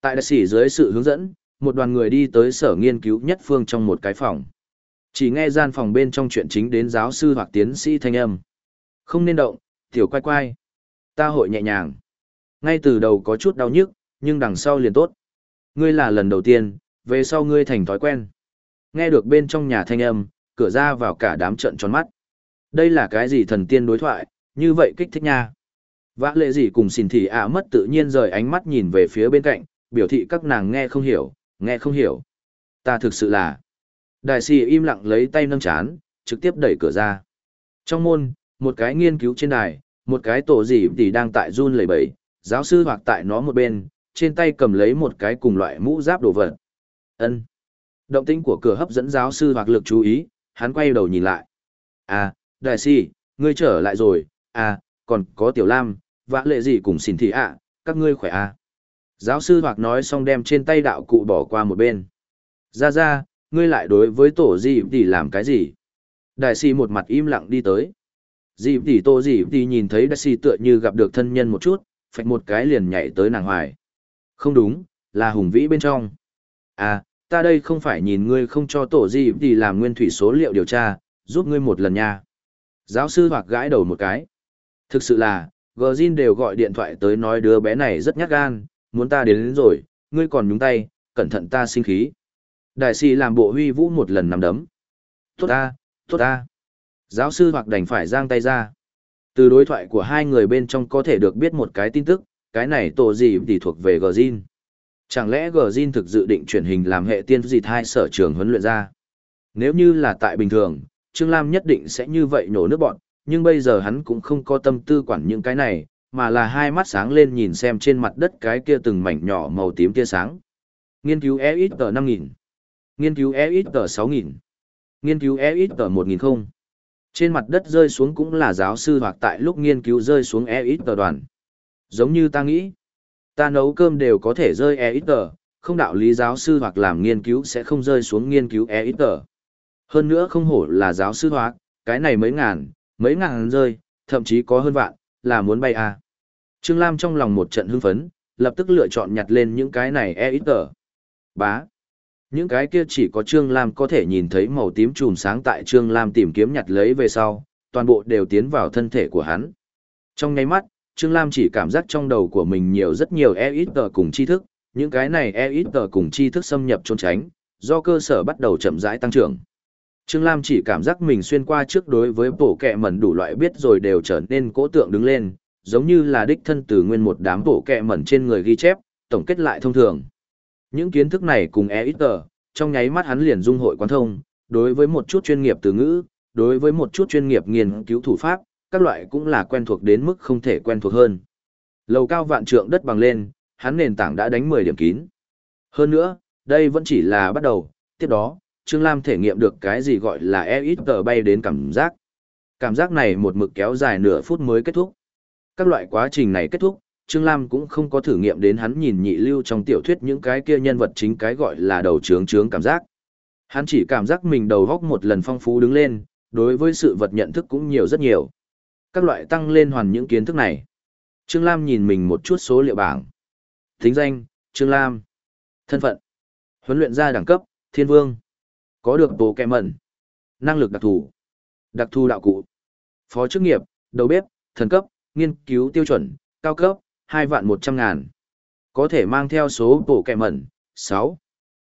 Tại đại sĩ dưới sự hướng dẫn, một đoàn người đi tới sở nghiên cứu nhất phương trong một cái phòng. Chỉ nghe gian phòng bên trong chuyện chính đến giáo sư hoặc tiến sĩ thanh âm. Không nên động, tiểu quay quay. Ta hội nhẹ nhàng. Ngay từ đầu có chút đau nhức, nhưng đằng sau liền tốt. Ngươi là lần đầu tiên, về sau ngươi thành thói quen. Nghe được bên trong nhà thanh âm, cửa ra vào cả đám trận tròn mắt. Đây là cái gì thần tiên đối thoại, như vậy kích thích nha. Vã lệ gì cùng xin thị ạ mất tự nhiên rời ánh mắt nhìn về phía bên cạnh, biểu thị các nàng nghe không hiểu, nghe không hiểu. Ta thực sự là... Đại sĩ im lặng lấy tay nâng chán, trực tiếp đẩy cửa ra. Trong môn, một cái nghiên cứu trên đài, một cái tổ gì thì đang tại run lẩy bẩy, giáo sư hoặc tại nó một bên, trên tay cầm lấy một cái cùng loại mũ giáp đồ vật. Ân. Động tĩnh của cửa hấp dẫn giáo sư hoặc lực chú ý, hắn quay đầu nhìn lại. À, đại sĩ, ngươi trở lại rồi, à, còn có tiểu lam, vã lệ gì cùng xin thị ạ, các ngươi khỏe à. Giáo sư hoặc nói xong đem trên tay đạo cụ bỏ qua một bên. Ra ra, ngươi lại đối với tổ gì thì làm cái gì? Đại sĩ một mặt im lặng đi tới. Dì tỷ tô dì tỷ nhìn thấy đại sĩ tựa như gặp được thân nhân một chút, phạch một cái liền nhảy tới nàng hoài. Không đúng, là hùng vĩ bên trong. À, ta đây không phải nhìn ngươi không cho tổ gì thì làm nguyên thủy số liệu điều tra, giúp ngươi một lần nha. Giáo sư hoặc gãi đầu một cái. Thực sự là, Gzin đều gọi điện thoại tới nói đứa bé này rất nhát gan, muốn ta đến, đến rồi, ngươi còn nhúng tay, cẩn thận ta sinh khí. Đại sĩ làm bộ huy vũ một lần nằm đấm. Tốt ta, tốt ta. Giáo sư hoặc đành phải giang tay ra. Từ đối thoại của hai người bên trong có thể được biết một cái tin tức, cái này tổ gì thì thuộc về Gzin. Chẳng lẽ Gzin thực dự định chuyển hình làm hệ tiên gì hai sở trường huấn luyện ra? Nếu như là tại bình thường, Trương Lam nhất định sẽ như vậy nhổ nước bọn, nhưng bây giờ hắn cũng không có tâm tư quản những cái này, mà là hai mắt sáng lên nhìn xem trên mặt đất cái kia từng mảnh nhỏ màu tím tia sáng. Nghiên cứu EXT 5000, nghiên cứu EXT 6000, nghiên cứu EXT 1000 không. Trên mặt đất rơi xuống cũng là giáo sư hoặc tại lúc nghiên cứu rơi xuống EXT đoàn. Giống như ta nghĩ, ta nấu cơm đều có thể rơi EXT, không đạo lý giáo sư hoặc làm nghiên cứu sẽ không rơi xuống nghiên cứu EXT. Hơn nữa không hổ là giáo sư hoặc, cái này mấy ngàn, mấy ngàn rơi, thậm chí có hơn vạn, là muốn bay à. Trương Lam trong lòng một trận hưng phấn, lập tức lựa chọn nhặt lên những cái này e ít tờ. Bá. Những cái kia chỉ có Trương Lam có thể nhìn thấy màu tím chùm sáng tại Trương Lam tìm kiếm nhặt lấy về sau, toàn bộ đều tiến vào thân thể của hắn. Trong ngay mắt, Trương Lam chỉ cảm giác trong đầu của mình nhiều rất nhiều e ít tờ cùng tri thức, những cái này e ít tờ cùng tri thức xâm nhập trốn tránh, do cơ sở bắt đầu chậm rãi tăng trưởng. Trương Lam chỉ cảm giác mình xuyên qua trước đối với bổ kẹ mẩn đủ loại biết rồi đều trở nên cố tượng đứng lên, giống như là đích thân từ nguyên một đám bộ kẹ mẩn trên người ghi chép, tổng kết lại thông thường. Những kiến thức này cùng e ít tờ, trong nháy mắt hắn liền dung hội quán thông, đối với một chút chuyên nghiệp từ ngữ, đối với một chút chuyên nghiệp nghiên cứu thủ pháp, các loại cũng là quen thuộc đến mức không thể quen thuộc hơn. Lầu cao vạn trượng đất bằng lên, hắn nền tảng đã đánh 10 điểm kín. Hơn nữa, đây vẫn chỉ là bắt đầu, tiếp đó, Trương Lam thể nghiệm được cái gì gọi là e ít tờ bay đến cảm giác. Cảm giác này một mực kéo dài nửa phút mới kết thúc. Các loại quá trình này kết thúc, Trương Lam cũng không có thử nghiệm đến hắn nhìn nhị lưu trong tiểu thuyết những cái kia nhân vật chính cái gọi là đầu trướng trướng cảm giác. Hắn chỉ cảm giác mình đầu góc một lần phong phú đứng lên, đối với sự vật nhận thức cũng nhiều rất nhiều. Các loại tăng lên hoàn những kiến thức này. Trương Lam nhìn mình một chút số liệu bảng. Thính danh, Trương Lam. Thân phận. Huấn luyện gia đẳng cấp, Thiên Vương. Có được bộ kẹ mẩn. Năng lực đặc thù. Đặc thù đạo cụ. Phó chức nghiệp, đầu bếp, thần cấp, nghiên cứu tiêu chuẩn, cao cấp, hai vạn một trăm ngàn. Có thể mang theo số bộ kẹ mẩn, sáu.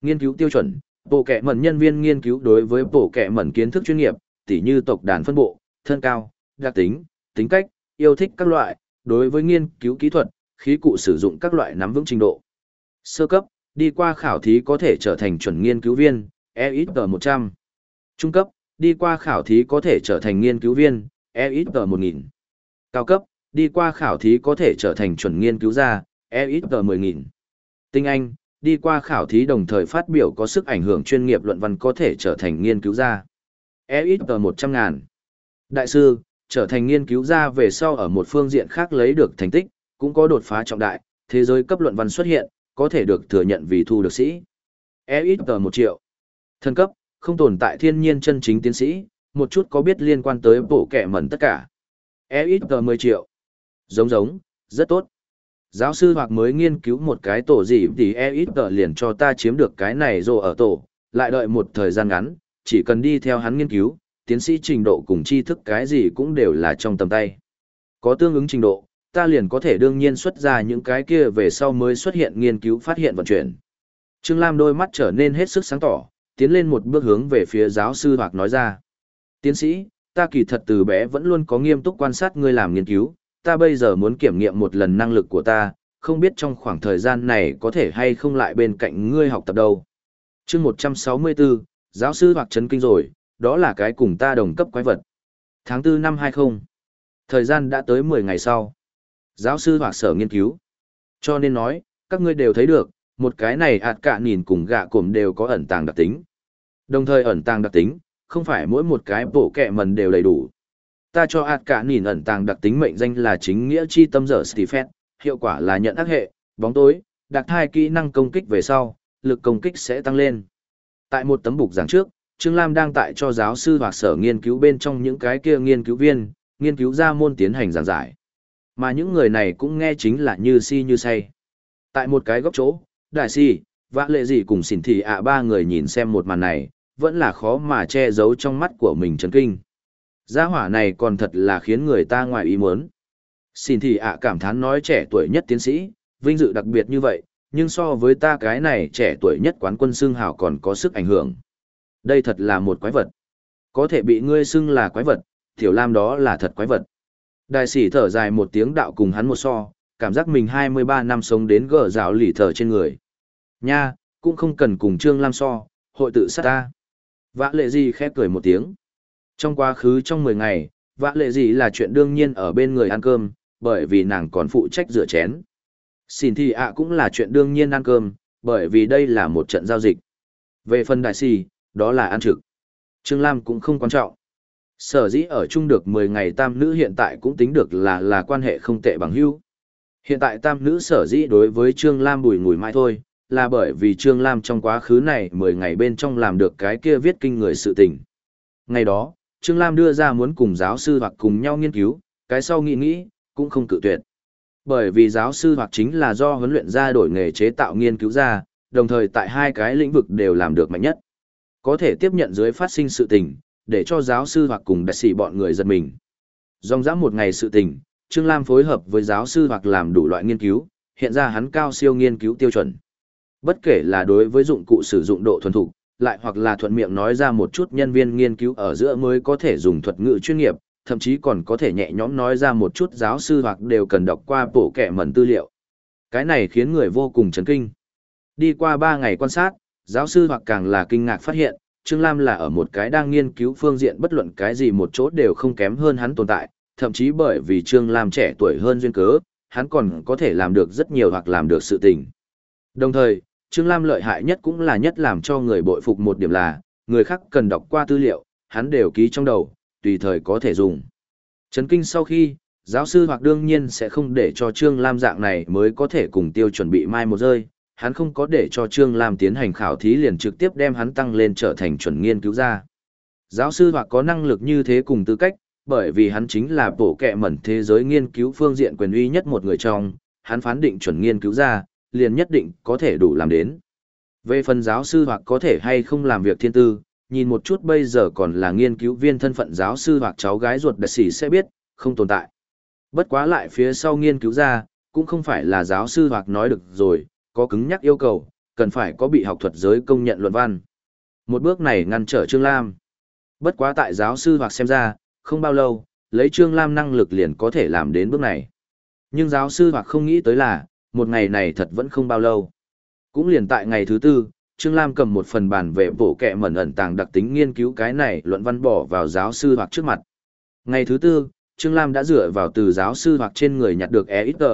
Nghiên cứu tiêu chuẩn, bộ kẹ mẩn nhân viên nghiên cứu đối với bộ kẹ mẩn kiến thức chuyên nghiệp, tỉ như tộc đàn phân bộ, thân cao, đặc tính, tính cách, yêu thích các loại, đối với nghiên cứu kỹ thuật, khí cụ sử dụng các loại nắm vững trình độ. Sơ cấp, đi qua khảo thí có thể trở thành chuẩn nghiên cứu viên, EXG 100. Trung cấp, đi qua khảo thí có thể trở thành nghiên cứu viên, EXG 1000. Cao cấp, đi qua khảo thí có thể trở thành chuẩn nghiên cứu gia, EXG 10000. Tinh Anh, đi qua khảo thí đồng thời phát biểu có sức ảnh hưởng chuyên nghiệp luận văn có thể trở thành nghiên cứu gia. EXG 100.000. Đại sư, trở thành nghiên cứu gia về sau ở một phương diện khác lấy được thành tích, cũng có đột phá trọng đại, thế giới cấp luận văn xuất hiện, có thể được thừa nhận vì thu được sĩ. EXG 1 triệu. Thần cấp, không tồn tại thiên nhiên chân chính tiến sĩ, một chút có biết liên quan tới bộ kẻ mẩn tất cả. EXG 10 triệu. Giống giống, rất tốt. Giáo sư hoặc mới nghiên cứu một cái tổ gì thì e ít tờ liền cho ta chiếm được cái này rồi ở tổ, lại đợi một thời gian ngắn, chỉ cần đi theo hắn nghiên cứu, tiến sĩ trình độ cùng tri thức cái gì cũng đều là trong tầm tay. Có tương ứng trình độ, ta liền có thể đương nhiên xuất ra những cái kia về sau mới xuất hiện nghiên cứu phát hiện vận chuyển. Trương Lam đôi mắt trở nên hết sức sáng tỏ, tiến lên một bước hướng về phía giáo sư hoặc nói ra. Tiến sĩ, ta kỳ thật từ bé vẫn luôn có nghiêm túc quan sát ngươi làm nghiên cứu, ta bây giờ muốn kiểm nghiệm một lần năng lực của ta, không biết trong khoảng thời gian này có thể hay không lại bên cạnh ngươi học tập đâu. chương 164, giáo sư hoặc chấn kinh rồi, đó là cái cùng ta đồng cấp quái vật. Tháng 4 năm 20. Thời gian đã tới 10 ngày sau. Giáo sư hoặc sở nghiên cứu. Cho nên nói, các ngươi đều thấy được, một cái này ạt cả nhìn cùng gạ cồm đều có ẩn tàng đặc tính. Đồng thời ẩn tàng đặc tính, không phải mỗi một cái bộ kẹ mần đều đầy đủ. Ta cho ạt cả nhìn ẩn tàng đặc tính mệnh danh là chính nghĩa chi tâm dở Stephen, hiệu quả là nhận ác hệ, bóng tối, đặc thai kỹ năng công kích về sau, lực công kích sẽ tăng lên. Tại một tấm bục giảng trước, Trương Lam đang tại cho giáo sư hoặc sở nghiên cứu bên trong những cái kia nghiên cứu viên, nghiên cứu ra môn tiến hành giảng giải. Mà những người này cũng nghe chính là như si như say. Tại một cái góc chỗ, đại si, vã lệ gì cùng xỉn thị ạ ba người nhìn xem một màn này, vẫn là khó mà che giấu trong mắt của mình chấn kinh. Gia hỏa này còn thật là khiến người ta ngoài ý muốn. Xin thì ạ cảm thán nói trẻ tuổi nhất tiến sĩ, vinh dự đặc biệt như vậy, nhưng so với ta cái này trẻ tuổi nhất quán quân xưng hào còn có sức ảnh hưởng. Đây thật là một quái vật. Có thể bị ngươi xưng là quái vật, tiểu lam đó là thật quái vật. Đại sĩ thở dài một tiếng đạo cùng hắn một so, cảm giác mình 23 năm sống đến gỡ rào lì thở trên người. Nha, cũng không cần cùng Trương Lam so, hội tự sát ta. Vã lệ gì khép cười một tiếng. Trong quá khứ trong 10 ngày, vã lệ gì là chuyện đương nhiên ở bên người ăn cơm, bởi vì nàng còn phụ trách rửa chén. Xin thì ạ cũng là chuyện đương nhiên ăn cơm, bởi vì đây là một trận giao dịch. Về phần đại sĩ, đó là ăn trực. Trương Lam cũng không quan trọng. Sở dĩ ở chung được 10 ngày tam nữ hiện tại cũng tính được là là quan hệ không tệ bằng hữu. Hiện tại tam nữ sở dĩ đối với Trương Lam bùi ngùi mãi thôi, là bởi vì Trương Lam trong quá khứ này 10 ngày bên trong làm được cái kia viết kinh người sự tình. Ngày đó, Trương Lam đưa ra muốn cùng giáo sư hoặc cùng nhau nghiên cứu, cái sau nghĩ nghĩ, cũng không cự tuyệt. Bởi vì giáo sư hoặc chính là do huấn luyện ra đổi nghề chế tạo nghiên cứu ra, đồng thời tại hai cái lĩnh vực đều làm được mạnh nhất. Có thể tiếp nhận dưới phát sinh sự tình, để cho giáo sư hoặc cùng đại sĩ bọn người giật mình. Dòng dã một ngày sự tình, Trương Lam phối hợp với giáo sư hoặc làm đủ loại nghiên cứu, hiện ra hắn cao siêu nghiên cứu tiêu chuẩn. Bất kể là đối với dụng cụ sử dụng độ thuần thục, lại hoặc là thuận miệng nói ra một chút nhân viên nghiên cứu ở giữa mới có thể dùng thuật ngữ chuyên nghiệp, thậm chí còn có thể nhẹ nhõm nói ra một chút giáo sư hoặc đều cần đọc qua bộ kẻ mẩn tư liệu. Cái này khiến người vô cùng chấn kinh. Đi qua 3 ngày quan sát, giáo sư hoặc càng là kinh ngạc phát hiện, Trương Lam là ở một cái đang nghiên cứu phương diện bất luận cái gì một chỗ đều không kém hơn hắn tồn tại, thậm chí bởi vì Trương Lam trẻ tuổi hơn duyên cớ, hắn còn có thể làm được rất nhiều hoặc làm được sự tình. Đồng thời, Trương Lam lợi hại nhất cũng là nhất làm cho người bội phục một điểm là, người khác cần đọc qua tư liệu, hắn đều ký trong đầu, tùy thời có thể dùng. Chấn kinh sau khi, giáo sư hoặc đương nhiên sẽ không để cho Trương Lam dạng này mới có thể cùng tiêu chuẩn bị mai một rơi, hắn không có để cho Trương Lam tiến hành khảo thí liền trực tiếp đem hắn tăng lên trở thành chuẩn nghiên cứu gia. Giáo sư hoặc có năng lực như thế cùng tư cách, bởi vì hắn chính là bổ kẹ mẩn thế giới nghiên cứu phương diện quyền uy nhất một người trong, hắn phán định chuẩn nghiên cứu gia liền nhất định có thể đủ làm đến. Về phần giáo sư hoặc có thể hay không làm việc thiên tư, nhìn một chút bây giờ còn là nghiên cứu viên thân phận giáo sư hoặc cháu gái ruột đặc sĩ sẽ biết, không tồn tại. Bất quá lại phía sau nghiên cứu ra, cũng không phải là giáo sư hoặc nói được rồi, có cứng nhắc yêu cầu, cần phải có bị học thuật giới công nhận luận văn. Một bước này ngăn trở Trương Lam. Bất quá tại giáo sư hoặc xem ra, không bao lâu, lấy Trương Lam năng lực liền có thể làm đến bước này. Nhưng giáo sư hoặc không nghĩ tới là, một ngày này thật vẫn không bao lâu. Cũng liền tại ngày thứ tư, Trương Lam cầm một phần bản về bổ kẹ mẩn ẩn tàng đặc tính nghiên cứu cái này luận văn bỏ vào giáo sư hoặc trước mặt. Ngày thứ tư, Trương Lam đã dựa vào từ giáo sư hoặc trên người nhặt được EXG,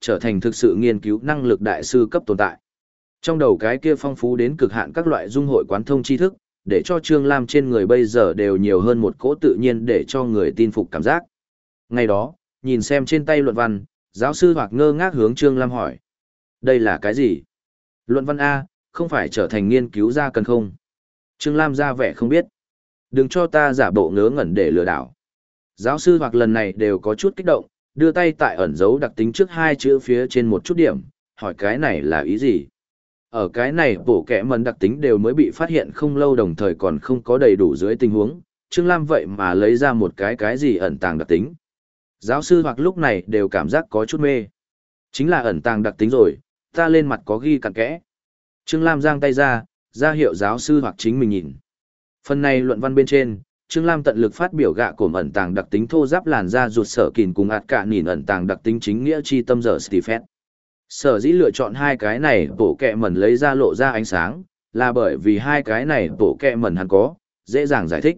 trở thành thực sự nghiên cứu năng lực đại sư cấp tồn tại. Trong đầu cái kia phong phú đến cực hạn các loại dung hội quán thông tri thức, để cho Trương Lam trên người bây giờ đều nhiều hơn một cỗ tự nhiên để cho người tin phục cảm giác. Ngày đó, nhìn xem trên tay luận văn, giáo sư hoặc ngơ ngác hướng Trương Lam hỏi. Đây là cái gì? Luận văn A, không phải trở thành nghiên cứu ra cần không? Trương Lam ra vẻ không biết. Đừng cho ta giả bộ ngớ ngẩn để lừa đảo. Giáo sư hoặc lần này đều có chút kích động, Đưa tay tại ẩn dấu đặc tính trước hai chữ phía trên một chút điểm, hỏi cái này là ý gì? Ở cái này bổ kẻ mần đặc tính đều mới bị phát hiện không lâu đồng thời còn không có đầy đủ dưới tình huống, Trương Lam vậy mà lấy ra một cái cái gì ẩn tàng đặc tính. Giáo sư hoặc lúc này đều cảm giác có chút mê. Chính là ẩn tàng đặc tính rồi, ta lên mặt có ghi cặn kẽ. Trương Lam giang tay ra, ra hiệu giáo sư hoặc chính mình nhìn. Phần này luận văn bên trên, Trương Lam tận lực phát biểu gạ cổm ẩn tàng đặc tính thô giáp làn da ruột sở kìn cùng ạt cả nhìn ẩn tàng đặc tính chính nghĩa chi tâm giờ Stephen. Sở dĩ lựa chọn hai cái này bổ kẹ mẩn lấy ra lộ ra ánh sáng, là bởi vì hai cái này bổ kẹ mẩn hắn có, dễ dàng giải thích.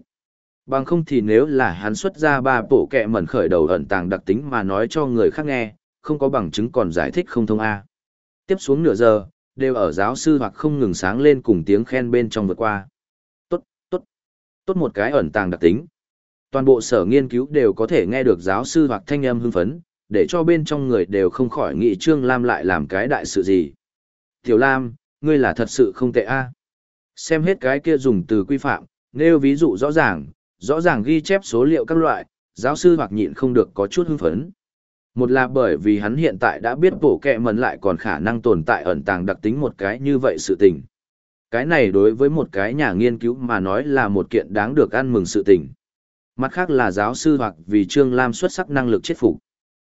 Bằng không thì nếu là hắn xuất ra ba bộ kẹ mẩn khởi đầu ẩn tàng đặc tính mà nói cho người khác nghe, không có bằng chứng còn giải thích không thông A. Tiếp xuống nửa giờ, đều ở giáo sư hoặc không ngừng sáng lên cùng tiếng khen bên trong vượt qua. Tốt, tốt, tốt một cái ẩn tàng đặc tính. Toàn bộ sở nghiên cứu đều có thể nghe được giáo sư hoặc thanh âm hưng phấn, để cho bên trong người đều không khỏi nghĩ Trương Lam lại làm cái đại sự gì. Tiểu Lam, ngươi là thật sự không tệ a. Xem hết cái kia dùng từ quy phạm, nêu ví dụ rõ ràng, rõ ràng ghi chép số liệu các loại, giáo sư hoặc nhịn không được có chút hưng phấn. Một là bởi vì hắn hiện tại đã biết bổ kẹ mần lại còn khả năng tồn tại ẩn tàng đặc tính một cái như vậy sự tình. Cái này đối với một cái nhà nghiên cứu mà nói là một kiện đáng được ăn mừng sự tình. Mặt khác là giáo sư hoặc vì Trương Lam xuất sắc năng lực chết phục.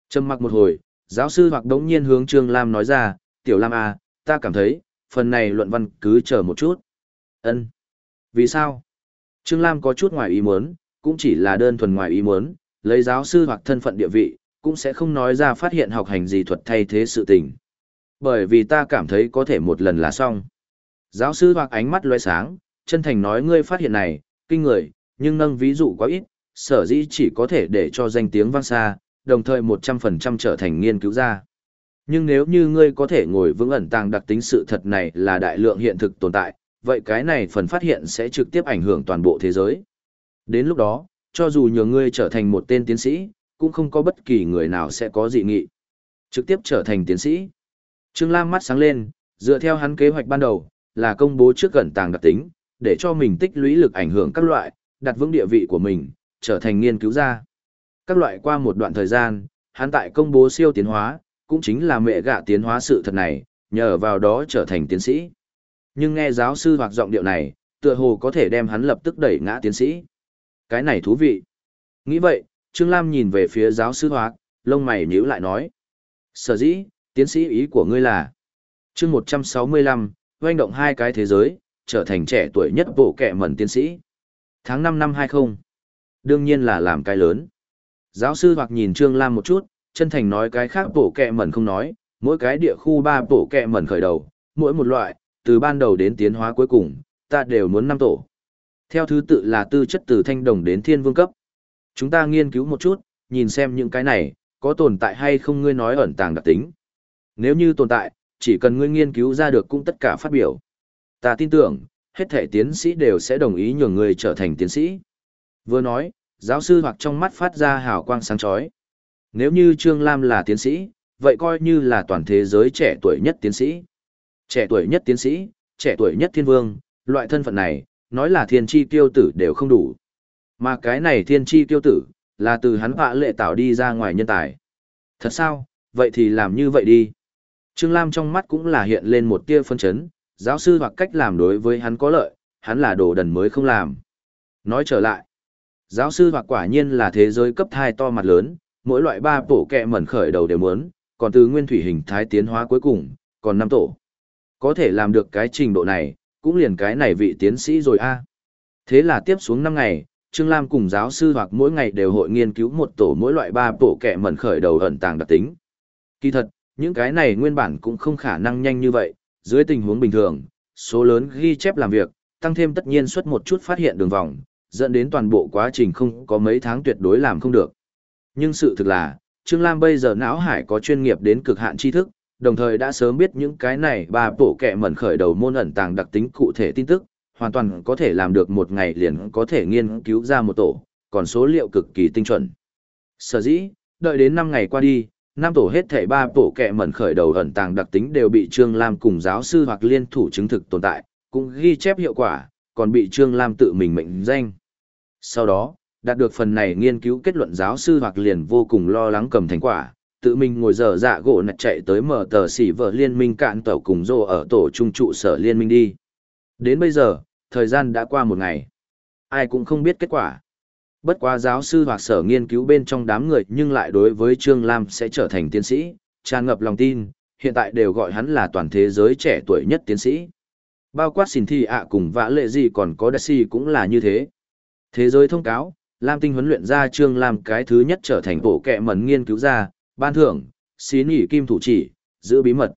Trầm mặc một hồi, giáo sư hoặc đống nhiên hướng Trương Lam nói ra, Tiểu Lam à, ta cảm thấy, phần này luận văn cứ chờ một chút. ân Vì sao? Trương Lam có chút ngoài ý muốn, cũng chỉ là đơn thuần ngoài ý muốn, lấy giáo sư hoặc thân phận địa vị, cũng sẽ không nói ra phát hiện học hành gì thuật thay thế sự tình. Bởi vì ta cảm thấy có thể một lần là xong. Giáo sư hoặc ánh mắt loe sáng, chân thành nói ngươi phát hiện này, kinh người, nhưng nâng ví dụ quá ít, sở dĩ chỉ có thể để cho danh tiếng vang xa, đồng thời 100% trở thành nghiên cứu gia. Nhưng nếu như ngươi có thể ngồi vững ẩn tàng đặc tính sự thật này là đại lượng hiện thực tồn tại, vậy cái này phần phát hiện sẽ trực tiếp ảnh hưởng toàn bộ thế giới. Đến lúc đó, cho dù nhờ ngươi trở thành một tên tiến sĩ, cũng không có bất kỳ người nào sẽ có dị nghị. Trực tiếp trở thành tiến sĩ. Trương Lam mắt sáng lên, dựa theo hắn kế hoạch ban đầu, là công bố trước gần tàng đặc tính, để cho mình tích lũy lực ảnh hưởng các loại, đặt vững địa vị của mình, trở thành nghiên cứu gia. Các loại qua một đoạn thời gian, hắn tại công bố siêu tiến hóa, cũng chính là mẹ gạ tiến hóa sự thật này, nhờ vào đó trở thành tiến sĩ. Nhưng nghe giáo sư hoặc giọng điệu này, tựa hồ có thể đem hắn lập tức đẩy ngã tiến sĩ. Cái này thú vị. Nghĩ vậy, Trương Lam nhìn về phía giáo sư hoặc, lông mày nhíu lại nói. Sở dĩ, tiến sĩ ý của ngươi là chương 165, doanh động hai cái thế giới, trở thành trẻ tuổi nhất bộ kẻ mẩn tiến sĩ. Tháng 5 năm 20. Đương nhiên là làm cái lớn. Giáo sư hoặc nhìn Trương Lam một chút, chân thành nói cái khác bộ kẹ mẩn không nói, mỗi cái địa khu ba bộ kẹ mẩn khởi đầu, mỗi một loại, từ ban đầu đến tiến hóa cuối cùng, ta đều muốn năm tổ. Theo thứ tự là tư chất từ thanh đồng đến thiên vương cấp. Chúng ta nghiên cứu một chút, nhìn xem những cái này, có tồn tại hay không ngươi nói ẩn tàng đặc tính. Nếu như tồn tại, chỉ cần ngươi nghiên cứu ra được cũng tất cả phát biểu. Ta tin tưởng, hết thể tiến sĩ đều sẽ đồng ý nhường ngươi trở thành tiến sĩ. Vừa nói, giáo sư hoặc trong mắt phát ra hào quang sáng chói. Nếu như Trương Lam là tiến sĩ, vậy coi như là toàn thế giới trẻ tuổi nhất tiến sĩ. Trẻ tuổi nhất tiến sĩ, trẻ tuổi nhất thiên vương, loại thân phận này, nói là thiên tri tiêu tử đều không đủ. Mà cái này thiên tri tiêu tử, là từ hắn họa lệ tạo đi ra ngoài nhân tài. Thật sao, vậy thì làm như vậy đi. Trương Lam trong mắt cũng là hiện lên một tia phân chấn, giáo sư hoặc cách làm đối với hắn có lợi, hắn là đồ đần mới không làm. Nói trở lại, Giáo sư hoặc quả nhiên là thế giới cấp thai to mặt lớn, mỗi loại ba tổ kẹ mẩn khởi đầu đều muốn, còn từ nguyên thủy hình thái tiến hóa cuối cùng, còn năm tổ. Có thể làm được cái trình độ này, cũng liền cái này vị tiến sĩ rồi a. Thế là tiếp xuống năm ngày, Trương Lam cùng giáo sư hoặc mỗi ngày đều hội nghiên cứu một tổ mỗi loại ba tổ kẻ mẩn khởi đầu ẩn tàng đặc tính. Kỳ thật, những cái này nguyên bản cũng không khả năng nhanh như vậy, dưới tình huống bình thường, số lớn ghi chép làm việc, tăng thêm tất nhiên xuất một chút phát hiện đường vòng, dẫn đến toàn bộ quá trình không có mấy tháng tuyệt đối làm không được. Nhưng sự thực là, Trương Lam bây giờ não hải có chuyên nghiệp đến cực hạn tri thức, đồng thời đã sớm biết những cái này ba bộ kệ mẩn khởi đầu môn ẩn tàng đặc tính cụ thể tin tức, hoàn toàn có thể làm được một ngày liền có thể nghiên cứu ra một tổ, còn số liệu cực kỳ tinh chuẩn. Sở dĩ, đợi đến 5 ngày qua đi, năm tổ hết thể ba bộ kệ mẩn khởi đầu ẩn tàng đặc tính đều bị Trương Lam cùng giáo sư hoặc liên thủ chứng thực tồn tại, cũng ghi chép hiệu quả, còn bị Trương Lam tự mình mệnh danh. Sau đó, đạt được phần này nghiên cứu kết luận giáo sư hoặc liền vô cùng lo lắng cầm thành quả, tự mình ngồi dở dạ gỗ nạch chạy tới mở tờ xỉ vợ liên minh cạn tàu cùng rô ở tổ trung trụ sở liên minh đi. Đến bây giờ, thời gian đã qua một ngày. Ai cũng không biết kết quả. Bất quá giáo sư hoặc sở nghiên cứu bên trong đám người nhưng lại đối với Trương Lam sẽ trở thành tiến sĩ, tràn ngập lòng tin, hiện tại đều gọi hắn là toàn thế giới trẻ tuổi nhất tiến sĩ. Bao quát xin thi ạ cùng vã lệ gì còn có đặc si cũng là như thế. Thế giới thông cáo, Lam Tinh huấn luyện ra Trương Lam cái thứ nhất trở thành bộ kẹ mẩn nghiên cứu ra, ban thưởng, xí nhỉ kim thủ chỉ, giữ bí mật.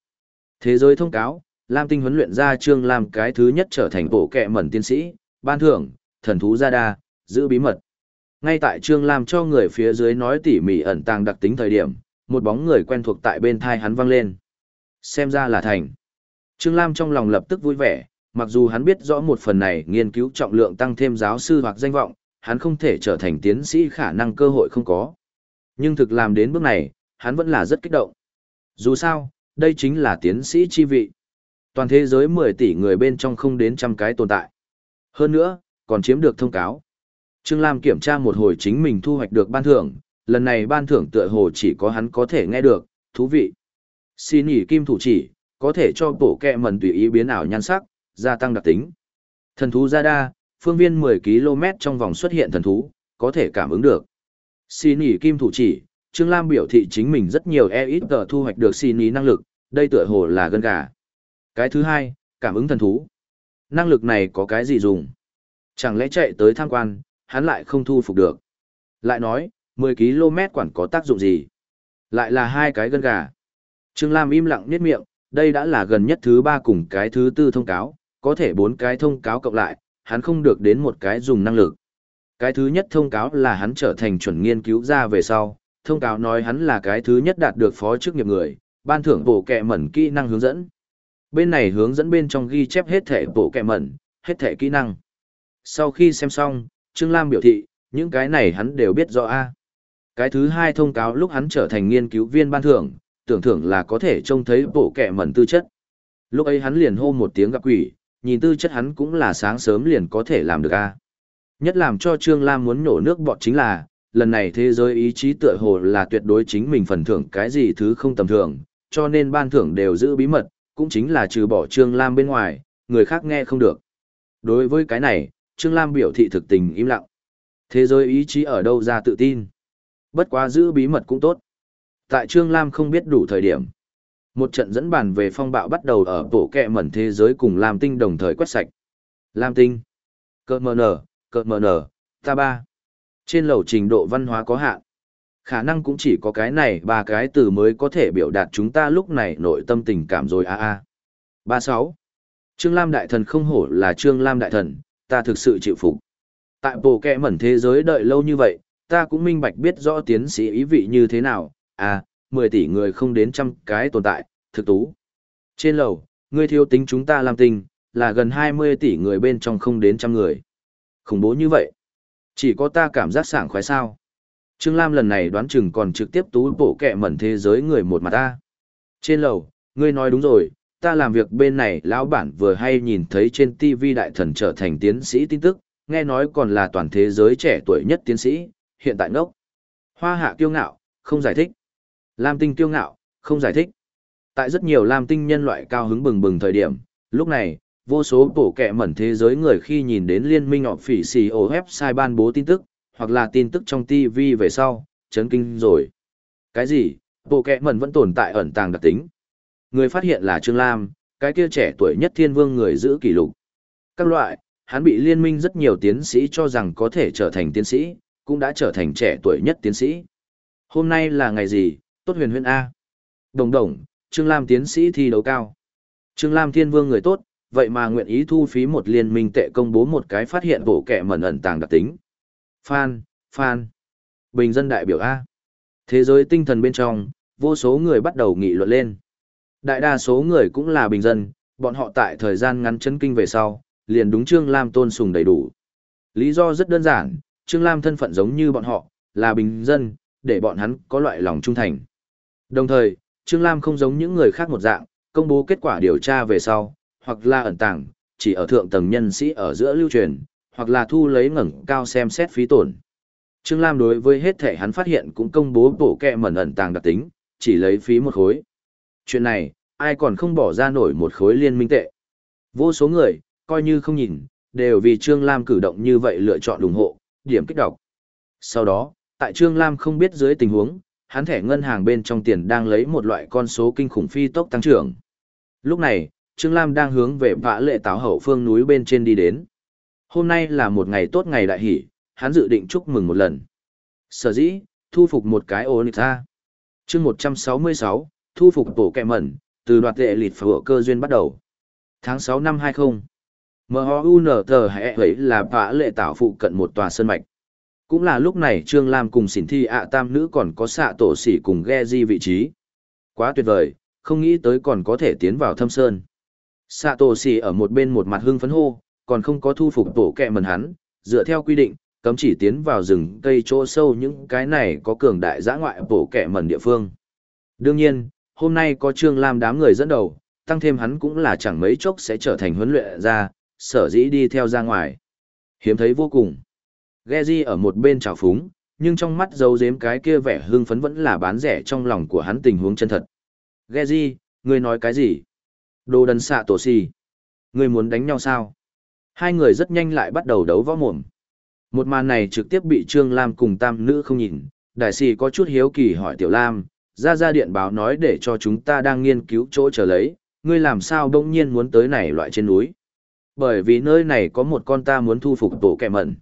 Thế giới thông cáo, Lam Tinh huấn luyện ra Trương Lam cái thứ nhất trở thành bộ kệ mẩn tiến sĩ, ban thưởng, thần thú gia đa, giữ bí mật. Ngay tại Trương Lam cho người phía dưới nói tỉ mỉ ẩn tàng đặc tính thời điểm, một bóng người quen thuộc tại bên thai hắn vang lên. Xem ra là thành. Trương Lam trong lòng lập tức vui vẻ, mặc dù hắn biết rõ một phần này nghiên cứu trọng lượng tăng thêm giáo sư hoặc danh vọng, hắn không thể trở thành tiến sĩ khả năng cơ hội không có. Nhưng thực làm đến bước này, hắn vẫn là rất kích động. Dù sao, đây chính là tiến sĩ chi vị. Toàn thế giới 10 tỷ người bên trong không đến trăm cái tồn tại. Hơn nữa, còn chiếm được thông cáo. Trương Lam kiểm tra một hồi chính mình thu hoạch được ban thưởng, lần này ban thưởng tựa hồ chỉ có hắn có thể nghe được, thú vị. Xin nhỉ kim thủ chỉ, có thể cho bổ kẹ mần tùy ý biến ảo nhan sắc, gia tăng đặc tính. Thần thú ra đa, phương viên 10 km trong vòng xuất hiện thần thú, có thể cảm ứng được. Xin nhỉ kim thủ chỉ, Trương Lam biểu thị chính mình rất nhiều e ít tờ thu hoạch được xin ý năng lực, đây tựa hồ là gân gà. Cái thứ hai, cảm ứng thần thú. Năng lực này có cái gì dùng? Chẳng lẽ chạy tới tham quan, hắn lại không thu phục được. Lại nói, 10 km quản có tác dụng gì? Lại là hai cái gân gà. Trương Lam im lặng niết miệng, đây đã là gần nhất thứ ba cùng cái thứ tư thông cáo, có thể bốn cái thông cáo cộng lại, hắn không được đến một cái dùng năng lực. Cái thứ nhất thông cáo là hắn trở thành chuẩn nghiên cứu ra về sau, thông cáo nói hắn là cái thứ nhất đạt được phó chức nghiệp người, ban thưởng bộ kẹ mẩn kỹ năng hướng dẫn. Bên này hướng dẫn bên trong ghi chép hết thể bộ kẹ mẩn, hết thể kỹ năng. Sau khi xem xong, Trương Lam biểu thị, những cái này hắn đều biết rõ a. Cái thứ hai thông cáo lúc hắn trở thành nghiên cứu viên ban thưởng, tưởng thưởng là có thể trông thấy bộ kẹ mẩn tư chất. Lúc ấy hắn liền hô một tiếng gặp quỷ, nhìn tư chất hắn cũng là sáng sớm liền có thể làm được a. Nhất làm cho Trương Lam muốn nổ nước bọt chính là, lần này thế giới ý chí tựa hồ là tuyệt đối chính mình phần thưởng cái gì thứ không tầm thường, cho nên ban thưởng đều giữ bí mật, cũng chính là trừ bỏ Trương Lam bên ngoài, người khác nghe không được. Đối với cái này, Trương Lam biểu thị thực tình im lặng. Thế giới ý chí ở đâu ra tự tin. Bất quá giữ bí mật cũng tốt. Tại Trương Lam không biết đủ thời điểm. Một trận dẫn bàn về phong bạo bắt đầu ở bộ kẹ mẩn thế giới cùng Lam Tinh đồng thời quét sạch. Lam Tinh. Cơ mờ nở, cơ mờ nở, ta ba. Trên lầu trình độ văn hóa có hạn. Khả năng cũng chỉ có cái này ba cái từ mới có thể biểu đạt chúng ta lúc này nội tâm tình cảm rồi a a. ba sáu Trương Lam Đại Thần không hổ là Trương Lam Đại Thần, ta thực sự chịu phục. Tại bộ kẹ mẩn thế giới đợi lâu như vậy, ta cũng minh bạch biết rõ tiến sĩ ý vị như thế nào, à, 10 tỷ người không đến trăm cái tồn tại, thực tú. Trên lầu, ngươi thiếu tính chúng ta làm tình, là gần 20 tỷ người bên trong không đến trăm người. Khủng bố như vậy. Chỉ có ta cảm giác sảng khoái sao. Trương Lam lần này đoán chừng còn trực tiếp tú bổ kẹ mẩn thế giới người một mặt ta. Trên lầu, ngươi nói đúng rồi, ta làm việc bên này lão bản vừa hay nhìn thấy trên TV đại thần trở thành tiến sĩ tin tức, nghe nói còn là toàn thế giới trẻ tuổi nhất tiến sĩ, hiện tại ngốc. Hoa hạ kiêu ngạo, không giải thích. Lam tinh kiêu ngạo, không giải thích. Tại rất nhiều Lam tinh nhân loại cao hứng bừng bừng thời điểm, lúc này, vô số bổ kẹ mẩn thế giới người khi nhìn đến liên minh họp phỉ xì ổ website ban bố tin tức, hoặc là tin tức trong TV về sau, chấn kinh rồi. Cái gì, bộ kẹ mẩn vẫn tồn tại ẩn tàng đặc tính. Người phát hiện là Trương Lam, cái kia trẻ tuổi nhất thiên vương người giữ kỷ lục. Các loại, hắn bị liên minh rất nhiều tiến sĩ cho rằng có thể trở thành tiến sĩ, cũng đã trở thành trẻ tuổi nhất tiến sĩ. Hôm nay là ngày gì, tốt huyền huyền A. Đồng đồng, Trương Lam tiến sĩ thi đấu cao. Trương Lam thiên vương người tốt, vậy mà nguyện ý thu phí một liên minh tệ công bố một cái phát hiện bổ kẻ mẩn ẩn tàng đặc tính. Phan, Phan. Bình dân đại biểu A. Thế giới tinh thần bên trong, vô số người bắt đầu nghị luận lên. Đại đa số người cũng là bình dân, bọn họ tại thời gian ngắn chân kinh về sau, liền đúng Trương Lam tôn sùng đầy đủ. Lý do rất đơn giản, Trương Lam thân phận giống như bọn họ, là bình dân, để bọn hắn có loại lòng trung thành. Đồng thời, Trương Lam không giống những người khác một dạng, công bố kết quả điều tra về sau, hoặc là ẩn tàng, chỉ ở thượng tầng nhân sĩ ở giữa lưu truyền, hoặc là thu lấy ngẩng cao xem xét phí tổn. Trương Lam đối với hết thể hắn phát hiện cũng công bố bổ kẹ mẩn ẩn tàng đặc tính, chỉ lấy phí một khối. Chuyện này, ai còn không bỏ ra nổi một khối liên minh tệ. Vô số người, coi như không nhìn, đều vì Trương Lam cử động như vậy lựa chọn ủng hộ, điểm kích đọc. Sau đó, tại Trương Lam không biết dưới tình huống, hắn thẻ ngân hàng bên trong tiền đang lấy một loại con số kinh khủng phi tốc tăng trưởng. Lúc này, Trương Lam đang hướng về vã lệ táo hậu phương núi bên trên đi đến. Hôm nay là một ngày tốt ngày đại hỷ, hắn dự định chúc mừng một lần. Sở dĩ, thu phục một cái ô nịch ra. chương 166, thu phục tổ kẹ mẩn, từ đoạt tệ lịt phở cơ duyên bắt đầu. Tháng 6 năm 20. MHUN tờ hệ ấy là vã lệ tảo phụ cận một tòa sân mạch. Cũng là lúc này Trương Lam cùng xỉn thi ạ tam nữ còn có xạ tổ sỉ cùng ghe di vị trí. Quá tuyệt vời, không nghĩ tới còn có thể tiến vào thâm sơn. Sạ tổ sỉ ở một bên một mặt hưng phấn hô, còn không có thu phục tổ kẹ mần hắn, dựa theo quy định, cấm chỉ tiến vào rừng cây chỗ sâu những cái này có cường đại giã ngoại tổ kẹ mần địa phương. Đương nhiên, hôm nay có Trương Lam đám người dẫn đầu, tăng thêm hắn cũng là chẳng mấy chốc sẽ trở thành huấn luyện ra, sở dĩ đi theo ra ngoài. Hiếm thấy vô cùng. Geji ở một bên trào phúng, nhưng trong mắt dấu dếm cái kia vẻ hưng phấn vẫn là bán rẻ trong lòng của hắn tình huống chân thật. Geji, ngươi nói cái gì? Đồ đần xạ tổ xì. Người muốn đánh nhau sao? Hai người rất nhanh lại bắt đầu đấu võ mồm. Một màn này trực tiếp bị Trương Lam cùng tam nữ không nhìn, đại sĩ có chút hiếu kỳ hỏi Tiểu Lam, ra ra điện báo nói để cho chúng ta đang nghiên cứu chỗ chờ lấy, ngươi làm sao đông nhiên muốn tới này loại trên núi. Bởi vì nơi này có một con ta muốn thu phục tổ kẻ mẩn.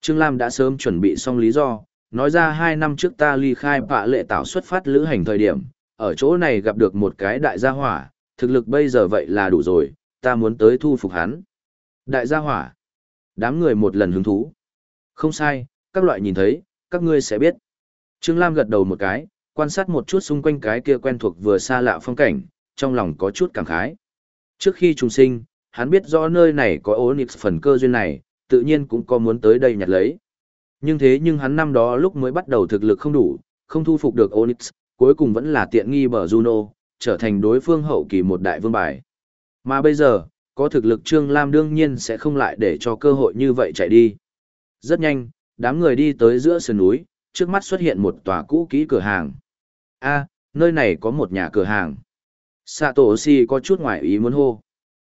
Trương Lam đã sớm chuẩn bị xong lý do, nói ra hai năm trước ta ly khai bạ lệ tạo xuất phát lữ hành thời điểm, ở chỗ này gặp được một cái đại gia hỏa, thực lực bây giờ vậy là đủ rồi, ta muốn tới thu phục hắn. Đại gia hỏa. Đám người một lần hứng thú. Không sai, các loại nhìn thấy, các ngươi sẽ biết. Trương Lam gật đầu một cái, quan sát một chút xung quanh cái kia quen thuộc vừa xa lạ phong cảnh, trong lòng có chút cảm khái. Trước khi trùng sinh, hắn biết rõ nơi này có Onyx phần cơ duyên này, tự nhiên cũng có muốn tới đây nhặt lấy. Nhưng thế nhưng hắn năm đó lúc mới bắt đầu thực lực không đủ, không thu phục được Onyx, cuối cùng vẫn là tiện nghi bờ Juno, trở thành đối phương hậu kỳ một đại vương bài. Mà bây giờ, có thực lực Trương Lam đương nhiên sẽ không lại để cho cơ hội như vậy chạy đi. Rất nhanh, đám người đi tới giữa sườn núi, trước mắt xuất hiện một tòa cũ kỹ cửa hàng. a nơi này có một nhà cửa hàng. Satoshi có chút ngoài ý muốn hô.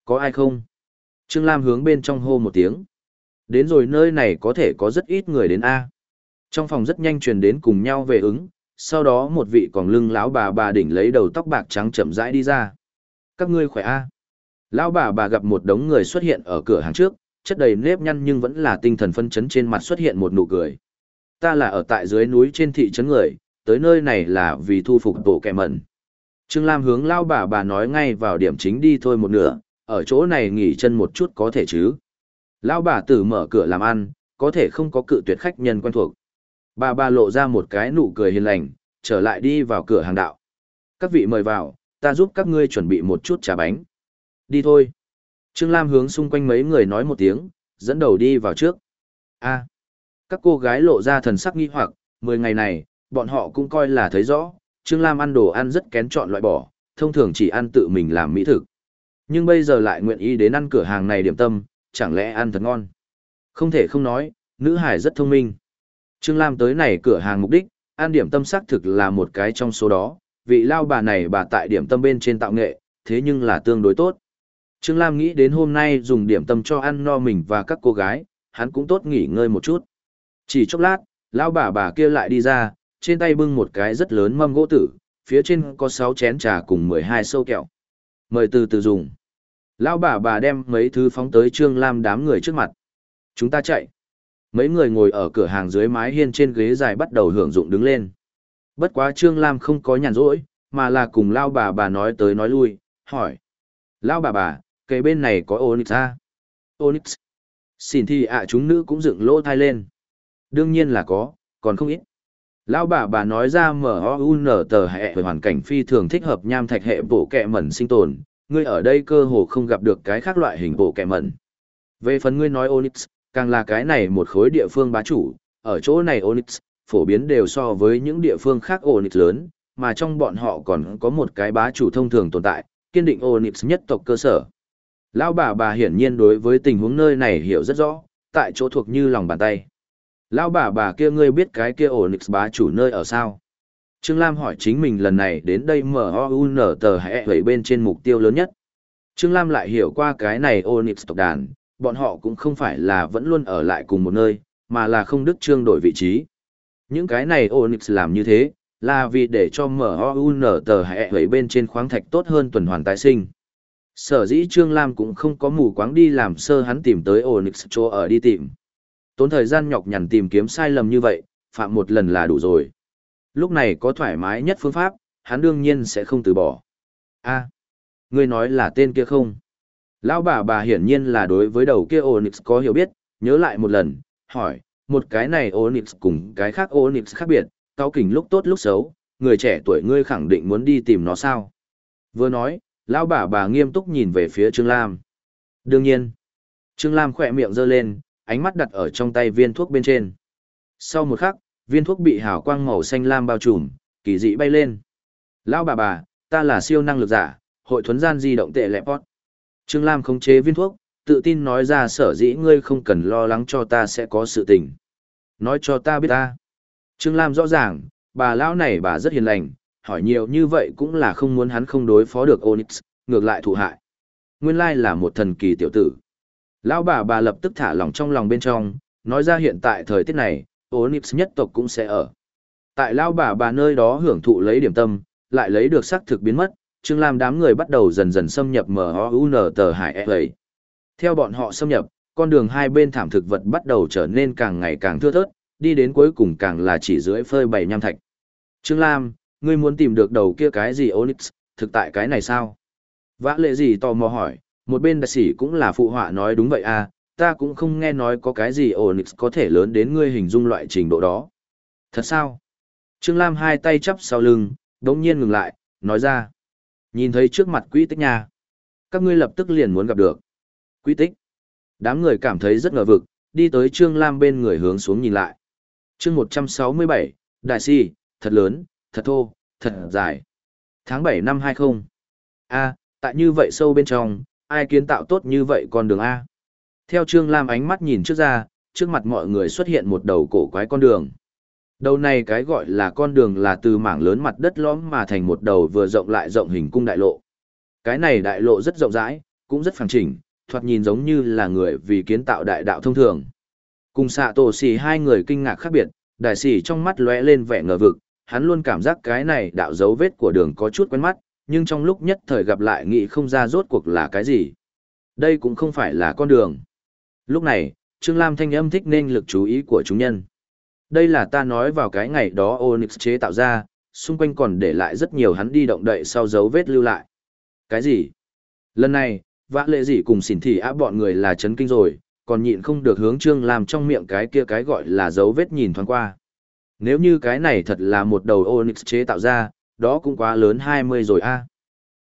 Có ai không? Trương Lam hướng bên trong hô một tiếng. Đến rồi nơi này có thể có rất ít người đến A. Trong phòng rất nhanh truyền đến cùng nhau về ứng, sau đó một vị còn lưng lão bà bà đỉnh lấy đầu tóc bạc trắng chậm rãi đi ra. Các ngươi khỏe A. Lão bà bà gặp một đống người xuất hiện ở cửa hàng trước, chất đầy nếp nhăn nhưng vẫn là tinh thần phân chấn trên mặt xuất hiện một nụ cười. Ta là ở tại dưới núi trên thị trấn người, tới nơi này là vì thu phục tổ kẻ mẩn. Trương Lam hướng lão bà bà nói ngay vào điểm chính đi thôi một nửa, ở chỗ này nghỉ chân một chút có thể chứ. Lão bà tử mở cửa làm ăn, có thể không có cự tuyệt khách nhân quen thuộc. Bà bà lộ ra một cái nụ cười hiền lành, trở lại đi vào cửa hàng đạo. Các vị mời vào, ta giúp các ngươi chuẩn bị một chút trà bánh. Đi thôi. Trương Lam hướng xung quanh mấy người nói một tiếng, dẫn đầu đi vào trước. a các cô gái lộ ra thần sắc nghi hoặc, mười ngày này, bọn họ cũng coi là thấy rõ, Trương Lam ăn đồ ăn rất kén chọn loại bỏ, thông thường chỉ ăn tự mình làm mỹ thực. Nhưng bây giờ lại nguyện ý đến ăn cửa hàng này điểm tâm, chẳng lẽ ăn thật ngon. Không thể không nói, nữ hải rất thông minh. Trương Lam tới này cửa hàng mục đích, ăn điểm tâm xác thực là một cái trong số đó, vị lao bà này bà tại điểm tâm bên trên tạo nghệ, thế nhưng là tương đối tốt. Trương Lam nghĩ đến hôm nay dùng điểm tâm cho ăn no mình và các cô gái, hắn cũng tốt nghỉ ngơi một chút. Chỉ chốc lát, lão bà bà kia lại đi ra, trên tay bưng một cái rất lớn mâm gỗ tử, phía trên có 6 chén trà cùng 12 sâu kẹo. Mời từ từ dùng. Lão bà bà đem mấy thứ phóng tới Trương Lam đám người trước mặt. Chúng ta chạy. Mấy người ngồi ở cửa hàng dưới mái hiên trên ghế dài bắt đầu hưởng dụng đứng lên. Bất quá Trương Lam không có nhàn rỗi, mà là cùng Lao bà bà nói tới nói lui, hỏi. Lao bà bà, cây bên này có Onyx à? Onyx. Xin thì ạ chúng nữ cũng dựng lỗ thai lên. Đương nhiên là có, còn không ít. Lão bà bà nói ra mở M.O.U.N tờ hệ về hoàn cảnh phi thường thích hợp nham thạch hệ bổ kẹ mẩn sinh tồn, ngươi ở đây cơ hồ không gặp được cái khác loại hình bộ kẹ mẩn. Về phần ngươi nói Onyx, càng là cái này một khối địa phương bá chủ, ở chỗ này Onyx, phổ biến đều so với những địa phương khác Onyx lớn, mà trong bọn họ còn có một cái bá chủ thông thường tồn tại, kiên định Onyx nhất tộc cơ sở. Lão bà bà hiển nhiên đối với tình huống nơi này hiểu rất rõ, tại chỗ thuộc như lòng bàn tay. Lão bà bà kia ngươi biết cái kia Onyx bá chủ nơi ở sao? Trương Lam hỏi chính mình lần này đến đây mở MOUN tờ hẹ vậy bên trên mục tiêu lớn nhất. Trương Lam lại hiểu qua cái này Onyx tộc đàn, bọn họ cũng không phải là vẫn luôn ở lại cùng một nơi, mà là không đức trương đổi vị trí. Những cái này Onyx làm như thế, là vì để cho MOUN tờ hệ vậy bên trên khoáng thạch tốt hơn tuần hoàn tái sinh. Sở dĩ Trương Lam cũng không có mù quáng đi làm sơ hắn tìm tới Onyx chỗ ở đi tìm. Tốn thời gian nhọc nhằn tìm kiếm sai lầm như vậy, phạm một lần là đủ rồi. Lúc này có thoải mái nhất phương pháp, hắn đương nhiên sẽ không từ bỏ. a à, ngươi nói là tên kia không? Lão bà bà hiển nhiên là đối với đầu kia Onyx có hiểu biết, nhớ lại một lần, hỏi, một cái này Onyx cùng cái khác Onyx khác biệt, cao kình lúc tốt lúc xấu, người trẻ tuổi ngươi khẳng định muốn đi tìm nó sao? Vừa nói, lão bà bà nghiêm túc nhìn về phía Trương Lam. Đương nhiên, Trương Lam khỏe miệng giơ lên, ánh mắt đặt ở trong tay viên thuốc bên trên. Sau một khắc, viên thuốc bị hào quang màu xanh lam bao trùm, kỳ dị bay lên. Lão bà bà, ta là siêu năng lực giả, hội thuấn gian di động tệ lẹp pot. Trương Lam khống chế viên thuốc, tự tin nói ra sở dĩ ngươi không cần lo lắng cho ta sẽ có sự tình. Nói cho ta biết ta. Trương Lam rõ ràng, bà lão này bà rất hiền lành, hỏi nhiều như vậy cũng là không muốn hắn không đối phó được Onyx, ngược lại thụ hại. Nguyên lai là một thần kỳ tiểu tử. Lão bà bà lập tức thả lòng trong lòng bên trong, nói ra hiện tại thời tiết này, Onyx nhất tộc cũng sẽ ở. Tại lão bà bà nơi đó hưởng thụ lấy điểm tâm, lại lấy được xác thực biến mất, Trương Lam đám người bắt đầu dần dần xâm nhập MOUN tờ hải e ấy. Theo bọn họ xâm nhập, con đường hai bên thảm thực vật bắt đầu trở nên càng ngày càng thưa thớt, đi đến cuối cùng càng là chỉ dưới phơi bày nham thạch. Trương Lam, ngươi muốn tìm được đầu kia cái gì Onyx, thực tại cái này sao? Vã lệ gì tò mò hỏi, một bên đại sĩ cũng là phụ họa nói đúng vậy à, ta cũng không nghe nói có cái gì Onyx có thể lớn đến ngươi hình dung loại trình độ đó. Thật sao? Trương Lam hai tay chắp sau lưng, đống nhiên ngừng lại, nói ra. Nhìn thấy trước mặt quỹ tích nha. Các ngươi lập tức liền muốn gặp được. Quỹ tích. Đám người cảm thấy rất ngờ vực, đi tới Trương Lam bên người hướng xuống nhìn lại. chương 167, Đại si, thật lớn, thật thô, thật dài. Tháng 7 năm 20. A, tại như vậy sâu bên trong, ai kiến tạo tốt như vậy con đường A. Theo Trương Lam ánh mắt nhìn trước ra, trước mặt mọi người xuất hiện một đầu cổ quái con đường. Đầu này cái gọi là con đường là từ mảng lớn mặt đất lõm mà thành một đầu vừa rộng lại rộng hình cung đại lộ. Cái này đại lộ rất rộng rãi, cũng rất phẳng chỉnh, thoạt nhìn giống như là người vì kiến tạo đại đạo thông thường. Cùng xạ tổ xì hai người kinh ngạc khác biệt, đại xì trong mắt lóe lên vẻ ngờ vực, hắn luôn cảm giác cái này đạo dấu vết của đường có chút quen mắt, nhưng trong lúc nhất thời gặp lại nghĩ không ra rốt cuộc là cái gì. Đây cũng không phải là con đường. Lúc này, Trương Lam thanh âm thích nên lực chú ý của chúng nhân. Đây là ta nói vào cái ngày đó Onyx chế tạo ra, xung quanh còn để lại rất nhiều hắn đi động đậy sau dấu vết lưu lại. Cái gì? Lần này, vã lệ gì cùng xỉn thị á bọn người là chấn kinh rồi, còn nhịn không được hướng Trương làm trong miệng cái kia cái gọi là dấu vết nhìn thoáng qua. Nếu như cái này thật là một đầu Onyx chế tạo ra, đó cũng quá lớn 20 rồi a. À.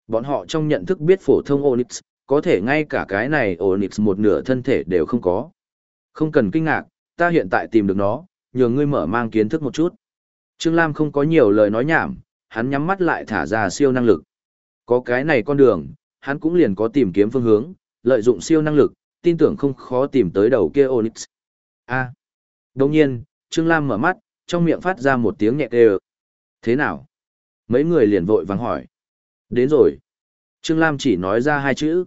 Bọn họ trong nhận thức biết phổ thông Onyx, có thể ngay cả cái này Onyx một nửa thân thể đều không có. Không cần kinh ngạc, ta hiện tại tìm được nó, nhường ngươi mở mang kiến thức một chút. Trương Lam không có nhiều lời nói nhảm, hắn nhắm mắt lại thả ra siêu năng lực. Có cái này con đường, hắn cũng liền có tìm kiếm phương hướng, lợi dụng siêu năng lực, tin tưởng không khó tìm tới đầu kia Onyx. A. Đồng nhiên, Trương Lam mở mắt, trong miệng phát ra một tiếng nhẹ kêu. Thế nào? Mấy người liền vội vàng hỏi. Đến rồi. Trương Lam chỉ nói ra hai chữ.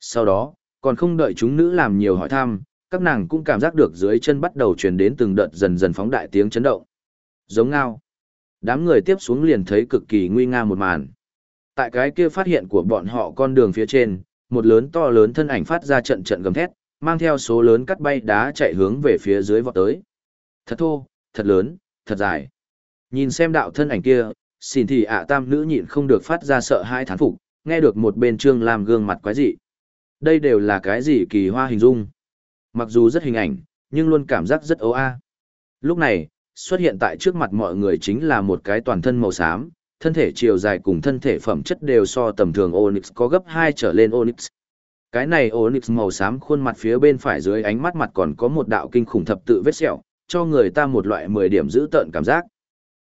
Sau đó, còn không đợi chúng nữ làm nhiều hỏi thăm, các nàng cũng cảm giác được dưới chân bắt đầu truyền đến từng đợt dần dần phóng đại tiếng chấn động. Giống ngao. Đám người tiếp xuống liền thấy cực kỳ nguy nga một màn. Tại cái kia phát hiện của bọn họ con đường phía trên, một lớn to lớn thân ảnh phát ra trận trận gầm thét, mang theo số lớn cắt bay đá chạy hướng về phía dưới vọt tới. Thật thô, thật lớn, thật dài. Nhìn xem đạo thân ảnh kia, xin thì ạ tam nữ nhịn không được phát ra sợ hai thán phục, nghe được một bên trương làm gương mặt quái dị. Đây đều là cái gì kỳ hoa hình dung. Mặc dù rất hình ảnh, nhưng luôn cảm giác rất ấu a. Lúc này, xuất hiện tại trước mặt mọi người chính là một cái toàn thân màu xám, thân thể chiều dài cùng thân thể phẩm chất đều so tầm thường Onyx có gấp 2 trở lên Onyx. Cái này Onyx màu xám khuôn mặt phía bên phải dưới ánh mắt mặt còn có một đạo kinh khủng thập tự vết sẹo, cho người ta một loại 10 điểm giữ tợn cảm giác.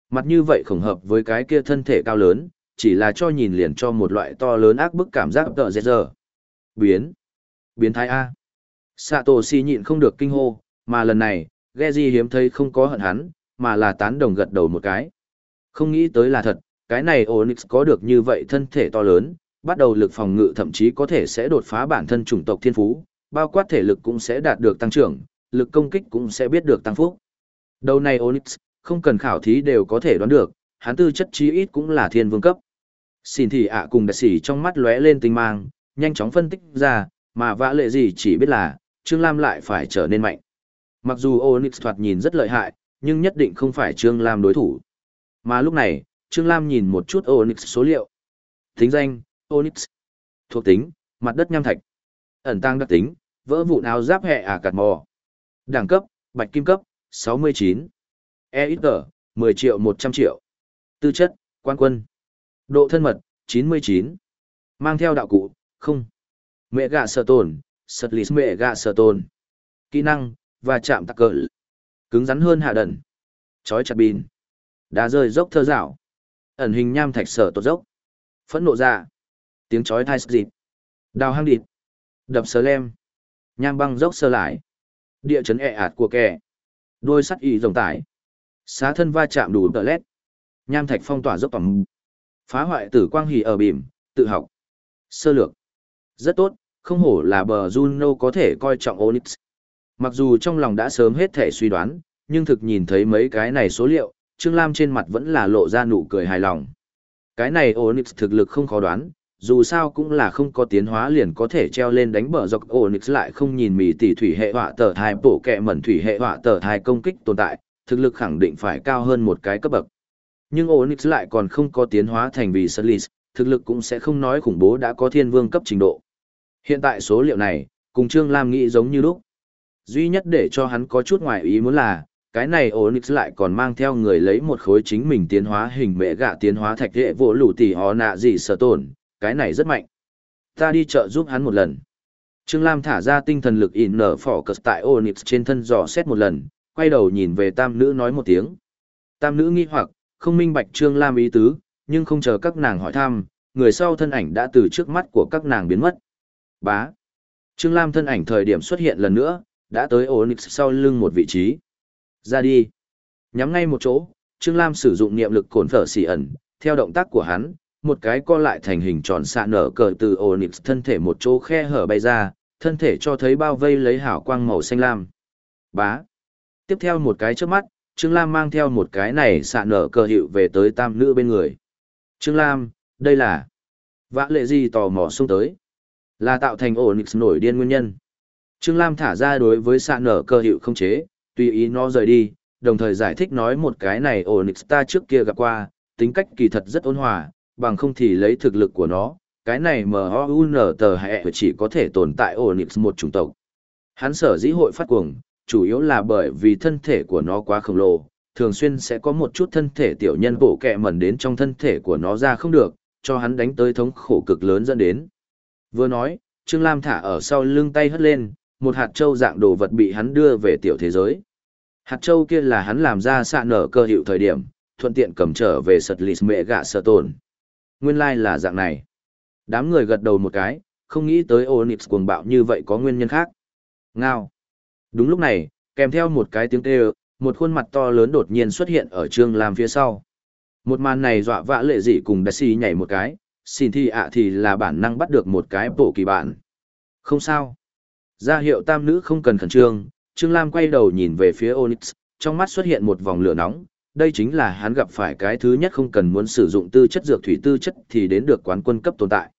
Mặt như vậy khổng hợp với cái kia thân thể cao lớn, chỉ là cho nhìn liền cho một loại to lớn ác bức cảm giác tợ dệt giờ. Biến. Biến thái A. Satoshi nhịn không được kinh hô, mà lần này, Geji hiếm thấy không có hận hắn, mà là tán đồng gật đầu một cái. Không nghĩ tới là thật, cái này Onyx có được như vậy thân thể to lớn, bắt đầu lực phòng ngự thậm chí có thể sẽ đột phá bản thân chủng tộc thiên phú, bao quát thể lực cũng sẽ đạt được tăng trưởng, lực công kích cũng sẽ biết được tăng phúc. Đầu này Onyx, không cần khảo thí đều có thể đoán được, hắn tư chất chí ít cũng là thiên vương cấp. Xin thì ạ cùng đại sĩ trong mắt lóe lên tinh mang, nhanh chóng phân tích ra, mà vã lệ gì chỉ biết là, Trương Lam lại phải trở nên mạnh. Mặc dù Onyx thoạt nhìn rất lợi hại, nhưng nhất định không phải Trương Lam đối thủ. Mà lúc này, Trương Lam nhìn một chút Onyx số liệu. Tính danh, Onyx. Thuộc tính, mặt đất nham thạch. Ẩn tăng đặc tính, vỡ vụn áo giáp hệ à cạt mò. Đẳng cấp, bạch kim cấp, 69. EXG, 10 triệu 100 triệu. Tư chất, quan quân. Độ thân mật, 99. Mang theo đạo cụ, không. Mẹ gạ sợ tồn, sật lì mẹ gạ sở tồn. Kỹ năng, và chạm tắc cỡ. Cứng rắn hơn hạ đần. Chói chặt bin. Đá rơi dốc thơ dạo. Ẩn hình nham thạch sở tột dốc. Phẫn nộ ra. Tiếng chói thai dịp. Đào hang địt. Đập sờ lem. Nham băng dốc sơ lại. Địa chấn ẹ ạt của kẻ. Đôi sắt y rồng tải. Xá thân va chạm đủ tờ lét. Nham thạch phong tỏa dốc tỏng. Phá hoại tử quang hỉ ở bìm, tự học. Sơ lược. Rất tốt, không hổ là bờ Juno có thể coi trọng Onyx. Mặc dù trong lòng đã sớm hết thể suy đoán, nhưng thực nhìn thấy mấy cái này số liệu, Trương Lam trên mặt vẫn là lộ ra nụ cười hài lòng. Cái này Onyx thực lực không khó đoán, dù sao cũng là không có tiến hóa liền có thể treo lên đánh bờ dọc Onyx lại không nhìn mì tỷ thủy hệ họa tờ thai bổ kẹ mẩn thủy hệ họa tờ thai công kích tồn tại, thực lực khẳng định phải cao hơn một cái cấp bậc. Nhưng Onyx lại còn không có tiến hóa thành vì Sutlis, thực lực cũng sẽ không nói khủng bố đã có thiên vương cấp trình độ. Hiện tại số liệu này, cùng Trương Lam nghĩ giống như lúc. Duy nhất để cho hắn có chút ngoài ý muốn là, cái này Onyx lại còn mang theo người lấy một khối chính mình tiến hóa hình mẹ gạ tiến hóa thạch hệ vô lũ tỷ họ nạ gì sở tổn, cái này rất mạnh. Ta đi chợ giúp hắn một lần. Trương Lam thả ra tinh thần lực in nở phỏ cực tại Onyx trên thân dò xét một lần, quay đầu nhìn về tam nữ nói một tiếng. Tam nữ nghi hoặc, không minh bạch Trương Lam ý tứ, nhưng không chờ các nàng hỏi thăm, người sau thân ảnh đã từ trước mắt của các nàng biến mất. Bá. Trương Lam thân ảnh thời điểm xuất hiện lần nữa, đã tới Onyx sau lưng một vị trí. Ra đi. Nhắm ngay một chỗ, Trương Lam sử dụng niệm lực cồn phở xì ẩn, theo động tác của hắn, một cái co lại thành hình tròn xạ nở cờ từ Onyx thân thể một chỗ khe hở bay ra, thân thể cho thấy bao vây lấy hảo quang màu xanh lam. Bá. Tiếp theo một cái trước mắt, Trương Lam mang theo một cái này xạ nở cờ hiệu về tới tam nữ bên người. Trương Lam, đây là... Vã lệ gì tò mò xông tới. Là tạo thành Onyx nổi điên nguyên nhân. Trương Lam thả ra đối với xạ nở cơ hiệu không chế, tùy ý nó rời đi, đồng thời giải thích nói một cái này Onyx ta trước kia gặp qua, tính cách kỳ thật rất ôn hòa, bằng không thì lấy thực lực của nó, cái này M.O.U.N. tờ hệ chỉ có thể tồn tại Onyx một chủng tộc. Hắn sở dĩ hội phát cuồng, chủ yếu là bởi vì thân thể của nó quá khổng lồ, thường xuyên sẽ có một chút thân thể tiểu nhân bộ kẹ mẩn đến trong thân thể của nó ra không được, cho hắn đánh tới thống khổ cực lớn dẫn đến. Vừa nói, Trương Lam thả ở sau lưng tay hất lên, một hạt châu dạng đồ vật bị hắn đưa về tiểu thế giới. Hạt châu kia là hắn làm ra xạ nở cơ hiệu thời điểm, thuận tiện cầm trở về sật lịt mẹ gạ sở tồn. Nguyên lai like là dạng này. Đám người gật đầu một cái, không nghĩ tới Onyx cuồng bạo như vậy có nguyên nhân khác. Ngao. Đúng lúc này, kèm theo một cái tiếng kêu, một khuôn mặt to lớn đột nhiên xuất hiện ở Trương Lam phía sau. Một màn này dọa vã lệ dị cùng đại si nhảy một cái, xin thi ạ thì là bản năng bắt được một cái bộ kỳ bản. Không sao. Ra hiệu tam nữ không cần khẩn trương, Trương Lam quay đầu nhìn về phía Onyx, trong mắt xuất hiện một vòng lửa nóng, đây chính là hắn gặp phải cái thứ nhất không cần muốn sử dụng tư chất dược thủy tư chất thì đến được quán quân cấp tồn tại.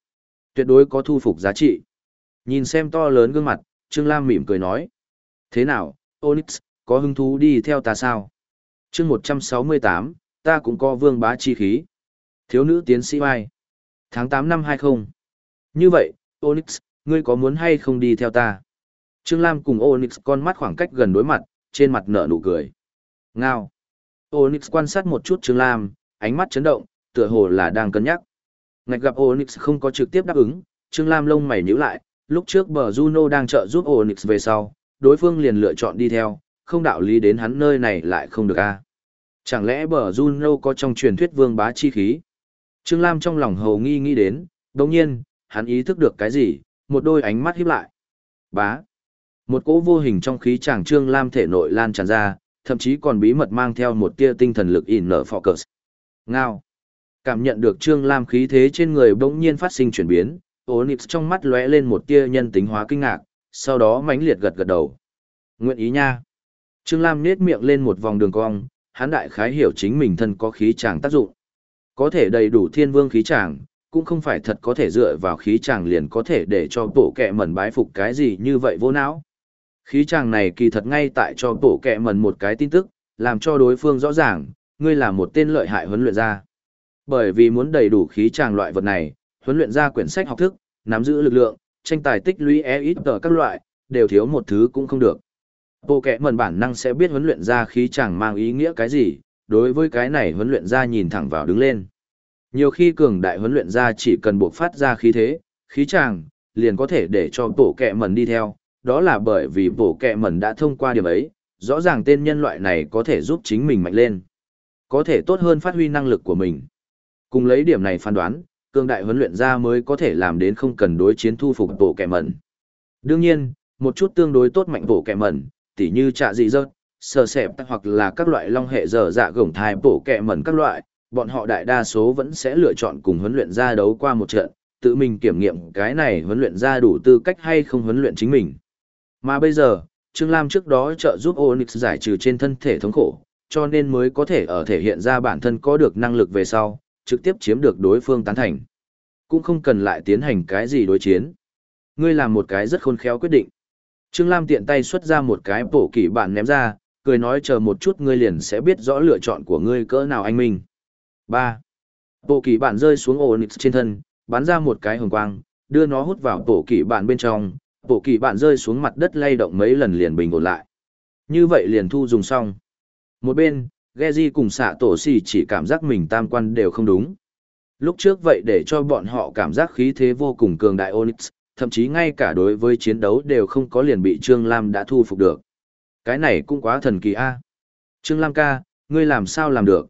Tuyệt đối có thu phục giá trị. Nhìn xem to lớn gương mặt, Trương Lam mỉm cười nói. Thế nào, Onyx, có hứng thú đi theo ta sao? chương 168, ta cũng có vương bá chi khí. Thiếu nữ tiến sĩ Mai. Tháng 8 năm 20. Như vậy, Onyx, ngươi có muốn hay không đi theo ta? Trương Lam cùng Onyx con mắt khoảng cách gần đối mặt, trên mặt nở nụ cười. Ngao. Onyx quan sát một chút Trương Lam, ánh mắt chấn động, tựa hồ là đang cân nhắc. Ngạch gặp Onyx không có trực tiếp đáp ứng, Trương Lam lông mày nhíu lại, lúc trước bờ Juno đang trợ giúp Onyx về sau, đối phương liền lựa chọn đi theo, không đạo lý đến hắn nơi này lại không được a. Chẳng lẽ bờ Juno có trong truyền thuyết vương bá chi khí? Trương Lam trong lòng hầu nghi nghĩ đến, đồng nhiên, hắn ý thức được cái gì, một đôi ánh mắt híp lại. Bá. Một cỗ vô hình trong khí chàng Trương Lam thể nội lan tràn ra, thậm chí còn bí mật mang theo một tia tinh thần lực in nở focus. Ngao. Cảm nhận được Trương Lam khí thế trên người bỗng nhiên phát sinh chuyển biến, Onyx trong mắt lóe lên một tia nhân tính hóa kinh ngạc, sau đó mãnh liệt gật gật đầu. Nguyện ý nha. Trương Lam nết miệng lên một vòng đường cong, hắn đại khái hiểu chính mình thân có khí chàng tác dụng. Có thể đầy đủ thiên vương khí tràng, cũng không phải thật có thể dựa vào khí tràng liền có thể để cho bộ kẹ mẩn bái phục cái gì như vậy vô não. Khí tràng này kỳ thật ngay tại cho bộ kẹ mẩn một cái tin tức, làm cho đối phương rõ ràng, ngươi là một tên lợi hại huấn luyện gia. Bởi vì muốn đầy đủ khí tràng loại vật này, huấn luyện ra quyển sách học thức, nắm giữ lực lượng, tranh tài tích lũy e ít tờ các loại, đều thiếu một thứ cũng không được. Bộ kẻ mẩn bản năng sẽ biết huấn luyện ra khí chàng mang ý nghĩa cái gì, đối với cái này huấn luyện ra nhìn thẳng vào đứng lên. Nhiều khi cường đại huấn luyện ra chỉ cần buộc phát ra khí thế, khí tràng, liền có thể để cho bổ kẹ mẩn đi theo, đó là bởi vì bổ kẹ mẩn đã thông qua điểm ấy, rõ ràng tên nhân loại này có thể giúp chính mình mạnh lên. Có thể tốt hơn phát huy năng lực của mình. Cùng lấy điểm này phán đoán, cường đại huấn luyện ra mới có thể làm đến không cần đối chiến thu phục bổ kẹ mẩn. Đương nhiên, một chút tương đối tốt mạnh bổ kẹ mẩn, tỉ như trạ dị dơ, sờ sẹp hoặc là các loại long hệ dở dạ gồng thai bổ kẹ mẩn các loại, bọn họ đại đa số vẫn sẽ lựa chọn cùng huấn luyện ra đấu qua một trận, tự mình kiểm nghiệm cái này huấn luyện ra đủ tư cách hay không huấn luyện chính mình. Mà bây giờ, Trương Lam trước đó trợ giúp Onyx giải trừ trên thân thể thống khổ, cho nên mới có thể ở thể hiện ra bản thân có được năng lực về sau, trực tiếp chiếm được đối phương tán thành. Cũng không cần lại tiến hành cái gì đối chiến. Ngươi làm một cái rất khôn khéo quyết định. Trương Lam tiện tay xuất ra một cái bổ kỷ bản ném ra, cười nói chờ một chút ngươi liền sẽ biết rõ lựa chọn của ngươi cỡ nào anh minh. 3. Bộ kỳ bản rơi xuống Onyx trên thân, bắn ra một cái hồng quang, đưa nó hút vào bộ kỳ bản bên trong, bộ kỳ bản rơi xuống mặt đất lay động mấy lần liền bình ổn lại. Như vậy liền thu dùng xong. Một bên, Geji cùng xạ tổ xì chỉ cảm giác mình tam quan đều không đúng. Lúc trước vậy để cho bọn họ cảm giác khí thế vô cùng cường đại Onyx, thậm chí ngay cả đối với chiến đấu đều không có liền bị Trương Lam đã thu phục được. Cái này cũng quá thần kỳ a. Trương Lam ca, ngươi làm sao làm được?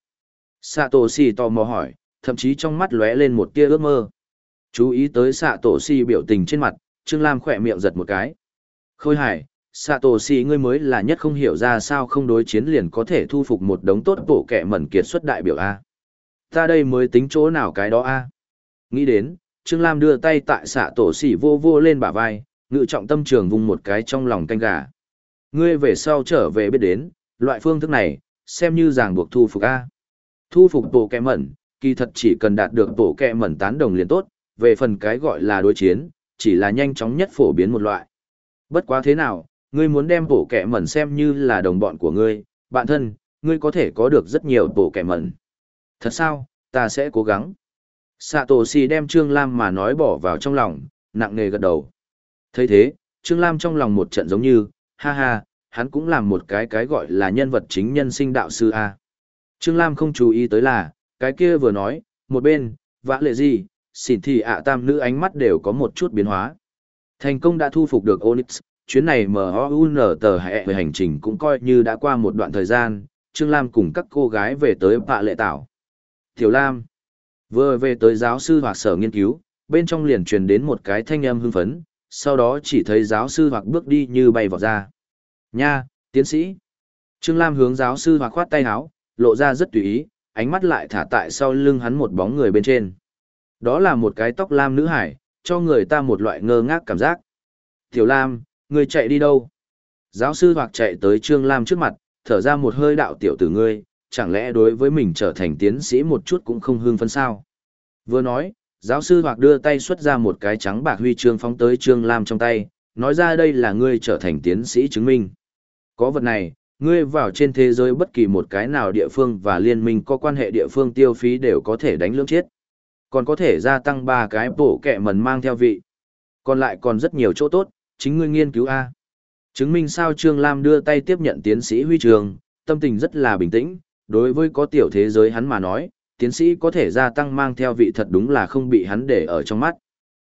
Sạ tổ xì tò mò hỏi, thậm chí trong mắt lóe lên một tia ước mơ. Chú ý tới xạ tổ xì biểu tình trên mặt, Trương Lam khỏe miệng giật một cái. Khôi hải, Satoshi ngươi mới là nhất không hiểu ra sao không đối chiến liền có thể thu phục một đống tốt bộ kẻ mẩn kiệt xuất đại biểu A. Ta đây mới tính chỗ nào cái đó A. Nghĩ đến, Trương Lam đưa tay tại Satoshi vô vô lên bả vai, ngự trọng tâm trường vùng một cái trong lòng canh gà. Ngươi về sau trở về biết đến, loại phương thức này, xem như ràng buộc thu phục A. Thu phục bộ kẹ mẩn, kỳ thật chỉ cần đạt được bộ kẹ mẩn tán đồng liền tốt, về phần cái gọi là đối chiến, chỉ là nhanh chóng nhất phổ biến một loại. Bất quá thế nào, ngươi muốn đem tổ kẹ mẩn xem như là đồng bọn của ngươi, bạn thân, ngươi có thể có được rất nhiều tổ kẹ mẩn. Thật sao, ta sẽ cố gắng. Satoshi đem Trương Lam mà nói bỏ vào trong lòng, nặng nề gật đầu. thấy thế, Trương Lam trong lòng một trận giống như, ha ha, hắn cũng làm một cái cái gọi là nhân vật chính nhân sinh đạo sư A. Trương Lam không chú ý tới là, cái kia vừa nói, một bên, vã lệ gì, xỉn thì ạ tam nữ ánh mắt đều có một chút biến hóa. Thành công đã thu phục được Onyx, chuyến này MOUN tờ hệ về hành trình cũng coi như đã qua một đoạn thời gian, Trương Lam cùng các cô gái về tới Bạ Lệ Tảo. Tiểu Lam vừa về tới giáo sư hoặc sở nghiên cứu, bên trong liền truyền đến một cái thanh âm hưng phấn, sau đó chỉ thấy giáo sư hoặc bước đi như bay vào ra. Nha, tiến sĩ. Trương Lam hướng giáo sư hoặc khoát tay áo, lộ ra rất tùy ý, ánh mắt lại thả tại sau lưng hắn một bóng người bên trên. Đó là một cái tóc lam nữ hải, cho người ta một loại ngơ ngác cảm giác. Tiểu Lam, Ngươi chạy đi đâu? Giáo sư hoặc chạy tới Trương Lam trước mặt, thở ra một hơi đạo tiểu tử ngươi, chẳng lẽ đối với mình trở thành tiến sĩ một chút cũng không hương phấn sao? Vừa nói, giáo sư hoặc đưa tay xuất ra một cái trắng bạc huy chương phóng tới Trương Lam trong tay, nói ra đây là ngươi trở thành tiến sĩ chứng minh. Có vật này, ngươi vào trên thế giới bất kỳ một cái nào địa phương và liên minh có quan hệ địa phương tiêu phí đều có thể đánh lưỡng chết. Còn có thể gia tăng ba cái bổ kẹ mần mang theo vị. Còn lại còn rất nhiều chỗ tốt, chính ngươi nghiên cứu A. Chứng minh sao Trương Lam đưa tay tiếp nhận tiến sĩ huy trường, tâm tình rất là bình tĩnh, đối với có tiểu thế giới hắn mà nói, tiến sĩ có thể gia tăng mang theo vị thật đúng là không bị hắn để ở trong mắt.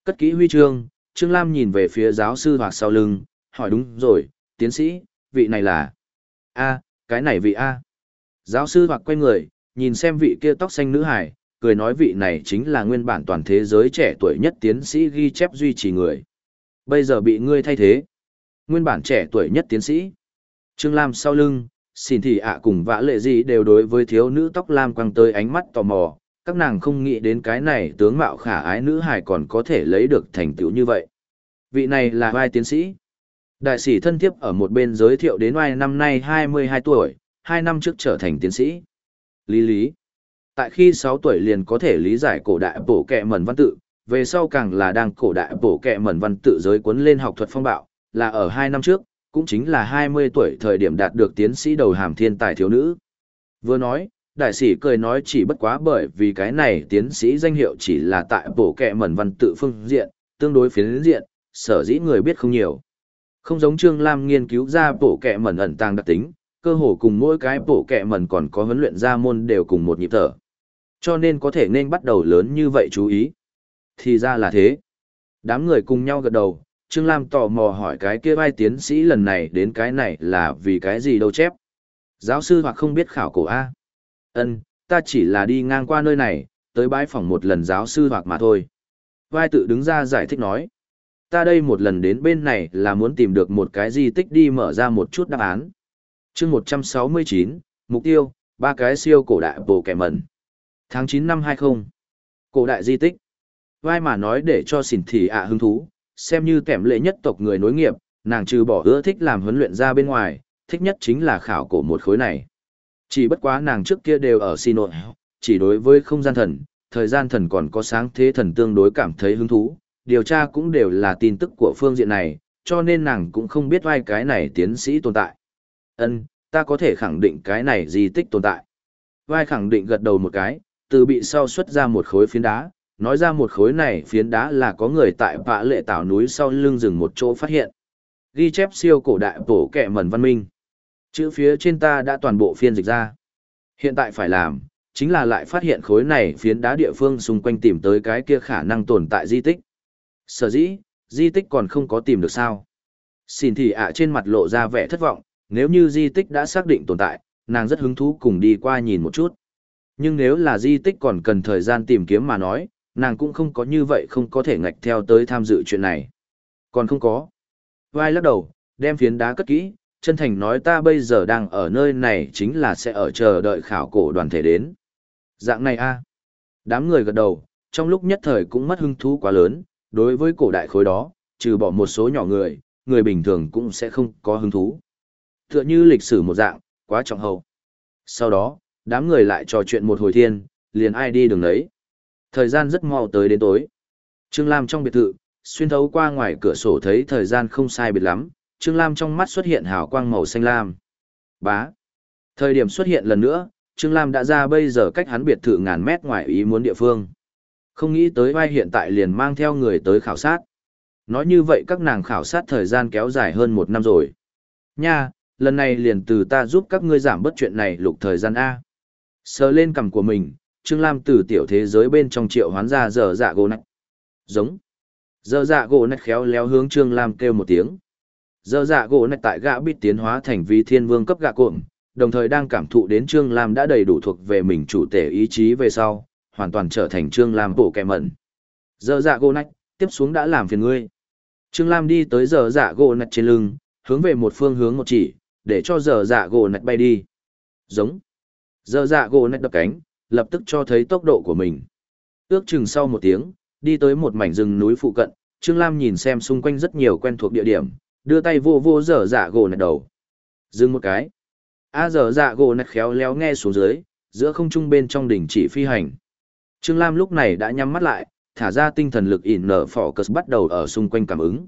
Cất kỹ huy chương, Trương Lam nhìn về phía giáo sư hoặc sau lưng, hỏi đúng rồi, tiến sĩ, vị này là... A, cái này vị A. Giáo sư hoặc quay người, nhìn xem vị kia tóc xanh nữ hải, cười nói vị này chính là nguyên bản toàn thế giới trẻ tuổi nhất tiến sĩ ghi chép duy trì người. Bây giờ bị ngươi thay thế. Nguyên bản trẻ tuổi nhất tiến sĩ. Trương Lam sau lưng, xin thì ạ cùng vã lệ gì đều đối với thiếu nữ tóc lam quăng tới ánh mắt tò mò, các nàng không nghĩ đến cái này tướng mạo khả ái nữ hài còn có thể lấy được thành tựu như vậy. Vị này là vai tiến sĩ. Đại sĩ thân thiếp ở một bên giới thiệu đến oai năm nay 22 tuổi, 2 năm trước trở thành tiến sĩ. Lý lý. Tại khi 6 tuổi liền có thể lý giải cổ đại bổ kẹ mẩn văn tự, về sau càng là đang cổ đại bổ kẹ mẩn văn tự giới cuốn lên học thuật phong bạo, là ở 2 năm trước, cũng chính là 20 tuổi thời điểm đạt được tiến sĩ đầu hàm thiên tài thiếu nữ. Vừa nói, đại sĩ cười nói chỉ bất quá bởi vì cái này tiến sĩ danh hiệu chỉ là tại bổ kẹ mẩn văn tự phương diện, tương đối phiến diện, sở dĩ người biết không nhiều. Không giống Trương Lam nghiên cứu ra bổ kẹ mẩn ẩn tàng đặc tính, cơ hồ cùng mỗi cái bổ kẹ mẩn còn có huấn luyện ra môn đều cùng một nhịp thở. Cho nên có thể nên bắt đầu lớn như vậy chú ý. Thì ra là thế. Đám người cùng nhau gật đầu, Trương Lam tò mò hỏi cái kia vai tiến sĩ lần này đến cái này là vì cái gì đâu chép. Giáo sư hoặc không biết khảo cổ A. ân ta chỉ là đi ngang qua nơi này, tới bãi phòng một lần giáo sư hoặc mà thôi. Vai tự đứng ra giải thích nói. Ta đây một lần đến bên này là muốn tìm được một cái di tích đi mở ra một chút đáp án. chương 169, mục tiêu, ba cái siêu cổ đại bồ kẻ mẩn. Tháng 9 năm 20. Cổ đại di tích. Vai mà nói để cho xỉn thị ạ hứng thú, xem như kẻm lệ nhất tộc người nối nghiệp, nàng trừ bỏ ưa thích làm huấn luyện ra bên ngoài, thích nhất chính là khảo cổ một khối này. Chỉ bất quá nàng trước kia đều ở xin nội, chỉ đối với không gian thần, thời gian thần còn có sáng thế thần tương đối cảm thấy hứng thú, điều tra cũng đều là tin tức của phương diện này, cho nên nàng cũng không biết ai cái này tiến sĩ tồn tại. Ân, ta có thể khẳng định cái này di tích tồn tại. Vai khẳng định gật đầu một cái, từ bị sau xuất ra một khối phiến đá, nói ra một khối này phiến đá là có người tại vạ lệ tảo núi sau lưng rừng một chỗ phát hiện. Ghi chép siêu cổ đại bổ kẹ mẩn văn minh. Chữ phía trên ta đã toàn bộ phiên dịch ra. Hiện tại phải làm, chính là lại phát hiện khối này phiến đá địa phương xung quanh tìm tới cái kia khả năng tồn tại di tích. Sở dĩ, di tích còn không có tìm được sao. Xin thì ạ trên mặt lộ ra vẻ thất vọng, nếu như di tích đã xác định tồn tại, nàng rất hứng thú cùng đi qua nhìn một chút. Nhưng nếu là di tích còn cần thời gian tìm kiếm mà nói, nàng cũng không có như vậy không có thể ngạch theo tới tham dự chuyện này. Còn không có. Vai lắc đầu, đem phiến đá cất kỹ, chân thành nói ta bây giờ đang ở nơi này chính là sẽ ở chờ đợi khảo cổ đoàn thể đến. Dạng này a Đám người gật đầu, trong lúc nhất thời cũng mất hứng thú quá lớn, đối với cổ đại khối đó, trừ bỏ một số nhỏ người, người bình thường cũng sẽ không có hứng thú. Tựa như lịch sử một dạng, quá trọng hậu. Sau đó, đám người lại trò chuyện một hồi thiên, liền ai đi đường đấy. Thời gian rất mau tới đến tối. Trương Lam trong biệt thự, xuyên thấu qua ngoài cửa sổ thấy thời gian không sai biệt lắm, Trương Lam trong mắt xuất hiện hào quang màu xanh lam. Bá. Thời điểm xuất hiện lần nữa, Trương Lam đã ra bây giờ cách hắn biệt thự ngàn mét ngoài ý muốn địa phương. Không nghĩ tới vai hiện tại liền mang theo người tới khảo sát. Nói như vậy các nàng khảo sát thời gian kéo dài hơn một năm rồi. Nha, lần này liền từ ta giúp các ngươi giảm bớt chuyện này lục thời gian A. Sờ lên cằm của mình, Trương Lam từ tiểu thế giới bên trong triệu hoán ra dở dạ gỗ nạch. Giống. Dở dạ gỗ nạch khéo léo hướng Trương Lam kêu một tiếng. Dở dạ gỗ nạch tại gã bít tiến hóa thành vi thiên vương cấp gạ cuộn, đồng thời đang cảm thụ đến Trương Lam đã đầy đủ thuộc về mình chủ thể ý chí về sau, hoàn toàn trở thành Trương Lam bổ kẻ mẩn. Dở dạ gỗ nạch, tiếp xuống đã làm phiền ngươi. Trương Lam đi tới dở dạ gỗ nạch trên lưng, hướng về một phương hướng một chỉ, để cho dở dạ gỗ nạch bay đi. Giống. Dở dạ gỗ nạch đập cánh, lập tức cho thấy tốc độ của mình. Ước chừng sau một tiếng, đi tới một mảnh rừng núi phụ cận, Trương Lam nhìn xem xung quanh rất nhiều quen thuộc địa điểm, đưa tay vô vô dở dạ gỗ nạch đầu. Dừng một cái. A dở dạ gỗ nạch khéo léo nghe xuống dưới, giữa không trung bên trong đỉnh chỉ phi hành. Trương Lam lúc này đã nhắm mắt lại, thả ra tinh thần lực ỉn nở phỏ cất bắt đầu ở xung quanh cảm ứng.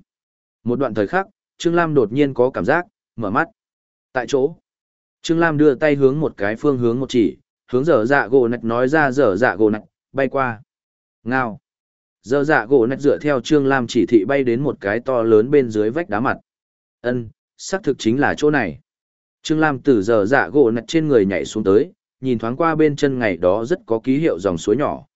Một đoạn thời khắc, Trương Lam đột nhiên có cảm giác, mở mắt. Tại chỗ, Trương Lam đưa tay hướng một cái phương hướng một chỉ, hướng dở dạ gỗ nạch nói ra dở dạ gỗ nạch, bay qua. Ngao. Dở dạ gỗ nạch dựa theo Trương Lam chỉ thị bay đến một cái to lớn bên dưới vách đá mặt. Ân, xác thực chính là chỗ này. Trương Lam từ dở dạ gỗ nạch trên người nhảy xuống tới, nhìn thoáng qua bên chân ngày đó rất có ký hiệu dòng suối nhỏ.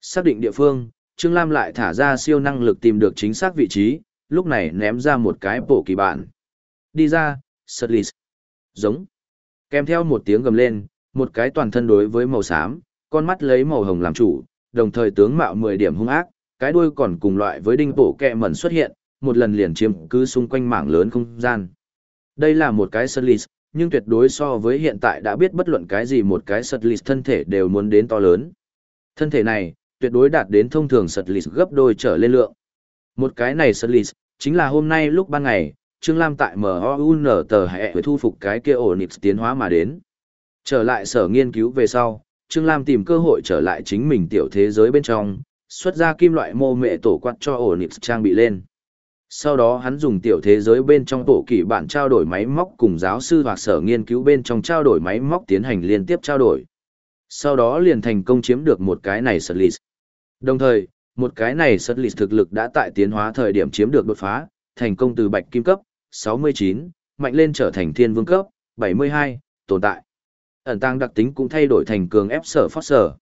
Xác định địa phương, Trương Lam lại thả ra siêu năng lực tìm được chính xác vị trí, lúc này ném ra một cái bộ kỳ bản. Đi ra, Sutlis. Giống. Kèm theo một tiếng gầm lên, một cái toàn thân đối với màu xám, con mắt lấy màu hồng làm chủ, đồng thời tướng mạo 10 điểm hung ác, cái đuôi còn cùng loại với đinh bổ kẹ mẩn xuất hiện, một lần liền chiếm cứ xung quanh mảng lớn không gian. Đây là một cái Sutlis, nhưng tuyệt đối so với hiện tại đã biết bất luận cái gì một cái Sutlis thân thể đều muốn đến to lớn. Thân thể này, tuyệt đối đạt đến thông thường Sutlis gấp đôi trở lên lượng. Một cái này Sutlis, chính là hôm nay lúc ban ngày, Trương Lam tại MOUN tờ hệ thu phục cái kia ổn tiến hóa mà đến. Trở lại sở nghiên cứu về sau, Trương Lam tìm cơ hội trở lại chính mình tiểu thế giới bên trong, xuất ra kim loại mô mệ tổ quạt cho ổ nịp trang bị lên. Sau đó hắn dùng tiểu thế giới bên trong tổ kỷ bản trao đổi máy móc cùng giáo sư hoặc sở nghiên cứu bên trong trao đổi máy móc tiến hành liên tiếp trao đổi. Sau đó liền thành công chiếm được một cái này sật lịt. Đồng thời, một cái này sật lịt thực lực đã tại tiến hóa thời điểm chiếm được đột phá, thành công từ bạch kim cấp, 69, mạnh lên trở thành thiên vương cấp, 72, tồn tại. Ẩn tăng đặc tính cũng thay đổi thành cường ép sở phót sở.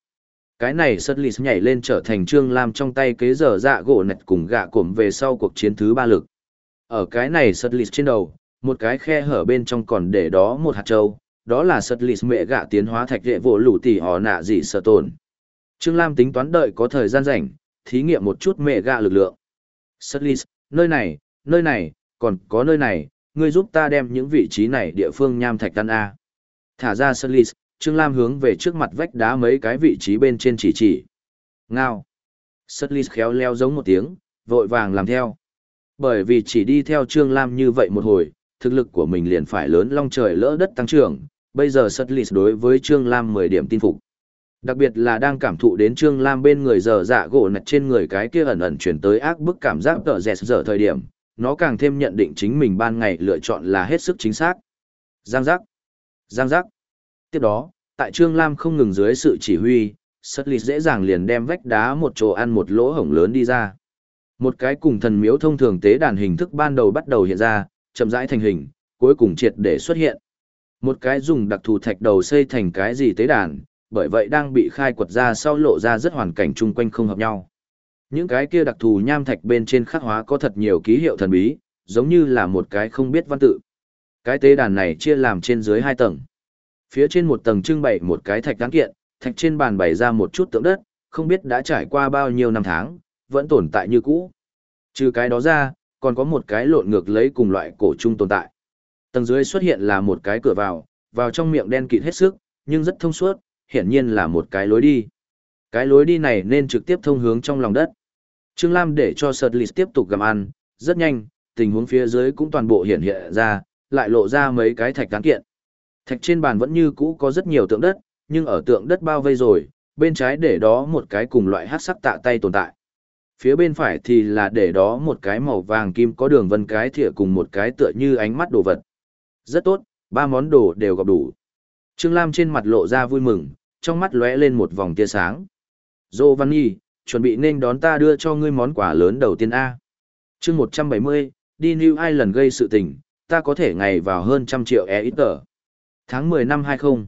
Cái này sật lì nhảy lên trở thành Trương Lam trong tay kế giờ dạ gỗ nạch cùng gạ cổm về sau cuộc chiến thứ ba lực. Ở cái này sật lì trên đầu, một cái khe hở bên trong còn để đó một hạt trâu, đó là sật lì mẹ gạ tiến hóa thạch đệ vỗ lũ tỷ họ nạ gì sợ tồn. Trương Lam tính toán đợi có thời gian rảnh, thí nghiệm một chút mẹ gạ lực lượng. Sật lì, nơi này, nơi này, còn có nơi này, ngươi giúp ta đem những vị trí này địa phương nham thạch tan A. Thả ra sân lịt, Trương Lam hướng về trước mặt vách đá mấy cái vị trí bên trên chỉ chỉ. Ngao. Sân lịt khéo leo giống một tiếng, vội vàng làm theo. Bởi vì chỉ đi theo Trương Lam như vậy một hồi, thực lực của mình liền phải lớn long trời lỡ đất tăng trưởng, bây giờ sân lịt đối với Trương Lam 10 điểm tin phục. Đặc biệt là đang cảm thụ đến Trương Lam bên người giờ dạ gỗ nạch trên người cái kia ẩn ẩn chuyển tới ác bức cảm giác tở dẹt giờ thời điểm, nó càng thêm nhận định chính mình ban ngày lựa chọn là hết sức chính xác. Giang giác. Giang giác. Tiếp đó, tại Trương Lam không ngừng dưới sự chỉ huy, Sất lịt dễ dàng liền đem vách đá một chỗ ăn một lỗ hổng lớn đi ra. Một cái cùng thần miếu thông thường tế đàn hình thức ban đầu bắt đầu hiện ra, chậm rãi thành hình, cuối cùng triệt để xuất hiện. Một cái dùng đặc thù thạch đầu xây thành cái gì tế đàn, bởi vậy đang bị khai quật ra sau lộ ra rất hoàn cảnh chung quanh không hợp nhau. Những cái kia đặc thù nham thạch bên trên khắc hóa có thật nhiều ký hiệu thần bí, giống như là một cái không biết văn tự. Cái tế đàn này chia làm trên dưới hai tầng. Phía trên một tầng trưng bày một cái thạch đáng kiện, thạch trên bàn bày ra một chút tượng đất, không biết đã trải qua bao nhiêu năm tháng, vẫn tồn tại như cũ. Trừ cái đó ra, còn có một cái lộn ngược lấy cùng loại cổ trung tồn tại. Tầng dưới xuất hiện là một cái cửa vào, vào trong miệng đen kịt hết sức, nhưng rất thông suốt, hiển nhiên là một cái lối đi. Cái lối đi này nên trực tiếp thông hướng trong lòng đất. Trương Lam để cho Sợt Lịt tiếp tục gặm ăn, rất nhanh, tình huống phía dưới cũng toàn bộ hiện hiện ra, lại lộ ra mấy cái thạch cán kiện. Thạch trên bàn vẫn như cũ có rất nhiều tượng đất, nhưng ở tượng đất bao vây rồi, bên trái để đó một cái cùng loại hát sắc tạ tay tồn tại. Phía bên phải thì là để đó một cái màu vàng kim có đường vân cái thìa cùng một cái tựa như ánh mắt đồ vật. Rất tốt, ba món đồ đều gặp đủ. Trương Lam trên mặt lộ ra vui mừng, trong mắt lóe lên một vòng tia sáng. Dô Văn Nhi, chuẩn bị nên đón ta đưa cho ngươi món quà lớn đầu tiên A. chương 170, đi New Island gây sự tình, ta có thể ngày vào hơn trăm triệu e ít tờ. Tháng 10 năm 20.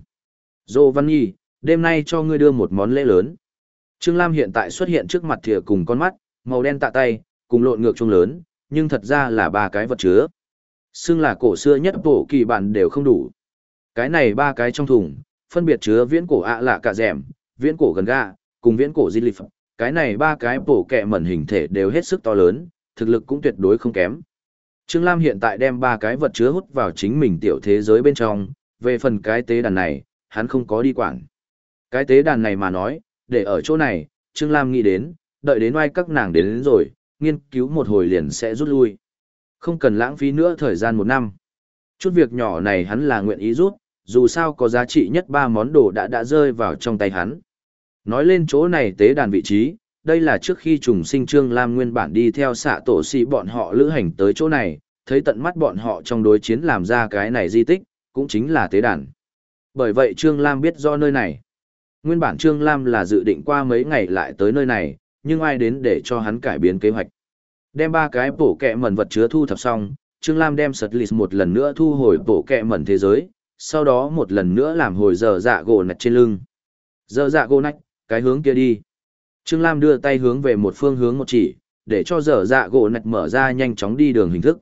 Dô Văn Nhi, đêm nay cho ngươi đưa một món lễ lớn. Trương Lam hiện tại xuất hiện trước mặt thìa cùng con mắt, màu đen tạ tay, cùng lộn ngược trung lớn, nhưng thật ra là ba cái vật chứa. Xưng là cổ xưa nhất bộ kỳ bản đều không đủ. Cái này ba cái trong thùng, phân biệt chứa viễn cổ ạ lạ cả rẻm, viễn cổ gần gà, cùng viễn cổ di lịch. Cái này ba cái bổ kẹ mẩn hình thể đều hết sức to lớn, thực lực cũng tuyệt đối không kém. Trương Lam hiện tại đem ba cái vật chứa hút vào chính mình tiểu thế giới bên trong, về phần cái tế đàn này, hắn không có đi quản. Cái tế đàn này mà nói, để ở chỗ này, Trương Lam nghĩ đến, đợi đến oai các nàng đến, đến rồi, nghiên cứu một hồi liền sẽ rút lui. Không cần lãng phí nữa thời gian một năm. Chút việc nhỏ này hắn là nguyện ý rút, dù sao có giá trị nhất ba món đồ đã đã rơi vào trong tay hắn. Nói lên chỗ này tế đàn vị trí, đây là trước khi trùng sinh Trương Lam nguyên bản đi theo xạ tổ sĩ bọn họ lữ hành tới chỗ này, thấy tận mắt bọn họ trong đối chiến làm ra cái này di tích, cũng chính là tế đàn. Bởi vậy Trương Lam biết do nơi này. Nguyên bản Trương Lam là dự định qua mấy ngày lại tới nơi này, nhưng ai đến để cho hắn cải biến kế hoạch. Đem ba cái bổ kẹ mẩn vật chứa thu thập xong, Trương Lam đem sật lịt một lần nữa thu hồi bổ kẹ mẩn thế giới, sau đó một lần nữa làm hồi giờ dạ gỗ nạch trên lưng. Giờ dạ gỗ nạch, cái hướng kia đi. Trương Lam đưa tay hướng về một phương hướng một chỉ, để cho dở dạ gỗ nạch mở ra nhanh chóng đi đường hình thức.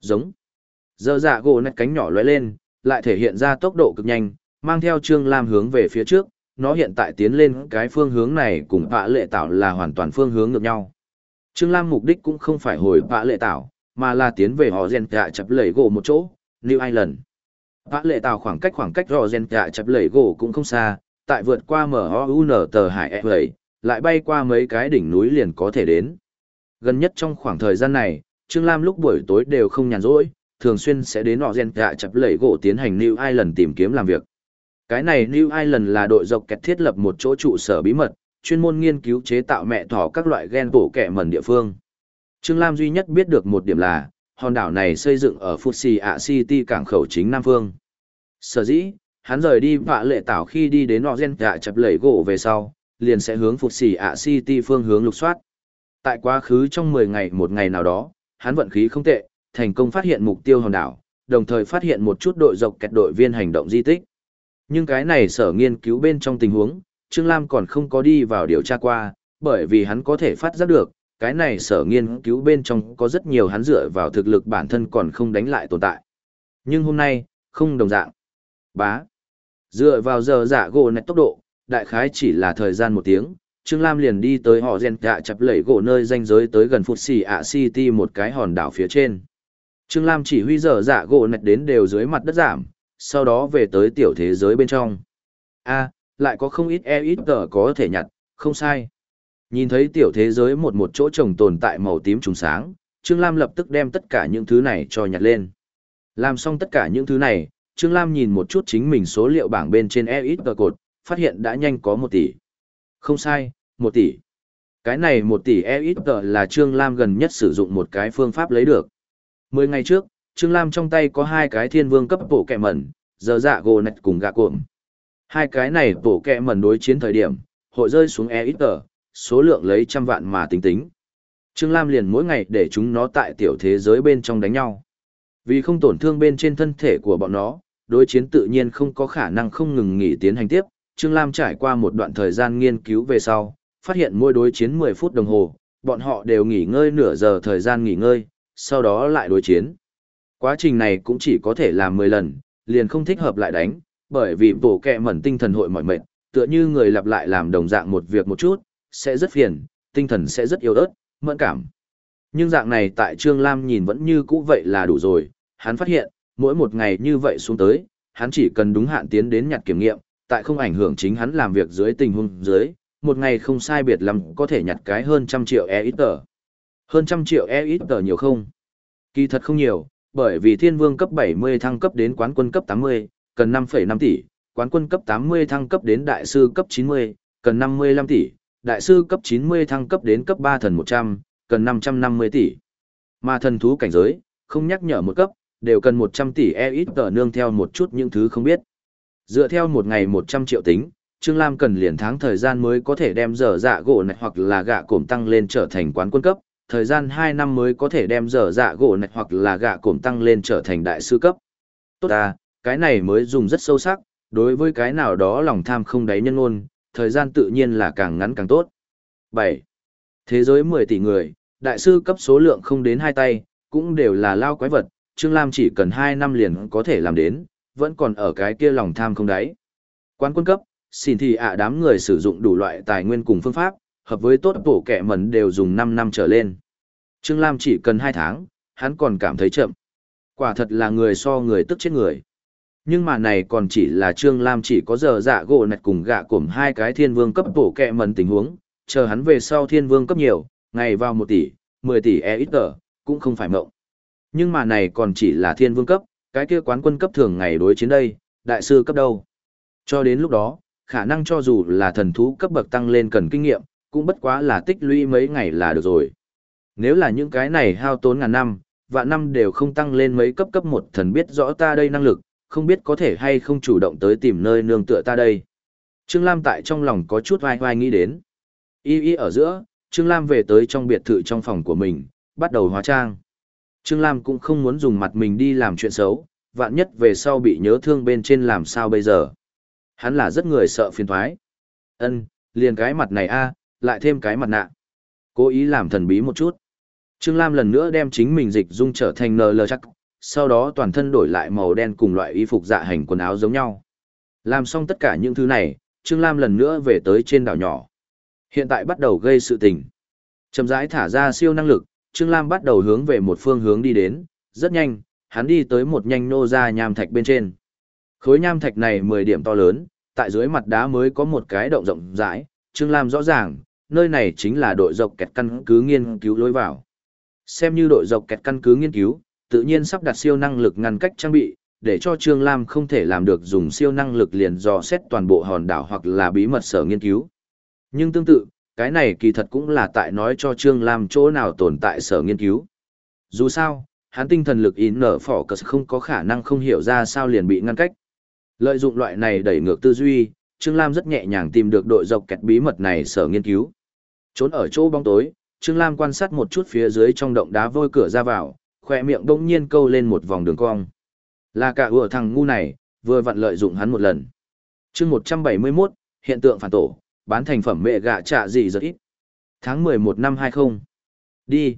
Giống. Dở dạ gỗ nạch cánh nhỏ lóe lên, lại thể hiện ra tốc độ cực nhanh, mang theo Trương Lam hướng về phía trước, nó hiện tại tiến lên cái phương hướng này cùng vạ lệ tạo là hoàn toàn phương hướng ngược nhau. Trương Lam mục đích cũng không phải hồi vạ lệ tạo, mà là tiến về họ rèn cả chập lẩy gỗ một chỗ, New Island. Vạ lệ Tạo khoảng cách khoảng cách họ gen dạ chập lẩy gỗ cũng không xa, tại vượt qua MOUN tờ hải e lại bay qua mấy cái đỉnh núi liền có thể đến. Gần nhất trong khoảng thời gian này, Trương Lam lúc buổi tối đều không nhàn rỗi, thường xuyên sẽ đến họ gen dạ chập lẩy gỗ tiến hành New Island tìm kiếm làm việc. Cái này New Island là đội dọc kẹt thiết lập một chỗ trụ sở bí mật, chuyên môn nghiên cứu chế tạo mẹ thỏ các loại gen bổ kẻ mẩn địa phương. Trương Lam duy nhất biết được một điểm là, hòn đảo này xây dựng ở Fuji A City cảng khẩu chính Nam Phương. Sở dĩ, hắn rời đi vạ lệ tảo khi đi đến họ gen dạ chập lẩy gỗ về sau, liền sẽ hướng Fuji ạ City phương hướng lục soát. Tại quá khứ trong 10 ngày một ngày nào đó, hắn vận khí không tệ, thành công phát hiện mục tiêu hòn đảo, đồng thời phát hiện một chút đội dọc kẹt đội viên hành động di tích. Nhưng cái này sở nghiên cứu bên trong tình huống, Trương Lam còn không có đi vào điều tra qua, bởi vì hắn có thể phát giác được, cái này sở nghiên cứu bên trong có rất nhiều hắn dựa vào thực lực bản thân còn không đánh lại tồn tại. Nhưng hôm nay, không đồng dạng. Bá. Dựa vào giờ giả gỗ nạch tốc độ, đại khái chỉ là thời gian một tiếng, Trương Lam liền đi tới họ rèn dạ chập lẩy gỗ nơi danh giới tới gần Phút Xì ạ City một cái hòn đảo phía trên. Trương Lam chỉ huy dở dạ gỗ nạch đến đều dưới mặt đất giảm, sau đó về tới tiểu thế giới bên trong. a lại có không ít e ít tờ có thể nhặt, không sai. Nhìn thấy tiểu thế giới một một chỗ trồng tồn tại màu tím trùng sáng, Trương Lam lập tức đem tất cả những thứ này cho nhặt lên. Làm xong tất cả những thứ này, Trương Lam nhìn một chút chính mình số liệu bảng bên trên e ít tờ cột, phát hiện đã nhanh có một tỷ. Không sai, một tỷ. Cái này một tỷ e là Trương Lam gần nhất sử dụng một cái phương pháp lấy được. Mười ngày trước, Trương Lam trong tay có hai cái thiên vương cấp bộ kẹ mẩn, giờ dạ gồ nạch cùng gạ cuộm. Hai cái này bộ kẹ mẩn đối chiến thời điểm, hội rơi xuống e số lượng lấy trăm vạn mà tính tính. Trương Lam liền mỗi ngày để chúng nó tại tiểu thế giới bên trong đánh nhau. Vì không tổn thương bên trên thân thể của bọn nó, đối chiến tự nhiên không có khả năng không ngừng nghỉ tiến hành tiếp. Trương Lam trải qua một đoạn thời gian nghiên cứu về sau, phát hiện mỗi đối chiến 10 phút đồng hồ, bọn họ đều nghỉ ngơi nửa giờ thời gian nghỉ ngơi, sau đó lại đối chiến. Quá trình này cũng chỉ có thể làm 10 lần, liền không thích hợp lại đánh, bởi vì bổ kẹ mẩn tinh thần hội mỏi mệt, tựa như người lặp lại làm đồng dạng một việc một chút, sẽ rất phiền, tinh thần sẽ rất yếu ớt, mẫn cảm. Nhưng dạng này tại Trương Lam nhìn vẫn như cũ vậy là đủ rồi, hắn phát hiện, mỗi một ngày như vậy xuống tới, hắn chỉ cần đúng hạn tiến đến nhặt kiểm nghiệm, tại không ảnh hưởng chính hắn làm việc dưới tình huống dưới, một ngày không sai biệt lắm có thể nhặt cái hơn trăm triệu e ít tờ. Hơn trăm triệu e ít tờ nhiều không? Kỳ thật không nhiều, bởi vì thiên vương cấp 70 thăng cấp đến quán quân cấp 80, cần 5,5 tỷ, quán quân cấp 80 thăng cấp đến đại sư cấp 90, cần 55 tỷ, đại sư cấp 90 thăng cấp đến cấp 3 thần 100, cần 550 tỷ. Mà thần thú cảnh giới, không nhắc nhở một cấp, đều cần 100 tỷ e ít tờ nương theo một chút những thứ không biết. Dựa theo một ngày 100 triệu tính, Trương Lam cần liền tháng thời gian mới có thể đem dở dạ gỗ này hoặc là gạ cổm tăng lên trở thành quán quân cấp, thời gian 2 năm mới có thể đem dở dạ gỗ này hoặc là gạ cổm tăng lên trở thành đại sư cấp. Tốt à, cái này mới dùng rất sâu sắc, đối với cái nào đó lòng tham không đáy nhân ngôn, thời gian tự nhiên là càng ngắn càng tốt. 7. Thế giới 10 tỷ người, đại sư cấp số lượng không đến hai tay, cũng đều là lao quái vật, Trương Lam chỉ cần 2 năm liền có thể làm đến, vẫn còn ở cái kia lòng tham không đáy. Quán quân cấp, xin thì ạ đám người sử dụng đủ loại tài nguyên cùng phương pháp, hợp với tốt bổ kẻ mẩn đều dùng 5 năm trở lên. Trương Lam chỉ cần 2 tháng, hắn còn cảm thấy chậm. Quả thật là người so người tức chết người. Nhưng mà này còn chỉ là Trương Lam chỉ có giờ dạ gỗ nạch cùng gạ cổm hai cái thiên vương cấp bổ kẹ mần tình huống, chờ hắn về sau thiên vương cấp nhiều, ngày vào 1 tỷ, 10 tỷ e ít tờ, cũng không phải mộng. Nhưng mà này còn chỉ là thiên vương cấp, cái kia quán quân cấp thường ngày đối chiến đây, đại sư cấp đâu. Cho đến lúc đó, khả năng cho dù là thần thú cấp bậc tăng lên cần kinh nghiệm, cũng bất quá là tích lũy mấy ngày là được rồi. Nếu là những cái này hao tốn ngàn năm, vạn năm đều không tăng lên mấy cấp cấp một thần biết rõ ta đây năng lực, không biết có thể hay không chủ động tới tìm nơi nương tựa ta đây. Trương Lam tại trong lòng có chút vai vai nghĩ đến. Y y ở giữa, Trương Lam về tới trong biệt thự trong phòng của mình, bắt đầu hóa trang. Trương Lam cũng không muốn dùng mặt mình đi làm chuyện xấu, vạn nhất về sau bị nhớ thương bên trên làm sao bây giờ. Hắn là rất người sợ phiền thoái. ân liền cái mặt này a lại thêm cái mặt nạ. Cố ý làm thần bí một chút. Trương Lam lần nữa đem chính mình dịch dung trở thành nờ lờ chắc, sau đó toàn thân đổi lại màu đen cùng loại y phục dạ hành quần áo giống nhau. Làm xong tất cả những thứ này, Trương Lam lần nữa về tới trên đảo nhỏ. Hiện tại bắt đầu gây sự tình. Chậm rãi thả ra siêu năng lực, Trương Lam bắt đầu hướng về một phương hướng đi đến, rất nhanh, hắn đi tới một nhanh nô ra nham thạch bên trên. Khối nham thạch này 10 điểm to lớn, tại dưới mặt đá mới có một cái động rộng rãi, Trương Lam rõ ràng, nơi này chính là đội dọc kẹt căn cứ nghiên cứu lối vào. Xem như đội dọc kẹt căn cứ nghiên cứu, tự nhiên sắp đặt siêu năng lực ngăn cách trang bị, để cho Trương Lam không thể làm được dùng siêu năng lực liền dò xét toàn bộ hòn đảo hoặc là bí mật sở nghiên cứu. Nhưng tương tự, cái này kỳ thật cũng là tại nói cho Trương Lam chỗ nào tồn tại sở nghiên cứu. Dù sao, hắn tinh thần lực in nở phỏ cờ không có khả năng không hiểu ra sao liền bị ngăn cách. Lợi dụng loại này đẩy ngược tư duy, Trương Lam rất nhẹ nhàng tìm được đội dọc kẹt bí mật này sở nghiên cứu. Trốn ở chỗ bóng tối, Trương Lam quan sát một chút phía dưới trong động đá vôi cửa ra vào, khỏe miệng đông nhiên câu lên một vòng đường cong. Là cả ủa thằng ngu này, vừa vặn lợi dụng hắn một lần. chương 171, hiện tượng phản tổ, bán thành phẩm mẹ gạ trả gì rất ít. Tháng 11 năm 20. Đi.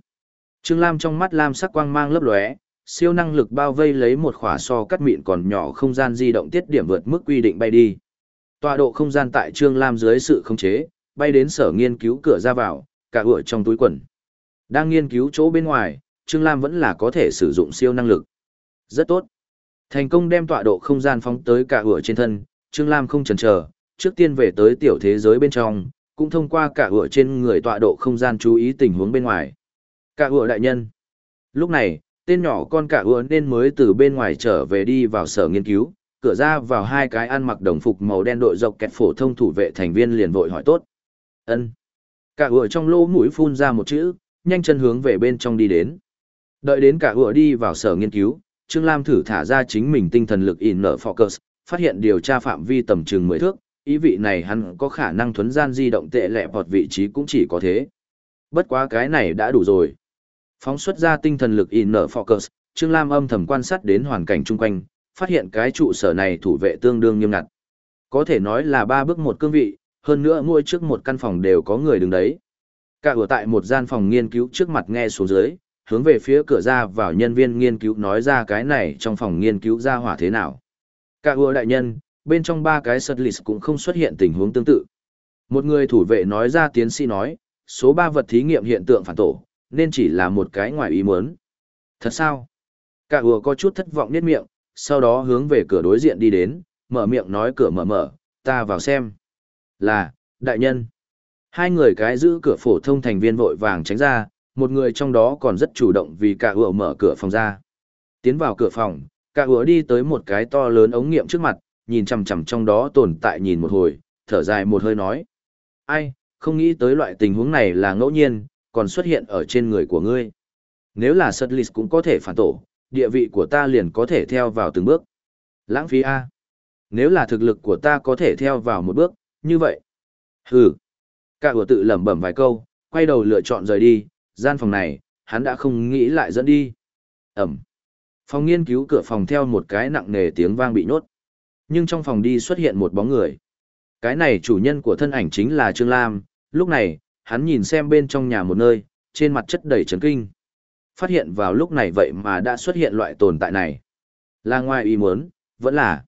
Trương Lam trong mắt Lam sắc quang mang lấp lóe, siêu năng lực bao vây lấy một khỏa so cắt mịn còn nhỏ không gian di động tiết điểm vượt mức quy định bay đi. Tọa độ không gian tại Trương Lam dưới sự khống chế, bay đến sở nghiên cứu cửa ra vào, cả ủa trong túi quần. Đang nghiên cứu chỗ bên ngoài, Trương Lam vẫn là có thể sử dụng siêu năng lực. Rất tốt. Thành công đem tọa độ không gian phóng tới cả ủa trên thân, Trương Lam không chần chờ, trước tiên về tới tiểu thế giới bên trong, cũng thông qua cả ủa trên người tọa độ không gian chú ý tình huống bên ngoài. Cả ủa đại nhân. Lúc này, tên nhỏ con cả ủa nên mới từ bên ngoài trở về đi vào sở nghiên cứu, cửa ra vào hai cái ăn mặc đồng phục màu đen đội dọc kẹt phổ thông thủ vệ thành viên liền vội hỏi tốt. Ân. Cả ủa trong lỗ mũi phun ra một chữ, nhanh chân hướng về bên trong đi đến. Đợi đến cả ủa đi vào sở nghiên cứu, Trương Lam thử thả ra chính mình tinh thần lực in nở focus, phát hiện điều tra phạm vi tầm chừng 10 thước, ý vị này hắn có khả năng thuấn gian di động tệ lẹ bọt vị trí cũng chỉ có thế. Bất quá cái này đã đủ rồi. Phóng xuất ra tinh thần lực in nở focus, Trương Lam âm thầm quan sát đến hoàn cảnh chung quanh, phát hiện cái trụ sở này thủ vệ tương đương nghiêm ngặt. Có thể nói là ba bước một cương vị, hơn nữa mỗi trước một căn phòng đều có người đứng đấy. Cả ở tại một gian phòng nghiên cứu trước mặt nghe xuống dưới, hướng về phía cửa ra vào nhân viên nghiên cứu nói ra cái này trong phòng nghiên cứu ra hỏa thế nào. Cả ưa đại nhân, bên trong ba cái sật lịt cũng không xuất hiện tình huống tương tự. Một người thủ vệ nói ra tiến sĩ nói, số ba vật thí nghiệm hiện tượng phản tổ, nên chỉ là một cái ngoài ý muốn. Thật sao? Cả ưa có chút thất vọng nét miệng, sau đó hướng về cửa đối diện đi đến, mở miệng nói cửa mở mở, ta vào xem. Là, đại nhân. Hai người cái giữ cửa phổ thông thành viên vội vàng tránh ra, một người trong đó còn rất chủ động vì cả ủa mở cửa phòng ra. Tiến vào cửa phòng, cả ủa đi tới một cái to lớn ống nghiệm trước mặt, nhìn chằm chằm trong đó tồn tại nhìn một hồi, thở dài một hơi nói. Ai, không nghĩ tới loại tình huống này là ngẫu nhiên, còn xuất hiện ở trên người của ngươi. Nếu là Sutlis cũng có thể phản tổ, địa vị của ta liền có thể theo vào từng bước. Lãng phí A. Nếu là thực lực của ta có thể theo vào một bước, như vậy. Hừ. Cả vừa tự lẩm bẩm vài câu, quay đầu lựa chọn rời đi, gian phòng này, hắn đã không nghĩ lại dẫn đi. Ẩm. Phòng nghiên cứu cửa phòng theo một cái nặng nề tiếng vang bị nhốt. Nhưng trong phòng đi xuất hiện một bóng người. Cái này chủ nhân của thân ảnh chính là Trương Lam, lúc này, hắn nhìn xem bên trong nhà một nơi, trên mặt chất đầy chấn kinh. Phát hiện vào lúc này vậy mà đã xuất hiện loại tồn tại này. Là ngoài ý muốn, vẫn là.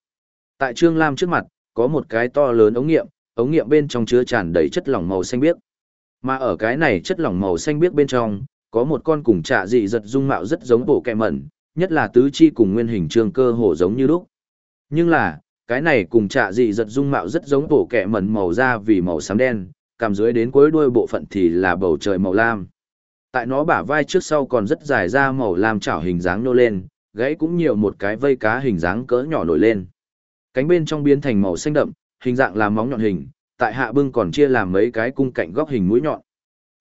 Tại Trương Lam trước mặt, có một cái to lớn ống nghiệm, ống nghiệm bên trong chứa tràn đầy chất lỏng màu xanh biếc. Mà ở cái này chất lỏng màu xanh biếc bên trong, có một con cùng trạ dị giật dung mạo rất giống bộ kẹ mẩn, nhất là tứ chi cùng nguyên hình trương cơ hồ giống như lúc. Nhưng là, cái này cùng trạ dị giật dung mạo rất giống bộ kẹ mẩn màu da vì màu xám đen, cằm dưới đến cuối đuôi bộ phận thì là bầu trời màu lam. Tại nó bả vai trước sau còn rất dài ra màu lam chảo hình dáng nô lên, gãy cũng nhiều một cái vây cá hình dáng cỡ nhỏ nổi lên. Cánh bên trong biến thành màu xanh đậm, hình dạng là móng nhọn hình, tại hạ bưng còn chia làm mấy cái cung cạnh góc hình mũi nhọn.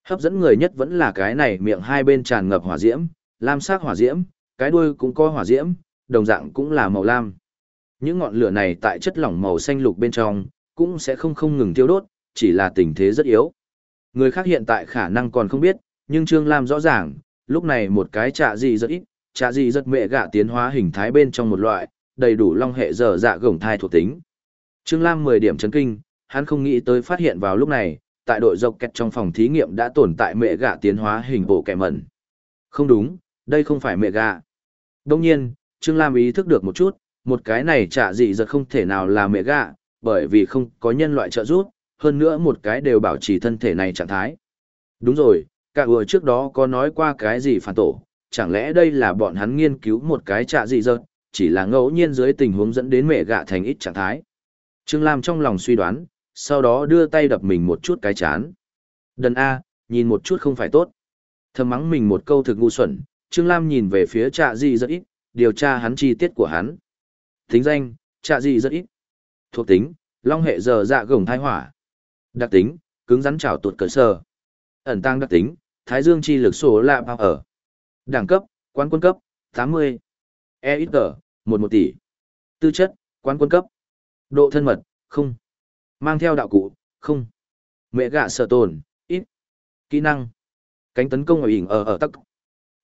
Hấp dẫn người nhất vẫn là cái này miệng hai bên tràn ngập hỏa diễm, lam sắc hỏa diễm, cái đuôi cũng có hỏa diễm, đồng dạng cũng là màu lam. Những ngọn lửa này tại chất lỏng màu xanh lục bên trong, cũng sẽ không không ngừng tiêu đốt, chỉ là tình thế rất yếu. Người khác hiện tại khả năng còn không biết, nhưng Trương Lam rõ ràng, lúc này một cái trạ gì rất ít, trạ gì rất mẹ gạ tiến hóa hình thái bên trong một loại, đầy đủ long hệ dở dạ gồng thai thuộc tính. Trương Lam 10 điểm chấn kinh, hắn không nghĩ tới phát hiện vào lúc này, tại đội dọc kẹt trong phòng thí nghiệm đã tồn tại mẹ gạ tiến hóa hình bộ kẻ mẩn. Không đúng, đây không phải mẹ gạ. Đông nhiên, Trương Lam ý thức được một chút, một cái này trả gì giật không thể nào là mẹ gạ, bởi vì không có nhân loại trợ giúp, hơn nữa một cái đều bảo trì thân thể này trạng thái. Đúng rồi, cả vừa trước đó có nói qua cái gì phản tổ, chẳng lẽ đây là bọn hắn nghiên cứu một cái trả gì giật, chỉ là ngẫu nhiên dưới tình huống dẫn đến mẹ gạ thành ít trạng thái. Trương Lam trong lòng suy đoán, sau đó đưa tay đập mình một chút cái chán. Đần A, nhìn một chút không phải tốt. Thầm mắng mình một câu thực ngu xuẩn, Trương Lam nhìn về phía trạ gì rất ít, điều tra hắn chi tiết của hắn. Tính danh, trạ gì rất ít. Thuộc tính, long hệ giờ dạ gồng thai hỏa. Đặc tính, cứng rắn trào tuột cỡ sơ. Ẩn tăng đặc tính, thái dương chi lực số lạ bao ở. Đẳng cấp, quán quân cấp, 80. E ít tờ, 11 tỷ. Tư chất, quán quân cấp. Độ thân mật, không. Mang theo đạo cụ, không. Mẹ gạ sở tồn, ít. Kỹ năng. Cánh tấn công ở ỉnh ở ở tắc.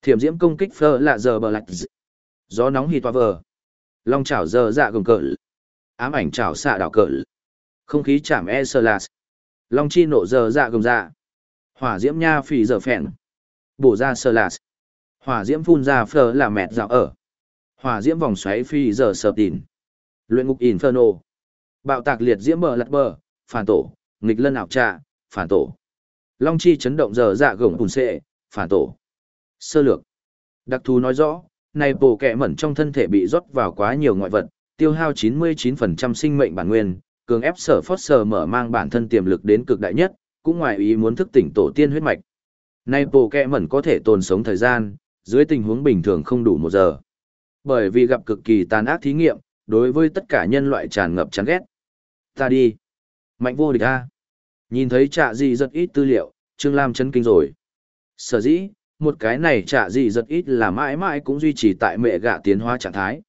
Thiểm diễm công kích phơ lạ giờ bờ lạch Gió nóng hì toa vờ. Long chảo dơ dạ gồng cỡ. Ám ảnh chảo xạ đảo cỡ. Không khí chạm e sơ lạt. Long chi nộ dơ dạ gồng dạ. Hỏa diễm nha phì dở phèn. Bổ ra sơ lạt. Hỏa diễm phun ra phơ là mẹt dạo ở. Hỏa diễm vòng xoáy phì dở sợp tìn. Luyện ngục inferno. Bạo tạc liệt diễm bờ lật bờ, phản tổ, nghịch lân ảo trạ, phản tổ. Long chi chấn động giờ dạ gồng ủn xệ, phản tổ. Sơ lược. Đặc thù nói rõ, này bổ kẹ mẩn trong thân thể bị rót vào quá nhiều ngoại vật, tiêu hao 99% sinh mệnh bản nguyên, cường ép sở phót sở mở mang bản thân tiềm lực đến cực đại nhất, cũng ngoài ý muốn thức tỉnh tổ tiên huyết mạch. Này bổ kẹ mẩn có thể tồn sống thời gian, dưới tình huống bình thường không đủ một giờ. Bởi vì gặp cực kỳ tàn ác thí nghiệm, đối với tất cả nhân loại tràn ngập chán ghét. Ta đi. Mạnh vô địch a. Nhìn thấy trạ gì rất ít tư liệu, Trương Lam chấn kinh rồi. Sở dĩ, một cái này trả gì rất ít là mãi mãi cũng duy trì tại mẹ gạ tiến hóa trạng thái.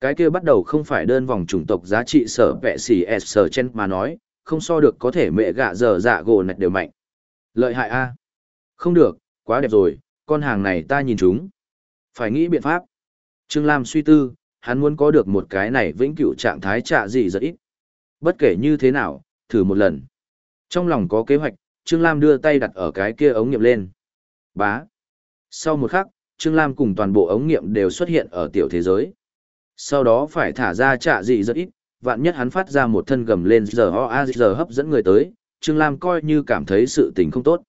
Cái kia bắt đầu không phải đơn vòng chủng tộc giá trị sở vẹ xỉ S sở chen mà nói, không so được có thể mẹ gạ giờ dạ gồ nạch đều mạnh. Lợi hại a Không được, quá đẹp rồi, con hàng này ta nhìn chúng. Phải nghĩ biện pháp. Trương Lam suy tư, hắn muốn có được một cái này vĩnh cửu trạng thái trả gì rất ít. Bất kể như thế nào, thử một lần. Trong lòng có kế hoạch, Trương Lam đưa tay đặt ở cái kia ống nghiệm lên. Bá. Sau một khắc, Trương Lam cùng toàn bộ ống nghiệm đều xuất hiện ở tiểu thế giới. Sau đó phải thả ra trả dị rất ít, vạn nhất hắn phát ra một thân gầm lên giờ ho a giờ hấp dẫn người tới, Trương Lam coi như cảm thấy sự tình không tốt.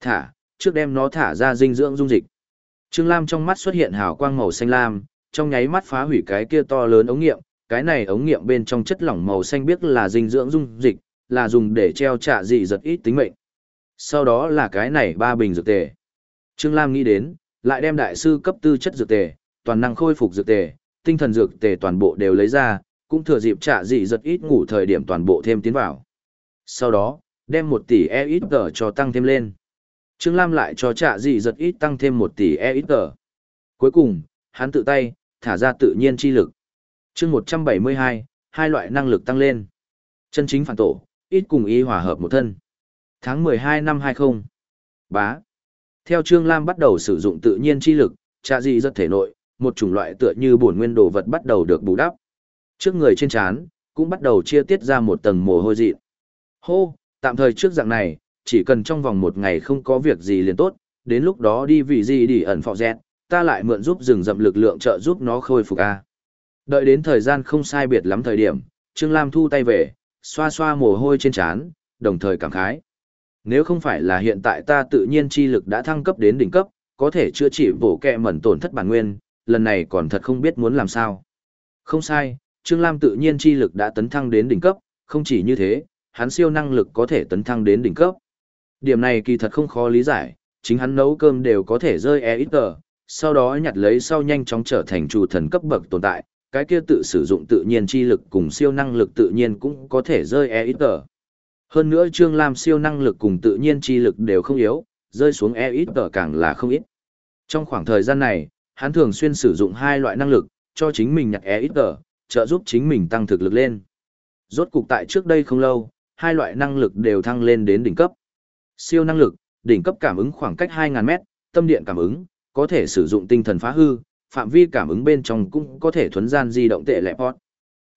Thả, trước đem nó thả ra dinh dưỡng dung dịch. Trương Lam trong mắt xuất hiện hào quang màu xanh lam, trong nháy mắt phá hủy cái kia to lớn ống nghiệm, cái này ống nghiệm bên trong chất lỏng màu xanh biết là dinh dưỡng dung dịch, là dùng để treo trả dị giật ít tính mệnh. Sau đó là cái này ba bình dược tề. Trương Lam nghĩ đến, lại đem đại sư cấp tư chất dược tề, toàn năng khôi phục dược tề, tinh thần dược tề toàn bộ đều lấy ra, cũng thừa dịp trả dị giật ít ngủ thời điểm toàn bộ thêm tiến vào. Sau đó, đem một tỷ e ít tờ cho tăng thêm lên. Trương Lam lại cho trả dị giật ít tăng thêm một tỷ e ít tờ. Cuối cùng, hắn tự tay, thả ra tự nhiên chi lực. chương 172, hai loại năng lực tăng lên. Chân chính phản tổ, ít cùng ý hòa hợp một thân. Tháng 12 năm 20. Bá. Theo Trương Lam bắt đầu sử dụng tự nhiên chi lực, trà dị rất thể nội, một chủng loại tựa như bổn nguyên đồ vật bắt đầu được bù đắp. Trước người trên trán cũng bắt đầu chia tiết ra một tầng mồ hôi dị. Hô, tạm thời trước dạng này, chỉ cần trong vòng một ngày không có việc gì liền tốt, đến lúc đó đi vì gì đi ẩn phọ dẹt, ta lại mượn giúp rừng rậm lực lượng trợ giúp nó khôi phục a. Đợi đến thời gian không sai biệt lắm thời điểm, Trương Lam thu tay về, xoa xoa mồ hôi trên trán, đồng thời cảm khái. Nếu không phải là hiện tại ta tự nhiên chi lực đã thăng cấp đến đỉnh cấp, có thể chữa trị bổ kẹ mẩn tổn thất bản nguyên, lần này còn thật không biết muốn làm sao. Không sai, Trương Lam tự nhiên chi lực đã tấn thăng đến đỉnh cấp, không chỉ như thế, hắn siêu năng lực có thể tấn thăng đến đỉnh cấp. Điểm này kỳ thật không khó lý giải, chính hắn nấu cơm đều có thể rơi e ít tờ, sau đó nhặt lấy sau nhanh chóng trở thành chủ thần cấp bậc tồn tại, cái kia tự sử dụng tự nhiên chi lực cùng siêu năng lực tự nhiên cũng có thể rơi e ít tờ. Hơn nữa Trương Lam siêu năng lực cùng tự nhiên chi lực đều không yếu, rơi xuống e ít tờ càng là không ít. Trong khoảng thời gian này, hắn thường xuyên sử dụng hai loại năng lực, cho chính mình nhặt e ít tờ, trợ giúp chính mình tăng thực lực lên. Rốt cục tại trước đây không lâu, hai loại năng lực đều thăng lên đến đỉnh cấp. Siêu năng lực, đỉnh cấp cảm ứng khoảng cách 2.000 mét, tâm điện cảm ứng, có thể sử dụng tinh thần phá hư, phạm vi cảm ứng bên trong cũng có thể thuấn gian di động tệ lẹp hót.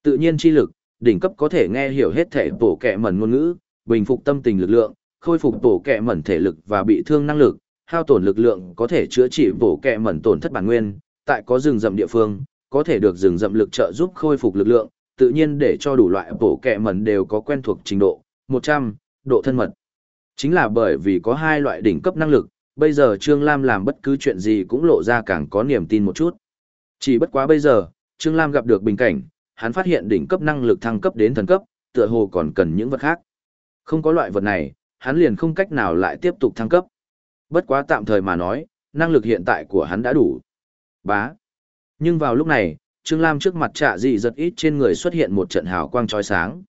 Tự nhiên chi lực, đỉnh cấp có thể nghe hiểu hết thể bổ kẹ mẩn ngôn ngữ, bình phục tâm tình lực lượng, khôi phục tổ kẹ mẩn thể lực và bị thương năng lực, hao tổn lực lượng có thể chữa trị bổ kẹ mẩn tổn thất bản nguyên, tại có rừng rậm địa phương, có thể được rừng rậm lực trợ giúp khôi phục lực lượng, tự nhiên để cho đủ loại bổ kẹ mẩn đều có quen thuộc trình độ, 100, độ thân mật. Chính là bởi vì có hai loại đỉnh cấp năng lực, bây giờ Trương Lam làm bất cứ chuyện gì cũng lộ ra càng có niềm tin một chút. Chỉ bất quá bây giờ, Trương Lam gặp được bình cảnh, hắn phát hiện đỉnh cấp năng lực thăng cấp đến thần cấp, tựa hồ còn cần những vật khác. Không có loại vật này, hắn liền không cách nào lại tiếp tục thăng cấp. Bất quá tạm thời mà nói, năng lực hiện tại của hắn đã đủ. Bá. Nhưng vào lúc này, Trương Lam trước mặt trạ dị giật ít trên người xuất hiện một trận hào quang trói sáng.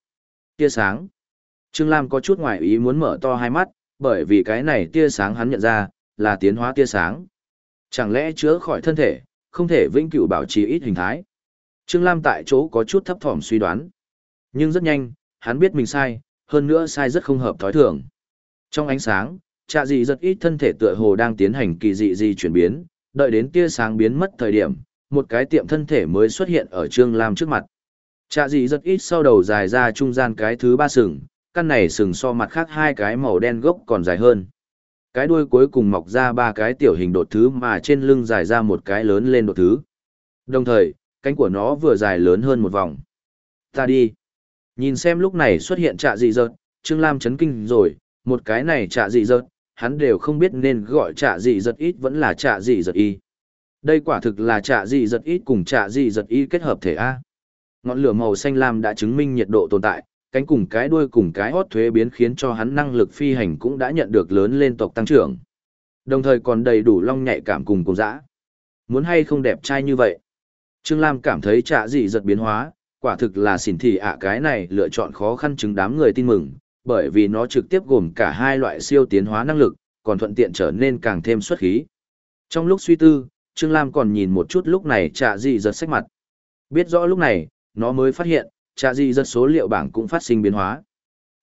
Tia sáng. Trương Lam có chút ngoài ý muốn mở to hai mắt, bởi vì cái này tia sáng hắn nhận ra, là tiến hóa tia sáng. Chẳng lẽ chữa khỏi thân thể, không thể vĩnh cửu bảo trì ít hình thái. Trương Lam tại chỗ có chút thấp thỏm suy đoán. Nhưng rất nhanh, hắn biết mình sai, hơn nữa sai rất không hợp thói thường. Trong ánh sáng, trạ dị rất ít thân thể tựa hồ đang tiến hành kỳ dị gì chuyển biến, đợi đến tia sáng biến mất thời điểm, một cái tiệm thân thể mới xuất hiện ở Trương Lam trước mặt. Trạ dị rất ít sau đầu dài ra trung gian cái thứ ba sừng, căn này sừng so mặt khác hai cái màu đen gốc còn dài hơn. Cái đuôi cuối cùng mọc ra ba cái tiểu hình đột thứ mà trên lưng dài ra một cái lớn lên đột thứ. Đồng thời, cánh của nó vừa dài lớn hơn một vòng. Ta đi. Nhìn xem lúc này xuất hiện trạ dị dợt, Trương Lam chấn kinh rồi, một cái này trạ dị dợt, hắn đều không biết nên gọi trạ dị dợt ít vẫn là trạ dị dợt y. Đây quả thực là trạ dị dợt ít cùng trạ dị dợt y kết hợp thể A. Ngọn lửa màu xanh lam đã chứng minh nhiệt độ tồn tại, cánh cùng cái đuôi cùng cái hót thuế biến khiến cho hắn năng lực phi hành cũng đã nhận được lớn lên tộc tăng trưởng. Đồng thời còn đầy đủ long nhạy cảm cùng cùng dã. Muốn hay không đẹp trai như vậy? Trương Lam cảm thấy trạ dị giật biến hóa, quả thực là xỉn thị ạ cái này lựa chọn khó khăn chứng đám người tin mừng, bởi vì nó trực tiếp gồm cả hai loại siêu tiến hóa năng lực, còn thuận tiện trở nên càng thêm xuất khí. Trong lúc suy tư, Trương Lam còn nhìn một chút lúc này trạ dị giật sách mặt. Biết rõ lúc này, nó mới phát hiện, trạ dị giật số liệu bảng cũng phát sinh biến hóa.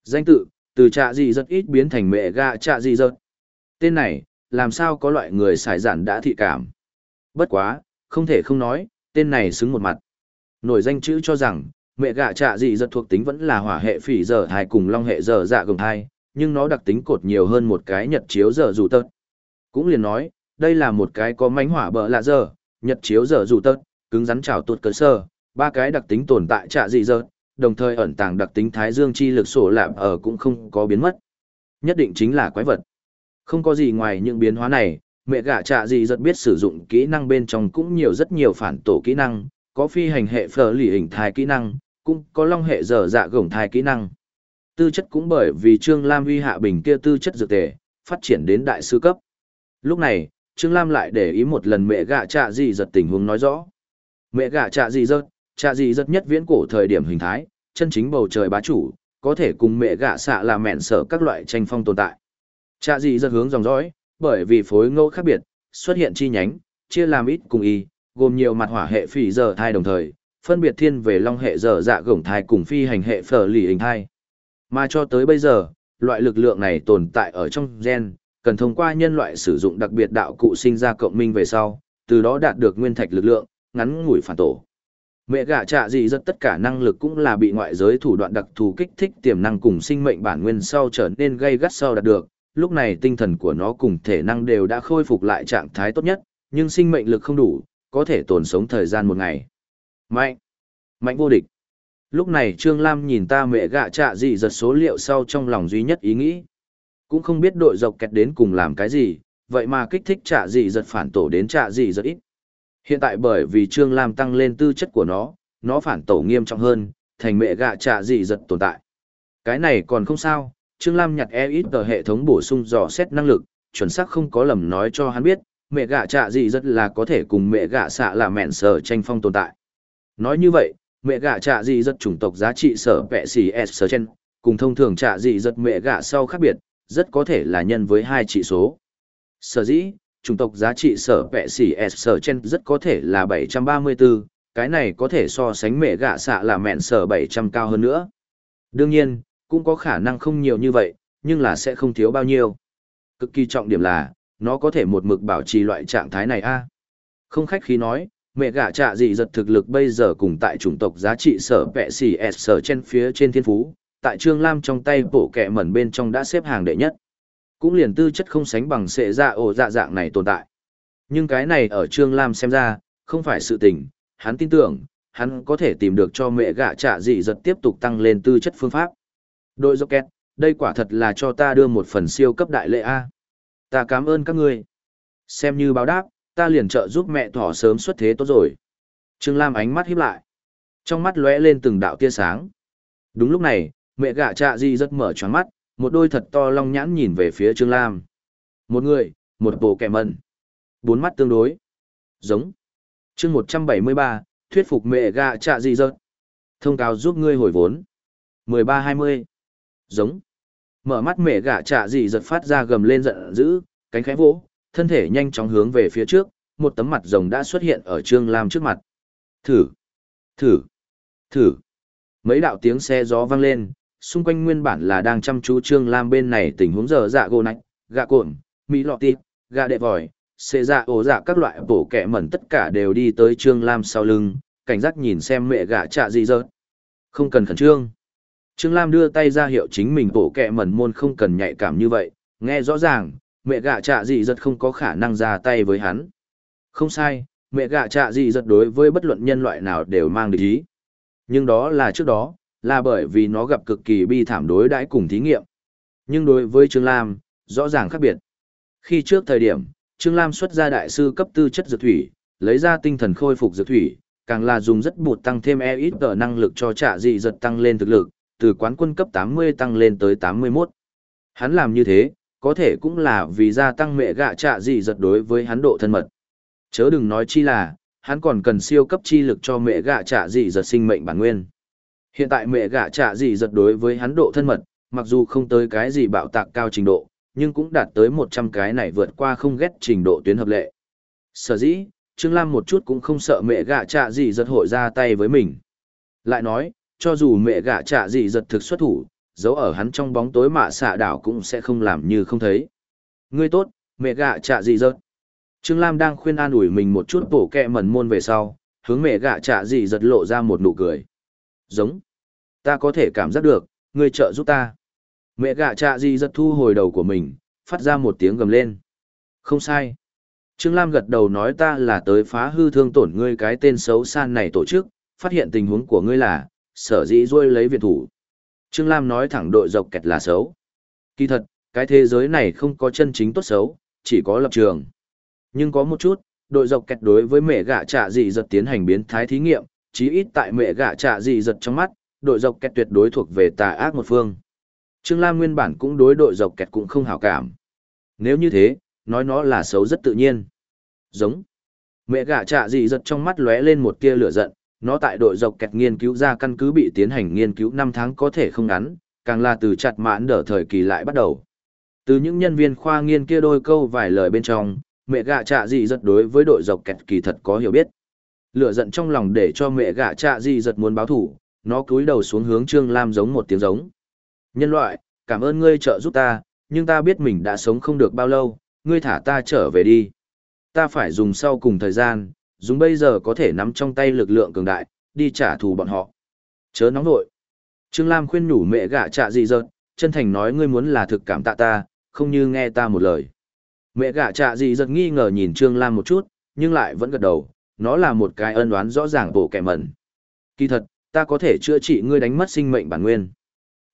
Danh tự, từ trạ dị giật ít biến thành mẹ gà trạ dị giật. Tên này, làm sao có loại người xài giản đã thị cảm. Bất quá, không thể không nói, tên này xứng một mặt. Nổi danh chữ cho rằng, mẹ gạ trạ dị giật thuộc tính vẫn là hỏa hệ phỉ giờ hai cùng long hệ giờ dạ gồng hai nhưng nó đặc tính cột nhiều hơn một cái nhật chiếu giờ dù tớt. Cũng liền nói, đây là một cái có mánh hỏa bợ lạ giờ, nhật chiếu giờ dù tớt, cứng rắn trào tuột cơ sơ, ba cái đặc tính tồn tại trạ dị giật, đồng thời ẩn tàng đặc tính thái dương chi lực sổ lạm ở cũng không có biến mất. Nhất định chính là quái vật. Không có gì ngoài những biến hóa này, mẹ gạ trạ dị giật biết sử dụng kỹ năng bên trong cũng nhiều rất nhiều phản tổ kỹ năng, có phi hành hệ phở lì hình thai kỹ năng, cũng có long hệ dở dạ gồng thai kỹ năng. Tư chất cũng bởi vì Trương Lam uy hạ bình kia tư chất dược tề, phát triển đến đại sư cấp. Lúc này, Trương Lam lại để ý một lần mẹ gạ trạ gì giật tình huống nói rõ. Mẹ gạ trạ gì giật, trạ gì giật nhất viễn cổ thời điểm hình thái, chân chính bầu trời bá chủ, có thể cùng mẹ gạ xạ là mẹn sở các loại tranh phong tồn tại. Trạ gì giật hướng dòng dõi, bởi vì phối ngẫu khác biệt, xuất hiện chi nhánh, chia làm ít cùng y, gồm nhiều mặt hỏa hệ phỉ giờ thai đồng thời, phân biệt thiên về long hệ dở dạ gổng thai cùng phi hành hệ phở lì hình thai. Mà cho tới bây giờ, loại lực lượng này tồn tại ở trong gen, cần thông qua nhân loại sử dụng đặc biệt đạo cụ sinh ra cộng minh về sau, từ đó đạt được nguyên thạch lực lượng, ngắn ngủi phản tổ. Mẹ gạ trạ gì rất tất cả năng lực cũng là bị ngoại giới thủ đoạn đặc thù kích thích tiềm năng cùng sinh mệnh bản nguyên sau trở nên gây gắt sau đạt được, lúc này tinh thần của nó cùng thể năng đều đã khôi phục lại trạng thái tốt nhất, nhưng sinh mệnh lực không đủ, có thể tồn sống thời gian một ngày. Mạnh! Mạnh vô địch! Lúc này Trương Lam nhìn ta mẹ gạ trạ gì giật số liệu sau trong lòng duy nhất ý nghĩ. Cũng không biết đội dọc kẹt đến cùng làm cái gì, vậy mà kích thích trạ gì giật phản tổ đến trạ gì giật ít. Hiện tại bởi vì Trương Lam tăng lên tư chất của nó, nó phản tổ nghiêm trọng hơn, thành mẹ gạ trạ gì giật tồn tại. Cái này còn không sao, Trương Lam nhặt e ít tờ hệ thống bổ sung dò xét năng lực, chuẩn xác không có lầm nói cho hắn biết, mẹ gạ trạ gì rất là có thể cùng mẹ gạ xạ là mẹn sở tranh phong tồn tại. Nói như vậy, mẹ gạ trạ gì rất chủng tộc giá trị sở vẹ xì S sở chen, cùng thông thường trạ gì rất mẹ gạ sau khác biệt, rất có thể là nhân với hai trị số. Sở dĩ, chủng tộc giá trị sở vẹ xì S sở chen rất có thể là 734, cái này có thể so sánh mẹ gạ xạ là mẹn sở 700 cao hơn nữa. Đương nhiên, cũng có khả năng không nhiều như vậy, nhưng là sẽ không thiếu bao nhiêu. Cực kỳ trọng điểm là, nó có thể một mực bảo trì loại trạng thái này a. Không khách khí nói, mẹ gả trạ gì giật thực lực bây giờ cùng tại chủng tộc giá trị sở vẹ xì S sở trên phía trên thiên phú, tại Trương Lam trong tay bổ kẹ mẩn bên trong đã xếp hàng đệ nhất. Cũng liền tư chất không sánh bằng sệ dạ ổ dạ dạng này tồn tại. Nhưng cái này ở Trương Lam xem ra, không phải sự tình, hắn tin tưởng, hắn có thể tìm được cho mẹ gạ trạ dị giật tiếp tục tăng lên tư chất phương pháp. Đội Rocket, đây quả thật là cho ta đưa một phần siêu cấp đại lệ A. Ta cảm ơn các ngươi. Xem như báo đáp, ta liền trợ giúp mẹ thỏ sớm xuất thế tốt rồi. Trương Lam ánh mắt híp lại. Trong mắt lóe lên từng đạo tia sáng. Đúng lúc này, mẹ gạ trạ di rất mở choáng mắt, một đôi thật to long nhãn nhìn về phía Trương Lam. Một người, một bộ kẻ mần, Bốn mắt tương đối. Giống. chương 173, thuyết phục mẹ gạ trạ di rớt. Thông cáo giúp ngươi hồi vốn. 13-20. Giống. Mở mắt mẹ gạ trạ dị giật phát ra gầm lên giận dữ, cánh khẽ vỗ, thân thể nhanh chóng hướng về phía trước, một tấm mặt rồng đã xuất hiện ở Trương Lam trước mặt. Thử, thử, thử. Mấy đạo tiếng xe gió vang lên, xung quanh nguyên bản là đang chăm chú Trương Lam bên này tình huống giờ dạ gồ nạch, gạ cuộn, mỹ lọ tịp, gạ đệ vòi, xê dạ ổ dạ các loại bổ kẹ mẩn tất cả đều đi tới Trương Lam sau lưng, cảnh giác nhìn xem mẹ gạ trạ gì giật Không cần khẩn trương. Trương Lam đưa tay ra hiệu chính mình bổ kẹ mẩn môn không cần nhạy cảm như vậy, nghe rõ ràng, mẹ gạ trạ dị giật không có khả năng ra tay với hắn. Không sai, mẹ gạ trạ dị giật đối với bất luận nhân loại nào đều mang địch ý. Nhưng đó là trước đó, là bởi vì nó gặp cực kỳ bi thảm đối đãi cùng thí nghiệm. Nhưng đối với Trương Lam, rõ ràng khác biệt. Khi trước thời điểm, Trương Lam xuất ra đại sư cấp tư chất dược thủy, lấy ra tinh thần khôi phục dược thủy, càng là dùng rất bụt tăng thêm e ít tờ năng lực cho trả dị giật tăng lên thực lực, từ quán quân cấp 80 tăng lên tới 81. Hắn làm như thế, có thể cũng là vì gia tăng mẹ gạ trạ dị giật đối với hắn độ thân mật. Chớ đừng nói chi là, hắn còn cần siêu cấp chi lực cho mẹ gạ trạ dị giật sinh mệnh bản nguyên. Hiện tại mẹ gạ trạ dị giật đối với hắn độ thân mật, mặc dù không tới cái gì bạo tạc cao trình độ, nhưng cũng đạt tới 100 cái này vượt qua không ghét trình độ tuyến hợp lệ. Sở dĩ, Trương Lam một chút cũng không sợ mẹ gạ trạ dị giật hội ra tay với mình. Lại nói, cho dù mẹ gạ trạ dị giật thực xuất thủ, giấu ở hắn trong bóng tối mạ xạ đảo cũng sẽ không làm như không thấy. Ngươi tốt, mẹ gạ trạ dị giật. Trương Lam đang khuyên an ủi mình một chút bổ kẹ mẩn môn về sau, hướng mẹ gạ trạ dị giật lộ ra một nụ cười. Giống. Ta có thể cảm giác được, ngươi trợ giúp ta. Mẹ gạ trạ dị giật thu hồi đầu của mình, phát ra một tiếng gầm lên. Không sai. Trương Lam gật đầu nói ta là tới phá hư thương tổn ngươi cái tên xấu san này tổ chức, phát hiện tình huống của ngươi là, sở dĩ ruôi lấy viện thủ. Trương Lam nói thẳng đội dọc kẹt là xấu. Kỳ thật, cái thế giới này không có chân chính tốt xấu, chỉ có lập trường. Nhưng có một chút, đội dọc kẹt đối với mẹ gạ trạ dị giật tiến hành biến thái thí nghiệm, chí ít tại mẹ gạ trạ dị giật trong mắt, đội dọc kẹt tuyệt đối thuộc về tà ác một phương. Trương Lam nguyên bản cũng đối đội dọc kẹt cũng không hảo cảm. Nếu như thế, nói nó là xấu rất tự nhiên. Giống. Mẹ gạ trạ dị giật trong mắt lóe lên một tia lửa giận, nó tại đội dọc kẹt nghiên cứu ra căn cứ bị tiến hành nghiên cứu 5 tháng có thể không ngắn, càng là từ chặt mãn đỡ thời kỳ lại bắt đầu. Từ những nhân viên khoa nghiên kia đôi câu vài lời bên trong, mẹ gạ trạ dị giật đối với đội dọc kẹt kỳ thật có hiểu biết. Lửa giận trong lòng để cho mẹ gạ trạ dị giật muốn báo thủ, nó cúi đầu xuống hướng Trương Lam giống một tiếng giống. Nhân loại, cảm ơn ngươi trợ giúp ta, nhưng ta biết mình đã sống không được bao lâu, ngươi thả ta trở về đi. Ta phải dùng sau cùng thời gian, dùng bây giờ có thể nắm trong tay lực lượng cường đại, đi trả thù bọn họ. Chớ nóng nội. Trương Lam khuyên nhủ mẹ gạ trạ dị dợt, chân thành nói ngươi muốn là thực cảm tạ ta, không như nghe ta một lời. Mẹ gạ trạ dị dợt nghi ngờ nhìn Trương Lam một chút, nhưng lại vẫn gật đầu, nó là một cái ân đoán rõ ràng bổ kẻ mẩn. Kỳ thật, ta có thể chữa trị ngươi đánh mất sinh mệnh bản nguyên.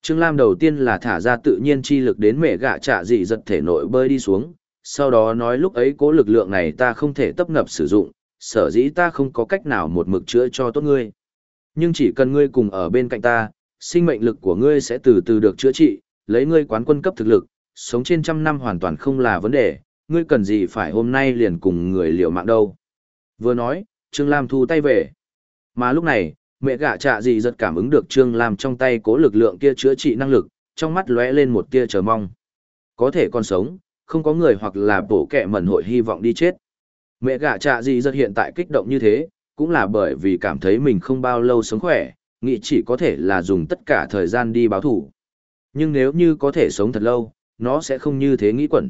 Trương Lam đầu tiên là thả ra tự nhiên chi lực đến mẹ gạ trạ dị giật thể nội bơi đi xuống, sau đó nói lúc ấy cố lực lượng này ta không thể tấp nập sử dụng, sở dĩ ta không có cách nào một mực chữa cho tốt ngươi. Nhưng chỉ cần ngươi cùng ở bên cạnh ta, sinh mệnh lực của ngươi sẽ từ từ được chữa trị, lấy ngươi quán quân cấp thực lực, sống trên trăm năm hoàn toàn không là vấn đề, ngươi cần gì phải hôm nay liền cùng người liều mạng đâu. Vừa nói, Trương Lam thu tay về. Mà lúc này, mẹ gạ trạ gì giật cảm ứng được Trương Lam trong tay cố lực lượng kia chữa trị năng lực, trong mắt lóe lên một tia chờ mong. Có thể còn sống, không có người hoặc là bổ kẹ mẩn hội hy vọng đi chết. Mẹ gạ trạ gì rất hiện tại kích động như thế, cũng là bởi vì cảm thấy mình không bao lâu sống khỏe, nghĩ chỉ có thể là dùng tất cả thời gian đi báo thủ. Nhưng nếu như có thể sống thật lâu, nó sẽ không như thế nghĩ quẩn.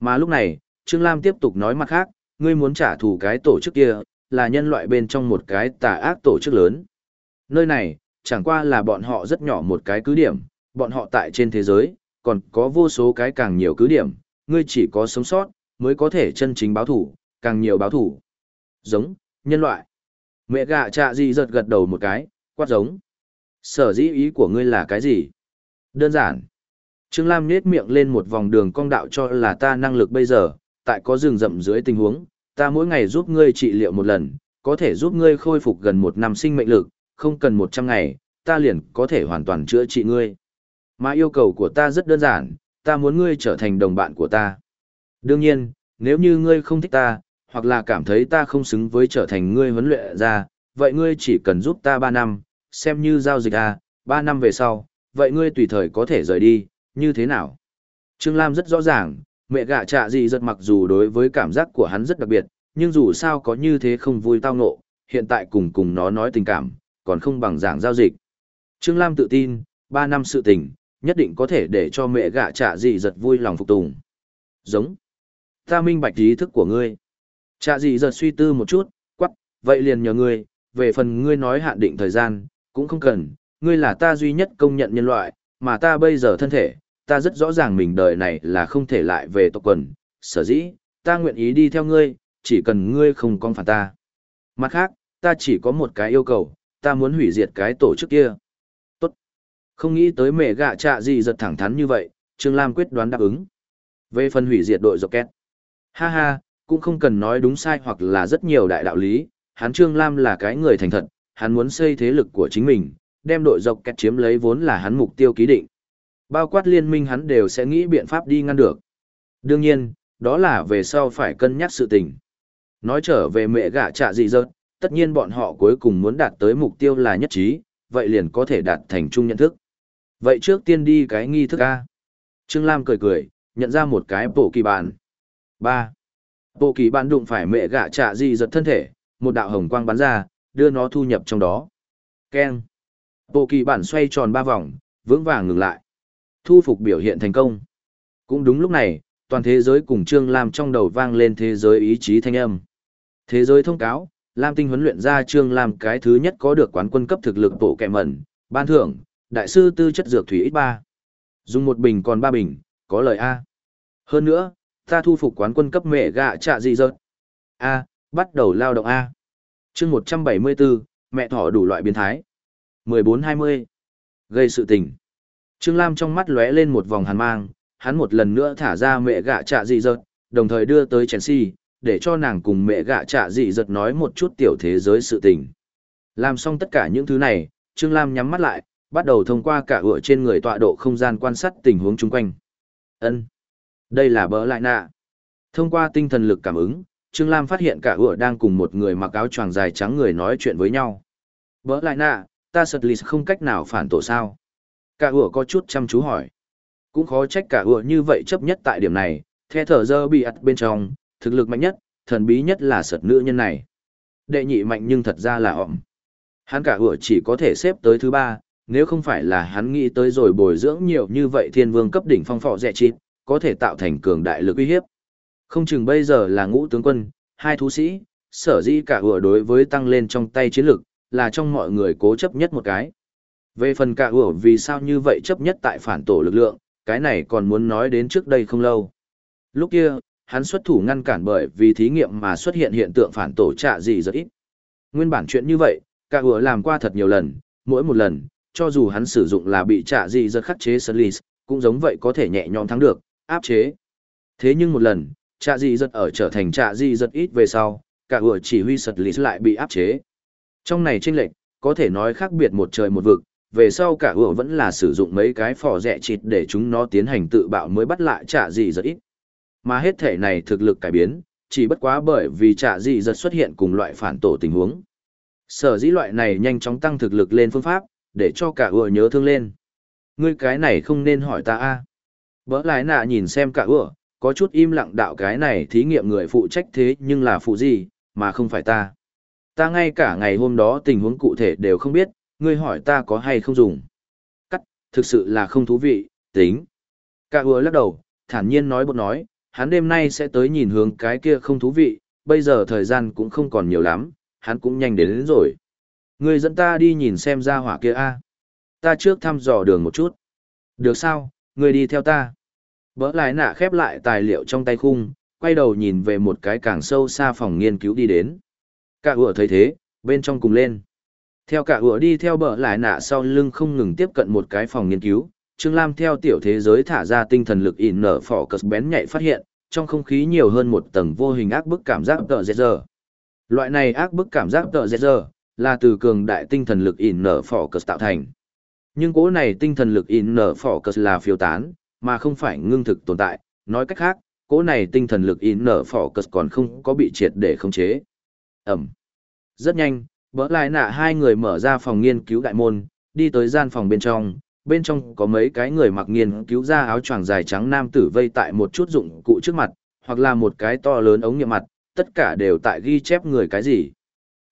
Mà lúc này, Trương Lam tiếp tục nói mặt khác, ngươi muốn trả thù cái tổ chức kia, là nhân loại bên trong một cái tà ác tổ chức lớn. Nơi này, chẳng qua là bọn họ rất nhỏ một cái cứ điểm, bọn họ tại trên thế giới, còn có vô số cái càng nhiều cứ điểm, ngươi chỉ có sống sót, mới có thể chân chính báo thủ, càng nhiều báo thủ. Giống, nhân loại. Mẹ gạ trạ gì giật gật đầu một cái, quát giống. Sở dĩ ý của ngươi là cái gì? Đơn giản. Trương Lam nhết miệng lên một vòng đường cong đạo cho là ta năng lực bây giờ, tại có rừng rậm dưới tình huống, ta mỗi ngày giúp ngươi trị liệu một lần, có thể giúp ngươi khôi phục gần một năm sinh mệnh lực, không cần một trăm ngày, ta liền có thể hoàn toàn chữa trị ngươi. Mà yêu cầu của ta rất đơn giản, ta muốn ngươi trở thành đồng bạn của ta. Đương nhiên, nếu như ngươi không thích ta, hoặc là cảm thấy ta không xứng với trở thành ngươi huấn luyện ra, vậy ngươi chỉ cần giúp ta 3 năm, xem như giao dịch à, 3 năm về sau, vậy ngươi tùy thời có thể rời đi, như thế nào? Trương Lam rất rõ ràng, mẹ gạ trạ gì giật mặc dù đối với cảm giác của hắn rất đặc biệt, nhưng dù sao có như thế không vui tao ngộ, hiện tại cùng cùng nó nói tình cảm, còn không bằng giảng giao dịch. Trương Lam tự tin, 3 năm sự tình, nhất định có thể để cho mẹ gạ trạ gì giật vui lòng phục tùng. Giống. Ta minh bạch ý thức của ngươi. Trạ gì giật suy tư một chút, quắc, vậy liền nhờ ngươi, về phần ngươi nói hạn định thời gian, cũng không cần, ngươi là ta duy nhất công nhận nhân loại, mà ta bây giờ thân thể, ta rất rõ ràng mình đời này là không thể lại về tộc quần, sở dĩ, ta nguyện ý đi theo ngươi, chỉ cần ngươi không con phản ta. Mặt khác, ta chỉ có một cái yêu cầu, ta muốn hủy diệt cái tổ chức kia. Tốt. Không nghĩ tới mẹ gạ trạ gì giật thẳng thắn như vậy, Trương Lam quyết đoán đáp ứng. Về phần hủy diệt đội dọc két. Ha ha, cũng không cần nói đúng sai hoặc là rất nhiều đại đạo lý, hắn Trương Lam là cái người thành thật, hắn muốn xây thế lực của chính mình, đem đội dọc kẹt chiếm lấy vốn là hắn mục tiêu ký định. Bao quát liên minh hắn đều sẽ nghĩ biện pháp đi ngăn được. Đương nhiên, đó là về sau phải cân nhắc sự tình. Nói trở về mẹ gạ trạ dị dợt, tất nhiên bọn họ cuối cùng muốn đạt tới mục tiêu là nhất trí, vậy liền có thể đạt thành chung nhận thức. Vậy trước tiên đi cái nghi thức A. Trương Lam cười cười, nhận ra một cái bộ kỳ bản. 3. Bộ kỳ bản đụng phải mẹ gạ trạ dị giật thân thể, một đạo hồng quang bắn ra, đưa nó thu nhập trong đó. Keng. Bộ kỳ bản xoay tròn ba vòng, vững vàng ngừng lại. Thu phục biểu hiện thành công. Cũng đúng lúc này, toàn thế giới cùng Trương Lam trong đầu vang lên thế giới ý chí thanh âm. Thế giới thông cáo, Lam Tinh huấn luyện ra Trương Lam cái thứ nhất có được quán quân cấp thực lực bộ kẹ mẩn, ban thưởng, đại sư tư chất dược thủy x ba Dùng một bình còn ba bình, có lời A. Hơn nữa, ta thu phục quán quân cấp mẹ gạ trạ gì rớt. A, bắt đầu lao động A. chương 174, mẹ thỏ đủ loại biến thái. 14-20. Gây sự tình. Trương Lam trong mắt lóe lên một vòng hàn mang, hắn một lần nữa thả ra mẹ gạ trạ dị dợt đồng thời đưa tới Chelsea, để cho nàng cùng mẹ gạ trạ dị dợt nói một chút tiểu thế giới sự tình. Làm xong tất cả những thứ này, Trương Lam nhắm mắt lại, bắt đầu thông qua cả ựa trên người tọa độ không gian quan sát tình huống chung quanh. ân đây là bỡ lại nạ. Thông qua tinh thần lực cảm ứng, Trương Lam phát hiện cả ủa đang cùng một người mặc áo choàng dài trắng người nói chuyện với nhau. Bỡ lại nạ, ta sật lì không cách nào phản tổ sao. Cả ủa có chút chăm chú hỏi. Cũng khó trách cả ủa như vậy chấp nhất tại điểm này, the thở dơ bị ắt bên trong, thực lực mạnh nhất, thần bí nhất là sật nữ nhân này. Đệ nhị mạnh nhưng thật ra là ọng. Hắn cả ủa chỉ có thể xếp tới thứ ba, nếu không phải là hắn nghĩ tới rồi bồi dưỡng nhiều như vậy thiên vương cấp đỉnh phong phọ rẻ chít, có thể tạo thành cường đại lực uy hiếp. Không chừng bây giờ là ngũ tướng quân, hai thú sĩ, sở dĩ cả vừa đối với tăng lên trong tay chiến lực, là trong mọi người cố chấp nhất một cái. Về phần cả vừa vì sao như vậy chấp nhất tại phản tổ lực lượng, cái này còn muốn nói đến trước đây không lâu. Lúc kia, hắn xuất thủ ngăn cản bởi vì thí nghiệm mà xuất hiện hiện tượng phản tổ trạ gì rất ít. Nguyên bản chuyện như vậy, cả vừa làm qua thật nhiều lần, mỗi một lần, cho dù hắn sử dụng là bị trạ gì rất khắc chế Sutlis, cũng giống vậy có thể nhẹ nhõm thắng được, áp chế. Thế nhưng một lần, trạ dị giật ở trở thành trạ dị giật ít về sau, cả vừa chỉ huy sật lý lại bị áp chế. Trong này chênh lệch, có thể nói khác biệt một trời một vực, về sau cả vừa vẫn là sử dụng mấy cái phò rẻ chịt để chúng nó tiến hành tự bạo mới bắt lại trạ dị giật ít. Mà hết thể này thực lực cải biến, chỉ bất quá bởi vì trạ dị giật xuất hiện cùng loại phản tổ tình huống. Sở dĩ loại này nhanh chóng tăng thực lực lên phương pháp, để cho cả vừa nhớ thương lên. Ngươi cái này không nên hỏi ta a. Bỡ lái nạ nhìn xem cả ủa, có chút im lặng đạo cái này thí nghiệm người phụ trách thế nhưng là phụ gì, mà không phải ta. Ta ngay cả ngày hôm đó tình huống cụ thể đều không biết, ngươi hỏi ta có hay không dùng. Cắt, thực sự là không thú vị, tính. Cả ủa lắc đầu, thản nhiên nói bột nói, hắn đêm nay sẽ tới nhìn hướng cái kia không thú vị, bây giờ thời gian cũng không còn nhiều lắm, hắn cũng nhanh đến, đến rồi. Ngươi dẫn ta đi nhìn xem ra hỏa kia a. Ta trước thăm dò đường một chút. Được sao, ngươi đi theo ta. Bỡ lại nạ khép lại tài liệu trong tay khung, quay đầu nhìn về một cái càng sâu xa phòng nghiên cứu đi đến. Cả ủa thấy thế, bên trong cùng lên. Theo cả ủa đi theo bờ lại nạ sau lưng không ngừng tiếp cận một cái phòng nghiên cứu, Trương Lam theo tiểu thế giới thả ra tinh thần lực ỉn nở phỏ cất bén nhạy phát hiện, trong không khí nhiều hơn một tầng vô hình ác bức cảm giác tợ dệt giờ. Loại này ác bức cảm giác tợ dẹt giờ, là từ cường đại tinh thần lực in nở phỏ cờ tạo thành. Nhưng cố này tinh thần lực in nở phỏ cờ là phiêu tán, mà không phải ngưng thực tồn tại. Nói cách khác, cỗ này tinh thần lực in nở phỏ cật còn không có bị triệt để khống chế. Ẩm. Rất nhanh, bỡ lại nạ hai người mở ra phòng nghiên cứu đại môn, đi tới gian phòng bên trong. Bên trong có mấy cái người mặc nghiên cứu ra áo choàng dài trắng nam tử vây tại một chút dụng cụ trước mặt, hoặc là một cái to lớn ống nghiệm mặt, tất cả đều tại ghi chép người cái gì.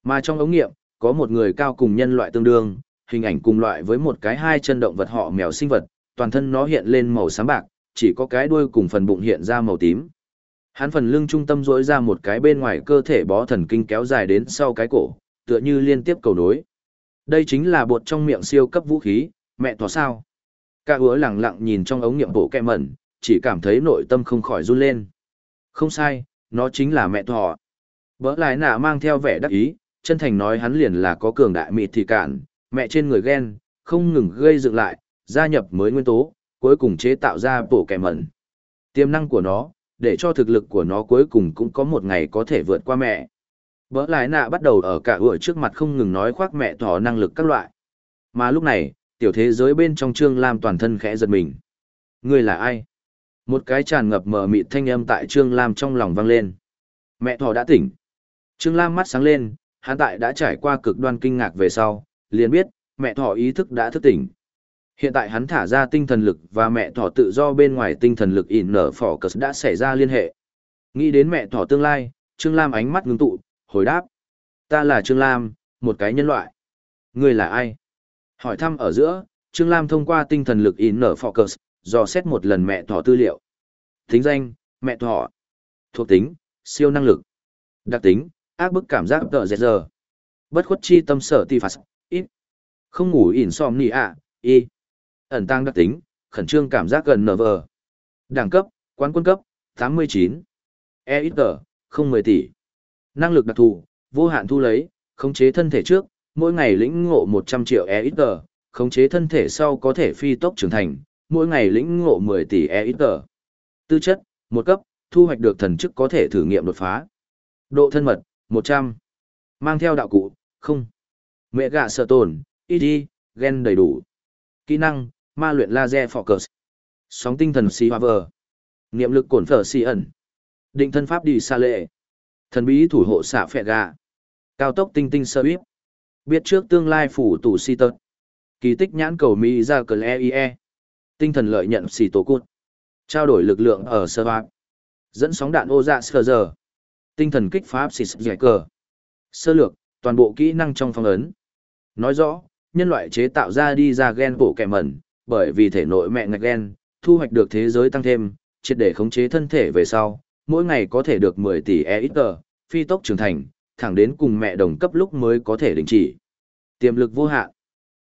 Mà trong ống nghiệm, có một người cao cùng nhân loại tương đương, hình ảnh cùng loại với một cái hai chân động vật họ mèo sinh vật, toàn thân nó hiện lên màu xám bạc, chỉ có cái đuôi cùng phần bụng hiện ra màu tím. Hắn phần lưng trung tâm rỗi ra một cái bên ngoài cơ thể bó thần kinh kéo dài đến sau cái cổ, tựa như liên tiếp cầu nối. Đây chính là bột trong miệng siêu cấp vũ khí, mẹ thỏ sao. Cả hứa lặng lặng nhìn trong ống nghiệm bộ kẹ mẩn, chỉ cảm thấy nội tâm không khỏi run lên. Không sai, nó chính là mẹ thỏ. Bỡ lại nạ mang theo vẻ đắc ý, chân thành nói hắn liền là có cường đại mịt thì cản, mẹ trên người ghen, không ngừng gây dựng lại, gia nhập mới nguyên tố, cuối cùng chế tạo ra bộ kẻ mẩn. Tiềm năng của nó, để cho thực lực của nó cuối cùng cũng có một ngày có thể vượt qua mẹ. Bỡ lại nạ bắt đầu ở cả ủa trước mặt không ngừng nói khoác mẹ thỏ năng lực các loại. Mà lúc này, tiểu thế giới bên trong Trương Lam toàn thân khẽ giật mình. người là ai? Một cái tràn ngập mờ mịt thanh âm tại Trương Lam trong lòng vang lên. Mẹ thỏ đã tỉnh. Trương Lam mắt sáng lên, hắn tại đã trải qua cực đoan kinh ngạc về sau, liền biết, mẹ thỏ ý thức đã thức tỉnh. Hiện tại hắn thả ra tinh thần lực và mẹ thỏ tự do bên ngoài tinh thần lực ỉn nở phỏ cờ đã xảy ra liên hệ. Nghĩ đến mẹ thỏ tương lai, Trương Lam ánh mắt ngưng tụ, hồi đáp. Ta là Trương Lam, một cái nhân loại. Ngươi là ai? Hỏi thăm ở giữa, Trương Lam thông qua tinh thần lực ỉn nở phỏ cờ, dò xét một lần mẹ thỏ tư liệu. Tính danh, mẹ thỏ. Thuộc tính, siêu năng lực. Đặc tính, ác bức cảm giác tờ dẹt giờ. Bất khuất chi tâm sở ti phạt, ít. Không ngủ ỉn xòm nì ạ, y. Ẩn tăng đặc tính, khẩn trương cảm giác gần nở vờ. Đẳng cấp, quán quân cấp, 89. E ít tờ, không 10 tỷ. Năng lực đặc thù, vô hạn thu lấy, khống chế thân thể trước, mỗi ngày lĩnh ngộ 100 triệu E ít tờ, khống chế thân thể sau có thể phi tốc trưởng thành, mỗi ngày lĩnh ngộ 10 tỷ E ít tờ. Tư chất, một cấp, thu hoạch được thần chức có thể thử nghiệm đột phá. Độ thân mật, 100. Mang theo đạo cụ, không. Mẹ gạ sợ tồn, id, gen đầy đủ. Kỹ năng, ma luyện laser focus. Sóng tinh thần si hoa vờ. Niệm lực cổn phở si ẩn. Định thân pháp đi xa lệ. Thần bí thủ hộ xạ phẹ gà, Cao tốc tinh tinh sơ bíp. Biết trước tương lai phủ tủ si tật. Kỳ tích nhãn cầu Mỹ ra cờ e, e Tinh thần lợi nhận xì tổ cút. Trao đổi lực lượng ở sơ bạc. Dẫn sóng đạn ô dạ sơ giờ. Tinh thần kích pháp xì giải cờ. Sơ lược, toàn bộ kỹ năng trong phong ấn. Nói rõ, nhân loại chế tạo ra đi ra gen bộ kẻ mẩn, bởi vì thể nội mẹ ngạch đen thu hoạch được thế giới tăng thêm, triệt để khống chế thân thể về sau, mỗi ngày có thể được 10 tỷ EXP, phi tốc trưởng thành, thẳng đến cùng mẹ đồng cấp lúc mới có thể đình chỉ. Tiềm lực vô hạn.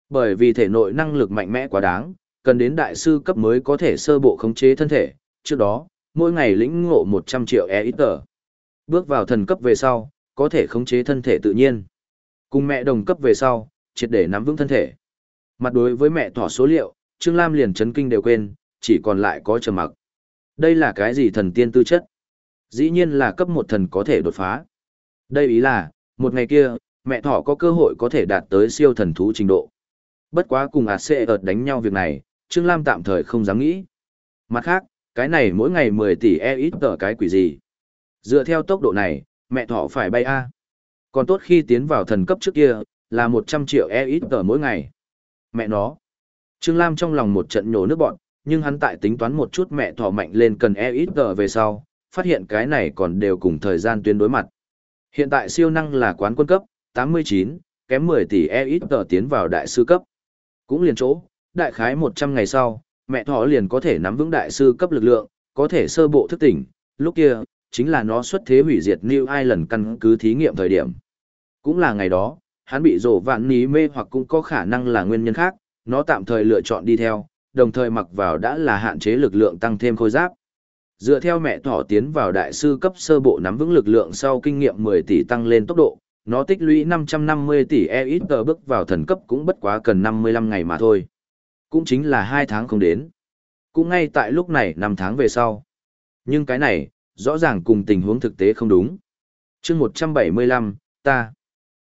Bởi vì thể nội năng lực mạnh mẽ quá đáng, cần đến đại sư cấp mới có thể sơ bộ khống chế thân thể, trước đó, mỗi ngày lĩnh ngộ 100 triệu EXP. Bước vào thần cấp về sau, có thể khống chế thân thể tự nhiên. Cùng mẹ đồng cấp về sau, triệt để nắm vững thân thể. Mặt đối với mẹ thỏ số liệu, Trương Lam liền chấn kinh đều quên, chỉ còn lại có trầm mặc. Đây là cái gì thần tiên tư chất? Dĩ nhiên là cấp một thần có thể đột phá. Đây ý là, một ngày kia, mẹ thỏ có cơ hội có thể đạt tới siêu thần thú trình độ. Bất quá cùng ạt xệ ợt đánh nhau việc này, Trương Lam tạm thời không dám nghĩ. Mặt khác, cái này mỗi ngày 10 tỷ e ít tờ cái quỷ gì. Dựa theo tốc độ này, mẹ thỏ phải bay A. Còn tốt khi tiến vào thần cấp trước kia, là 100 triệu e ít tờ mỗi ngày. Mẹ nó. Trương Lam trong lòng một trận nhổ nước bọn, nhưng hắn tại tính toán một chút mẹ thỏ mạnh lên cần e ít tờ về sau, phát hiện cái này còn đều cùng thời gian tuyến đối mặt. Hiện tại siêu năng là quán quân cấp, 89, kém 10 tỷ e ít tờ tiến vào đại sư cấp. Cũng liền chỗ, đại khái 100 ngày sau, mẹ thỏ liền có thể nắm vững đại sư cấp lực lượng, có thể sơ bộ thức tỉnh, lúc kia, chính là nó xuất thế hủy diệt New Ireland căn cứ thí nghiệm thời điểm. Cũng là ngày đó, hắn bị rổ vạn ní mê hoặc cũng có khả năng là nguyên nhân khác, nó tạm thời lựa chọn đi theo, đồng thời mặc vào đã là hạn chế lực lượng tăng thêm khôi giáp. Dựa theo mẹ thỏ tiến vào đại sư cấp sơ bộ nắm vững lực lượng sau kinh nghiệm 10 tỷ tăng lên tốc độ, nó tích lũy 550 tỷ EXP bước vào thần cấp cũng bất quá cần 55 ngày mà thôi. Cũng chính là 2 tháng không đến. Cũng ngay tại lúc này 5 tháng về sau. Nhưng cái này, rõ ràng cùng tình huống thực tế không đúng. chương 175, Ta.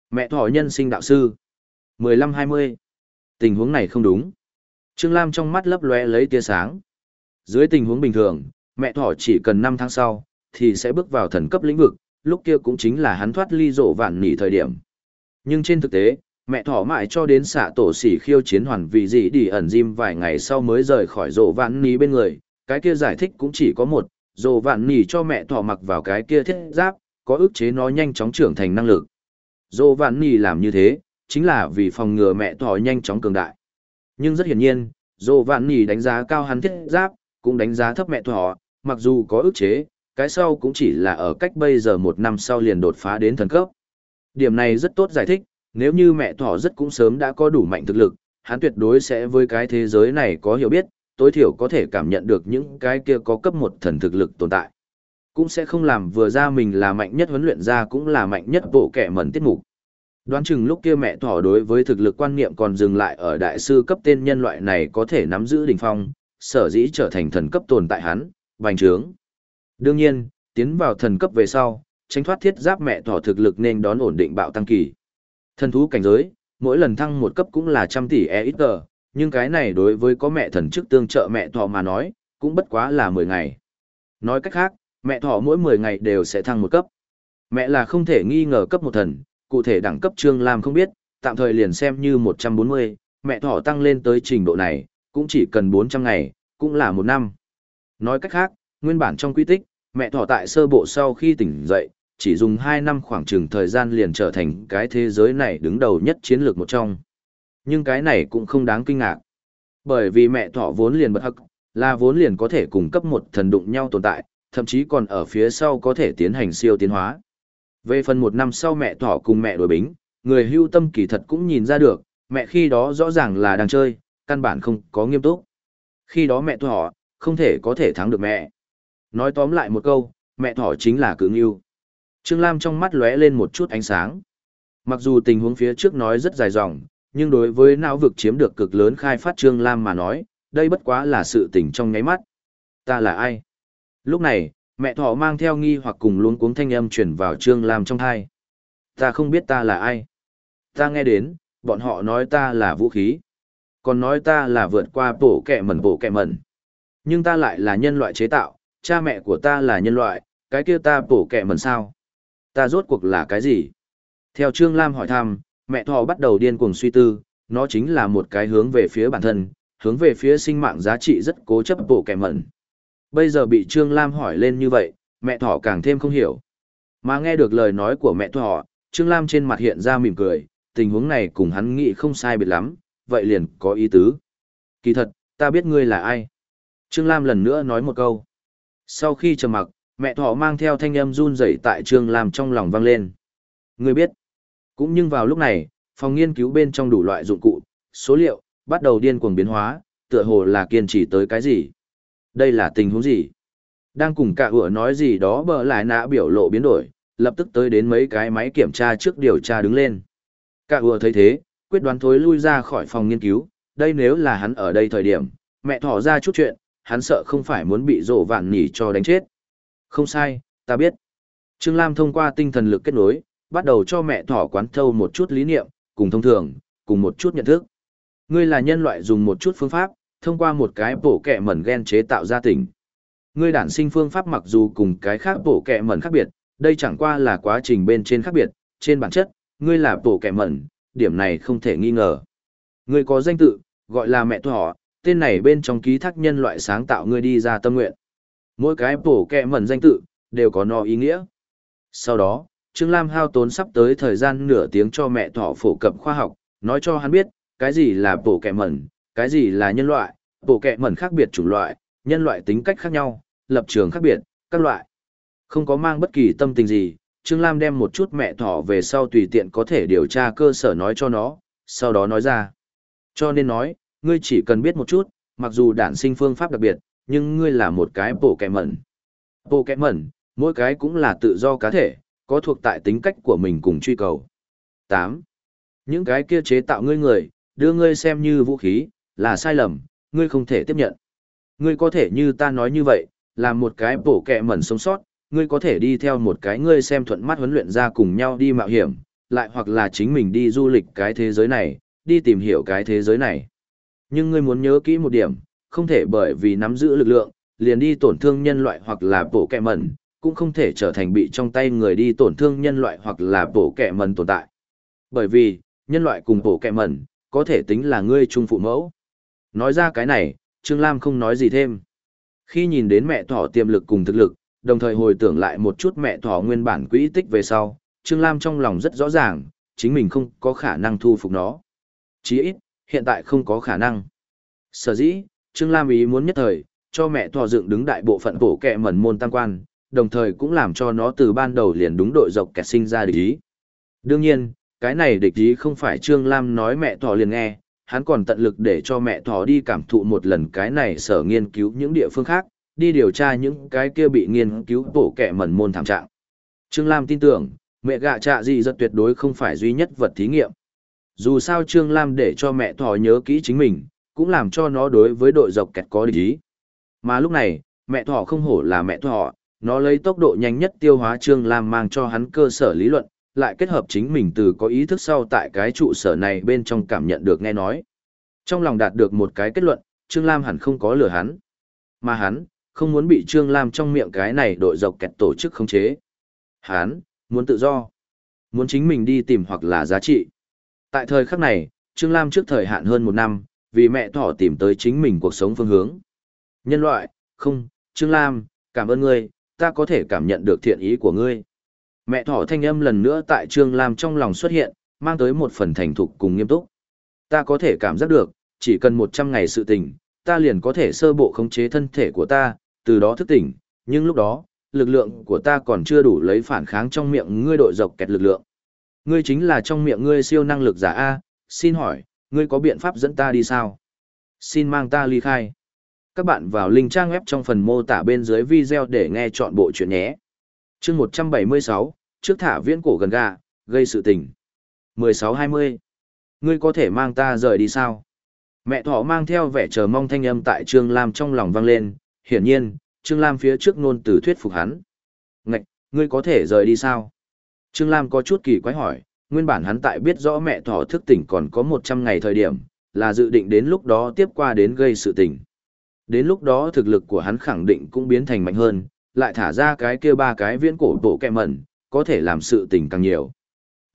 Mẹ thỏ nhân sinh đạo sư. 15-20. Tình huống này không đúng. Trương Lam trong mắt lấp lóe lấy tia sáng. Dưới tình huống bình thường, mẹ thỏ chỉ cần 5 tháng sau, thì sẽ bước vào thần cấp lĩnh vực, lúc kia cũng chính là hắn thoát ly rộ vạn nỉ thời điểm. Nhưng trên thực tế, mẹ thỏ mãi cho đến xạ tổ sỉ khiêu chiến hoàn vì gì đi ẩn diêm vài ngày sau mới rời khỏi rộ vạn nỉ bên người, cái kia giải thích cũng chỉ có một, rộ vạn nỉ cho mẹ thỏ mặc vào cái kia thiết giáp, có ức chế nó nhanh chóng trưởng thành năng lực. Rộ vạn nỉ làm như thế, chính là vì phòng ngừa mẹ thỏ nhanh chóng cường đại. Nhưng rất hiển nhiên, rộ vạn nỉ đánh giá cao hắn thiết giáp, cũng đánh giá thấp mẹ thỏ, mặc dù có ức chế, cái sau cũng chỉ là ở cách bây giờ một năm sau liền đột phá đến thần cấp. Điểm này rất tốt giải thích, nếu như mẹ thỏ rất cũng sớm đã có đủ mạnh thực lực, hắn tuyệt đối sẽ với cái thế giới này có hiểu biết, tối thiểu có thể cảm nhận được những cái kia có cấp một thần thực lực tồn tại. Cũng sẽ không làm vừa ra mình là mạnh nhất huấn luyện ra cũng là mạnh nhất bộ kẻ mẩn tiết mục. Đoán chừng lúc kia mẹ thỏ đối với thực lực quan niệm còn dừng lại ở đại sư cấp tên nhân loại này có thể nắm giữ đỉnh phong, sở dĩ trở thành thần cấp tồn tại hắn, bành trướng. Đương nhiên, tiến vào thần cấp về sau, tránh thoát thiết giáp mẹ thỏ thực lực nên đón ổn định bạo tăng kỳ. Thần thú cảnh giới, mỗi lần thăng một cấp cũng là trăm tỷ EXG, nhưng cái này đối với có mẹ thần chức tương trợ mẹ thỏ mà nói, cũng bất quá là 10 ngày. Nói cách khác, mẹ thỏ mỗi 10 ngày đều sẽ thăng một cấp. Mẹ là không thể nghi ngờ cấp một thần, cụ thể đẳng cấp Trương Lam không biết, tạm thời liền xem như 140, mẹ thỏ tăng lên tới trình độ này, cũng chỉ cần 400 ngày, cũng là một năm. Nói cách khác, nguyên bản trong quy tích, mẹ thỏ tại sơ bộ sau khi tỉnh dậy, chỉ dùng 2 năm khoảng chừng thời gian liền trở thành cái thế giới này đứng đầu nhất chiến lược một trong. Nhưng cái này cũng không đáng kinh ngạc. Bởi vì mẹ thỏ vốn liền bật hắc, là vốn liền có thể cung cấp một thần đụng nhau tồn tại, thậm chí còn ở phía sau có thể tiến hành siêu tiến hóa. Về phần một năm sau mẹ thỏ cùng mẹ đổi bính, người hưu tâm kỳ thật cũng nhìn ra được, mẹ khi đó rõ ràng là đang chơi, căn bản không có nghiêm túc. Khi đó mẹ thỏ, không thể có thể thắng được mẹ. Nói tóm lại một câu, mẹ thỏ chính là cứng yêu. Trương Lam trong mắt lóe lên một chút ánh sáng. Mặc dù tình huống phía trước nói rất dài dòng, nhưng đối với não vực chiếm được cực lớn khai phát Trương Lam mà nói, đây bất quá là sự tình trong nháy mắt. Ta là ai? Lúc này, mẹ thỏ mang theo nghi hoặc cùng luống cuống thanh âm chuyển vào Trương Lam trong thai. Ta không biết ta là ai. Ta nghe đến, bọn họ nói ta là vũ khí. Còn nói ta là vượt qua bổ kẹ mẩn bổ kẹ mẩn. Nhưng ta lại là nhân loại chế tạo, cha mẹ của ta là nhân loại, cái kia ta bổ kẹ mẩn sao? Ta rốt cuộc là cái gì? Theo Trương Lam hỏi thăm, mẹ thỏ bắt đầu điên cuồng suy tư, nó chính là một cái hướng về phía bản thân, hướng về phía sinh mạng giá trị rất cố chấp bổ kẹ mẩn. Bây giờ bị Trương Lam hỏi lên như vậy, mẹ thỏ càng thêm không hiểu. Mà nghe được lời nói của mẹ thỏ, Trương Lam trên mặt hiện ra mỉm cười, tình huống này cùng hắn nghĩ không sai biệt lắm, vậy liền có ý tứ. Kỳ thật, ta biết ngươi là ai. Trương Lam lần nữa nói một câu. Sau khi trầm mặc, mẹ thỏ mang theo thanh âm run rẩy tại Trương Lam trong lòng vang lên. Ngươi biết. Cũng nhưng vào lúc này, phòng nghiên cứu bên trong đủ loại dụng cụ, số liệu, bắt đầu điên cuồng biến hóa, tựa hồ là kiên trì tới cái gì. Đây là tình huống gì? Đang cùng cả ủa nói gì đó bờ lại nã biểu lộ biến đổi, lập tức tới đến mấy cái máy kiểm tra trước điều tra đứng lên. Cả ủa thấy thế, quyết đoán thối lui ra khỏi phòng nghiên cứu, đây nếu là hắn ở đây thời điểm, mẹ thỏ ra chút chuyện, hắn sợ không phải muốn bị rổ vạn nhỉ cho đánh chết. Không sai, ta biết. Trương Lam thông qua tinh thần lực kết nối, bắt đầu cho mẹ thỏ quán thâu một chút lý niệm, cùng thông thường, cùng một chút nhận thức. Ngươi là nhân loại dùng một chút phương pháp, thông qua một cái bổ kẹ mẩn gen chế tạo ra tỉnh. Ngươi đản sinh phương pháp mặc dù cùng cái khác bổ kẹ mẩn khác biệt, đây chẳng qua là quá trình bên trên khác biệt, trên bản chất, ngươi là bổ kẹ mẩn, điểm này không thể nghi ngờ. Ngươi có danh tự, gọi là mẹ thỏ, tên này bên trong ký thác nhân loại sáng tạo ngươi đi ra tâm nguyện. Mỗi cái bổ kẹ mẩn danh tự, đều có nó ý nghĩa. Sau đó, Trương Lam hao tốn sắp tới thời gian nửa tiếng cho mẹ thỏ phổ cập khoa học, nói cho hắn biết, cái gì là bổ kẹ mẩn, cái gì là nhân loại, bộ kẹ mẩn khác biệt chủng loại, nhân loại tính cách khác nhau, lập trường khác biệt, các loại. Không có mang bất kỳ tâm tình gì, Trương Lam đem một chút mẹ thỏ về sau tùy tiện có thể điều tra cơ sở nói cho nó, sau đó nói ra. Cho nên nói, ngươi chỉ cần biết một chút, mặc dù đản sinh phương pháp đặc biệt, nhưng ngươi là một cái bộ kẹ mẩn. Bộ kẹ mẩn, mỗi cái cũng là tự do cá thể, có thuộc tại tính cách của mình cùng truy cầu. 8. Những cái kia chế tạo ngươi người, đưa ngươi xem như vũ khí, là sai lầm, ngươi không thể tiếp nhận. Ngươi có thể như ta nói như vậy, làm một cái bổ kẹ mẩn sống sót, ngươi có thể đi theo một cái ngươi xem thuận mắt huấn luyện ra cùng nhau đi mạo hiểm, lại hoặc là chính mình đi du lịch cái thế giới này, đi tìm hiểu cái thế giới này. Nhưng ngươi muốn nhớ kỹ một điểm, không thể bởi vì nắm giữ lực lượng, liền đi tổn thương nhân loại hoặc là bổ kẹ mẩn, cũng không thể trở thành bị trong tay người đi tổn thương nhân loại hoặc là bổ kẹ mẩn tồn tại. Bởi vì, nhân loại cùng bổ kẹ mẩn, có thể tính là ngươi trung phụ mẫu. Nói ra cái này, Trương Lam không nói gì thêm. Khi nhìn đến mẹ thỏ tiềm lực cùng thực lực, đồng thời hồi tưởng lại một chút mẹ thỏ nguyên bản quỹ tích về sau, Trương Lam trong lòng rất rõ ràng, chính mình không có khả năng thu phục nó. Chí ít, hiện tại không có khả năng. Sở dĩ, Trương Lam ý muốn nhất thời, cho mẹ thỏ dựng đứng đại bộ phận bổ kẹ mẩn môn tăng quan, đồng thời cũng làm cho nó từ ban đầu liền đúng đội dọc kẹt sinh ra địch ý. Đương nhiên, cái này địch ý không phải Trương Lam nói mẹ thỏ liền nghe, hắn còn tận lực để cho mẹ thỏ đi cảm thụ một lần cái này sở nghiên cứu những địa phương khác, đi điều tra những cái kia bị nghiên cứu bổ kẻ mẩn môn thảm trạng. Trương Lam tin tưởng, mẹ gạ trạ gì rất tuyệt đối không phải duy nhất vật thí nghiệm. Dù sao Trương Lam để cho mẹ thỏ nhớ kỹ chính mình, cũng làm cho nó đối với đội dọc kẹt có lý. ý. Mà lúc này, mẹ thỏ không hổ là mẹ thỏ, nó lấy tốc độ nhanh nhất tiêu hóa Trương Lam mang cho hắn cơ sở lý luận, lại kết hợp chính mình từ có ý thức sau tại cái trụ sở này bên trong cảm nhận được nghe nói. Trong lòng đạt được một cái kết luận, Trương Lam hẳn không có lừa hắn. Mà hắn, không muốn bị Trương Lam trong miệng cái này đội dọc kẹt tổ chức khống chế. Hắn, muốn tự do. Muốn chính mình đi tìm hoặc là giá trị. Tại thời khắc này, Trương Lam trước thời hạn hơn một năm, vì mẹ thỏ tìm tới chính mình cuộc sống phương hướng. Nhân loại, không, Trương Lam, cảm ơn ngươi, ta có thể cảm nhận được thiện ý của ngươi. Mẹ thỏ thanh âm lần nữa tại Trương Lam trong lòng xuất hiện, mang tới một phần thành thục cùng nghiêm túc. Ta có thể cảm giác được, chỉ cần 100 ngày sự tình, ta liền có thể sơ bộ khống chế thân thể của ta, từ đó thức tỉnh, nhưng lúc đó, lực lượng của ta còn chưa đủ lấy phản kháng trong miệng ngươi đội dọc kẹt lực lượng. Ngươi chính là trong miệng ngươi siêu năng lực giả A, xin hỏi, ngươi có biện pháp dẫn ta đi sao? Xin mang ta ly khai. Các bạn vào link trang web trong phần mô tả bên dưới video để nghe chọn bộ chuyện nhé. chương 176, trước thả viễn cổ gần gà, gây sự tình. 16-20. Ngươi có thể mang ta rời đi sao? Mẹ thỏ mang theo vẻ chờ mong thanh âm tại Trương Lam trong lòng vang lên, hiển nhiên, Trương Lam phía trước nôn từ thuyết phục hắn. Ngạch, ngươi có thể rời đi sao? Trương Lam có chút kỳ quái hỏi, nguyên bản hắn tại biết rõ mẹ thỏ thức tỉnh còn có 100 ngày thời điểm, là dự định đến lúc đó tiếp qua đến gây sự tình. Đến lúc đó thực lực của hắn khẳng định cũng biến thành mạnh hơn, lại thả ra cái kia ba cái viễn cổ tổ kẹ mẩn, có thể làm sự tình càng nhiều.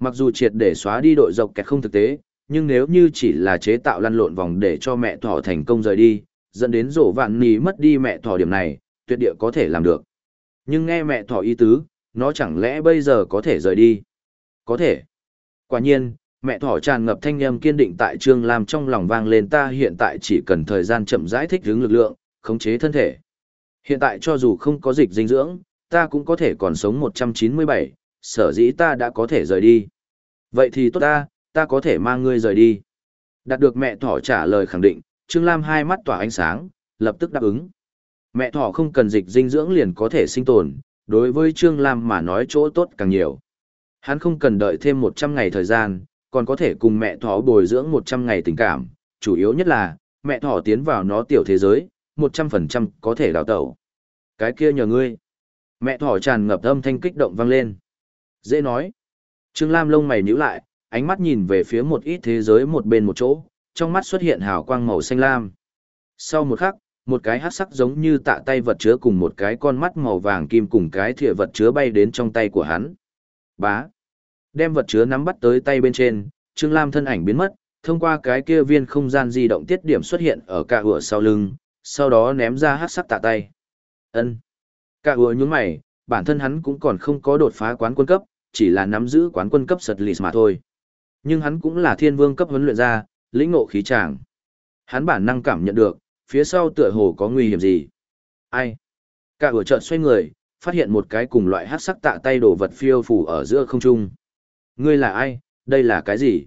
Mặc dù triệt để xóa đi đội dọc kẹt không thực tế, nhưng nếu như chỉ là chế tạo lăn lộn vòng để cho mẹ thỏ thành công rời đi, dẫn đến rổ vạn ní mất đi mẹ thỏ điểm này, tuyệt địa có thể làm được. Nhưng nghe mẹ thỏ ý tứ, nó chẳng lẽ bây giờ có thể rời đi? Có thể. Quả nhiên, mẹ thỏ tràn ngập thanh âm kiên định tại Trương Lam trong lòng vang lên ta hiện tại chỉ cần thời gian chậm rãi thích ứng lực lượng, khống chế thân thể. Hiện tại cho dù không có dịch dinh dưỡng, ta cũng có thể còn sống 197, sở dĩ ta đã có thể rời đi. Vậy thì tốt ta, ta có thể mang ngươi rời đi. Đạt được mẹ thỏ trả lời khẳng định, Trương Lam hai mắt tỏa ánh sáng, lập tức đáp ứng. Mẹ thỏ không cần dịch dinh dưỡng liền có thể sinh tồn, đối với Trương Lam mà nói chỗ tốt càng nhiều. Hắn không cần đợi thêm 100 ngày thời gian, còn có thể cùng mẹ thỏ bồi dưỡng 100 ngày tình cảm, chủ yếu nhất là, mẹ thỏ tiến vào nó tiểu thế giới, 100% có thể đào tẩu. Cái kia nhờ ngươi. Mẹ thỏ tràn ngập âm thanh kích động vang lên. Dễ nói. Trương Lam lông mày nhíu lại, ánh mắt nhìn về phía một ít thế giới một bên một chỗ, trong mắt xuất hiện hào quang màu xanh lam. Sau một khắc, một cái hát sắc giống như tạ tay vật chứa cùng một cái con mắt màu vàng kim cùng cái thìa vật chứa bay đến trong tay của hắn. Bá. Đem vật chứa nắm bắt tới tay bên trên, Trương Lam thân ảnh biến mất, thông qua cái kia viên không gian di động tiết điểm xuất hiện ở cả ửa sau lưng, sau đó ném ra hát sắc tạ tay. ân Cả ưa nhún mày, bản thân hắn cũng còn không có đột phá quán quân cấp, chỉ là nắm giữ quán quân cấp sật lịt mà thôi. Nhưng hắn cũng là thiên vương cấp huấn luyện ra, lĩnh ngộ khí tràng. Hắn bản năng cảm nhận được, phía sau tựa hồ có nguy hiểm gì. Ai? Cả ưa chợt xoay người, phát hiện một cái cùng loại hát sắc tạ tay đồ vật phiêu phủ ở giữa không trung. Ngươi là ai? Đây là cái gì?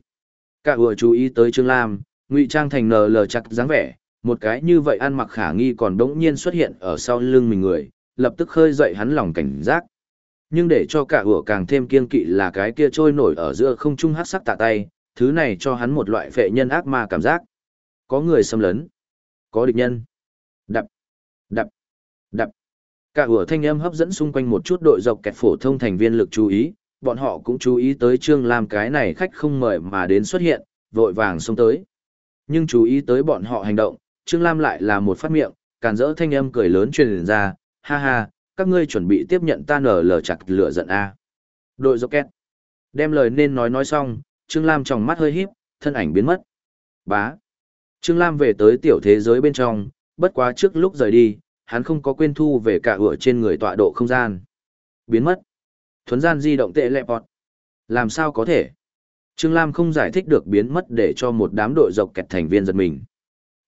Cả ưa chú ý tới Trương Lam, ngụy trang thành nờ lờ chặt dáng vẻ, một cái như vậy ăn mặc khả nghi còn đống nhiên xuất hiện ở sau lưng mình người, lập tức khơi dậy hắn lòng cảnh giác. Nhưng để cho cả hủa càng thêm kiên kỵ là cái kia trôi nổi ở giữa không trung hát sắc tạ tay, thứ này cho hắn một loại phệ nhân ác ma cảm giác. Có người xâm lấn. Có địch nhân. Đập. Đập. Đập. Cả hủa thanh âm hấp dẫn xung quanh một chút đội dọc kẹt phổ thông thành viên lực chú ý, bọn họ cũng chú ý tới Trương Lam cái này khách không mời mà đến xuất hiện, vội vàng xông tới. Nhưng chú ý tới bọn họ hành động, Trương Lam lại là một phát miệng, càn rỡ thanh âm cười lớn truyền ra, ha ha, các ngươi chuẩn bị tiếp nhận ta nở lờ chặt lửa giận a Đội rocket, két. Đem lời nên nói nói xong, Trương Lam trong mắt hơi híp, thân ảnh biến mất. Bá. Trương Lam về tới tiểu thế giới bên trong, bất quá trước lúc rời đi, hắn không có quên thu về cả ửa trên người tọa độ không gian. Biến mất. Thuấn gian di động tệ lẹ bọt. Làm sao có thể? Trương Lam không giải thích được biến mất để cho một đám đội dọc kẹt thành viên giật mình.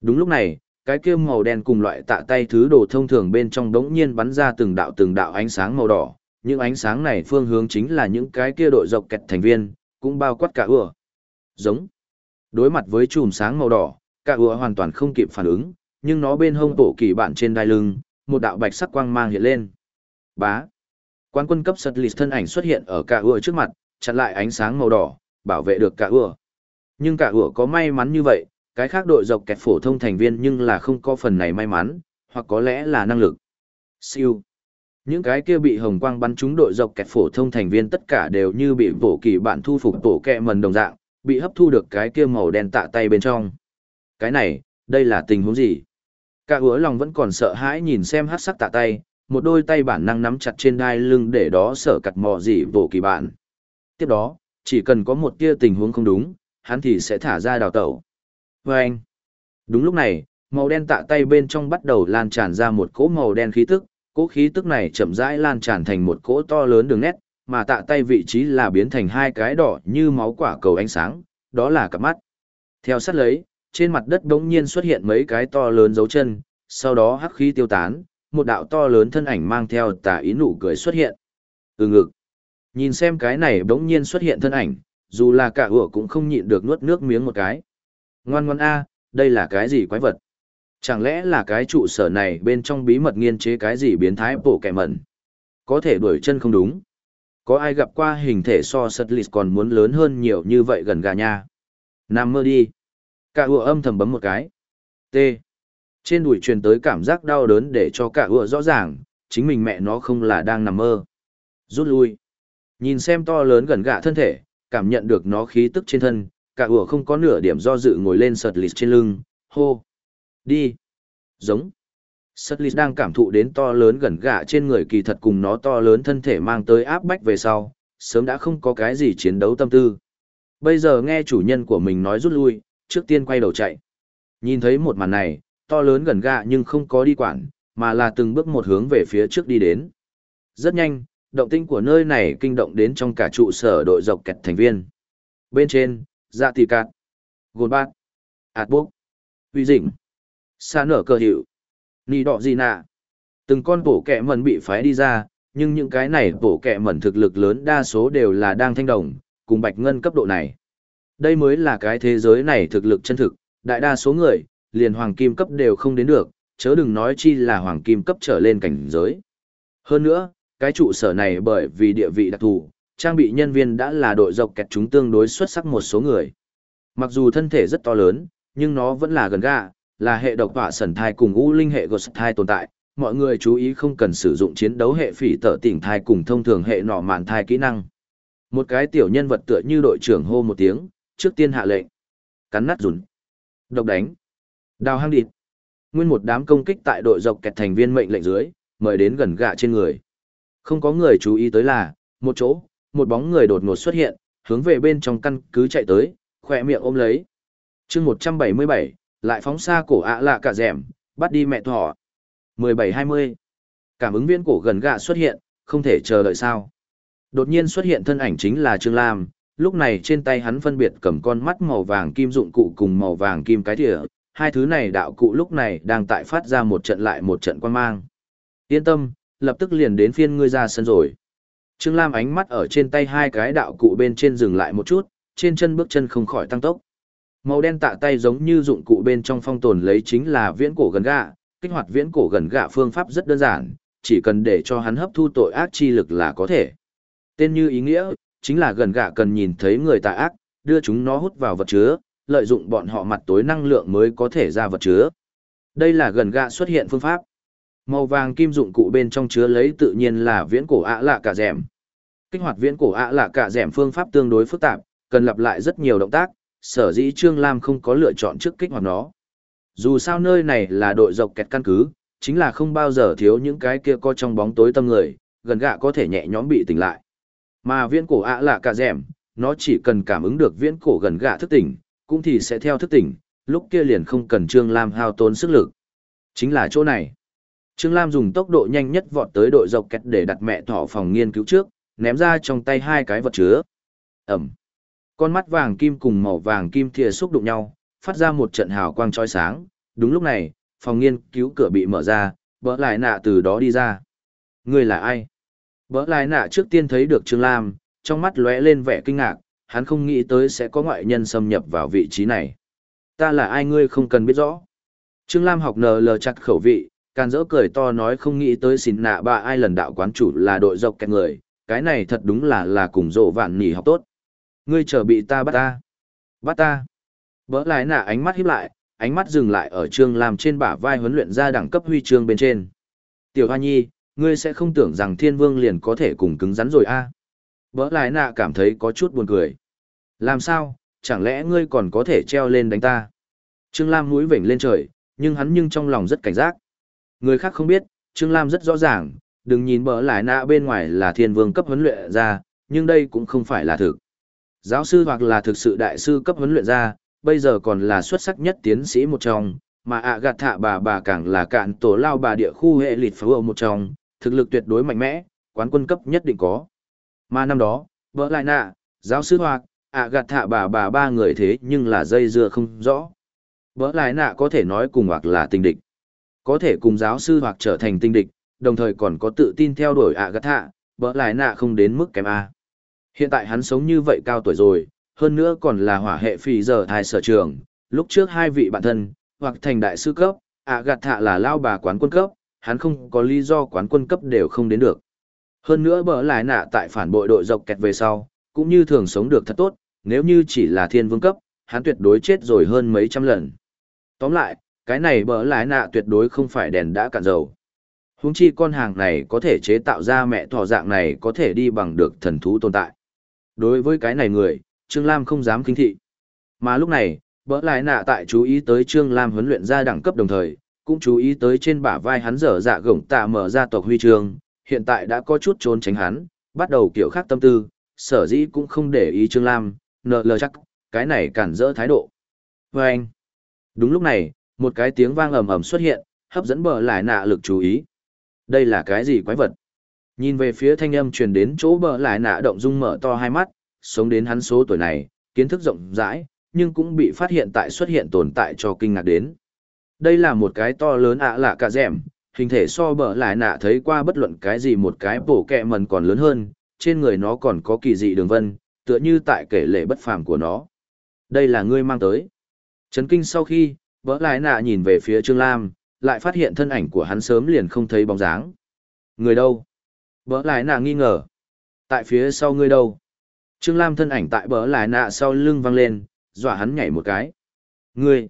Đúng lúc này, cái kia màu đen cùng loại tạ tay thứ đồ thông thường bên trong đống nhiên bắn ra từng đạo từng đạo ánh sáng màu đỏ. Những ánh sáng này phương hướng chính là những cái kia đội dọc kẹt thành viên, cũng bao quát cả ửa. Giống. Đối mặt với chùm sáng màu đỏ, cả ửa hoàn toàn không kịp phản ứng, nhưng nó bên hông tổ kỳ bạn trên đai lưng, một đạo bạch sắc quang mang hiện lên. Bá. Quan quân cấp sật lịt thân ảnh xuất hiện ở cả ửa trước mặt, chặn lại ánh sáng màu đỏ, bảo vệ được cả ửa. Nhưng cả ửa có may mắn như vậy, cái khác đội dọc kẹt phổ thông thành viên nhưng là không có phần này may mắn, hoặc có lẽ là năng lực. Siêu. Những cái kia bị hồng quang bắn trúng đội dọc kẹt phổ thông thành viên tất cả đều như bị bổ kỳ bạn thu phục tổ kẹ mần đồng dạng, bị hấp thu được cái kia màu đen tạ tay bên trong. Cái này, đây là tình huống gì? Cả hứa lòng vẫn còn sợ hãi nhìn xem hát sắc tạ tay, một đôi tay bản năng nắm chặt trên đai lưng để đó sở cặt mò gì vỗ kỳ bạn. Tiếp đó, chỉ cần có một tia tình huống không đúng, hắn thì sẽ thả ra đào tẩu. Và anh, đúng lúc này, màu đen tạ tay bên trong bắt đầu lan tràn ra một cỗ màu đen khí tức, cỗ khí tức này chậm rãi lan tràn thành một cỗ to lớn đường nét, mà tạ tay vị trí là biến thành hai cái đỏ như máu quả cầu ánh sáng, đó là cặp mắt. Theo sát lấy, trên mặt đất đống nhiên xuất hiện mấy cái to lớn dấu chân, sau đó hắc khí tiêu tán, một đạo to lớn thân ảnh mang theo tà ý nụ cười xuất hiện. Ừ ngực. Nhìn xem cái này đống nhiên xuất hiện thân ảnh, dù là cả ủa cũng không nhịn được nuốt nước miếng một cái. Ngoan ngoan A, đây là cái gì quái vật? Chẳng lẽ là cái trụ sở này bên trong bí mật nghiên chế cái gì biến thái bổ kẻ mẩn? Có thể đuổi chân không đúng. Có ai gặp qua hình thể so sật lịt còn muốn lớn hơn nhiều như vậy gần gà nha? Nằm mơ đi. Cả ùa âm thầm bấm một cái. T. Trên đùi truyền tới cảm giác đau đớn để cho cả ùa rõ ràng, chính mình mẹ nó không là đang nằm mơ. Rút lui. Nhìn xem to lớn gần gạ thân thể, cảm nhận được nó khí tức trên thân, cả ủa không có nửa điểm do dự ngồi lên sợt lịt trên lưng, hô. Đi. Giống. Sợt lịt đang cảm thụ đến to lớn gần gạ trên người kỳ thật cùng nó to lớn thân thể mang tới áp bách về sau, sớm đã không có cái gì chiến đấu tâm tư. Bây giờ nghe chủ nhân của mình nói rút lui, trước tiên quay đầu chạy. Nhìn thấy một màn này, to lớn gần gạ nhưng không có đi quản, mà là từng bước một hướng về phía trước đi đến. Rất nhanh, động tinh của nơi này kinh động đến trong cả trụ sở đội dọc kẹt thành viên. Bên trên, dạ tỷ cạt, gồn bát, ạt bốc, uy dĩnh, xa nở cơ hiệu, ni đỏ gì nạ. Từng con bổ kẹ mẩn bị phái đi ra, nhưng những cái này bổ kẹ mẩn thực lực lớn đa số đều là đang thanh đồng, cùng bạch ngân cấp độ này. Đây mới là cái thế giới này thực lực chân thực, đại đa số người, liền hoàng kim cấp đều không đến được, chớ đừng nói chi là hoàng kim cấp trở lên cảnh giới. Hơn nữa, cái trụ sở này bởi vì địa vị đặc thù, trang bị nhân viên đã là đội dọc kẹt chúng tương đối xuất sắc một số người. Mặc dù thân thể rất to lớn, nhưng nó vẫn là gần gà, là hệ độc hỏa sẩn thai cùng u linh hệ gột thai tồn tại. Mọi người chú ý không cần sử dụng chiến đấu hệ phỉ tở tỉnh thai cùng thông thường hệ nọ mạn thai kỹ năng. Một cái tiểu nhân vật tựa như đội trưởng hô một tiếng, trước tiên hạ lệnh. Cắn nát rùn. Độc đánh. Đào hang địt. Nguyên một đám công kích tại đội dọc kẹt thành viên mệnh lệnh dưới, mời đến gần gạ trên người. Không có người chú ý tới là, một chỗ, một bóng người đột ngột xuất hiện, hướng về bên trong căn cứ chạy tới, khỏe miệng ôm lấy. chương 177, lại phóng xa cổ ạ lạ cả rẻm, bắt đi mẹ thỏ. 17-20. Cảm ứng viên cổ gần gạ xuất hiện, không thể chờ đợi sao. Đột nhiên xuất hiện thân ảnh chính là Trương Lam, lúc này trên tay hắn phân biệt cầm con mắt màu vàng kim dụng cụ cùng màu vàng kim cái thìa, hai thứ này đạo cụ lúc này đang tại phát ra một trận lại một trận quan mang. Yên tâm, lập tức liền đến phiên ngươi ra sân rồi. Trương Lam ánh mắt ở trên tay hai cái đạo cụ bên trên dừng lại một chút, trên chân bước chân không khỏi tăng tốc. Màu đen tạ tay giống như dụng cụ bên trong phong tồn lấy chính là viễn cổ gần gạ, kích hoạt viễn cổ gần gạ phương pháp rất đơn giản, chỉ cần để cho hắn hấp thu tội ác chi lực là có thể. Tên như ý nghĩa, chính là gần gạ cần nhìn thấy người tà ác, đưa chúng nó hút vào vật chứa, lợi dụng bọn họ mặt tối năng lượng mới có thể ra vật chứa. Đây là gần gạ xuất hiện phương pháp. Màu vàng kim dụng cụ bên trong chứa lấy tự nhiên là viễn cổ ạ lạ cả rèm. Kích hoạt viễn cổ ạ lạ cả dẻm phương pháp tương đối phức tạp, cần lặp lại rất nhiều động tác, sở dĩ Trương Lam không có lựa chọn trước kích hoạt nó. Dù sao nơi này là đội dọc kẹt căn cứ, chính là không bao giờ thiếu những cái kia có trong bóng tối tâm người, gần gạ có thể nhẹ nhõm bị tỉnh lại. Mà viễn cổ ạ lạ cả dẻm, nó chỉ cần cảm ứng được viễn cổ gần gạ thức tỉnh, cũng thì sẽ theo thức tỉnh, lúc kia liền không cần Trương Lam hao tốn sức lực. Chính là chỗ này. Trương Lam dùng tốc độ nhanh nhất vọt tới đội dọc kẹt để đặt mẹ thỏ phòng nghiên cứu trước, ném ra trong tay hai cái vật chứa. Ẩm. Con mắt vàng kim cùng màu vàng kim thìa xúc đụng nhau, phát ra một trận hào quang chói sáng. Đúng lúc này, phòng nghiên cứu cửa bị mở ra, bỡ lại nạ từ đó đi ra. Người là ai? Bỡ lại nạ trước tiên thấy được Trương Lam, trong mắt lóe lên vẻ kinh ngạc, hắn không nghĩ tới sẽ có ngoại nhân xâm nhập vào vị trí này. Ta là ai ngươi không cần biết rõ. Trương Lam học nờ lờ chặt khẩu vị, càn dỡ cười to nói không nghĩ tới xin nạ ba ai lần đạo quán chủ là đội dọc kẹt người, cái này thật đúng là là cùng rộ vạn nỉ học tốt. Ngươi chờ bị ta bắt ta. Bắt ta. Bỡ lại nạ ánh mắt híp lại, ánh mắt dừng lại ở Trương Lam trên bả vai huấn luyện ra đẳng cấp huy chương bên trên. Tiểu Hoa Nhi, ngươi sẽ không tưởng rằng thiên vương liền có thể cùng cứng rắn rồi a à? Bỡ lại nạ cảm thấy có chút buồn cười. Làm sao, chẳng lẽ ngươi còn có thể treo lên đánh ta? Trương Lam mũi vểnh lên trời, nhưng hắn nhưng trong lòng rất cảnh giác. Người khác không biết, Trương Lam rất rõ ràng, đừng nhìn bỡ lại nạ bên ngoài là thiên vương cấp huấn luyện ra, nhưng đây cũng không phải là thực. Giáo sư hoặc là thực sự đại sư cấp huấn luyện ra, bây giờ còn là xuất sắc nhất tiến sĩ một trong, mà ạ gạt thạ bà bà càng là cạn tổ lao bà địa khu hệ lịt phá một trong, thực lực tuyệt đối mạnh mẽ, quán quân cấp nhất định có. Mà năm đó, bỡ lại nạ, giáo sư hoặc, ạ gạt thạ bà bà ba người thế nhưng là dây dưa không rõ. Bỡ lại nạ có thể nói cùng hoặc là tình địch. Có thể cùng giáo sư hoặc trở thành tinh địch, đồng thời còn có tự tin theo đuổi ạ gạt thạ, bỡ lại nạ không đến mức kém A. Hiện tại hắn sống như vậy cao tuổi rồi, hơn nữa còn là hỏa hệ phi giờ thai sở trường, lúc trước hai vị bạn thân, hoặc thành đại sư cấp, ạ gạt thạ là lao bà quán quân cấp, hắn không có lý do quán quân cấp đều không đến được. Hơn nữa bỡ lại nạ tại phản bội đội dọc kẹt về sau, cũng như thường sống được thật tốt, nếu như chỉ là thiên vương cấp, hắn tuyệt đối chết rồi hơn mấy trăm lần. Tóm lại, cái này bỡ lại nạ tuyệt đối không phải đèn đã cạn dầu. Húng chi con hàng này có thể chế tạo ra mẹ thỏ dạng này có thể đi bằng được thần thú tồn tại. Đối với cái này người, Trương Lam không dám kinh thị. Mà lúc này, bỡ lại nạ tại chú ý tới Trương Lam huấn luyện ra đẳng cấp đồng thời, cũng chú ý tới trên bả vai hắn dở dạ gổng tạ mở ra tộc huy chương, hiện tại đã có chút trốn tránh hắn, bắt đầu kiểu khác tâm tư, sở dĩ cũng không để ý Trương Lam, nợ lờ chắc, cái này cản rỡ thái độ. Và anh, đúng lúc này, một cái tiếng vang ầm ầm xuất hiện, hấp dẫn bờ lại nạ lực chú ý. Đây là cái gì quái vật? Nhìn về phía thanh âm truyền đến chỗ bờ lại nạ động dung mở to hai mắt, sống đến hắn số tuổi này, kiến thức rộng rãi, nhưng cũng bị phát hiện tại xuất hiện tồn tại cho kinh ngạc đến. Đây là một cái to lớn ạ lạ cả dẻm, hình thể so bờ lại nạ thấy qua bất luận cái gì một cái bổ kẹ mần còn lớn hơn, trên người nó còn có kỳ dị đường vân, tựa như tại kể lệ bất phàm của nó. Đây là ngươi mang tới. Chấn kinh sau khi, vỡ lại nạ nhìn về phía Trương Lam, lại phát hiện thân ảnh của hắn sớm liền không thấy bóng dáng. Người đâu? Vỡ lại nạ nghi ngờ. Tại phía sau ngươi đâu? Trương Lam thân ảnh tại bỡ lại nạ sau lưng văng lên, dọa hắn nhảy một cái. Ngươi!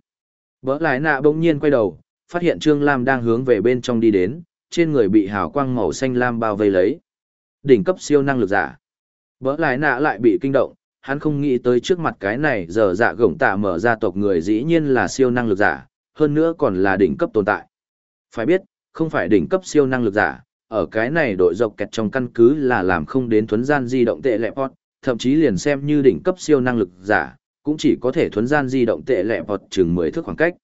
Bỡ lại nạ bỗng nhiên quay đầu, phát hiện Trương Lam đang hướng về bên trong đi đến, trên người bị hào quang màu xanh lam bao vây lấy. Đỉnh cấp siêu năng lực giả. Bỡ lại nạ lại bị kinh động, hắn không nghĩ tới trước mặt cái này giờ dạ gổng tạ mở ra tộc người dĩ nhiên là siêu năng lực giả, hơn nữa còn là đỉnh cấp tồn tại. Phải biết, không phải đỉnh cấp siêu năng lực giả, ở cái này đội dọc kẹt trong căn cứ là làm không đến thuấn gian di động tệ lẹ pot, thậm chí liền xem như đỉnh cấp siêu năng lực giả, cũng chỉ có thể thuấn gian di động tệ lẹ vọt chừng 10 thước khoảng cách.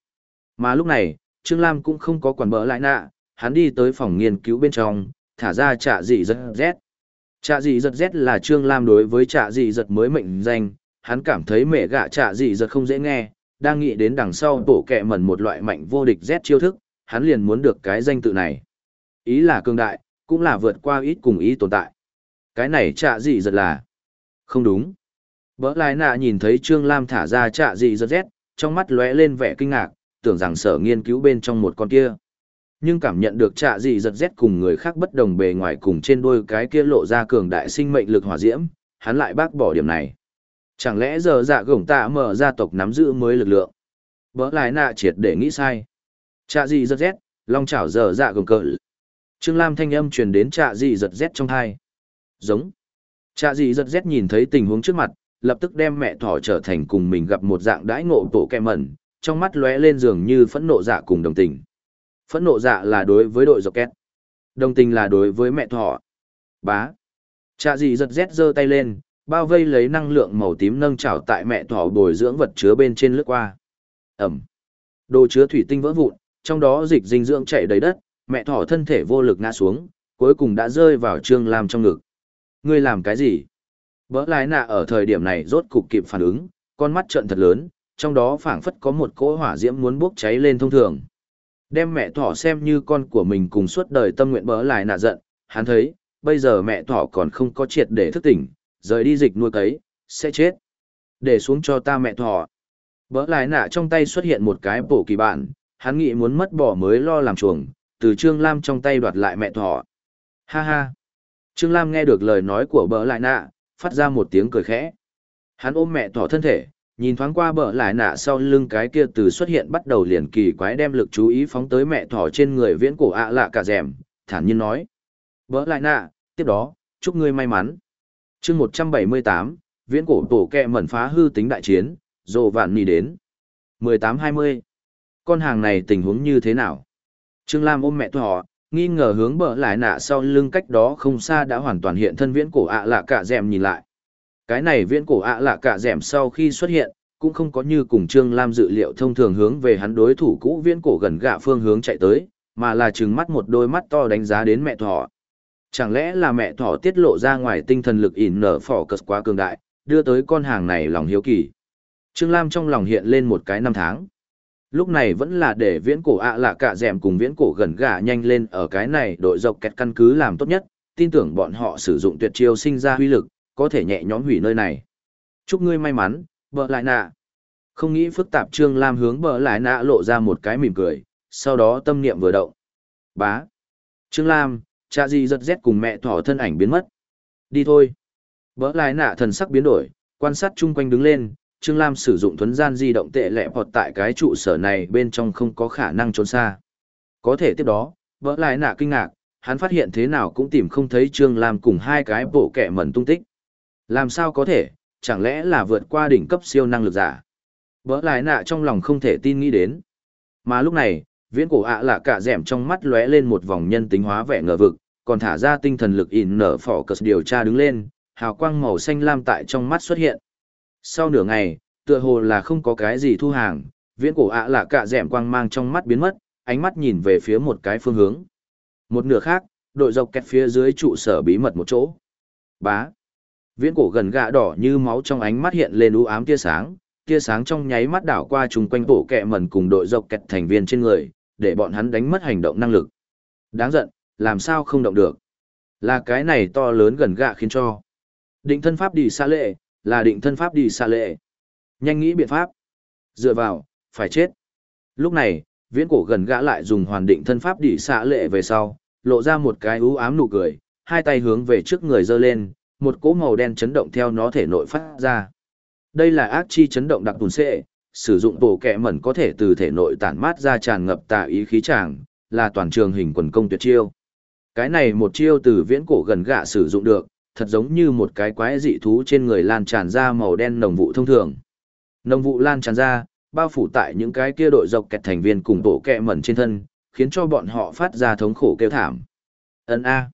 Mà lúc này, Trương Lam cũng không có quản bỡ lại nạ, hắn đi tới phòng nghiên cứu bên trong, thả ra trả dị rất rét. Trạ dị giật Z là Trương Lam đối với trạ dị giật mới mệnh danh, hắn cảm thấy mẹ gạ trạ dị giật không dễ nghe, đang nghĩ đến đằng sau bổ kẹ mẩn một loại mạnh vô địch Z chiêu thức, hắn liền muốn được cái danh tự này. Ý là cường đại, cũng là vượt qua ít cùng ý tồn tại. Cái này trạ dị giật là không đúng. Bỡ lại nạ nhìn thấy Trương Lam thả ra trạ dị giật rét, trong mắt lóe lên vẻ kinh ngạc, tưởng rằng sở nghiên cứu bên trong một con kia. Nhưng cảm nhận được trạ dị giật rét cùng người khác bất đồng bề ngoài cùng trên đôi cái kia lộ ra cường đại sinh mệnh lực hỏa diễm, hắn lại bác bỏ điểm này. Chẳng lẽ giờ dạ gổng tạ mở gia tộc nắm giữ mới lực lượng? Bỡ lại nạ triệt để nghĩ sai. Trạ dị giật rét, long chảo giờ dạ gồng cỡ. Trương Lam thanh âm truyền đến trạ dị giật rét trong hai. Giống. Trạ dị giật rét nhìn thấy tình huống trước mặt, lập tức đem mẹ thỏ trở thành cùng mình gặp một dạng đãi ngộ tổ kẹ mẩn, trong mắt lóe lên dường như phẫn nộ dạ cùng đồng tình. Phẫn nộ dạ là đối với đội dọc két. Đồng tình là đối với mẹ thỏ. Bá. Chạ gì giật rét giơ tay lên, bao vây lấy năng lượng màu tím nâng trào tại mẹ thỏ bồi dưỡng vật chứa bên trên lướt qua. Ẩm. Đồ chứa thủy tinh vỡ vụn, trong đó dịch dinh dưỡng chảy đầy đất, mẹ thỏ thân thể vô lực ngã xuống, cuối cùng đã rơi vào Trương Lam trong ngực. Ngươi làm cái gì? Bỡ lái nạ ở thời điểm này rốt cục kịp phản ứng, con mắt trợn thật lớn, trong đó phảng phất có một cỗ hỏa diễm muốn bốc cháy lên thông thường. Đem mẹ thỏ xem như con của mình cùng suốt đời tâm nguyện bỡ lại nạ giận, hắn thấy, bây giờ mẹ thỏ còn không có triệt để thức tỉnh, rời đi dịch nuôi cấy, sẽ chết. Để xuống cho ta mẹ thỏ. Bỡ lại nạ trong tay xuất hiện một cái bổ kỳ bản, hắn nghĩ muốn mất bỏ mới lo làm chuồng, từ Trương Lam trong tay đoạt lại mẹ thỏ. Ha ha. Trương Lam nghe được lời nói của bỡ lại nạ, phát ra một tiếng cười khẽ. Hắn ôm mẹ thỏ thân thể, nhìn thoáng qua bờ lại nạ sau lưng cái kia từ xuất hiện bắt đầu liền kỳ quái đem lực chú ý phóng tới mẹ thỏ trên người viễn cổ ạ lạ cả rèm, thản nhiên nói. bờ lại nạ, tiếp đó, chúc ngươi may mắn. chương 178, viễn cổ tổ kẹ mẩn phá hư tính đại chiến, dồ vạn nì đến. 18-20. Con hàng này tình huống như thế nào? Trương Lam ôm mẹ thỏ, nghi ngờ hướng bờ lại nạ sau lưng cách đó không xa đã hoàn toàn hiện thân viễn cổ ạ lạ cả dẻm nhìn lại cái này viễn cổ ạ lạ cả dẻm sau khi xuất hiện, cũng không có như cùng trương lam dự liệu thông thường hướng về hắn đối thủ cũ viễn cổ gần gạ phương hướng chạy tới, mà là trừng mắt một đôi mắt to đánh giá đến mẹ thỏ. Chẳng lẽ là mẹ thỏ tiết lộ ra ngoài tinh thần lực ỉn nở phỏ cật quá cường đại, đưa tới con hàng này lòng hiếu kỳ. Trương lam trong lòng hiện lên một cái năm tháng. Lúc này vẫn là để viễn cổ ạ lạ cả dẻm cùng viễn cổ gần gà nhanh lên ở cái này đội dọc kẹt căn cứ làm tốt nhất, tin tưởng bọn họ sử dụng tuyệt chiêu sinh ra huy lực có thể nhẹ nhõm hủy nơi này. Chúc ngươi may mắn bờ lại nạ. Không nghĩ phức tạp trương lam hướng bờ lại nạ lộ ra một cái mỉm cười sau đó tâm niệm vừa động. Bá. Trương lam cha di giật rét cùng mẹ thỏ thân ảnh biến mất. Đi thôi. Bờ lại nạ thần sắc biến đổi quan sát chung quanh đứng lên Trương Lam sử dụng thuấn gian di động tệ lẹ hoặc tại cái trụ sở này bên trong không có khả năng trốn xa. Có thể tiếp đó, vỡ lại nạ kinh ngạc, hắn phát hiện thế nào cũng tìm không thấy Trương Lam cùng hai cái bộ kẻ mẩn tung tích. Làm sao có thể, chẳng lẽ là vượt qua đỉnh cấp siêu năng lực giả. bỡ lại nạ trong lòng không thể tin nghĩ đến. Mà lúc này, viễn cổ ạ là cả dẻm trong mắt lóe lên một vòng nhân tính hóa vẻ ngờ vực, còn thả ra tinh thần lực in nở phỏ cờ điều tra đứng lên, hào quang màu xanh lam tại trong mắt xuất hiện. Sau nửa ngày, tựa hồ là không có cái gì thu hàng, viễn cổ ạ là cả dẻm quang mang trong mắt biến mất, ánh mắt nhìn về phía một cái phương hướng. Một nửa khác, đội dọc kẹt phía dưới trụ sở bí mật một chỗ. Bá. Viễn cổ gần gạ đỏ như máu trong ánh mắt hiện lên u ám tia sáng, tia sáng trong nháy mắt đảo qua chung quanh bộ kẹ mẩn cùng đội dọc kẹt thành viên trên người, để bọn hắn đánh mất hành động năng lực. Đáng giận, làm sao không động được. Là cái này to lớn gần gạ khiến cho. Định thân pháp đi xa lệ, là định thân pháp đi xa lệ. Nhanh nghĩ biện pháp. Dựa vào, phải chết. Lúc này, viễn cổ gần gã lại dùng hoàn định thân pháp đi xạ lệ về sau, lộ ra một cái ưu ám nụ cười, hai tay hướng về trước người giơ lên, một cỗ màu đen chấn động theo nó thể nội phát ra. Đây là ác chi chấn động đặc tùn xệ, sử dụng bổ kẹ mẩn có thể từ thể nội tản mát ra tràn ngập tà ý khí tràng, là toàn trường hình quần công tuyệt chiêu. Cái này một chiêu từ viễn cổ gần gạ sử dụng được, thật giống như một cái quái dị thú trên người lan tràn ra màu đen nồng vụ thông thường. Nồng vụ lan tràn ra, bao phủ tại những cái kia đội dọc kẹt thành viên cùng bộ kẹ mẩn trên thân, khiến cho bọn họ phát ra thống khổ kêu thảm. Ấn A.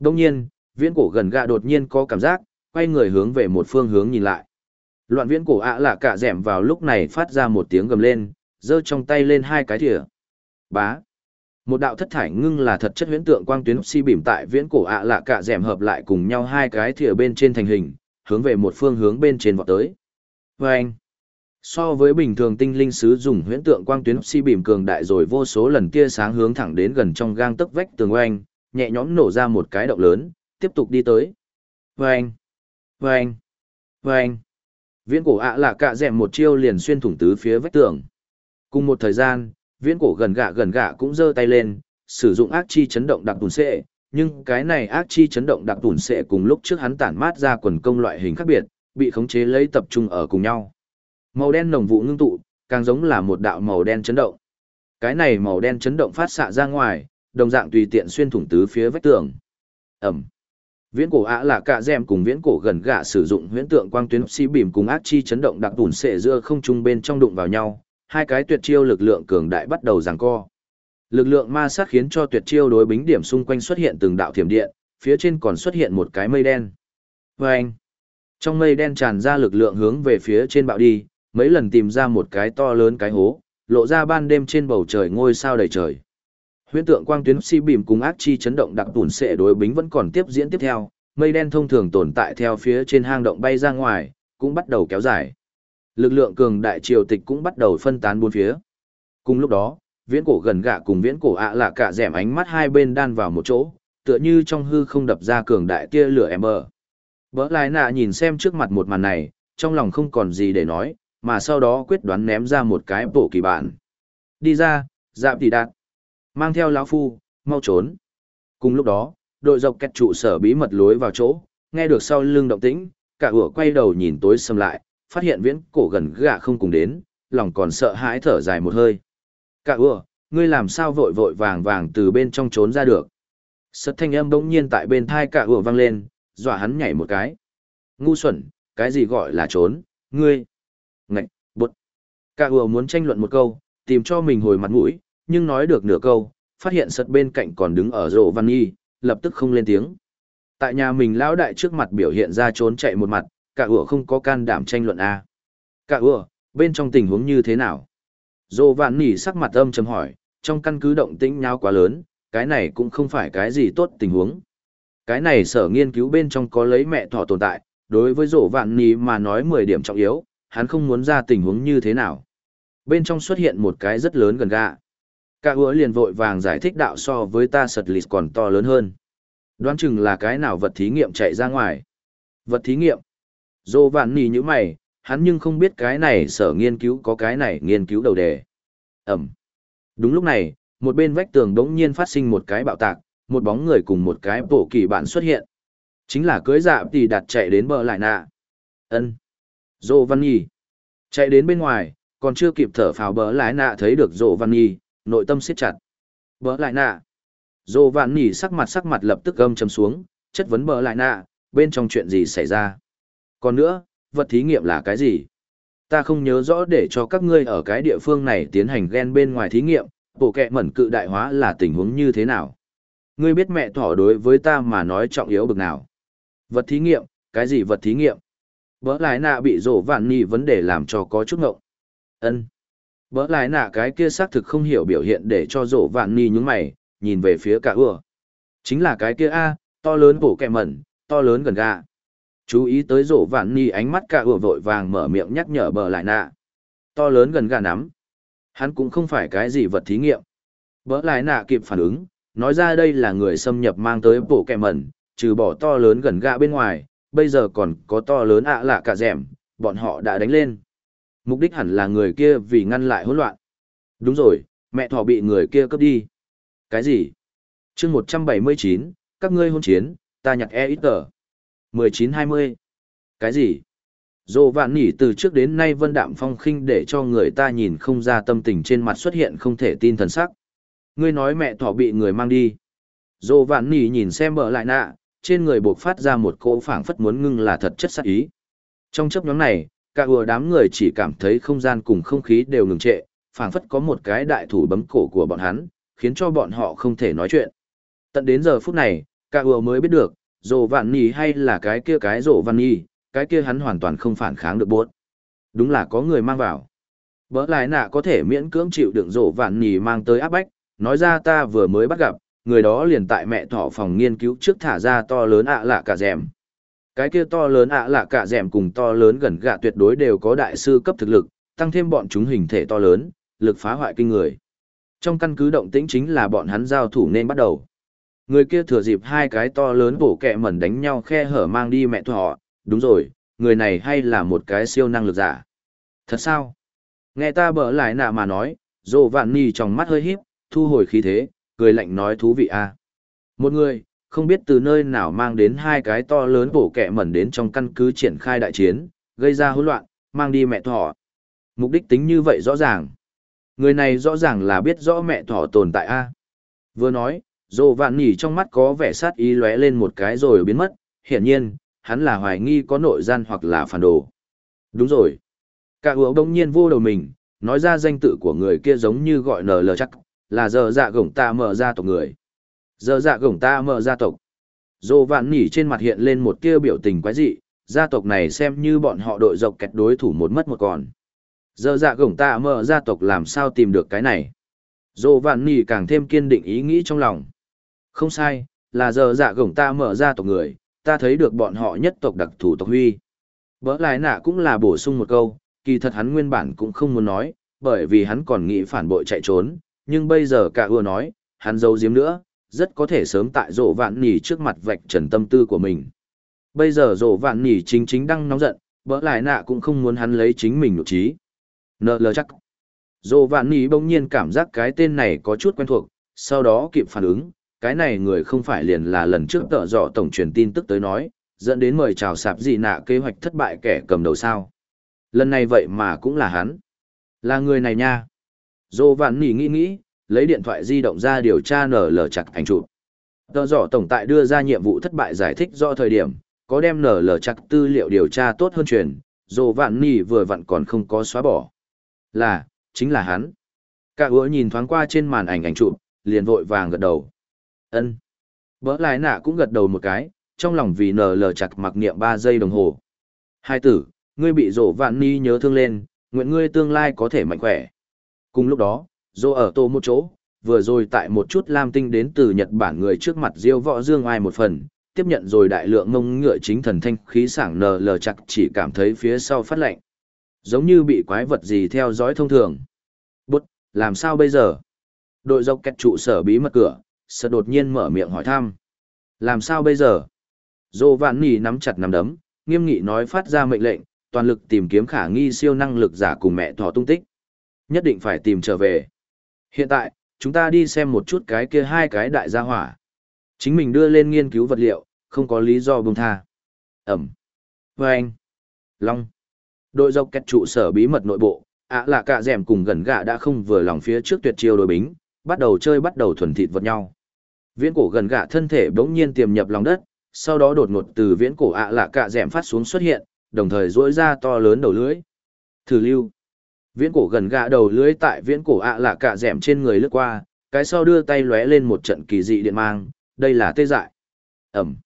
Đông nhiên, viễn cổ gần gạ đột nhiên có cảm giác, quay người hướng về một phương hướng nhìn lại. Loạn viễn cổ ạ là cả rẻm vào lúc này phát ra một tiếng gầm lên, giơ trong tay lên hai cái thìa. Bá. Một đạo thất thải ngưng là thật chất huyễn tượng quang tuyến si bìm tại viễn cổ ạ lạ cả rèm hợp lại cùng nhau hai cái thìa bên trên thành hình, hướng về một phương hướng bên trên vọt tới. Và anh, so với bình thường tinh linh sứ dùng huyễn tượng quang tuyến si bìm cường đại rồi vô số lần tia sáng hướng thẳng đến gần trong gang tấc vách tường oanh, nhẹ nhõm nổ ra một cái động lớn, tiếp tục đi tới. Vâng! anh, Vâng! anh, anh. Viễn cổ ạ lạ cạ rèm một chiêu liền xuyên thủng tứ phía vách tường. Cùng một thời gian, viễn cổ gần gạ gần gạ cũng giơ tay lên, sử dụng ác chi chấn động đặc tùn sệ, nhưng cái này ác chi chấn động đặc tùn sệ cùng lúc trước hắn tản mát ra quần công loại hình khác biệt, bị khống chế lấy tập trung ở cùng nhau. Màu đen nồng vụ ngưng tụ, càng giống là một đạo màu đen chấn động. Cái này màu đen chấn động phát xạ ra ngoài, đồng dạng tùy tiện xuyên thủng tứ phía vách tường. Ẩm. Viễn cổ ạ là cả dèm cùng viễn cổ gần gạ sử dụng huyễn tượng quang tuyến xi bìm cùng ác chi chấn động đặc bùn sệ giữa không trung bên trong đụng vào nhau, hai cái tuyệt chiêu lực lượng cường đại bắt đầu giằng co. Lực lượng ma sát khiến cho tuyệt chiêu đối bính điểm xung quanh xuất hiện từng đạo thiểm điện, phía trên còn xuất hiện một cái mây đen. vê anh, trong mây đen tràn ra lực lượng hướng về phía trên bạo đi, mấy lần tìm ra một cái to lớn cái hố, lộ ra ban đêm trên bầu trời ngôi sao đầy trời. Huyễn tượng quang tuyến si bìm cùng ác chi chấn động đặc tủn sẽ đối bính vẫn còn tiếp diễn tiếp theo, mây đen thông thường tồn tại theo phía trên hang động bay ra ngoài, cũng bắt đầu kéo dài. Lực lượng cường đại triều tịch cũng bắt đầu phân tán bốn phía. Cùng lúc đó, viễn cổ gần gạ cùng viễn cổ ạ à lạ cả rẻm ánh mắt hai bên đan vào một chỗ, tựa như trong hư không đập ra cường đại tia lửa em bờ. Bỡ lại nạ nhìn xem trước mặt một màn này, trong lòng không còn gì để nói, mà sau đó quyết đoán ném ra một cái bộ kỳ bản. Đi ra, dạp tỷ đạt. Mang theo lão phu, mau trốn. Cùng lúc đó, đội dọc kẹt trụ sở bí mật lối vào chỗ, nghe được sau lưng động tĩnh, cả ủa quay đầu nhìn tối xâm lại, phát hiện viễn cổ gần gạ không cùng đến, lòng còn sợ hãi thở dài một hơi. Cả ủa, ngươi làm sao vội vội vàng vàng từ bên trong trốn ra được. Sật thanh âm bỗng nhiên tại bên thai cả ủa vang lên, dọa hắn nhảy một cái. Ngu xuẩn, cái gì gọi là trốn, ngươi. Ngạch, bột. Cả ủa muốn tranh luận một câu, tìm cho mình hồi mặt mũi, nhưng nói được nửa câu, phát hiện sật bên cạnh còn đứng ở rộ văn nhi, lập tức không lên tiếng. Tại nhà mình lão đại trước mặt biểu hiện ra trốn chạy một mặt, cả ủa không có can đảm tranh luận A. Cả ủa, bên trong tình huống như thế nào? Rộ vạn nỉ sắc mặt âm chấm hỏi, trong căn cứ động tĩnh nhau quá lớn, cái này cũng không phải cái gì tốt tình huống. Cái này sở nghiên cứu bên trong có lấy mẹ thỏ tồn tại, đối với rộ vạn nỉ mà nói 10 điểm trọng yếu, hắn không muốn ra tình huống như thế nào. Bên trong xuất hiện một cái rất lớn gần gạ Cả hứa liền vội vàng giải thích đạo so với ta sật lịt còn to lớn hơn. Đoán chừng là cái nào vật thí nghiệm chạy ra ngoài. Vật thí nghiệm. Dô vạn nì như mày, hắn nhưng không biết cái này sở nghiên cứu có cái này nghiên cứu đầu đề. Ẩm. Đúng lúc này, một bên vách tường đống nhiên phát sinh một cái bạo tạc, một bóng người cùng một cái bộ kỳ bạn xuất hiện. Chính là cưới dạ thì đặt chạy đến bờ lại nạ. ân Dô văn nhi. Chạy đến bên ngoài, còn chưa kịp thở phào bờ lại nạ thấy được dô văn nhi, nội tâm siết chặt. bỡ lại nạ. Dô vạn nỉ sắc mặt sắc mặt lập tức gâm chấm xuống, chất vấn bỡ lại nạ, bên trong chuyện gì xảy ra. Còn nữa, vật thí nghiệm là cái gì? Ta không nhớ rõ để cho các ngươi ở cái địa phương này tiến hành gen bên ngoài thí nghiệm, bộ kẹ mẩn cự đại hóa là tình huống như thế nào? Ngươi biết mẹ thỏ đối với ta mà nói trọng yếu bực nào? Vật thí nghiệm, cái gì vật thí nghiệm? Bỡ lại nạ bị rổ vạn nỉ vấn đề làm cho có chút ngộng. ân Bỡ lại nạ cái kia xác thực không hiểu biểu hiện để cho rổ vạn ni nhúng mày, nhìn về phía cả ưa. Chính là cái kia A, to lớn bổ kẹ mẩn, to lớn gần gà. Chú ý tới rổ vạn ni ánh mắt cả ưa vội vàng mở miệng nhắc nhở bờ lại nạ. To lớn gần gà nắm. Hắn cũng không phải cái gì vật thí nghiệm. Bỡ lại nạ kịp phản ứng, nói ra đây là người xâm nhập mang tới bổ kẹ mẩn, trừ bỏ to lớn gần gà bên ngoài, bây giờ còn có to lớn ạ lạ cả rẻm, bọn họ đã đánh lên. Mục đích hẳn là người kia vì ngăn lại hỗn loạn. Đúng rồi, mẹ thỏ bị người kia cướp đi. Cái gì? chương một trăm bảy mươi chín các ngươi hôn chiến, ta nhặt e ít tờ. mười chín hai mươi Cái gì? Dô vạn nỉ từ trước đến nay vân đạm phong khinh để cho người ta nhìn không ra tâm tình trên mặt xuất hiện không thể tin thần sắc. Ngươi nói mẹ thỏ bị người mang đi. Dô vạn nỉ nhìn xem bờ lại nạ, trên người buộc phát ra một cỗ phảng phất muốn ngưng là thật chất sắc ý. Trong chấp nhóm này, cả ùa đám người chỉ cảm thấy không gian cùng không khí đều ngừng trệ, phảng phất có một cái đại thủ bấm cổ của bọn hắn, khiến cho bọn họ không thể nói chuyện. Tận đến giờ phút này, cả ùa mới biết được, rổ vạn nhì hay là cái kia cái rổ vạn nhì, cái kia hắn hoàn toàn không phản kháng được bốt. Đúng là có người mang vào. Bỡ lại nạ có thể miễn cưỡng chịu đựng rổ vạn nhì mang tới áp bách, nói ra ta vừa mới bắt gặp, người đó liền tại mẹ thọ phòng nghiên cứu trước thả ra to lớn ạ lạ cả rèm. Cái kia to lớn ạ lạ cả rèm cùng to lớn gần gạ tuyệt đối đều có đại sư cấp thực lực, tăng thêm bọn chúng hình thể to lớn, lực phá hoại kinh người. Trong căn cứ động tĩnh chính là bọn hắn giao thủ nên bắt đầu. Người kia thừa dịp hai cái to lớn bổ kẹ mẩn đánh nhau khe hở mang đi mẹ thọ, đúng rồi, người này hay là một cái siêu năng lực giả. Thật sao? Nghe ta bở lại nạ mà nói, dồ vạn nì trong mắt hơi híp, thu hồi khí thế, cười lạnh nói thú vị a. À. Một người, không biết từ nơi nào mang đến hai cái to lớn bổ kẹ mẩn đến trong căn cứ triển khai đại chiến, gây ra hỗn loạn, mang đi mẹ thỏ. Mục đích tính như vậy rõ ràng. Người này rõ ràng là biết rõ mẹ thỏ tồn tại a. Vừa nói, Dô Vạn Nhỉ trong mắt có vẻ sát ý lóe lên một cái rồi biến mất, hiển nhiên, hắn là hoài nghi có nội gian hoặc là phản đồ. Đúng rồi. Cả hứa đông nhiên vô đầu mình, nói ra danh tự của người kia giống như gọi nở lờ chắc, là giờ dạ gổng ta mở ra tộc người. Giờ dạ gổng ta mở ra tộc. Dô vạn nỉ trên mặt hiện lên một tia biểu tình quái dị, gia tộc này xem như bọn họ đội dọc kẹt đối thủ một mất một còn. Giờ dạ gổng ta mở gia tộc làm sao tìm được cái này. Dô vạn nỉ càng thêm kiên định ý nghĩ trong lòng. Không sai, là giờ dạ gổng ta mở ra tộc người, ta thấy được bọn họ nhất tộc đặc thù tộc huy. Bỡ lại nạ cũng là bổ sung một câu, kỳ thật hắn nguyên bản cũng không muốn nói, bởi vì hắn còn nghĩ phản bội chạy trốn, nhưng bây giờ cả ưa nói, hắn giấu giếm nữa, rất có thể sớm tại rộ vạn nỉ trước mặt vạch trần tâm tư của mình. Bây giờ rộ vạn nỉ chính chính đang nóng giận, bỡ lại nạ cũng không muốn hắn lấy chính mình nụ trí. Nợ lờ chắc. Rộ vạn nỉ bỗng nhiên cảm giác cái tên này có chút quen thuộc, sau đó kịp phản ứng, cái này người không phải liền là lần trước tợ dọ tổng truyền tin tức tới nói, dẫn đến mời chào sạp gì nạ kế hoạch thất bại kẻ cầm đầu sao. Lần này vậy mà cũng là hắn. Là người này nha. Dô vạn nỉ nghĩ nghĩ, lấy điện thoại di động ra điều tra nở lờ chặt ảnh chụp. Tờ dọ tổng tại đưa ra nhiệm vụ thất bại giải thích do thời điểm, có đem nở lờ chặt tư liệu điều tra tốt hơn truyền, dô vạn ni vừa vặn còn không có xóa bỏ. Là, chính là hắn. Cả ứa nhìn thoáng qua trên màn ảnh ảnh chụp, liền vội vàng gật đầu. ân Bỡ lại nạ cũng gật đầu một cái, trong lòng vì nở lờ chặt mặc niệm 3 giây đồng hồ. Hai tử, ngươi bị rổ vạn ni nhớ thương lên, nguyện ngươi tương lai có thể mạnh khỏe. Cùng lúc đó, dô ở tô một chỗ, vừa rồi tại một chút lam tinh đến từ Nhật Bản người trước mặt diêu võ dương ai một phần, tiếp nhận rồi đại lượng ngông ngựa chính thần thanh khí sảng nờ lờ chặt chỉ cảm thấy phía sau phát lạnh. Giống như bị quái vật gì theo dõi thông thường. Bút, làm sao bây giờ? Đội dọc kẹt trụ sở bí mật cửa, sợ đột nhiên mở miệng hỏi thăm. Làm sao bây giờ? Dô vạn nỉ nắm chặt nắm đấm, nghiêm nghị nói phát ra mệnh lệnh, toàn lực tìm kiếm khả nghi siêu năng lực giả cùng mẹ thỏ tung tích. Nhất định phải tìm trở về. Hiện tại, chúng ta đi xem một chút cái kia hai cái đại gia hỏa. Chính mình đưa lên nghiên cứu vật liệu, không có lý do bông tha. Ẩm. Và anh. Long. Đội dọc kẹt trụ sở bí mật nội bộ, ạ là cả rèm cùng gần gạ đã không vừa lòng phía trước tuyệt chiêu đối bính, bắt đầu chơi bắt đầu thuần thịt vật nhau. Viễn cổ gần gạ thân thể bỗng nhiên tiềm nhập lòng đất, sau đó đột ngột từ viễn cổ ạ là cả rèm phát xuống xuất hiện, đồng thời dỗi ra to lớn đầu lưới. Thử lưu. Viễn cổ gần gạ đầu lưới tại viễn cổ ạ là cả rẻm trên người lướt qua, cái sau đưa tay lóe lên một trận kỳ dị điện mang, đây là tê dại. Ẩm.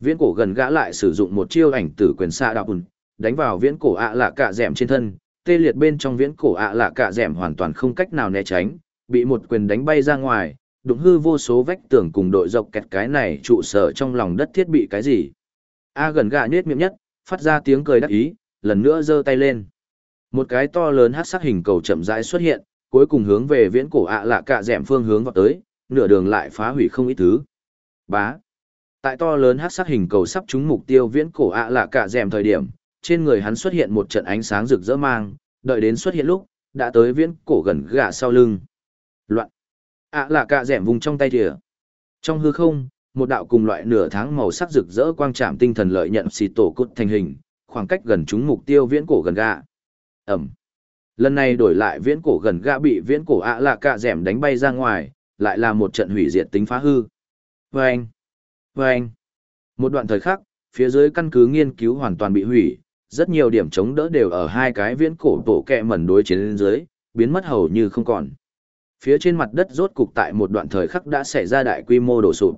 Viễn cổ gần gã lại sử dụng một chiêu ảnh tử quyền xạ đạo ùn, đánh vào viễn cổ ạ là cả rẻm trên thân, tê liệt bên trong viễn cổ ạ là cả rẻm hoàn toàn không cách nào né tránh, bị một quyền đánh bay ra ngoài, đụng hư vô số vách tường cùng đội dọc kẹt cái này trụ sở trong lòng đất thiết bị cái gì. A gần gạ nết miệng nhất, phát ra tiếng cười đắc ý, lần nữa giơ tay lên. Một cái to lớn hát sắc hình cầu chậm rãi xuất hiện, cuối cùng hướng về viễn cổ ạ lạ cạ dẻm phương hướng vào tới, nửa đường lại phá hủy không ít thứ. Bá. Tại to lớn hát sắc hình cầu sắp trúng mục tiêu viễn cổ ạ lạ cạ dẻm thời điểm, trên người hắn xuất hiện một trận ánh sáng rực rỡ mang, đợi đến xuất hiện lúc, đã tới viễn cổ gần gà sau lưng. Loạn. ạ lạ cạ dẻm vùng trong tay thìa. Trong hư không, một đạo cùng loại nửa tháng màu sắc rực rỡ quang trạm tinh thần lợi nhận xì tổ cốt thành hình, khoảng cách gần chúng mục tiêu viễn cổ gần gà. Ẩm. Lần này đổi lại viễn cổ gần gạ bị viễn cổ ạ lạ cạ dẻm đánh bay ra ngoài, lại là một trận hủy diệt tính phá hư. vê anh vê anh Một đoạn thời khắc, phía dưới căn cứ nghiên cứu hoàn toàn bị hủy, rất nhiều điểm chống đỡ đều ở hai cái viễn cổ tổ kẹ mẩn đối chiến lên dưới, biến mất hầu như không còn. Phía trên mặt đất rốt cục tại một đoạn thời khắc đã xảy ra đại quy mô đổ sụp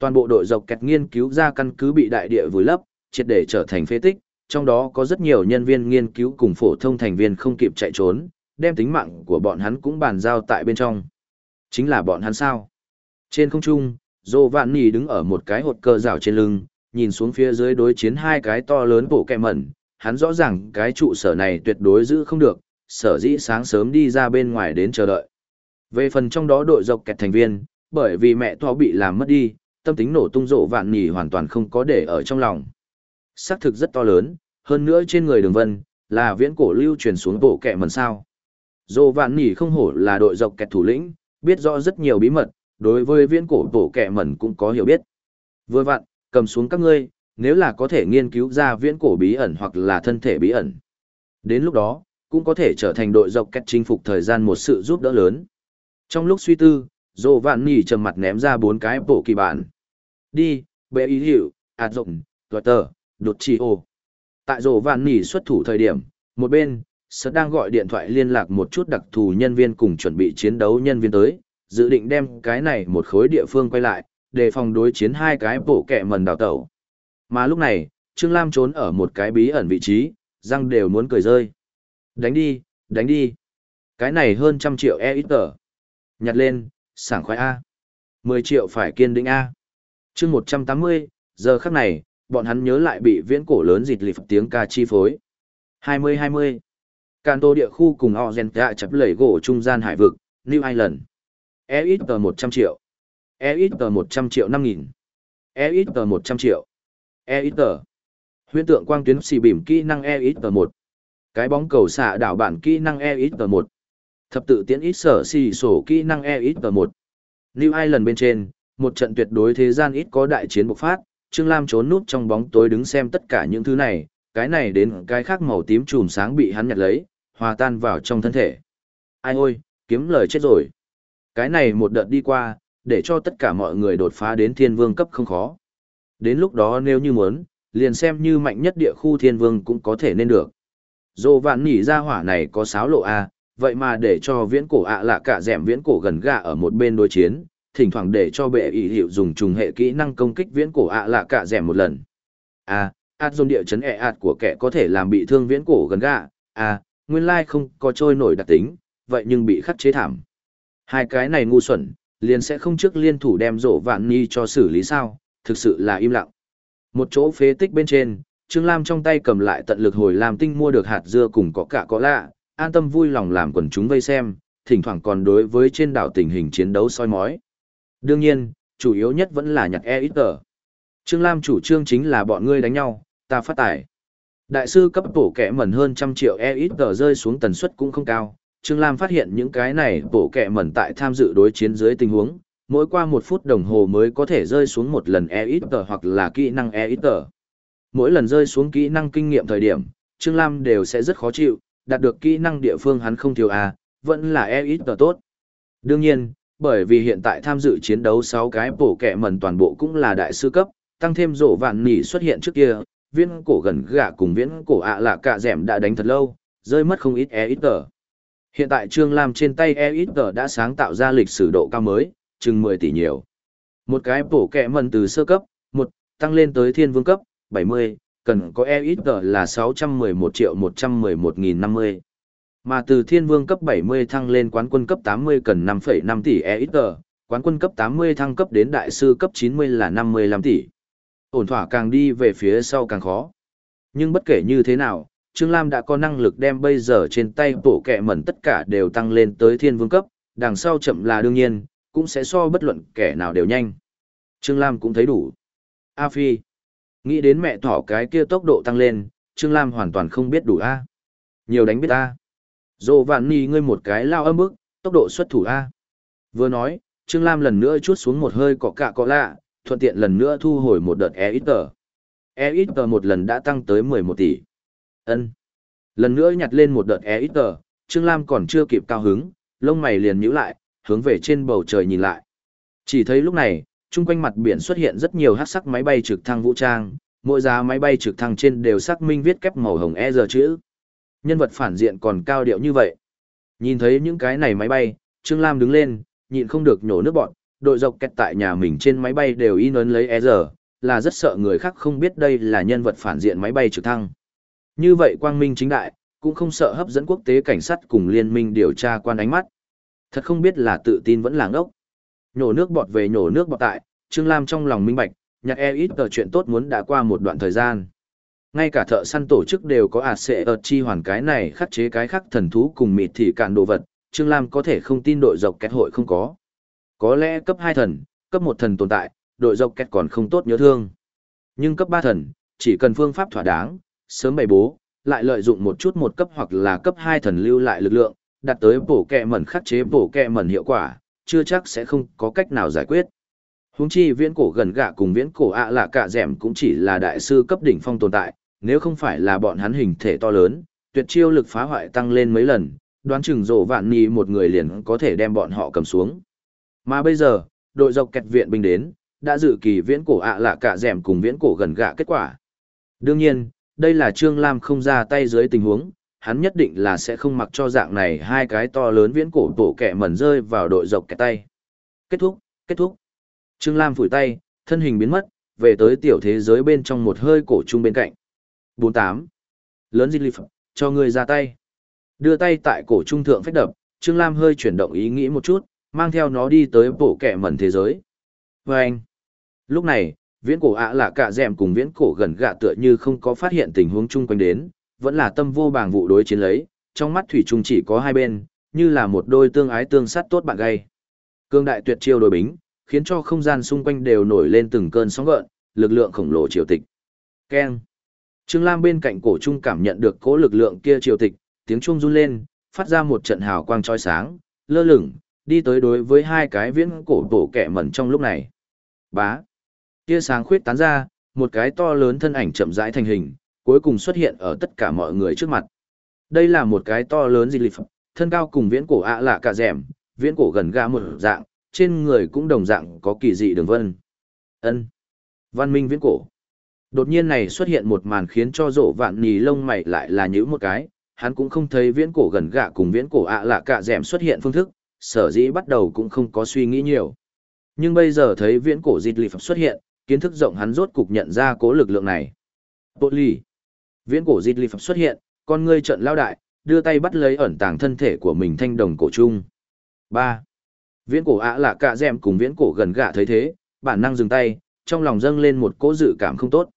toàn bộ đội dọc kẹt nghiên cứu ra căn cứ bị đại địa vùi lấp, triệt để trở thành phế tích, trong đó có rất nhiều nhân viên nghiên cứu cùng phổ thông thành viên không kịp chạy trốn, đem tính mạng của bọn hắn cũng bàn giao tại bên trong. Chính là bọn hắn sao? Trên không trung, Dô Vạn Nì đứng ở một cái hột cơ rào trên lưng, nhìn xuống phía dưới đối chiến hai cái to lớn bộ kẹ mẩn, hắn rõ ràng cái trụ sở này tuyệt đối giữ không được, sở dĩ sáng sớm đi ra bên ngoài đến chờ đợi. Về phần trong đó đội dọc kẹt thành viên, bởi vì mẹ to bị làm mất đi, tâm tính nổ tung rộ vạn nhì hoàn toàn không có để ở trong lòng. Xác thực rất to lớn, hơn nữa trên người đường vân, là viễn cổ lưu truyền xuống bộ kẹ mần sao. Dô vạn nỉ không hổ là đội dọc kẹt thủ lĩnh, biết rõ rất nhiều bí mật, đối với viễn cổ bộ kẹ mần cũng có hiểu biết. Vừa vặn, cầm xuống các ngươi, nếu là có thể nghiên cứu ra viễn cổ bí ẩn hoặc là thân thể bí ẩn. Đến lúc đó, cũng có thể trở thành đội dọc kẹt chinh phục thời gian một sự giúp đỡ lớn. Trong lúc suy tư, Dô Vạn Nỉ trầm mặt ném ra bốn cái bộ kỳ bản. Đi, bệ ý hiệu, ạt rộng, gọi tờ, đột chi ô. Tại rổ vạn nỉ xuất thủ thời điểm, một bên, sớt đang gọi điện thoại liên lạc một chút đặc thù nhân viên cùng chuẩn bị chiến đấu nhân viên tới, dự định đem cái này một khối địa phương quay lại, để phòng đối chiến hai cái bộ kẹ mần đào tẩu. Mà lúc này, Trương Lam trốn ở một cái bí ẩn vị trí, răng đều muốn cười rơi. Đánh đi, đánh đi. Cái này hơn trăm triệu e ít tờ. Nhặt lên, sảng khoái A. 10 triệu phải kiên định A. chương 180, giờ khắc này, bọn hắn nhớ lại bị viễn cổ lớn dịt lịp tiếng ca chi phối. 20-20. Canto địa khu cùng Argentina chập lẩy gỗ trung gian hải vực, New Island. EXT 100 triệu. EXT 100 triệu 5.000. EXT 100 triệu. EXT. Huyễn tượng quang tuyến xì bìm kỹ năng EXT 1. Cái bóng cầu xạ đảo bản kỹ năng EXT 1. Thập tự tiễn ít sở xì sổ kỹ năng EXT 1. New Island bên trên, một trận tuyệt đối thế gian ít có đại chiến bộc phát, Trương Lam trốn núp trong bóng tối đứng xem tất cả những thứ này, cái này đến cái khác màu tím chùm sáng bị hắn nhặt lấy, hòa tan vào trong thân thể. Ai ôi, kiếm lời chết rồi. Cái này một đợt đi qua, để cho tất cả mọi người đột phá đến thiên vương cấp không khó. Đến lúc đó nếu như muốn, liền xem như mạnh nhất địa khu thiên vương cũng có thể nên được. Dô vạn nỉ ra hỏa này có sáo lộ A, vậy mà để cho viễn cổ ạ lạ cả dẻm viễn cổ gần gà ở một bên đối chiến, thỉnh thoảng để cho bệ ý hiệu dùng trùng hệ kỹ năng công kích viễn cổ ạ lạ cả rẻ một lần. A, ạt dồn địa chấn ẹ ạt của kẻ có thể làm bị thương viễn cổ gần gạ A, nguyên lai không có trôi nổi đặc tính, vậy nhưng bị khắc chế thảm. Hai cái này ngu xuẩn, liền sẽ không trước liên thủ đem rổ vạn ni cho xử lý sao, thực sự là im lặng. Một chỗ phế tích bên trên, Trương Lam trong tay cầm lại tận lực hồi làm tinh mua được hạt dưa cùng có cả có lạ, an tâm vui lòng làm quần chúng vây xem, thỉnh thoảng còn đối với trên đảo tình hình chiến đấu soi mói. Đương nhiên, chủ yếu nhất vẫn là nhặt e ít tờ. Trương Lam chủ trương chính là bọn ngươi đánh nhau, ta phát tải. Đại sư cấp bổ kẻ mẩn hơn trăm triệu e ít tờ rơi xuống tần suất cũng không cao. Trương Lam phát hiện những cái này bổ kẻ mẩn tại tham dự đối chiến dưới tình huống, mỗi qua một phút đồng hồ mới có thể rơi xuống một lần e ít tờ hoặc là kỹ năng e ít tờ. Mỗi lần rơi xuống kỹ năng kinh nghiệm thời điểm, Trương Lam đều sẽ rất khó chịu, đạt được kỹ năng địa phương hắn không thiếu à, vẫn là e ít tờ tốt. Đương nhiên, bởi vì hiện tại tham dự chiến đấu 6 cái bổ kẹ mẩn toàn bộ cũng là đại sư cấp, tăng thêm rổ vạn nỉ xuất hiện trước kia, viên cổ gần gạ cùng viễn cổ ạ à lạ dẻm đã đánh thật lâu, rơi mất không ít e ít tờ. Hiện tại Trương Lam trên tay e ít tờ đã sáng tạo ra lịch sử độ cao mới, chừng 10 tỷ nhiều. Một cái bổ kẹ mẩn từ sơ cấp, một tăng lên tới thiên vương cấp, 70, cần có e ít tờ là 611 triệu 111 nghìn 50. Mà từ thiên vương cấp 70 thăng lên quán quân cấp 80 cần 5,5 tỷ EXG, quán quân cấp 80 thăng cấp đến đại sư cấp 90 là 55 tỷ. Ổn thỏa càng đi về phía sau càng khó. Nhưng bất kể như thế nào, Trương Lam đã có năng lực đem bây giờ trên tay bổ kẹ mẩn tất cả đều tăng lên tới thiên vương cấp, đằng sau chậm là đương nhiên, cũng sẽ so bất luận kẻ nào đều nhanh. Trương Lam cũng thấy đủ. A Phi. Nghĩ đến mẹ thỏ cái kia tốc độ tăng lên, Trương Lam hoàn toàn không biết đủ A. Nhiều đánh biết A. Dô vạn ni ngươi một cái lao âm bức, tốc độ xuất thủ A. Vừa nói, Trương Lam lần nữa chút xuống một hơi cọ cạ cọ lạ, thuận tiện lần nữa thu hồi một đợt e ít tờ. E ít tờ một lần đã tăng tới 11 tỷ. ân Lần nữa nhặt lên một đợt e ít tờ, Trương Lam còn chưa kịp cao hứng, lông mày liền nhíu lại, hướng về trên bầu trời nhìn lại. Chỉ thấy lúc này, chung quanh mặt biển xuất hiện rất nhiều hát sắc máy bay trực thăng vũ trang, mỗi giá máy bay trực thăng trên đều xác minh viết kép màu hồng e giờ chữ. Nhân vật phản diện còn cao điệu như vậy. Nhìn thấy những cái này máy bay, Trương Lam đứng lên, nhịn không được nhổ nước bọn, đội dọc kẹt tại nhà mình trên máy bay đều in ấn lấy e giờ, là rất sợ người khác không biết đây là nhân vật phản diện máy bay trực thăng. Như vậy quang minh chính đại, cũng không sợ hấp dẫn quốc tế cảnh sát cùng liên minh điều tra quan ánh mắt. Thật không biết là tự tin vẫn là ngốc. Nhổ nước bọt về nhổ nước bọt tại, Trương Lam trong lòng minh bạch, nhạc e ít tờ chuyện tốt muốn đã qua một đoạn thời gian. Ngay cả thợ săn tổ chức đều có ạt sẽ ợt chi hoàn cái này khắc chế cái khắc thần thú cùng mịt thì cạn đồ vật, Trương Lam có thể không tin đội dọc kẹt hội không có. Có lẽ cấp hai thần, cấp một thần tồn tại, đội dọc kẹt còn không tốt nhớ thương. Nhưng cấp ba thần, chỉ cần phương pháp thỏa đáng, sớm bày bố, lại lợi dụng một chút một cấp hoặc là cấp hai thần lưu lại lực lượng, đạt tới bổ kẹ mẩn khắc chế bổ kẹ mẩn hiệu quả, chưa chắc sẽ không có cách nào giải quyết. Huống chi viễn cổ gần gạ cùng viễn cổ ạ là cả dẻm cũng chỉ là đại sư cấp đỉnh phong tồn tại, nếu không phải là bọn hắn hình thể to lớn, tuyệt chiêu lực phá hoại tăng lên mấy lần, đoán chừng rổ vạn nì một người liền có thể đem bọn họ cầm xuống. Mà bây giờ, đội dọc kẹt viện binh đến, đã dự kỳ viễn cổ ạ là cả dẻm cùng viễn cổ gần gạ kết quả. Đương nhiên, đây là Trương Lam không ra tay dưới tình huống, hắn nhất định là sẽ không mặc cho dạng này hai cái to lớn viễn cổ tổ kẻ mẩn rơi vào đội dọc kẹt tay. Kết thúc, kết thúc. Trương Lam phủi tay, thân hình biến mất, về tới tiểu thế giới bên trong một hơi cổ Trung bên cạnh. 48. Lớn di lịp, cho người ra tay. Đưa tay tại cổ trung thượng phách đập, Trương Lam hơi chuyển động ý nghĩ một chút, mang theo nó đi tới bộ kẻ mẩn thế giới. Và anh. Lúc này, viễn cổ ạ là cả dẹm cùng viễn cổ gần gạ tựa như không có phát hiện tình huống chung quanh đến, vẫn là tâm vô bàng vụ đối chiến lấy, trong mắt thủy trung chỉ có hai bên, như là một đôi tương ái tương sát tốt bạn gay. Cương đại tuyệt chiêu đối bính, khiến cho không gian xung quanh đều nổi lên từng cơn sóng gợn, lực lượng khổng lồ triều tịch. Keng. Trương Lam bên cạnh cổ trung cảm nhận được cỗ lực lượng kia triều tịch, tiếng chuông run lên, phát ra một trận hào quang chói sáng, lơ lửng, đi tới đối với hai cái viễn cổ tổ kẻ mẩn trong lúc này. Bá. Tia sáng khuyết tán ra, một cái to lớn thân ảnh chậm rãi thành hình, cuối cùng xuất hiện ở tất cả mọi người trước mặt. Đây là một cái to lớn dịch lịch thân cao cùng viễn cổ ạ lạ cả rèm, viễn cổ gần ga một dạng, trên người cũng đồng dạng có kỳ dị đường vân. Ân. Văn minh viễn cổ. Đột nhiên này xuất hiện một màn khiến cho rộ vạn nì lông mày lại là nhữ một cái, hắn cũng không thấy viễn cổ gần gạ cùng viễn cổ ạ lạ cả rèm xuất hiện phương thức, sở dĩ bắt đầu cũng không có suy nghĩ nhiều. Nhưng bây giờ thấy viễn cổ dịch lì phẩm xuất hiện, kiến thức rộng hắn rốt cục nhận ra cố lực lượng này. Bộ lì. Viễn cổ dịch lì phẩm xuất hiện, con ngươi trận lao đại, đưa tay bắt lấy ẩn tàng thân thể của mình thanh đồng cổ trung. 3. Viễn cổ ạ là cả rèm cùng viễn cổ gần gạ thấy thế, bản năng dừng tay, trong lòng dâng lên một cỗ dự cảm không tốt.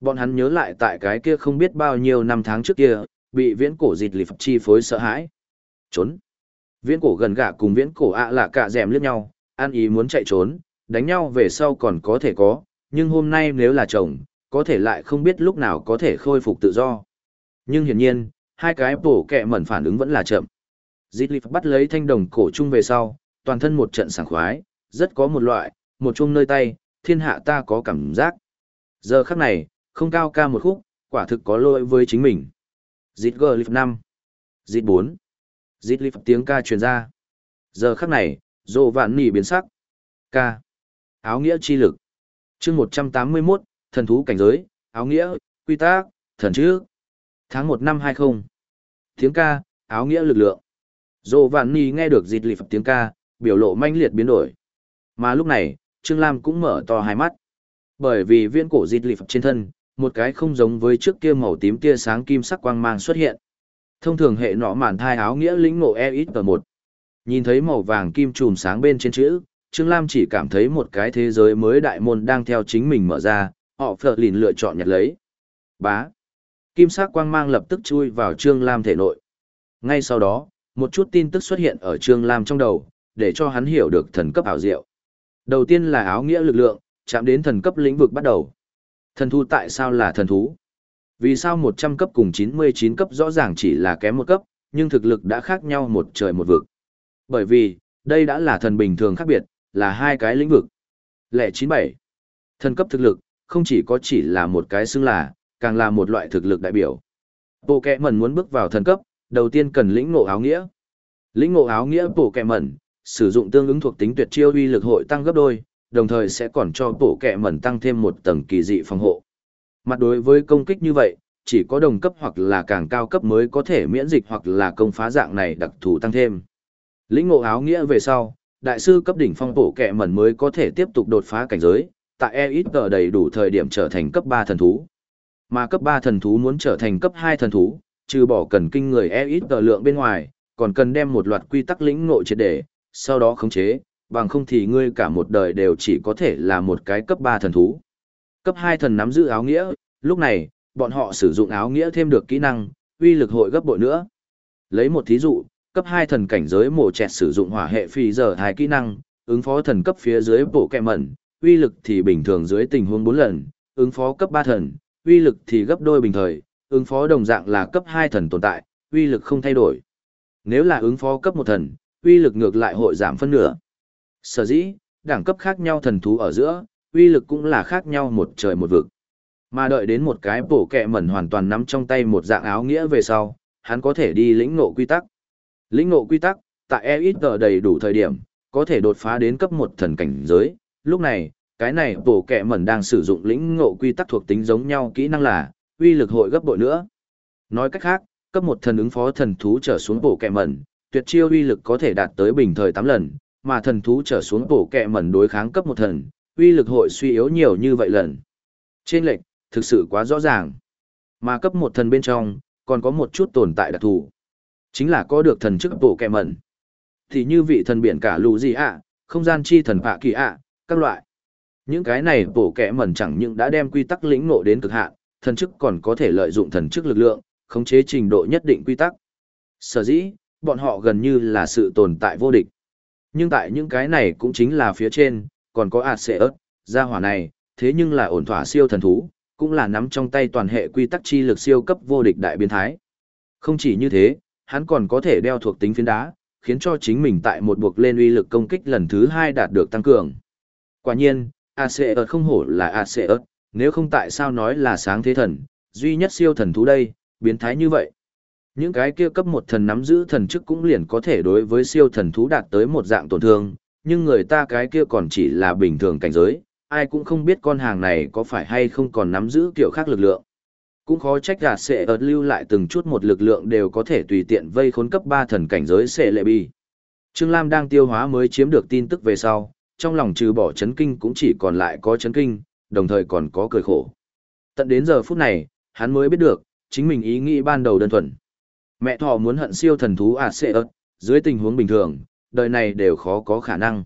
Bọn hắn nhớ lại tại cái kia không biết bao nhiêu năm tháng trước kia, bị viễn cổ dịt lì phật chi phối sợ hãi. Trốn. Viễn cổ gần gạ cùng viễn cổ ạ là cả rèm liếc nhau, an ý muốn chạy trốn, đánh nhau về sau còn có thể có, nhưng hôm nay nếu là chồng, có thể lại không biết lúc nào có thể khôi phục tự do. Nhưng hiển nhiên, hai cái bổ kẹ mẩn phản ứng vẫn là chậm. Dịt lì bắt lấy thanh đồng cổ chung về sau, toàn thân một trận sảng khoái, rất có một loại, một chung nơi tay, thiên hạ ta có cảm giác. Giờ khắc này, không cao ca một khúc, quả thực có lỗi với chính mình. Dịt gờ lịp 5. Dịt 4. Dịt lịp tiếng ca truyền ra. Giờ khắc này, dồ vạn nỉ biến sắc. Ca. Áo nghĩa chi lực. chương 181, thần thú cảnh giới, áo nghĩa, quy tắc, thần trước. Tháng 1 năm 20. Tiếng ca, áo nghĩa lực lượng. Dồ vạn nỉ nghe được dịt lịp tiếng ca, biểu lộ manh liệt biến đổi. Mà lúc này, Trương Lam cũng mở to hai mắt. Bởi vì viên cổ dịt lịp trên thân, một cái không giống với trước kia màu tím tia sáng kim sắc quang mang xuất hiện. Thông thường hệ nọ màn thai áo nghĩa lĩnh ngộ e ít một. Nhìn thấy màu vàng kim trùm sáng bên trên chữ, Trương Lam chỉ cảm thấy một cái thế giới mới đại môn đang theo chính mình mở ra, họ phở lìn lựa chọn nhặt lấy. Bá. Kim sắc quang mang lập tức chui vào Trương Lam thể nội. Ngay sau đó, một chút tin tức xuất hiện ở Trương Lam trong đầu, để cho hắn hiểu được thần cấp ảo diệu. Đầu tiên là áo nghĩa lực lượng, chạm đến thần cấp lĩnh vực bắt đầu. Thần thú tại sao là thần thú? Vì sao 100 cấp cùng 99 cấp rõ ràng chỉ là kém một cấp, nhưng thực lực đã khác nhau một trời một vực? Bởi vì, đây đã là thần bình thường khác biệt, là hai cái lĩnh vực. Lệ 97. Thần cấp thực lực, không chỉ có chỉ là một cái xưng là, càng là một loại thực lực đại biểu. Bộ kẹ mẩn muốn bước vào thần cấp, đầu tiên cần lĩnh ngộ áo nghĩa. Lĩnh ngộ áo nghĩa bộ kẹ mẩn, sử dụng tương ứng thuộc tính tuyệt chiêu uy lực hội tăng gấp đôi, đồng thời sẽ còn cho bộ kệ mẩn tăng thêm một tầng kỳ dị phòng hộ. Mặt đối với công kích như vậy, chỉ có đồng cấp hoặc là càng cao cấp mới có thể miễn dịch hoặc là công phá dạng này đặc thù tăng thêm. Lĩnh ngộ áo nghĩa về sau, đại sư cấp đỉnh phong bộ kệ mẩn mới có thể tiếp tục đột phá cảnh giới, tại EXP đầy đủ thời điểm trở thành cấp 3 thần thú. Mà cấp 3 thần thú muốn trở thành cấp 2 thần thú, trừ bỏ cần kinh người EXP lượng bên ngoài, còn cần đem một loạt quy tắc lĩnh ngộ triệt để, sau đó khống chế, bằng không thì ngươi cả một đời đều chỉ có thể là một cái cấp 3 thần thú. Cấp 2 thần nắm giữ áo nghĩa, lúc này, bọn họ sử dụng áo nghĩa thêm được kỹ năng, uy lực hội gấp bội nữa. Lấy một thí dụ, cấp 2 thần cảnh giới mổ chẹt sử dụng hỏa hệ phi giờ hai kỹ năng, ứng phó thần cấp phía dưới bộ kẹ mẩn, uy lực thì bình thường dưới tình huống 4 lần, ứng phó cấp 3 thần, uy lực thì gấp đôi bình thời, ứng phó đồng dạng là cấp 2 thần tồn tại, uy lực không thay đổi. Nếu là ứng phó cấp 1 thần, uy lực ngược lại hội giảm phân nửa. Sở dĩ, đẳng cấp khác nhau thần thú ở giữa, uy lực cũng là khác nhau một trời một vực. Mà đợi đến một cái bổ kẹ mẩn hoàn toàn nắm trong tay một dạng áo nghĩa về sau, hắn có thể đi lĩnh ngộ quy tắc. Lĩnh ngộ quy tắc, tại EXG đầy đủ thời điểm, có thể đột phá đến cấp một thần cảnh giới, lúc này, cái này bổ kẹ mẩn đang sử dụng lĩnh ngộ quy tắc thuộc tính giống nhau kỹ năng là, uy lực hội gấp bội nữa. Nói cách khác, cấp một thần ứng phó thần thú trở xuống bổ kẹ mẩn, tuyệt chiêu uy lực có thể đạt tới bình thời 8 lần, mà thần thú trở xuống bổ kẹ mẩn đối kháng cấp một thần, uy lực hội suy yếu nhiều như vậy lần. Trên lệch thực sự quá rõ ràng. Mà cấp một thần bên trong, còn có một chút tồn tại đặc thù. Chính là có được thần chức bổ kẹ mẩn. Thì như vị thần biển cả lù gì ạ, không gian chi thần phạ kỳ ạ, các loại. Những cái này bổ kẹ mẩn chẳng những đã đem quy tắc lĩnh ngộ đến cực hạn, thần chức còn có thể lợi dụng thần chức lực lượng, khống chế trình độ nhất định quy tắc. Sở dĩ, bọn họ gần như là sự tồn tại vô địch. Nhưng tại những cái này cũng chính là phía trên, còn có Aseus, gia hỏa này, thế nhưng là ổn thỏa siêu thần thú, cũng là nắm trong tay toàn hệ quy tắc chi lực siêu cấp vô địch đại biến thái. Không chỉ như thế, hắn còn có thể đeo thuộc tính phiến đá, khiến cho chính mình tại một buộc lên uy lực công kích lần thứ hai đạt được tăng cường. Quả nhiên, Aseus không hổ là Aseus, nếu không tại sao nói là sáng thế thần, duy nhất siêu thần thú đây, biến thái như vậy. Những cái kia cấp một thần nắm giữ thần chức cũng liền có thể đối với siêu thần thú đạt tới một dạng tổn thương, nhưng người ta cái kia còn chỉ là bình thường cảnh giới, ai cũng không biết con hàng này có phải hay không còn nắm giữ kiểu khác lực lượng. Cũng khó trách gạt sẽ ợt lưu lại từng chút một lực lượng đều có thể tùy tiện vây khốn cấp ba thần cảnh giới sẽ lệ bi. Trương Lam đang tiêu hóa mới chiếm được tin tức về sau, trong lòng trừ bỏ chấn kinh cũng chỉ còn lại có chấn kinh, đồng thời còn có cười khổ. Tận đến giờ phút này, hắn mới biết được, chính mình ý nghĩ ban đầu đơn thuần. Mẹ thỏ muốn hận siêu thần thú à sẽ ớt, dưới tình huống bình thường, đời này đều khó có khả năng.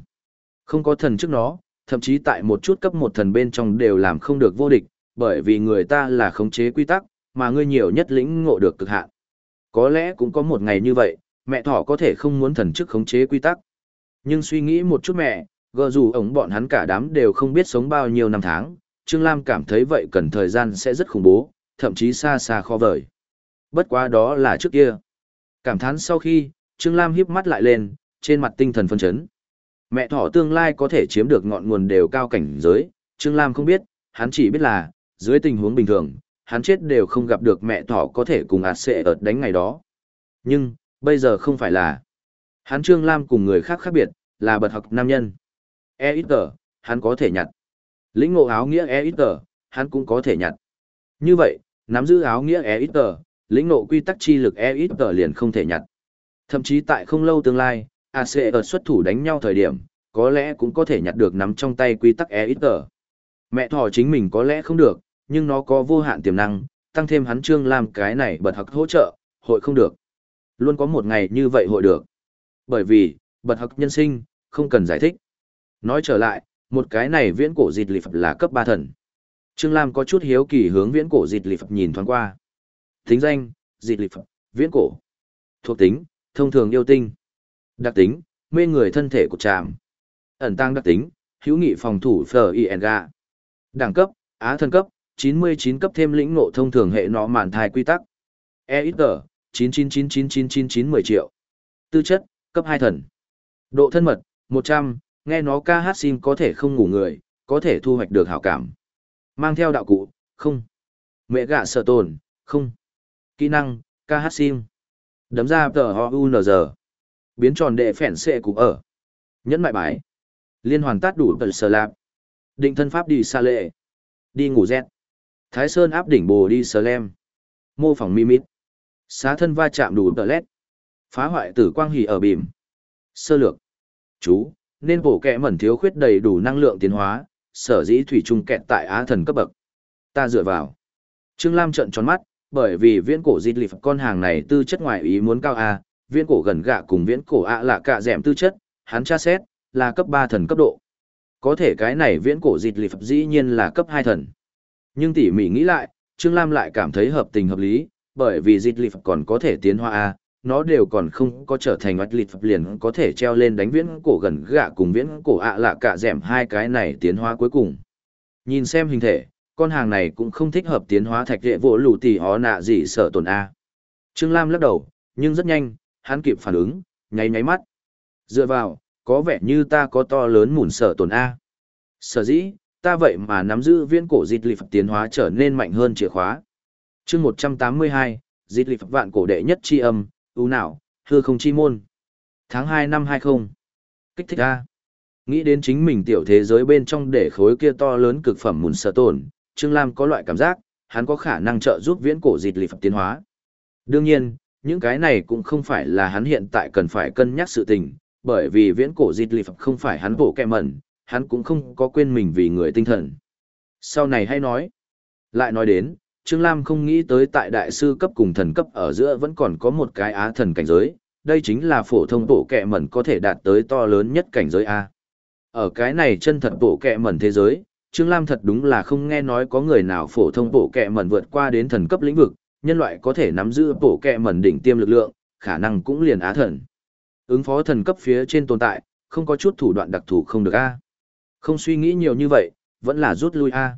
Không có thần trước nó, thậm chí tại một chút cấp một thần bên trong đều làm không được vô địch, bởi vì người ta là khống chế quy tắc, mà ngươi nhiều nhất lĩnh ngộ được cực hạn. Có lẽ cũng có một ngày như vậy, mẹ thỏ có thể không muốn thần chức khống chế quy tắc. Nhưng suy nghĩ một chút mẹ, gờ dù ổng bọn hắn cả đám đều không biết sống bao nhiêu năm tháng, Trương Lam cảm thấy vậy cần thời gian sẽ rất khủng bố, thậm chí xa xa khó vời. Bất quá đó là trước kia. Cảm thán sau khi, Trương Lam híp mắt lại lên, trên mặt tinh thần phân chấn. Mẹ thỏ tương lai có thể chiếm được ngọn nguồn đều cao cảnh giới, Trương Lam không biết, hắn chỉ biết là, dưới tình huống bình thường, hắn chết đều không gặp được mẹ thỏ có thể cùng ạt sệ ợt đánh ngày đó. Nhưng, bây giờ không phải là. Hắn Trương Lam cùng người khác khác biệt, là bật học nam nhân. E ít tờ, hắn có thể nhặt. Lĩnh ngộ áo nghĩa E ít tờ, hắn cũng có thể nhặt. Như vậy, nắm giữ áo nghĩa E ít tờ, lĩnh nộ quy tắc chi lực E ít tờ liền không thể nhặt. Thậm chí tại không lâu tương lai, AC ở xuất thủ đánh nhau thời điểm, có lẽ cũng có thể nhặt được nắm trong tay quy tắc e ít tờ. Mẹ thỏ chính mình có lẽ không được, nhưng nó có vô hạn tiềm năng, tăng thêm hắn trương làm cái này bật học hỗ trợ, hội không được. Luôn có một ngày như vậy hội được. Bởi vì, bật học nhân sinh, không cần giải thích. Nói trở lại, một cái này viễn cổ dịt lịp phật là cấp ba thần. Trương Lam có chút hiếu kỳ hướng viễn cổ dịt lịp phật nhìn thoáng qua. Tính danh, dị lì viễn cổ. Thuộc tính, thông thường yêu tinh. Đặc tính, mê người thân thể của tràm. Ẩn tăng đặc tính, hữu nghị phòng thủ FINGA. Đẳng cấp, Á thân cấp, 99 cấp thêm lĩnh ngộ thông thường hệ nọ màn thai quy tắc. EXG, 9999999 triệu. Tư chất, cấp 2 thần. Độ thân mật, 100, nghe nó ca hát sim có thể không ngủ người, có thể thu hoạch được hảo cảm. Mang theo đạo cụ, không. Mẹ gạ sợ tồn, không. Kỹ năng, ca hát sim. Đấm ra tờ ho UNG biến tròn đệ phèn xệ cục ở. Nhẫn mại bái. Liên hoàn tát đủ tờ sờ lạp. Định thân pháp đi xa lệ. Đi ngủ rét. Thái Sơn áp đỉnh bồ đi sờ lem. Mô phỏng mimit. Xá thân va chạm đủ tờ lét. Phá hoại tử quang hỉ ở bìm. Sơ lược. Chú, nên bổ kẹ mẩn thiếu khuyết đầy đủ năng lượng tiến hóa, sở dĩ thủy trung kẹt tại á thần cấp bậc. Ta dựa vào. Trương Lam trợn tròn mắt, bởi vì viễn cổ dịt lịp con hàng này tư chất ngoại ý muốn cao A, viễn cổ gần gạ cùng viễn cổ ạ lạ cạ dẻm tư chất, hắn tra xét, là cấp ba thần cấp độ. Có thể cái này viễn cổ dịt lịp dĩ nhiên là cấp hai thần. Nhưng tỉ mỉ nghĩ lại, Trương Lam lại cảm thấy hợp tình hợp lý, bởi vì dịt lịp còn có thể tiến hóa A, nó đều còn không có trở thành oách lịp liền có thể treo lên đánh viễn cổ gần gạ cùng viễn cổ ạ lạ cạ dẻm hai cái này tiến hóa cuối cùng. Nhìn xem hình thể, con hàng này cũng không thích hợp tiến hóa thạch hệ vỗ lù tì họ nạ gì sợ tổn A. Trương Lam lắc đầu, nhưng rất nhanh, hắn kịp phản ứng, nháy nháy mắt. Dựa vào, có vẻ như ta có to lớn mùn sở tổn A. Sở dĩ, ta vậy mà nắm giữ viên cổ dịch lịp tiến hóa trở nên mạnh hơn chìa khóa. chương một trăm tám mươi 182, dịch lịp vạn cổ đệ nhất chi âm, ưu não, hư không chi môn. Tháng hai năm 20. Kích thích A. Nghĩ đến chính mình tiểu thế giới bên trong để khối kia to lớn cực phẩm mùn sở tổn, Trương Lam có loại cảm giác, hắn có khả năng trợ giúp viễn cổ dịch lì phập tiến hóa. Đương nhiên, những cái này cũng không phải là hắn hiện tại cần phải cân nhắc sự tình, bởi vì viễn cổ dịch lì phập không phải hắn bổ kẹ mẩn, hắn cũng không có quên mình vì người tinh thần. Sau này hay nói. Lại nói đến, Trương Lam không nghĩ tới tại đại sư cấp cùng thần cấp ở giữa vẫn còn có một cái á thần cảnh giới, đây chính là phổ thông bộ kẹ mẩn có thể đạt tới to lớn nhất cảnh giới A. Ở cái này chân thật bộ kẹ mẩn thế giới, Trương Lam thật đúng là không nghe nói có người nào phổ thông bộ kẹ mẩn vượt qua đến thần cấp lĩnh vực, nhân loại có thể nắm giữ bộ kẹ mẩn đỉnh tiêm lực lượng, khả năng cũng liền á thần. Ứng phó thần cấp phía trên tồn tại, không có chút thủ đoạn đặc thù không được A. Không suy nghĩ nhiều như vậy, vẫn là rút lui A.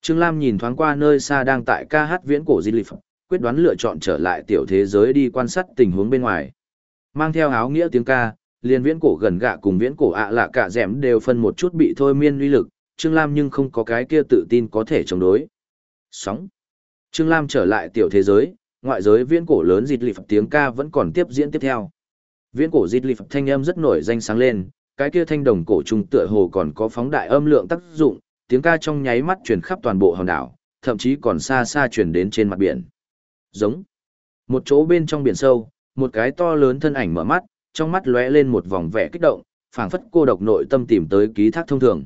Trương Lam nhìn thoáng qua nơi xa đang tại ca hát viễn cổ di lịch, quyết đoán lựa chọn trở lại tiểu thế giới đi quan sát tình huống bên ngoài. Mang theo áo nghĩa tiếng ca, liền viễn cổ gần gạ cùng viễn cổ ạ lạ cả dẻm đều phân một chút bị thôi miên uy lực, Trương Lam nhưng không có cái kia tự tin có thể chống đối. Sóng. Trương Lam trở lại tiểu thế giới, ngoại giới viễn cổ lớn dịt lịp tiếng ca vẫn còn tiếp diễn tiếp theo. Viễn cổ dịt lịp thanh âm rất nổi danh sáng lên, cái kia thanh đồng cổ trung tựa hồ còn có phóng đại âm lượng tác dụng, tiếng ca trong nháy mắt truyền khắp toàn bộ hòn đảo, thậm chí còn xa xa truyền đến trên mặt biển. Giống. Một chỗ bên trong biển sâu, một cái to lớn thân ảnh mở mắt, trong mắt lóe lên một vòng vẻ kích động, phảng phất cô độc nội tâm tìm tới ký thác thông thường.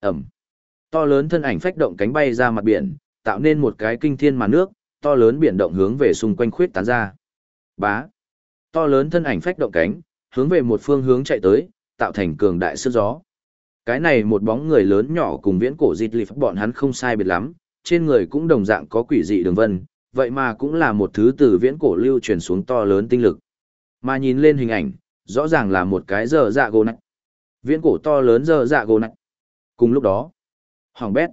Ẩm. To lớn thân ảnh phách động cánh bay ra mặt biển, tạo nên một cái kinh thiên màn nước, to lớn biển động hướng về xung quanh khuyết tán ra. Bá. To lớn thân ảnh phách động cánh, hướng về một phương hướng chạy tới, tạo thành cường đại sức gió. Cái này một bóng người lớn nhỏ cùng viễn cổ dịt lì bọn hắn không sai biệt lắm, trên người cũng đồng dạng có quỷ dị đường vân, vậy mà cũng là một thứ từ viễn cổ lưu truyền xuống to lớn tinh lực. Mà nhìn lên hình ảnh, rõ ràng là một cái dơ dạ gô nạch. Viễn cổ to lớn dơ dạ gô nạch. Cùng lúc đó, hoàng bét,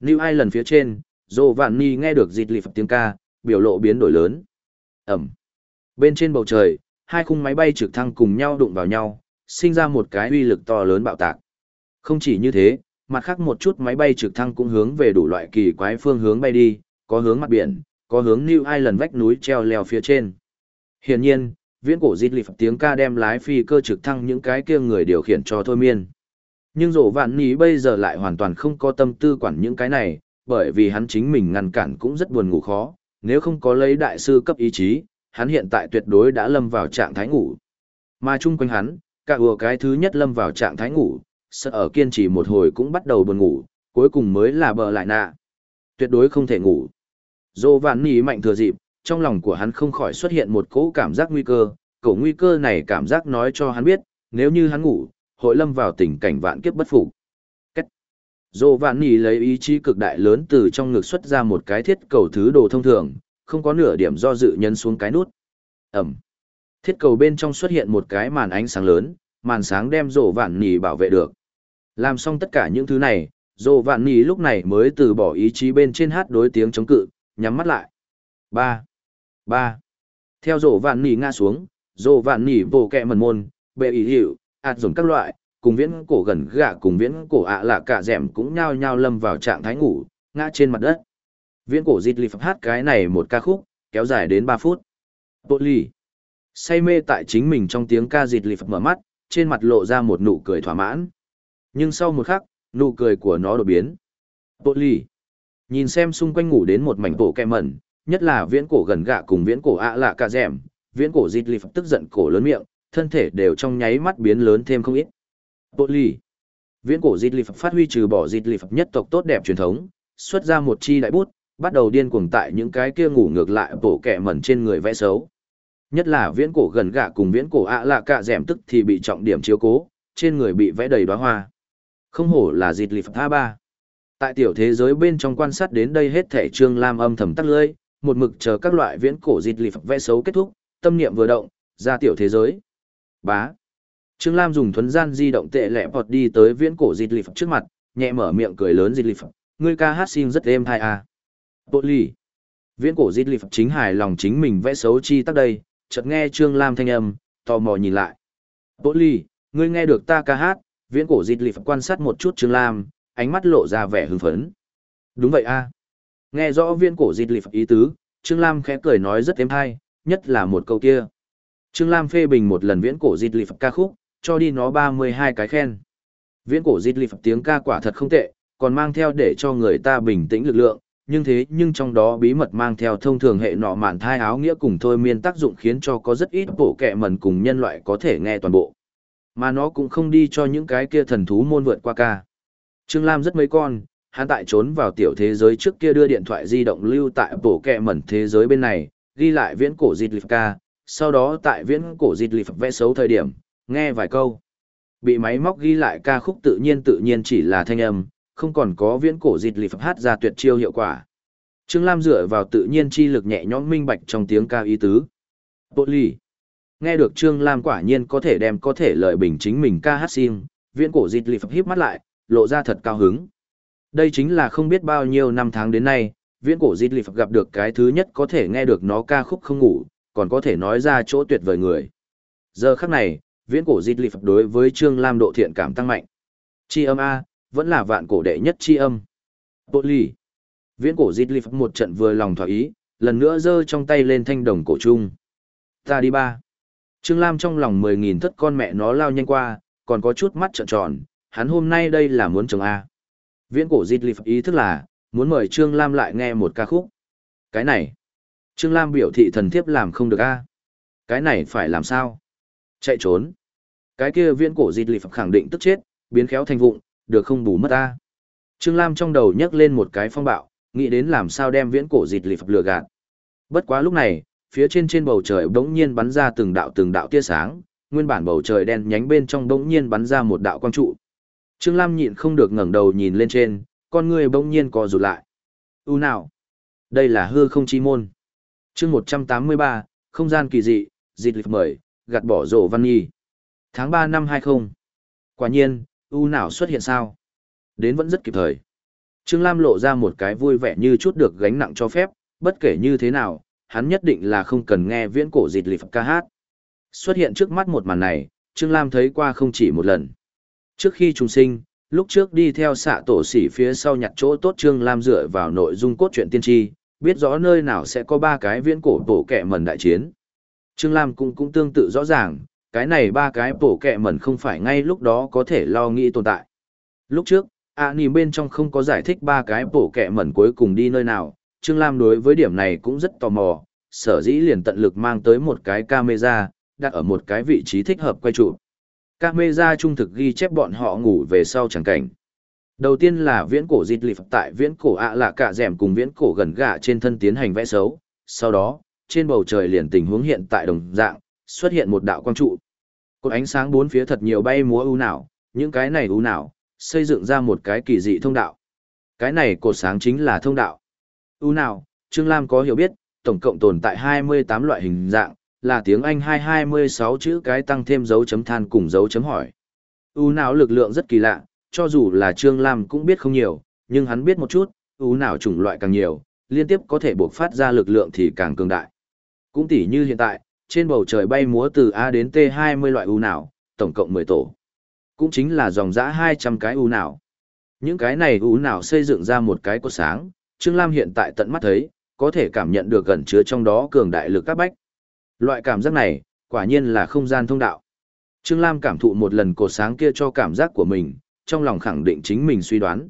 New Island phía trên, Dô Vạn Ni nghe được dịt lì phập tiếng ca, biểu lộ biến đổi lớn. Ẩm. Bên trên bầu trời, hai khung máy bay trực thăng cùng nhau đụng vào nhau, sinh ra một cái uy lực to lớn bạo tạc. Không chỉ như thế, mặt khác một chút máy bay trực thăng cũng hướng về đủ loại kỳ quái phương hướng bay đi, có hướng mặt biển, có hướng New Island vách núi treo leo phía trên. Hiển nhiên, viễn cổ dịt lịp tiếng ca đem lái phi cơ trực thăng những cái kia người điều khiển cho thôi miên. Nhưng rổ vạn ní bây giờ lại hoàn toàn không có tâm tư quản những cái này, bởi vì hắn chính mình ngăn cản cũng rất buồn ngủ khó, nếu không có lấy đại sư cấp ý chí, hắn hiện tại tuyệt đối đã lâm vào trạng thái ngủ. Mà chung quanh hắn, cả vừa cái thứ nhất lâm vào trạng thái ngủ, sợ ở kiên trì một hồi cũng bắt đầu buồn ngủ, cuối cùng mới là bờ lại nạ. Tuyệt đối không thể ngủ. Dô vạn nỉ mạnh thừa dịp, trong lòng của hắn không khỏi xuất hiện một cỗ cảm giác nguy cơ, cổ nguy cơ này cảm giác nói cho hắn biết, nếu như hắn ngủ, hội lâm vào tình cảnh vạn kiếp bất phục. Cách. Dô vạn nỉ lấy ý chí cực đại lớn từ trong ngực xuất ra một cái thiết cầu thứ đồ thông thường, không có nửa điểm do dự nhấn xuống cái nút. Ẩm. Thiết cầu bên trong xuất hiện một cái màn ánh sáng lớn, màn sáng đem dô vạn nỉ bảo vệ được. Làm xong tất cả những thứ này, dô vạn nỉ lúc này mới từ bỏ ý chí bên trên hát đối tiếng chống cự, nhắm mắt lại. ba ba Theo dô vạn nỉ ngã xuống, dô vạn nỉ bổ kẹ mần môn, bệ ý hiệu, ạt dồn các loại, cùng viễn cổ gần gạ cùng viễn cổ ạ lạ cả dẻm cũng nhao nhao lâm vào trạng thái ngủ, ngã trên mặt đất. Viễn cổ dịt lì phập hát cái này một ca khúc, kéo dài đến ba phút. Bộ lì. Say mê tại chính mình trong tiếng ca dịt lì phập mở mắt, trên mặt lộ ra một nụ cười thỏa mãn. Nhưng sau một khắc, nụ cười của nó đột biến. Bộ lì. Nhìn xem xung quanh ngủ đến một mảnh bộ kẹ mẩn, nhất là viễn cổ gần gạ cùng viễn cổ ạ lạ cả dẻm, viễn cổ dịt lì phập tức giận cổ lớn miệng, thân thể đều trong nháy mắt biến lớn thêm không ít. Bộ lì. Viễn cổ dịt lì phập phát huy trừ bỏ dịt lì phập nhất tộc tốt đẹp truyền thống, xuất ra một chi đại bút, bắt đầu điên cuồng tại những cái kia ngủ ngược lại bộ kẹ mẩn trên người vẽ xấu. Nhất là viễn cổ gần gạ cùng viễn cổ ạ lạ cả dẻm tức thì bị trọng điểm chiếu cố, trên người bị vẽ đầy đóa hoa. Không hổ là dịt lì phập ba Tại tiểu thế giới bên trong quan sát đến đây hết thể trương lam âm thầm tắt lưỡi, một mực chờ các loại viễn cổ dịt lì phập vẽ xấu kết thúc, tâm niệm vừa động, ra tiểu thế giới. Bá. Trương Lam dùng thuấn gian di động tệ lẹ bọt đi tới viễn cổ dịt lì trước mặt, nhẹ mở miệng cười lớn dịt lì ngươi ca hát xin rất êm hai à. Bộ lì. Viễn cổ dịt lì chính hài lòng chính mình vẽ xấu chi tắc đây, chợt nghe Trương Lam thanh âm, tò mò nhìn lại. Bộ lì, ngươi nghe được ta ca hát, viễn cổ dịt lì quan sát một chút Trương Lam, ánh mắt lộ ra vẻ hưng phấn. Đúng vậy a Nghe rõ viễn cổ dịt lì ý tứ, Trương Lam khẽ cười nói rất êm hay, nhất là một câu kia. Trương Lam phê bình một lần viễn cổ dịt lì phập ca khúc, cho đi nó 32 cái khen. Viễn cổ dịt lì phập tiếng ca quả thật không tệ, còn mang theo để cho người ta bình tĩnh lực lượng, nhưng thế nhưng trong đó bí mật mang theo thông thường hệ nọ mạn thai áo nghĩa cùng thôi miên tác dụng khiến cho có rất ít bộ kệ mẩn cùng nhân loại có thể nghe toàn bộ. Mà nó cũng không đi cho những cái kia thần thú môn vượt qua ca. Trương Lam rất mấy con, hắn tại trốn vào tiểu thế giới trước kia đưa điện thoại di động lưu tại bộ kẹ mẩn thế giới bên này, ghi lại viễn cổ dịch lì ca, sau đó tại viễn cổ dịt lì vẽ xấu thời điểm, nghe vài câu. Bị máy móc ghi lại ca khúc tự nhiên tự nhiên chỉ là thanh âm, không còn có viễn cổ dịt lì hát ra tuyệt chiêu hiệu quả. Trương Lam dựa vào tự nhiên chi lực nhẹ nhõm minh bạch trong tiếng ca ý tứ. Bộ lì. Nghe được Trương Lam quả nhiên có thể đem có thể lợi bình chính mình ca hát sim, viễn cổ dịt lì híp mắt lại, lộ ra thật cao hứng. Đây chính là không biết bao nhiêu năm tháng đến nay, viễn cổ dịt lì gặp được cái thứ nhất có thể nghe được nó ca khúc không ngủ, còn có thể nói ra chỗ tuyệt vời người. Giờ khắc này, viễn cổ dịch lì đối với Trương Lam độ thiện cảm tăng mạnh. Chi âm A, vẫn là vạn cổ đệ nhất chi âm. Bộ lì. Viễn cổ dịch lì một trận vừa lòng thỏa ý, lần nữa giơ trong tay lên thanh đồng cổ trung. Ta đi ba. Trương Lam trong lòng mười nghìn thất con mẹ nó lao nhanh qua, còn có chút mắt trợn tròn, hắn hôm nay đây là muốn chồng A. Viễn cổ dịch lì ý thức là, muốn mời Trương Lam lại nghe một ca khúc. Cái này. Trương Lam biểu thị thần thiếp làm không được A. Cái này phải làm sao? Chạy trốn. Cái kia viễn cổ dịch lì khẳng định tức chết, biến khéo thành vụng, được không bù mất A. Trương Lam trong đầu nhấc lên một cái phong bạo, nghĩ đến làm sao đem viễn cổ dịch lì phập lừa gạt. Bất quá lúc này, phía trên trên bầu trời bỗng nhiên bắn ra từng đạo từng đạo tia sáng, nguyên bản bầu trời đen nhánh bên trong bỗng nhiên bắn ra một đạo quang trụ. Trương Lam nhịn không được ngẩng đầu nhìn lên trên, con người bỗng nhiên co rụt lại. U nào? Đây là hư không chi môn chương 183, không gian kỳ dị, dịt lịch mời, gạt bỏ rổ văn nghi. Tháng ba năm 20. Quả nhiên, U nào xuất hiện sao? Đến vẫn rất kịp thời. Trương Lam lộ ra một cái vui vẻ như chút được gánh nặng cho phép, bất kể như thế nào, hắn nhất định là không cần nghe viễn cổ dịt lịch ca hát. Xuất hiện trước mắt một màn này, Trương Lam thấy qua không chỉ một lần. Trước khi trùng sinh, lúc trước đi theo xạ tổ sỉ phía sau nhặt chỗ tốt Trương Lam dựa vào nội dung cốt truyện tiên tri, biết rõ nơi nào sẽ có ba cái viễn cổ bổ kẹ mẩn đại chiến. Trương Lam cũng cũng tương tự rõ ràng, cái này ba cái bổ kẹ mẩn không phải ngay lúc đó có thể lo nghĩ tồn tại. Lúc trước, ạ à, bên trong không có giải thích ba cái bổ kẹ mẩn cuối cùng đi nơi nào, Trương Lam đối với điểm này cũng rất tò mò, sở dĩ liền tận lực mang tới một cái camera, đặt ở một cái vị trí thích hợp quay trụ. Camera trung thực ghi chép bọn họ ngủ về sau chẳng cảnh. Đầu tiên là viễn cổ dịch lịp tại viễn cổ ạ là cả rèm cùng viễn cổ gần gạ trên thân tiến hành vẽ xấu, sau đó, trên bầu trời liền tình huống hiện tại đồng dạng, xuất hiện một đạo quang trụ. Cột ánh sáng bốn phía thật nhiều bay múa ưu nào, những cái này ưu nào, xây dựng ra một cái kỳ dị thông đạo. Cái này cột sáng chính là thông đạo. U nào, Trương Lam có hiểu biết, tổng cộng tồn tại 28 loại hình dạng, là tiếng Anh 226 chữ cái tăng thêm dấu chấm than cùng dấu chấm hỏi. U nào lực lượng rất kỳ lạ, cho dù là Trương Lam cũng biết không nhiều, nhưng hắn biết một chút, U nào chủng loại càng nhiều, liên tiếp có thể buộc phát ra lực lượng thì càng cường đại. Cũng tỉ như hiện tại, trên bầu trời bay múa từ A đến T 20 loại U nào, tổng cộng 10 tổ. Cũng chính là dòng dã 200 cái U nào. Những cái này U nào xây dựng ra một cái cột sáng, Trương Lam hiện tại tận mắt thấy, có thể cảm nhận được gần chứa trong đó cường đại lực các bách. Loại cảm giác này, quả nhiên là không gian thông đạo. Trương Lam cảm thụ một lần cột sáng kia cho cảm giác của mình, trong lòng khẳng định chính mình suy đoán.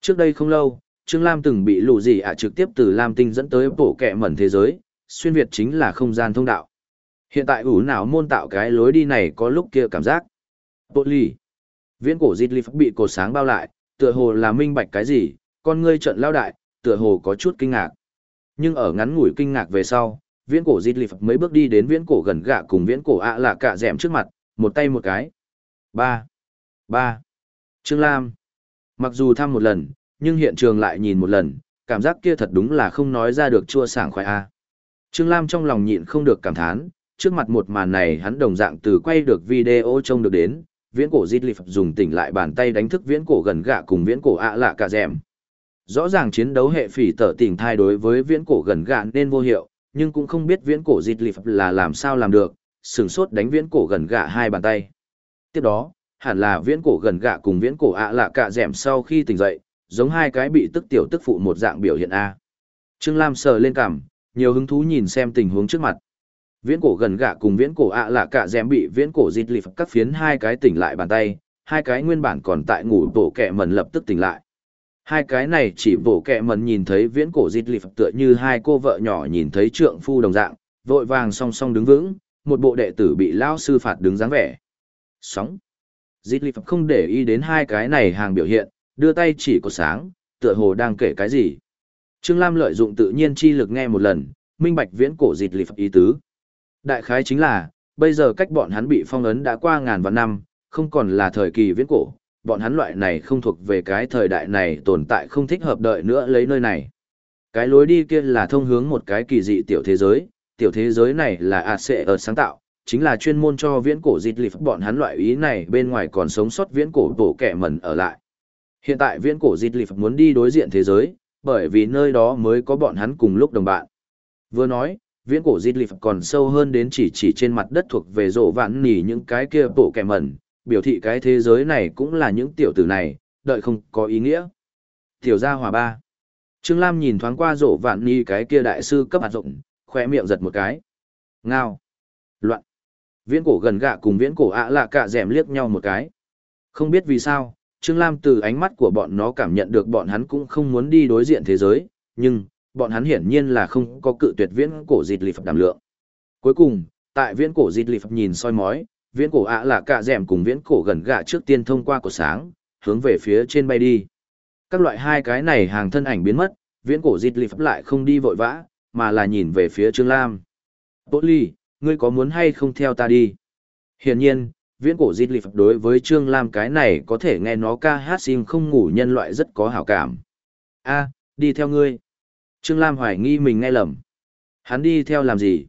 Trước đây không lâu, Trương Lam từng bị lù gì ạ trực tiếp từ Lam Tinh dẫn tới bổ kẹ mẩn thế giới, xuyên Việt chính là không gian thông đạo. Hiện tại ủ nào môn tạo cái lối đi này có lúc kia cảm giác. Bộ lì Viễn cổ Dít Lip bị cột sáng bao lại, tựa hồ là minh bạch cái gì, con ngươi trận lao đại, tựa hồ có chút kinh ngạc. Nhưng ở ngắn ngủi kinh ngạc về sau, viễn cổ Dít Lip mấy bước đi đến viễn cổ gần gạ cùng viễn cổ ạ là cả dẻm trước mặt, một tay một cái. Ba. Ba. Trương Lam. Mặc dù thăm một lần, nhưng hiện trường lại nhìn một lần, cảm giác kia thật đúng là không nói ra được chua sảng khoái a. Trương Lam trong lòng nhịn không được cảm thán, trước mặt một màn này hắn đồng dạng từ quay được video trông được đến, viễn cổ Dít dùng tỉnh lại bàn tay đánh thức viễn cổ gần gạ cùng viễn cổ ạ lạ cả dẻm. Rõ ràng chiến đấu hệ phỉ tở tỉnh thai đối với viễn cổ gần gạ nên vô hiệu, nhưng cũng không biết viễn cổ Dít là làm sao làm được, sừng sốt đánh viễn cổ gần gạ hai bàn tay. Tiếp đó, hẳn là viễn cổ gần gạ cùng viễn cổ ạ lạ cả dẻm sau khi tỉnh dậy, giống hai cái bị tức tiểu tức phụ một dạng biểu hiện A. Trương Lam sờ lên cằm, nhiều hứng thú nhìn xem tình huống trước mặt. Viễn cổ gần gạ cùng viễn cổ ạ lạ cả dẻm bị viễn cổ dịt lịp cắt phiến hai cái tỉnh lại bàn tay, hai cái nguyên bản còn tại ngủ bộ kẹ mẩn lập tức tỉnh lại. Hai cái này chỉ bộ kẹ mẩn nhìn thấy viễn cổ dịt lịp tựa như hai cô vợ nhỏ nhìn thấy trượng phu đồng dạng, vội vàng song song đứng vững, một bộ đệ tử bị lao sư phạt đứng dáng vẻ. Sóng. Dịt lịp không để ý đến hai cái này hàng biểu hiện, đưa tay chỉ có sáng, tựa hồ đang kể cái gì. Trương Lam lợi dụng tự nhiên chi lực nghe một lần, minh bạch viễn cổ dịt lịp ý tứ. Đại khái chính là, bây giờ cách bọn hắn bị phong ấn đã qua ngàn vạn năm, không còn là thời kỳ viễn cổ, bọn hắn loại này không thuộc về cái thời đại này tồn tại không thích hợp đợi nữa lấy nơi này. Cái lối đi kia là thông hướng một cái kỳ dị tiểu thế giới, tiểu thế giới này là AC ở sáng tạo, chính là chuyên môn cho viễn cổ dịt lịp bọn hắn loại ý này bên ngoài còn sống sót viễn cổ tổ kẻ mẩn ở lại. Hiện tại viễn cổ dịt lịp muốn đi đối diện thế giới, bởi vì nơi đó mới có bọn hắn cùng lúc đồng bạn. Vừa nói, viễn cổ dịt lịp còn sâu hơn đến chỉ chỉ trên mặt đất thuộc về rổ vạn nỉ những cái kia tổ kẻ mẩn, biểu thị cái thế giới này cũng là những tiểu tử này, đợi không có ý nghĩa. Tiểu gia hòa ba. Trương Lam nhìn thoáng qua rổ vạn nỉ cái kia đại sư cấp hạt rộng, khoe miệng giật một cái. Ngao. Loạn. Viễn cổ gần gạ cùng viễn cổ ạ lạ cả dẻm liếc nhau một cái. Không biết vì sao, Trương Lam từ ánh mắt của bọn nó cảm nhận được bọn hắn cũng không muốn đi đối diện thế giới, nhưng, bọn hắn hiển nhiên là không có cự tuyệt viễn cổ dịt lì phật đảm lượng. Cuối cùng, tại viễn cổ dịt lì phật nhìn soi mói, viễn cổ ạ lạ cả dẻm cùng viễn cổ gần gạ trước tiên thông qua cổ sáng, hướng về phía trên bay đi. Các loại hai cái này hàng thân ảnh biến mất, viễn cổ dịt lì phật lại không đi vội vã, mà là nhìn về phía Trương Lam. Bộ ly, ngươi có muốn hay không theo ta đi? Hiển nhiên, viễn cổ dịt lịp đối với Trương Lam cái này có thể nghe nó ca hát xin không ngủ nhân loại rất có hảo cảm. a đi theo ngươi. Trương Lam hoài nghi mình nghe lầm. Hắn đi theo làm gì?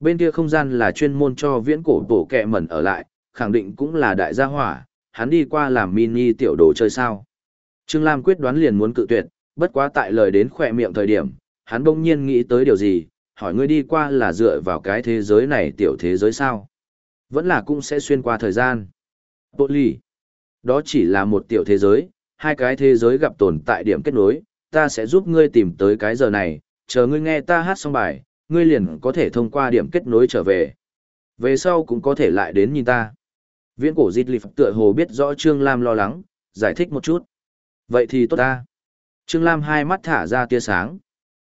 Bên kia không gian là chuyên môn cho viễn cổ tổ kẹ mẩn ở lại, khẳng định cũng là đại gia hỏa, hắn đi qua làm mini tiểu đồ chơi sao. Trương Lam quyết đoán liền muốn cự tuyệt, bất quá tại lời đến khỏe miệng thời điểm, hắn bỗng nhiên nghĩ tới điều gì, hỏi ngươi đi qua là dựa vào cái thế giới này tiểu thế giới sao? Vẫn là cũng sẽ xuyên qua thời gian. Bộ lì. Đó chỉ là một tiểu thế giới, hai cái thế giới gặp tồn tại điểm kết nối, ta sẽ giúp ngươi tìm tới cái giờ này, chờ ngươi nghe ta hát xong bài, ngươi liền có thể thông qua điểm kết nối trở về. Về sau cũng có thể lại đến nhìn ta. Viễn cổ dịch lịp tựa hồ biết rõ Trương Lam lo lắng, giải thích một chút. Vậy thì tốt ta. Trương Lam hai mắt thả ra tia sáng.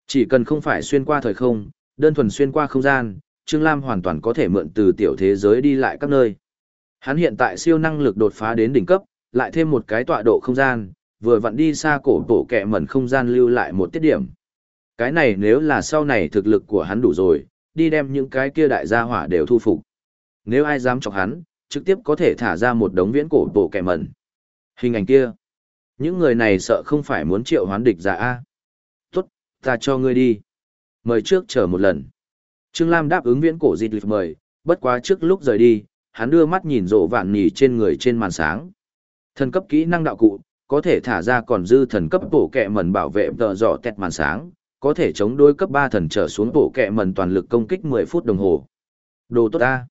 Chỉ cần không phải xuyên qua thời không, đơn thuần xuyên qua không gian, Trương Lam hoàn toàn có thể mượn từ tiểu thế giới đi lại các nơi. Hắn hiện tại siêu năng lực đột phá đến đỉnh cấp, lại thêm một cái tọa độ không gian, vừa vặn đi xa cổ tổ kẹ mẩn không gian lưu lại một tiết điểm. Cái này nếu là sau này thực lực của hắn đủ rồi, đi đem những cái kia đại gia hỏa đều thu phục. Nếu ai dám chọc hắn, trực tiếp có thể thả ra một đống viễn cổ tổ kẻ mẩn. Hình ảnh kia. Những người này sợ không phải muốn triệu hoán địch ra A tốt, ta cho ngươi đi. Mời trước chờ một lần. Trương Lam đáp ứng viễn cổ dịch lịch mời, bất quá trước lúc rời đi, hắn đưa mắt nhìn rộ vạn nỉ trên người trên màn sáng. Thần cấp kỹ năng đạo cụ, có thể thả ra còn dư thần cấp bổ kẹ mẩn bảo vệ tờ dọ tẹt màn sáng, có thể chống đối cấp 3 thần trở xuống bổ kẹ mẩn toàn lực công kích 10 phút đồng hồ. Đồ tốt ta.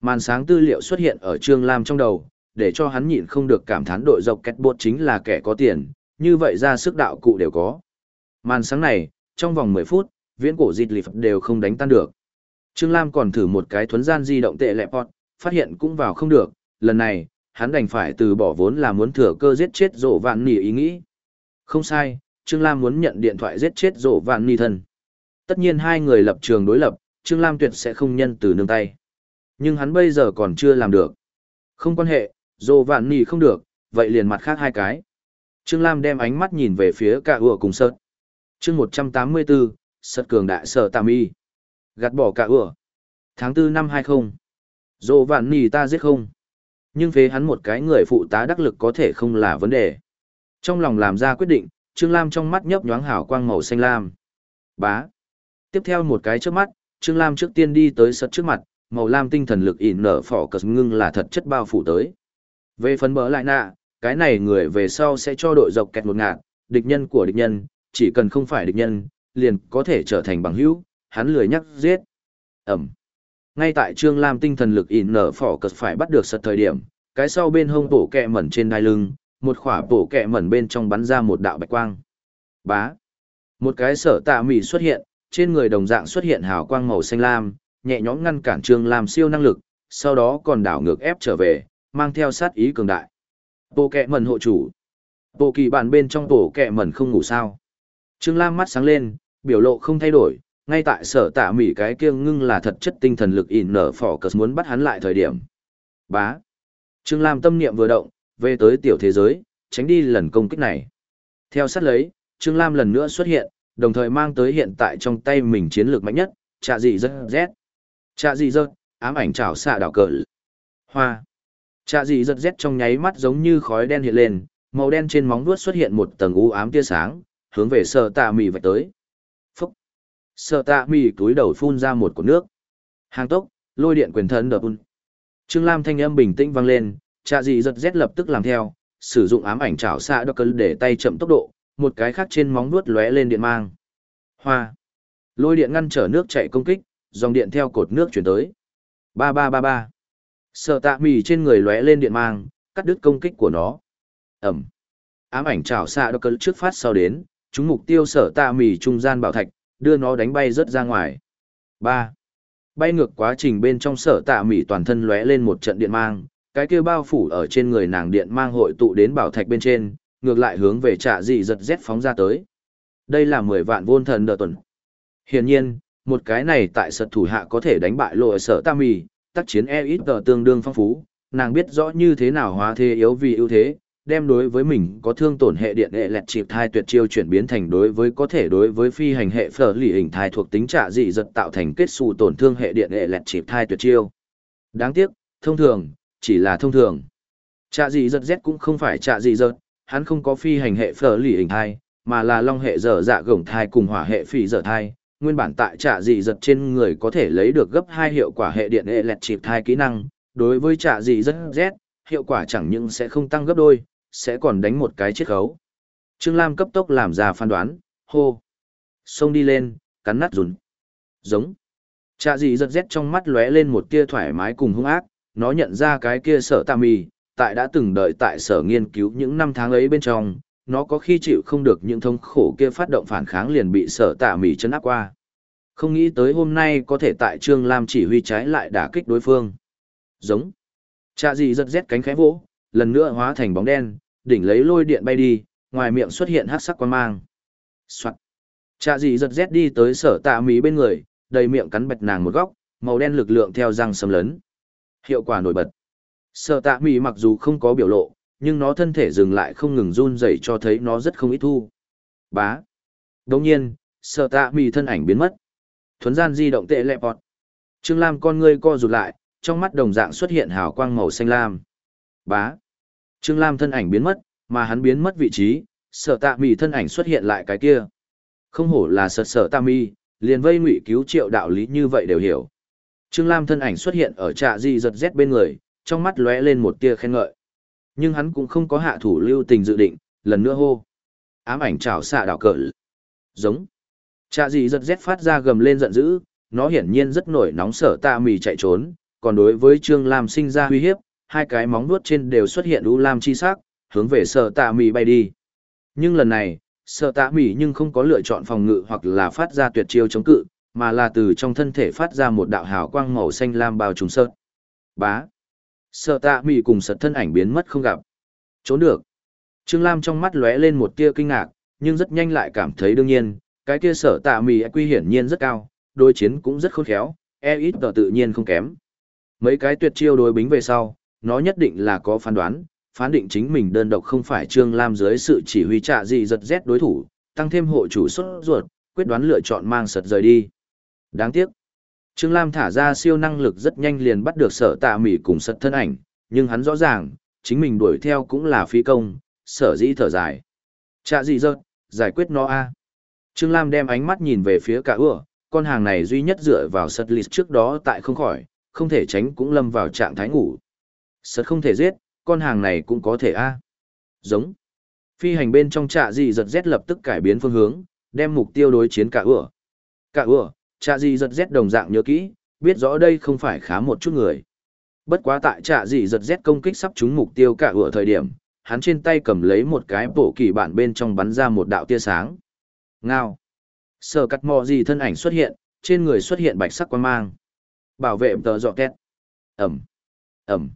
Màn sáng tư liệu xuất hiện ở Trương Lam trong đầu, để cho hắn nhịn không được cảm thán đội dọc kẹt bột chính là kẻ có tiền, như vậy ra sức đạo cụ đều có. Màn sáng này, trong vòng 10 phút, viễn cổ dịt lì phật đều không đánh tan được. Trương Lam còn thử một cái thuấn gian di động tệ lẹp bọt, phát hiện cũng vào không được, lần này, hắn đành phải từ bỏ vốn là muốn thừa cơ giết chết rổ vạn nỉ ý nghĩ. Không sai, Trương Lam muốn nhận điện thoại giết chết rổ vạn nỉ thân. Tất nhiên hai người lập trường đối lập, Trương Lam tuyệt sẽ không nhân từ nương tay. Nhưng hắn bây giờ còn chưa làm được. Không quan hệ, rổ vạn nỉ không được, vậy liền mặt khác hai cái. Trương Lam đem ánh mắt nhìn về phía cả ủa cùng sơn. chương 184, sật cường đại sở tàm y gạt bỏ cả ửa tháng tư năm hai không. Dồ vạn nì ta giết không. Nhưng phế hắn một cái người phụ tá đắc lực có thể không là vấn đề. Trong lòng làm ra quyết định trương lam trong mắt nhấp nhoáng hào quang màu xanh lam. Bá. Tiếp theo một cái trước mắt trương lam trước tiên đi tới sật trước mặt màu lam tinh thần lực ỉn nở phỏ cật ngưng là thật chất bao phủ tới. Về phần bỡ lại nạ cái này người về sau sẽ cho đội dọc kẹt một ngạt địch nhân của địch nhân chỉ cần không phải địch nhân, liền có thể trở thành bằng hữu, hắn lười nhắc giết. Ẩm. Ngay tại Trương Lam tinh thần lực ỉn nở phỏ cật phải bắt được sật thời điểm, cái sau bên hông bổ kẹ mẩn trên đai lưng, một khỏa bổ kẹ mẩn bên trong bắn ra một đạo bạch quang. Bá. Một cái sở tạ mỉ xuất hiện, trên người đồng dạng xuất hiện hào quang màu xanh lam, nhẹ nhõm ngăn cản Trương Lam siêu năng lực, sau đó còn đảo ngược ép trở về, mang theo sát ý cường đại. Bộ kẹ mẩn hộ chủ. Bộ kỳ bản bên trong bộ kẹ mẩn không ngủ sao. Trương Lam mắt sáng lên, biểu lộ không thay đổi, ngay tại sở tạ mỉ cái kia ngưng là thật chất tinh thần lực ỉn nở phỏ cờ muốn bắt hắn lại thời điểm. Bá. Trương Lam tâm niệm vừa động, về tới tiểu thế giới, tránh đi lần công kích này. Theo sát lấy, Trương Lam lần nữa xuất hiện, đồng thời mang tới hiện tại trong tay mình chiến lược mạnh nhất, trạ dị dơ Z. Trạ dị dơ, ám ảnh trảo xạ đảo cờ. Hoa. Trạ dị giật rét trong nháy mắt giống như khói đen hiện lên, màu đen trên móng vuốt xuất hiện một tầng u ám tia sáng, hướng về sở tạ mỉ vạch tới sợ Sở tạ mì túi đầu phun ra một cột nước. Hàng tốc, lôi điện quyền thân đập un. Trương Lam thanh âm bình tĩnh vang lên, trạ dị giật rét lập tức làm theo, sử dụng ám ảnh chảo xạ đọc cơn để tay chậm tốc độ, một cái khác trên móng nuốt lóe lên điện mang. Hoa! Lôi điện ngăn trở nước chạy công kích, dòng điện theo cột nước chuyển tới. Ba ba ba ba. Sở tạ mì trên người lóe lên điện mang, cắt đứt công kích của nó. Ẩm. Ám ảnh chảo xạ đọc cơn trước phát sau đến, chúng mục tiêu sở tạ mì trung gian bảo thạch, đưa nó đánh bay rớt ra ngoài. Ba. Bay ngược quá trình bên trong sở tạ mỉ toàn thân lóe lên một trận điện mang, cái kia bao phủ ở trên người nàng điện mang hội tụ đến bảo thạch bên trên, ngược lại hướng về trả dị giật rét phóng ra tới. Đây là 10 vạn vôn thần đợt tuần. Hiển nhiên, một cái này tại sật thủ hạ có thể đánh bại lộ sở tạ mỉ, tác chiến e ít tương đương phong phú, nàng biết rõ như thế nào hóa thế yếu vì ưu thế, đem đối với mình có thương tổn hệ điện hệ lẹt chịp thai tuyệt chiêu chuyển biến thành đối với có thể đối với phi hành hệ phở lì hình thai thuộc tính trả dị giật tạo thành kết xù tổn thương hệ điện hệ lẹt chịp thai tuyệt chiêu. Đáng tiếc, thông thường, chỉ là thông thường. Trả dị giật Z cũng không phải trả dị giật, hắn không có phi hành hệ phở lì hình thai, mà là long hệ dở dạ gồng thai cùng hỏa hệ phỉ dở thai, nguyên bản tại trả dị giật trên người có thể lấy được gấp hai hiệu quả hệ điện hệ lẹt chịp thai kỹ năng, đối với trả dị giật Z, hiệu quả chẳng những sẽ không tăng gấp đôi, sẽ còn đánh một cái chiết khấu. Trương Lam cấp tốc làm ra phán đoán, hô. Xông đi lên, cắn nát rùn. Giống. Trạ dị giật rét trong mắt lóe lên một tia thoải mái cùng hung ác, nó nhận ra cái kia sở tà mì, tại đã từng đợi tại sở nghiên cứu những năm tháng ấy bên trong, nó có khi chịu không được những thống khổ kia phát động phản kháng liền bị sở tà mì chấn áp qua. Không nghĩ tới hôm nay có thể tại Trương Lam chỉ huy trái lại đả kích đối phương. Giống. Chà gì giật rét cánh khẽ vỗ, lần nữa hóa thành bóng đen, đỉnh lấy lôi điện bay đi, ngoài miệng xuất hiện hắc sắc quan mang. Soạn. Chạ gì giật rét đi tới sở tạ Mỹ bên người, đầy miệng cắn bạch nàng một góc, màu đen lực lượng theo răng xâm lấn. Hiệu quả nổi bật. Sở tạ Mỹ mặc dù không có biểu lộ, nhưng nó thân thể dừng lại không ngừng run rẩy cho thấy nó rất không ít thu. Bá. Đồng nhiên, Sở tạ Mỹ thân ảnh biến mất. Thuấn gian di động tệ lẹ bọt. Trương Lam con ngươi co rụt lại, trong mắt đồng dạng xuất hiện hào quang màu xanh lam. Bá. Trương Lam thân ảnh biến mất, mà hắn biến mất vị trí, sợ tạ mì thân ảnh xuất hiện lại cái kia. Không hổ là sợ sợ tạ mì, liền vây ngụy cứu triệu đạo lý như vậy đều hiểu. Trương Lam thân ảnh xuất hiện ở trạ di giật rét bên người, trong mắt lóe lên một tia khen ngợi nhưng hắn cũng không có hạ thủ lưu tình dự định, lần nữa hô. Ám ảnh trào xạ đảo cờ. Giống. Trạ di giật rét phát ra gầm lên giận dữ, nó hiển nhiên rất nổi nóng sở tạ mì chạy trốn, còn đối với Trương Lam sinh ra uy hiếp, hai cái móng vuốt trên đều xuất hiện u lam chi sắc, hướng về sở tạ mì bay đi. Nhưng lần này, sở tạ mì nhưng không có lựa chọn phòng ngự hoặc là phát ra tuyệt chiêu chống cự, mà là từ trong thân thể phát ra một đạo hào quang màu xanh lam bao trùm sơn. Bá. Sợ tạ mị cùng sật thân ảnh biến mất không gặp. Trốn được. Trương Lam trong mắt lóe lên một tia kinh ngạc, nhưng rất nhanh lại cảm thấy đương nhiên, cái kia sở tạ mỉ quy hiển nhiên rất cao, đối chiến cũng rất khôn khéo, e ít tự nhiên không kém. Mấy cái tuyệt chiêu đối bính về sau, nó nhất định là có phán đoán, phán định chính mình đơn độc không phải Trương Lam dưới sự chỉ huy trạ gì giật rét đối thủ, tăng thêm hộ chủ xuất ruột, quyết đoán lựa chọn mang sật rời đi. Đáng tiếc. Trương Lam thả ra siêu năng lực rất nhanh liền bắt được sở tạ mỉ cùng sật thân ảnh, nhưng hắn rõ ràng, chính mình đuổi theo cũng là phi công, sở dĩ thở dài. Chạ gì giật giải quyết nó a Trương Lam đem ánh mắt nhìn về phía cả ưa, con hàng này duy nhất dựa vào sật lịt trước đó tại không khỏi, không thể tránh cũng lâm vào trạng thái ngủ. Sật không thể giết, con hàng này cũng có thể a Giống. Phi hành bên trong trạ dị giật rét lập tức cải biến phương hướng, đem mục tiêu đối chiến cả ửa Cả ửa trạ dị giật rét đồng dạng nhớ kỹ, biết rõ đây không phải khá một chút người. Bất quá tại trạ dị giật rét công kích sắp trúng mục tiêu cả ửa thời điểm, hắn trên tay cầm lấy một cái bộ kỳ bản bên trong bắn ra một đạo tia sáng. Ngao. Sở cắt mò gì thân ảnh xuất hiện, trên người xuất hiện bạch sắc quan mang. Bảo vệ tờ dọ két. Ẩm. Ẩm.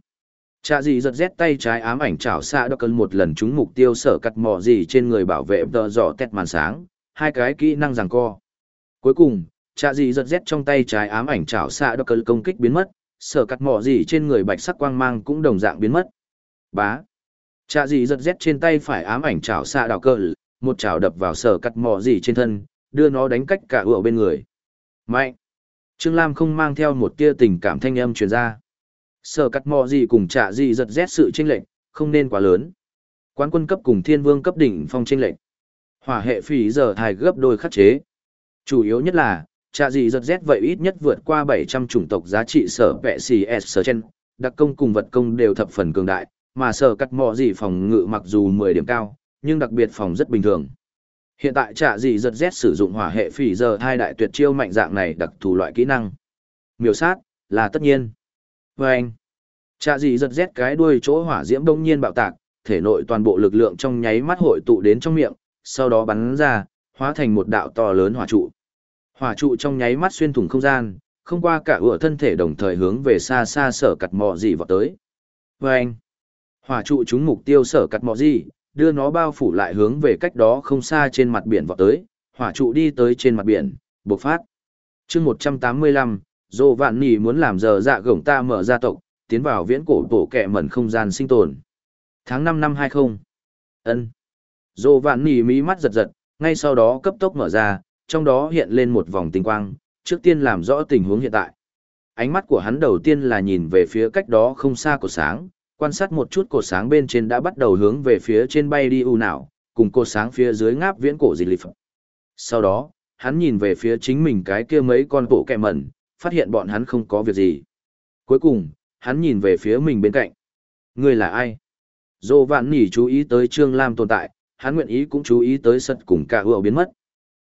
Chạ gì giật rét tay trái ám ảnh chảo xạ đọc cân một lần trúng mục tiêu sở cắt mỏ gì trên người bảo vệ tờ dò tẹt màn sáng, hai cái kỹ năng giằng co. Cuối cùng, chạ gì giật rét trong tay trái ám ảnh chảo xạ đọc cân công kích biến mất, sở cắt mỏ gì trên người bạch sắc quang mang cũng đồng dạng biến mất. Bá. Chạ gì giật rét trên tay phải ám ảnh chảo xạ đọc cân, một chảo đập vào sở cắt mỏ gì trên thân, đưa nó đánh cách cả ựa bên người. Mạnh. Trương Lam không mang theo một tia tình cảm thanh âm truyền ra. Sở cắt mò gì cùng trả gì giật rét sự chênh lệnh, không nên quá lớn. Quán quân cấp cùng thiên vương cấp đỉnh phong chênh lệnh. Hỏa hệ phí giờ thải gấp đôi khắc chế. Chủ yếu nhất là, trả gì giật rét vậy ít nhất vượt qua 700 chủng tộc giá trị sở vẹ xì S sở trên, đặc công cùng vật công đều thập phần cường đại, mà sở cắt mò gì phòng ngự mặc dù 10 điểm cao, nhưng đặc biệt phòng rất bình thường. Hiện tại trả gì giật rét sử dụng hỏa hệ phỉ giờ hai đại tuyệt chiêu mạnh dạng này đặc thù loại kỹ năng. Miểu sát, là tất nhiên. Và anh, trả gì giật rét cái đuôi chỗ hỏa diễm đông nhiên bạo tạc, thể nội toàn bộ lực lượng trong nháy mắt hội tụ đến trong miệng, sau đó bắn ra, hóa thành một đạo to lớn hỏa trụ. Hỏa trụ trong nháy mắt xuyên thủng không gian, không qua cả ửa thân thể đồng thời hướng về xa xa sở cặt mọ gì vào tới. Và anh, hỏa trụ trúng mục tiêu sở cặt mọ gì, đưa nó bao phủ lại hướng về cách đó không xa trên mặt biển vọt tới, hỏa trụ đi tới trên mặt biển, bộc phát. chương 185, Dô Vạn Nì muốn làm giờ dạ gổng ta mở gia tộc, tiến vào viễn cổ tổ kẹ mẩn không gian sinh tồn. Tháng 5 năm 20. ân Dô Vạn Nì mí mắt giật giật, ngay sau đó cấp tốc mở ra, trong đó hiện lên một vòng tinh quang, trước tiên làm rõ tình huống hiện tại. Ánh mắt của hắn đầu tiên là nhìn về phía cách đó không xa của sáng, quan sát một chút cột sáng bên trên đã bắt đầu hướng về phía trên bay đi u nào, cùng cột sáng phía dưới ngáp viễn cổ dịch lịch phẩm. Sau đó, hắn nhìn về phía chính mình cái kia mấy con bộ kẹ mẩn, phát hiện bọn hắn không có việc gì. Cuối cùng, hắn nhìn về phía mình bên cạnh. Người là ai? Dô vạn nỉ chú ý tới Trương Lam tồn tại, hắn nguyện ý cũng chú ý tới sật cùng cả hựa biến mất.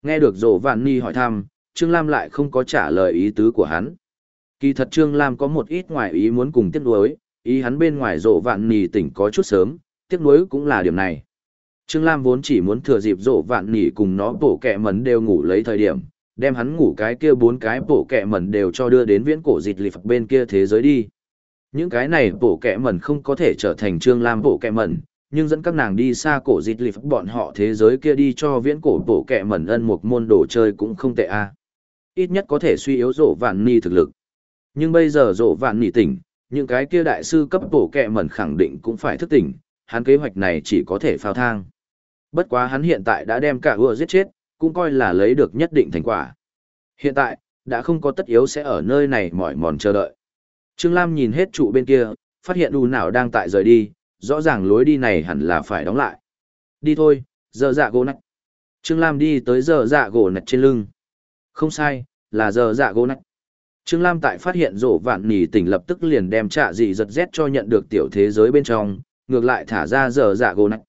Nghe được Dô vạn nỉ hỏi thăm, Trương Lam lại không có trả lời ý tứ của hắn. Kỳ thật Trương Lam có một ít ngoài ý muốn cùng tiếc nuối, Ý hắn bên ngoài rộ vạn nỉ tỉnh có chút sớm, tiếc nuối cũng là điểm này. Trương Lam vốn chỉ muốn thừa dịp rộ vạn nỉ cùng nó bổ kẹ mấn đều ngủ lấy thời điểm, đem hắn ngủ cái kia bốn cái bổ kẹ mẩn đều cho đưa đến viễn cổ dịch lịp phật bên kia thế giới đi. Những cái này bổ kẹ mẩn không có thể trở thành Trương Lam bổ kẹ mẩn, nhưng dẫn các nàng đi xa cổ dịch lịp phật bọn họ thế giới kia đi cho viễn cổ bổ kẹ mẩn ân một môn đồ chơi cũng không tệ a Ít nhất có thể suy yếu rổ vạn ni thực lực. Nhưng bây giờ rổ vạn ni tỉnh, những cái kia đại sư cấp bổ kẹ mẩn khẳng định cũng phải thức tỉnh, hắn kế hoạch này chỉ có thể phao thang. Bất quá hắn hiện tại đã đem cả ưa giết chết, cũng coi là lấy được nhất định thành quả. Hiện tại, đã không có tất yếu sẽ ở nơi này mỏi mòn chờ đợi. Trương Lam nhìn hết trụ bên kia, phát hiện đủ nào đang tại rời đi, rõ ràng lối đi này hẳn là phải đóng lại. Đi thôi, giờ dạ gỗ nạch. Trương Lam đi tới giờ dạ gỗ nạch trên lưng. Không sai, là giờ dạ gỗ nạch. Trương Lam tại phát hiện rổ vạn nỉ tỉnh lập tức liền đem trả gì giật rét cho nhận được tiểu thế giới bên trong, ngược lại thả ra giờ dạ gỗ nạch.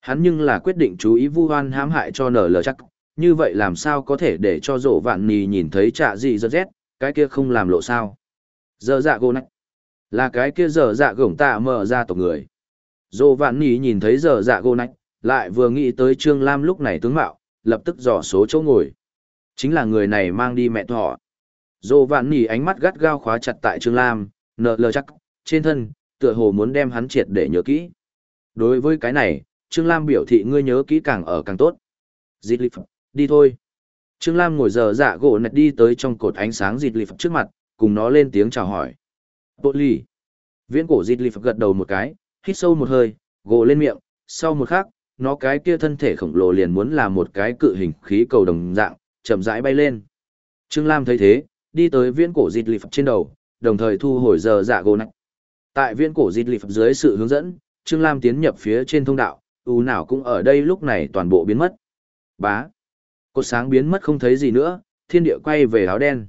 Hắn nhưng là quyết định chú ý vu hoan hãm hại cho nở lờ chắc, như vậy làm sao có thể để cho rổ vạn nỉ nhìn thấy trạ gì giật rét, cái kia không làm lộ sao. dơ dạ gỗ Nách là cái kia Dở dạ gổng tạ mở ra tộc người. Rổ vạn nỉ nhìn thấy Dở dạ gỗ Nách, lại vừa nghĩ tới Trương Lam lúc này tướng mạo, lập tức dò số chỗ ngồi. Chính là người này mang đi mẹ thọ dồ vạn nỉ ánh mắt gắt gao khóa chặt tại Trương Lam, nợ lờ chắc, trên thân, tựa hồ muốn đem hắn triệt để nhớ kỹ. Đối với cái này, Trương Lam biểu thị ngươi nhớ kỹ càng ở càng tốt. Dịt lịp, đi thôi. Trương Lam ngồi giờ dạ gỗ nạch đi tới trong cột ánh sáng dịt lịp trước mặt, cùng nó lên tiếng chào hỏi. Bộ lì. Viễn cổ dịt lịp gật đầu một cái, hít sâu một hơi, gỗ lên miệng, sau một khắc, nó cái kia thân thể khổng lồ liền muốn là một cái cự hình khí cầu đồng dạng, chậm rãi bay lên. Trương Lam thấy thế, đi tới viễn cổ dịt lì phật trên đầu, đồng thời thu hồi giờ dạ gỗ nạch. Tại viễn cổ dịt lì phật dưới sự hướng dẫn, Trương Lam tiến nhập phía trên thông đạo, u nào cũng ở đây lúc này toàn bộ biến mất. Bá. Cột sáng biến mất không thấy gì nữa, thiên địa quay về áo đen.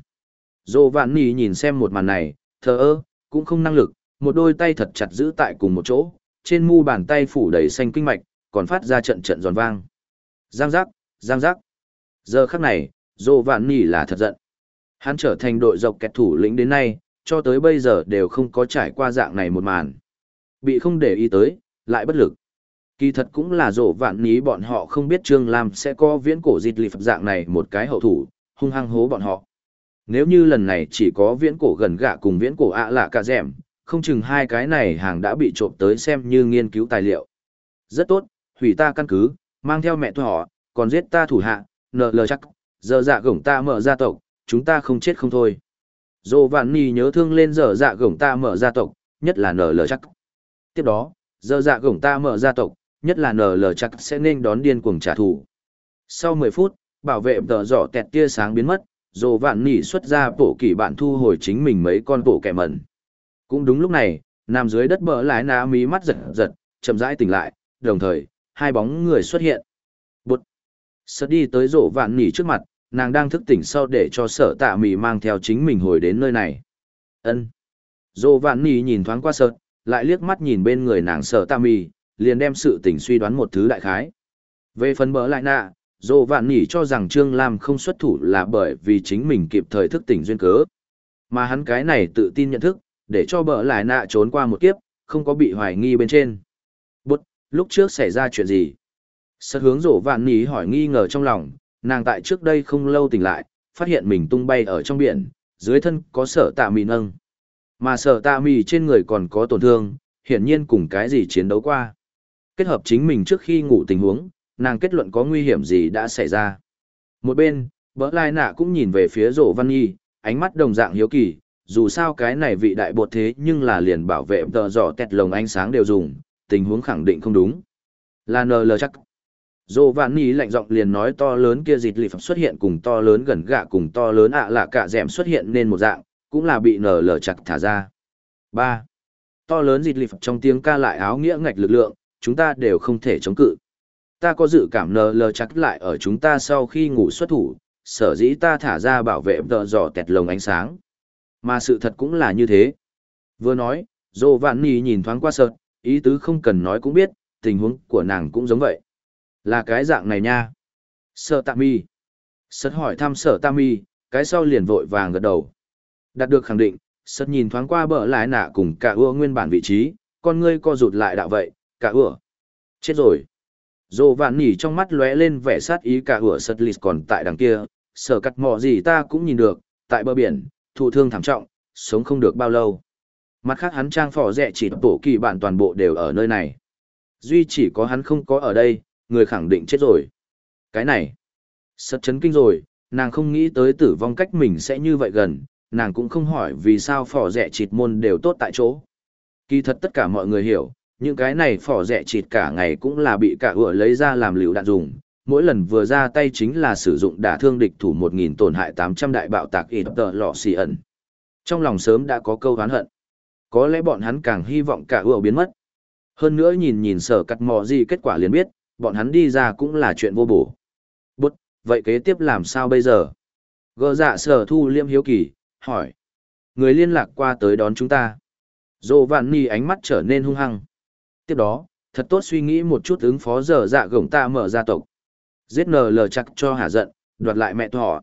Dô vạn nì nhìn xem một màn này, thờ ơ, cũng không năng lực, một đôi tay thật chặt giữ tại cùng một chỗ, trên mu bàn tay phủ đầy xanh kinh mạch, còn phát ra trận trận giòn vang. Giang giác, giang giác. Giờ khắc này, Dô vạn nì là thật giận. Hắn trở thành đội dọc kẹt thủ lĩnh đến nay, cho tới bây giờ đều không có trải qua dạng này một màn. Bị không để ý tới, lại bất lực. Kỳ thật cũng là rộ vạn ní bọn họ không biết Trương Lam sẽ có viễn cổ dịt lì phật dạng này một cái hậu thủ, hung hăng hố bọn họ. Nếu như lần này chỉ có viễn cổ gần gạ cùng viễn cổ ạ lạ cả dẻm, không chừng hai cái này hàng đã bị trộm tới xem như nghiên cứu tài liệu. Rất tốt, hủy ta căn cứ, mang theo mẹ tôi họ, còn giết ta thủ hạ, nợ lờ chắc, giờ dạ gổng ta mở gia tộc, chúng ta không chết không thôi. Dô vạn nì nhớ thương lên giờ dạ gổng ta mở gia tộc, nhất là nở lờ chắc. Tiếp đó, giờ dạ gổng ta mở gia tộc, nhất là nở chắc sẽ nên đón điên cuồng trả thù. Sau 10 phút, bảo vệ tờ giỏ tẹt tia sáng biến mất, dồ vạn nỉ xuất ra bộ kỷ bạn thu hồi chính mình mấy con bộ kẻ mẩn. Cũng đúng lúc này, nằm dưới đất bờ lái ná mí mắt giật giật, chậm rãi tỉnh lại, đồng thời, hai bóng người xuất hiện. Bụt! Sợt đi tới rổ vạn nỉ trước mặt, nàng đang thức tỉnh sau để cho sở tạ mì mang theo chính mình hồi đến nơi này. ân Dồ vạn nỉ nhìn thoáng qua sợt, lại liếc mắt nhìn bên người nàng sở tạ mì, liền đem sự tỉnh suy đoán một thứ đại khái. Về phần bờ lại nạ, Dô Vạn Nỉ cho rằng Trương Lam không xuất thủ là bởi vì chính mình kịp thời thức tỉnh duyên cớ. Mà hắn cái này tự tin nhận thức, để cho bờ lại nạ trốn qua một kiếp, không có bị hoài nghi bên trên. Bút, lúc trước xảy ra chuyện gì? Sật hướng Dô Vạn Nỉ hỏi nghi ngờ trong lòng, nàng tại trước đây không lâu tỉnh lại, phát hiện mình tung bay ở trong biển, dưới thân có sở tạ mì nâng. Mà sở tạ mì trên người còn có tổn thương, hiển nhiên cùng cái gì chiến đấu qua. Kết hợp chính mình trước khi ngủ tình huống, nàng kết luận có nguy hiểm gì đã xảy ra. Một bên, bỡ lai nạ cũng nhìn về phía rổ văn nhi, ánh mắt đồng dạng hiếu kỳ, dù sao cái này vị đại bột thế nhưng là liền bảo vệ tờ giỏ tẹt lồng ánh sáng đều dùng, tình huống khẳng định không đúng. Là nờ lờ chắc. Dô vạn nhi lạnh giọng liền nói to lớn kia dịt lì phẩm xuất hiện cùng to lớn gần gạ cùng to lớn ạ lạ cả dẻm xuất hiện nên một dạng, cũng là bị nờ lờ chặt thả ra. 3. To lớn dịt lì phẩm trong tiếng ca lại áo nghĩa ngạch lực lượng, chúng ta đều không thể chống cự. Ta có dự cảm nờ lờ chắc lại ở chúng ta sau khi ngủ xuất thủ, sở dĩ ta thả ra bảo vệ tợ dò tẹt lồng ánh sáng. Mà sự thật cũng là như thế. Vừa nói, dô vạn nì nhìn thoáng qua sợ, ý tứ không cần nói cũng biết, tình huống của nàng cũng giống vậy. Là cái dạng này nha. sở tạ mi. Sợt hỏi thăm sở tạ mi, cái sau liền vội vàng gật đầu. Đạt được khẳng định, sợt nhìn thoáng qua bờ lái nạ cùng cả ưa nguyên bản vị trí, con ngươi co rụt lại đạo vậy, cả ưa. Chết rồi. Dồ vạn nỉ trong mắt lóe lên vẻ sát ý cả ửa sật lịt còn tại đằng kia, sở cắt mò gì ta cũng nhìn được, tại bờ biển, thụ thương thảm trọng, sống không được bao lâu. Mặt khác hắn trang phỏ rẻ chỉ tổ kỳ bản toàn bộ đều ở nơi này. Duy chỉ có hắn không có ở đây, người khẳng định chết rồi. Cái này, sật chấn kinh rồi, nàng không nghĩ tới tử vong cách mình sẽ như vậy gần, nàng cũng không hỏi vì sao phỏ rẻ chịt môn đều tốt tại chỗ. Kỳ thật tất cả mọi người hiểu, những cái này phỏ rẻ chịt cả ngày cũng là bị cả ựa lấy ra làm liều đạn dùng, mỗi lần vừa ra tay chính là sử dụng đả thương địch thủ 1.000 tổn hại 800 đại bạo tạc ít tờ lọ xì ẩn. Trong lòng sớm đã có câu oán hận. Có lẽ bọn hắn càng hy vọng cả ựa biến mất. Hơn nữa nhìn nhìn sở cắt mò gì kết quả liền biết, bọn hắn đi ra cũng là chuyện vô bổ. Bút, vậy kế tiếp làm sao bây giờ? Gỡ dạ sở thu liêm hiếu kỳ, hỏi. Người liên lạc qua tới đón chúng ta. Dô vạn ni ánh mắt trở nên hung hăng tiếp đó, thật tốt suy nghĩ một chút ứng phó giờ dạ gồng ta mở gia tộc. Giết nờ lờ chặt cho hạ giận, đoạt lại mẹ thọ.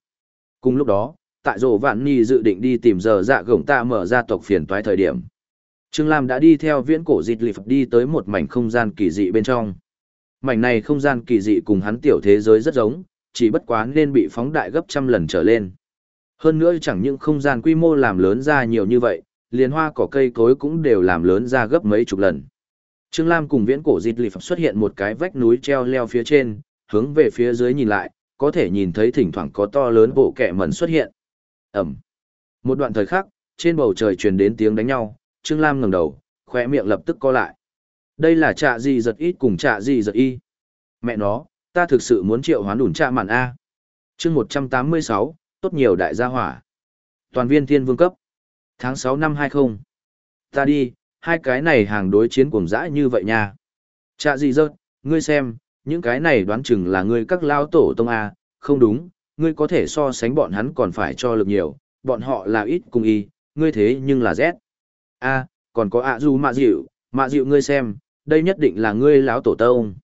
Cùng lúc đó, tại rổ vạn ni dự định đi tìm giờ dạ gồng ta mở gia tộc phiền toái thời điểm. Trương lam đã đi theo viễn cổ dịt lịp đi tới một mảnh không gian kỳ dị bên trong. Mảnh này không gian kỳ dị cùng hắn tiểu thế giới rất giống, chỉ bất quá nên bị phóng đại gấp trăm lần trở lên. Hơn nữa chẳng những không gian quy mô làm lớn ra nhiều như vậy, liền hoa cỏ cây cối cũng đều làm lớn ra gấp mấy chục lần. Trương Lam cùng viễn cổ dịt lì phẩm xuất hiện một cái vách núi treo leo phía trên, hướng về phía dưới nhìn lại, có thể nhìn thấy thỉnh thoảng có to lớn bộ kẻ mẩn xuất hiện. Ẩm. Một đoạn thời khắc, trên bầu trời truyền đến tiếng đánh nhau, Trương Lam ngẩng đầu, khỏe miệng lập tức co lại. Đây là trạ gì giật ít cùng trạ gì giật y. Mẹ nó, ta thực sự muốn triệu hoán đủn trạ mạn A. chương 186, tốt nhiều đại gia hỏa. Toàn viên thiên vương cấp. Tháng 6 năm 20. Ta đi, hai cái này hàng đối chiến cuồng dã như vậy nha. Chạ gì rớt, ngươi xem, những cái này đoán chừng là ngươi các lao tổ tông A, không đúng, ngươi có thể so sánh bọn hắn còn phải cho lực nhiều, bọn họ là ít cùng y, ngươi thế nhưng là Z. A, còn có ạ du mạ dịu, mạ dịu ngươi xem, đây nhất định là ngươi lão tổ tông.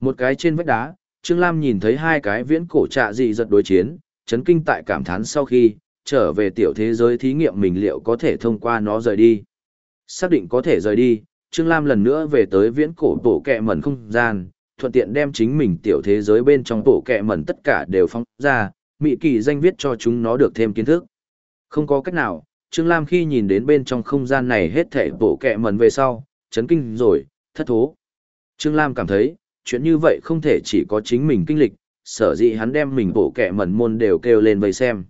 Một cái trên vách đá, Trương Lam nhìn thấy hai cái viễn cổ trạ dị giật đối chiến, chấn kinh tại cảm thán sau khi, trở về tiểu thế giới thí nghiệm mình liệu có thể thông qua nó rời đi. Xác định có thể rời đi, Trương Lam lần nữa về tới viễn cổ tổ kẹ mẩn không gian, thuận tiện đem chính mình tiểu thế giới bên trong tổ kẹ mẩn tất cả đều phóng ra, mị kỳ danh viết cho chúng nó được thêm kiến thức. Không có cách nào, Trương Lam khi nhìn đến bên trong không gian này hết thể bộ kẹ mẩn về sau, chấn kinh rồi, thất thố. Trương Lam cảm thấy, chuyện như vậy không thể chỉ có chính mình kinh lịch, sở dĩ hắn đem mình bộ kẹ mẩn môn đều kêu lên vây xem.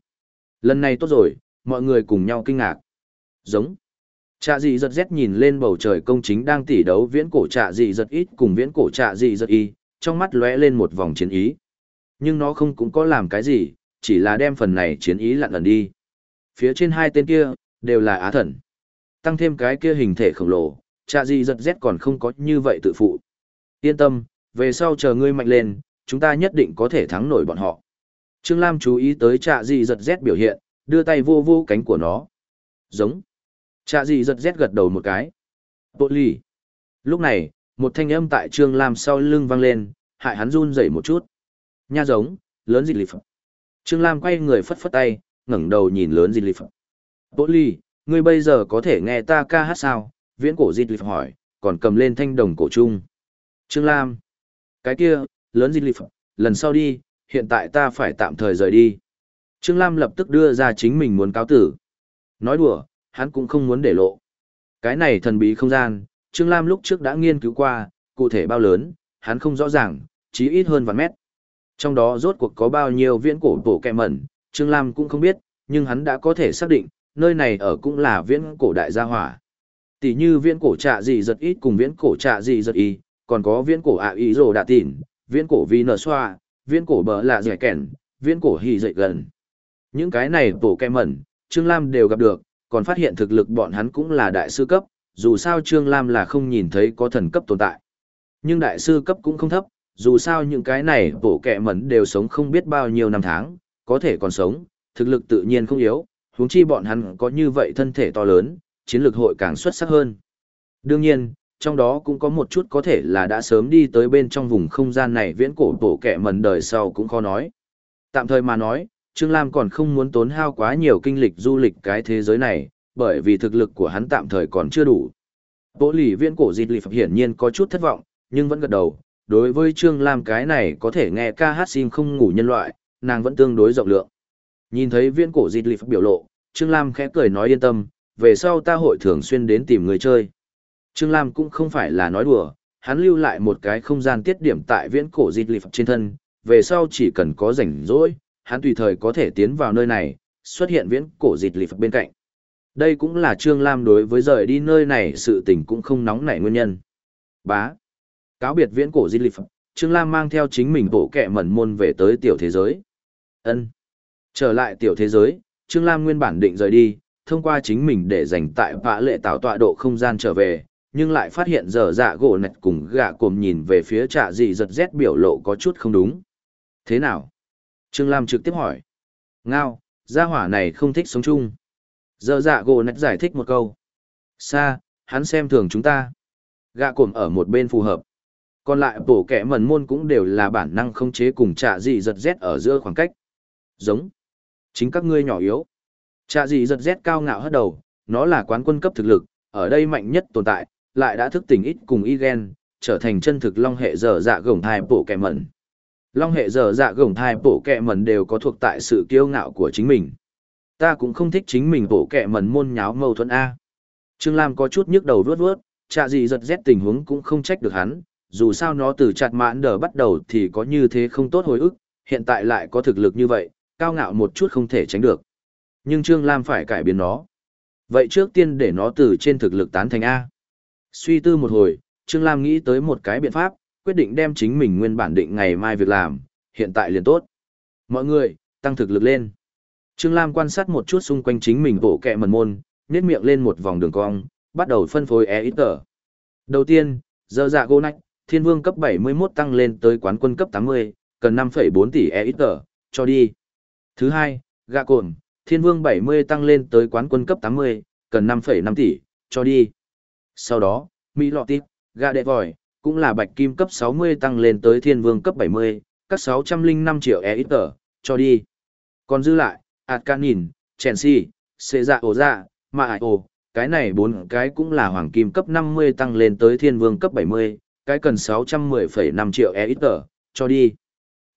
Lần này tốt rồi, mọi người cùng nhau kinh ngạc. Giống. Trạ dị giật rét nhìn lên bầu trời công chính đang tỉ đấu viễn cổ trạ dị giật ít cùng viễn cổ trạ dị giật y, trong mắt lóe lên một vòng chiến ý. Nhưng nó không cũng có làm cái gì, chỉ là đem phần này chiến ý lặn ẩn đi. Phía trên hai tên kia, đều là á thần. Tăng thêm cái kia hình thể khổng lồ, trạ dị giật rét còn không có như vậy tự phụ. Yên tâm, về sau chờ ngươi mạnh lên, chúng ta nhất định có thể thắng nổi bọn họ. Trương Lam chú ý tới trạ dị giật rét biểu hiện, đưa tay vô vô cánh của nó. Giống chạ gì giật rét gật đầu một cái. Bộ lì. Lúc này, một thanh âm tại Trương Lam sau lưng vang lên, hại hắn run rẩy một chút. Nha giống, lớn dịch lì phẩm. Trương Lam quay người phất phất tay, ngẩng đầu nhìn lớn dịch lì phẩm. Bộ lì, ngươi bây giờ có thể nghe ta ca hát sao? Viễn cổ dịch lì phẩm hỏi, còn cầm lên thanh đồng cổ trung. Trương Lam. Cái kia, lớn dịch lì phẩm, lần sau đi, hiện tại ta phải tạm thời rời đi. Trương Lam lập tức đưa ra chính mình muốn cáo tử. Nói đùa, hắn cũng không muốn để lộ. Cái này thần bí không gian, Trương Lam lúc trước đã nghiên cứu qua, cụ thể bao lớn, hắn không rõ ràng, chí ít hơn vạn mét. Trong đó rốt cuộc có bao nhiêu viễn cổ tổ kẹ mẩn, Trương Lam cũng không biết, nhưng hắn đã có thể xác định, nơi này ở cũng là viễn cổ đại gia hỏa. Tỷ như viễn cổ trạ gì giật ít cùng viễn cổ trạ gì giật y, còn có viễn cổ ạ ý rồ đạ tỉn, viễn cổ vi nở xoa, viễn cổ bờ lạ dẻ kẻn, viễn cổ hì dậy gần. Những cái này tổ kẹ mẩn, Trương Lam đều gặp được, còn phát hiện thực lực bọn hắn cũng là đại sư cấp, dù sao Trương Lam là không nhìn thấy có thần cấp tồn tại. Nhưng đại sư cấp cũng không thấp, dù sao những cái này bổ kẹ mẩn đều sống không biết bao nhiêu năm tháng, có thể còn sống, thực lực tự nhiên không yếu, huống chi bọn hắn có như vậy thân thể to lớn, chiến lược hội càng xuất sắc hơn. Đương nhiên, trong đó cũng có một chút có thể là đã sớm đi tới bên trong vùng không gian này viễn cổ bổ kẹ mẩn đời sau cũng khó nói. Tạm thời mà nói, Trương Lam còn không muốn tốn hao quá nhiều kinh lịch du lịch cái thế giới này, bởi vì thực lực của hắn tạm thời còn chưa đủ. Bộ lì viên cổ dịch lì phập hiển nhiên có chút thất vọng, nhưng vẫn gật đầu. Đối với Trương Lam cái này có thể nghe ca hát sim không ngủ nhân loại, nàng vẫn tương đối rộng lượng. Nhìn thấy viên cổ dịch lì phập biểu lộ, Trương Lam khẽ cười nói yên tâm, về sau ta hội thường xuyên đến tìm người chơi. Trương Lam cũng không phải là nói đùa, hắn lưu lại một cái không gian tiết điểm tại viễn cổ dịch lì phập trên thân, về sau chỉ cần có rảnh rỗi, hắn tùy thời có thể tiến vào nơi này, xuất hiện viễn cổ dịch lì phật bên cạnh. Đây cũng là Trương Lam đối với rời đi nơi này sự tình cũng không nóng nảy nguyên nhân. Bá. Cáo biệt viễn cổ dịch lì phật, Trương Lam mang theo chính mình bộ kẹ mẩn môn về tới tiểu thế giới. ân Trở lại tiểu thế giới, Trương Lam nguyên bản định rời đi, thông qua chính mình để dành tại vã lệ tạo tọa độ không gian trở về, nhưng lại phát hiện giờ dạ gỗ nạch cùng gạ cồm nhìn về phía trạ dị giật rét biểu lộ có chút không đúng. Thế nào? Trương Lam trực tiếp hỏi. Ngao, gia hỏa này không thích sống chung. Giờ dạ gỗ nạch giải thích một câu. Xa, hắn xem thường chúng ta. Gạ cổm ở một bên phù hợp. Còn lại bổ kẻ mẩn môn cũng đều là bản năng không chế cùng trạ dị giật rét ở giữa khoảng cách. Giống. Chính các ngươi nhỏ yếu. Trạ dị giật rét cao ngạo hất đầu, nó là quán quân cấp thực lực, ở đây mạnh nhất tồn tại, lại đã thức tỉnh ít cùng y gen, trở thành chân thực long hệ dở dạ gồng thai bổ kẻ mẩn. Long hệ giờ dạ gồng thai bổ kẹ mẩn đều có thuộc tại sự kiêu ngạo của chính mình. Ta cũng không thích chính mình bổ kẹ mẩn môn nháo mâu thuẫn A. Trương Lam có chút nhức đầu vướt vướt, chạ gì giật rét tình huống cũng không trách được hắn, dù sao nó từ chặt mãn đờ bắt đầu thì có như thế không tốt hồi ức, hiện tại lại có thực lực như vậy, cao ngạo một chút không thể tránh được. Nhưng Trương Lam phải cải biến nó. Vậy trước tiên để nó từ trên thực lực tán thành A. Suy tư một hồi, Trương Lam nghĩ tới một cái biện pháp, quyết định đem chính mình nguyên bản định ngày mai việc làm, hiện tại liền tốt. Mọi người, tăng thực lực lên. Trương Lam quan sát một chút xung quanh chính mình bộ kẹ mần môn, nét miệng lên một vòng đường cong, bắt đầu phân phối e ít tờ. Đầu tiên, giờ dạ gô nách, thiên vương cấp 71 tăng lên tới quán quân cấp 80, cần 5,4 tỷ e ít tờ, cho đi. Thứ hai, gạ cồn, thiên vương 70 tăng lên tới quán quân cấp 80, cần 5,5 tỷ, cho đi. Sau đó, Mỹ lọ tít, gạ đệ vòi, cũng là bạch kim cấp 60 tăng lên tới thiên vương cấp 70, các 605 triệu e tờ, cho đi. Còn dư lại, Atkanin, Chelsea, Xê Dạ Ổ Dạ, Mạ Ải Ổ, cái này bốn cái cũng là hoàng kim cấp 50 tăng lên tới thiên vương cấp 70, cái cần 610,5 triệu e tờ, cho đi.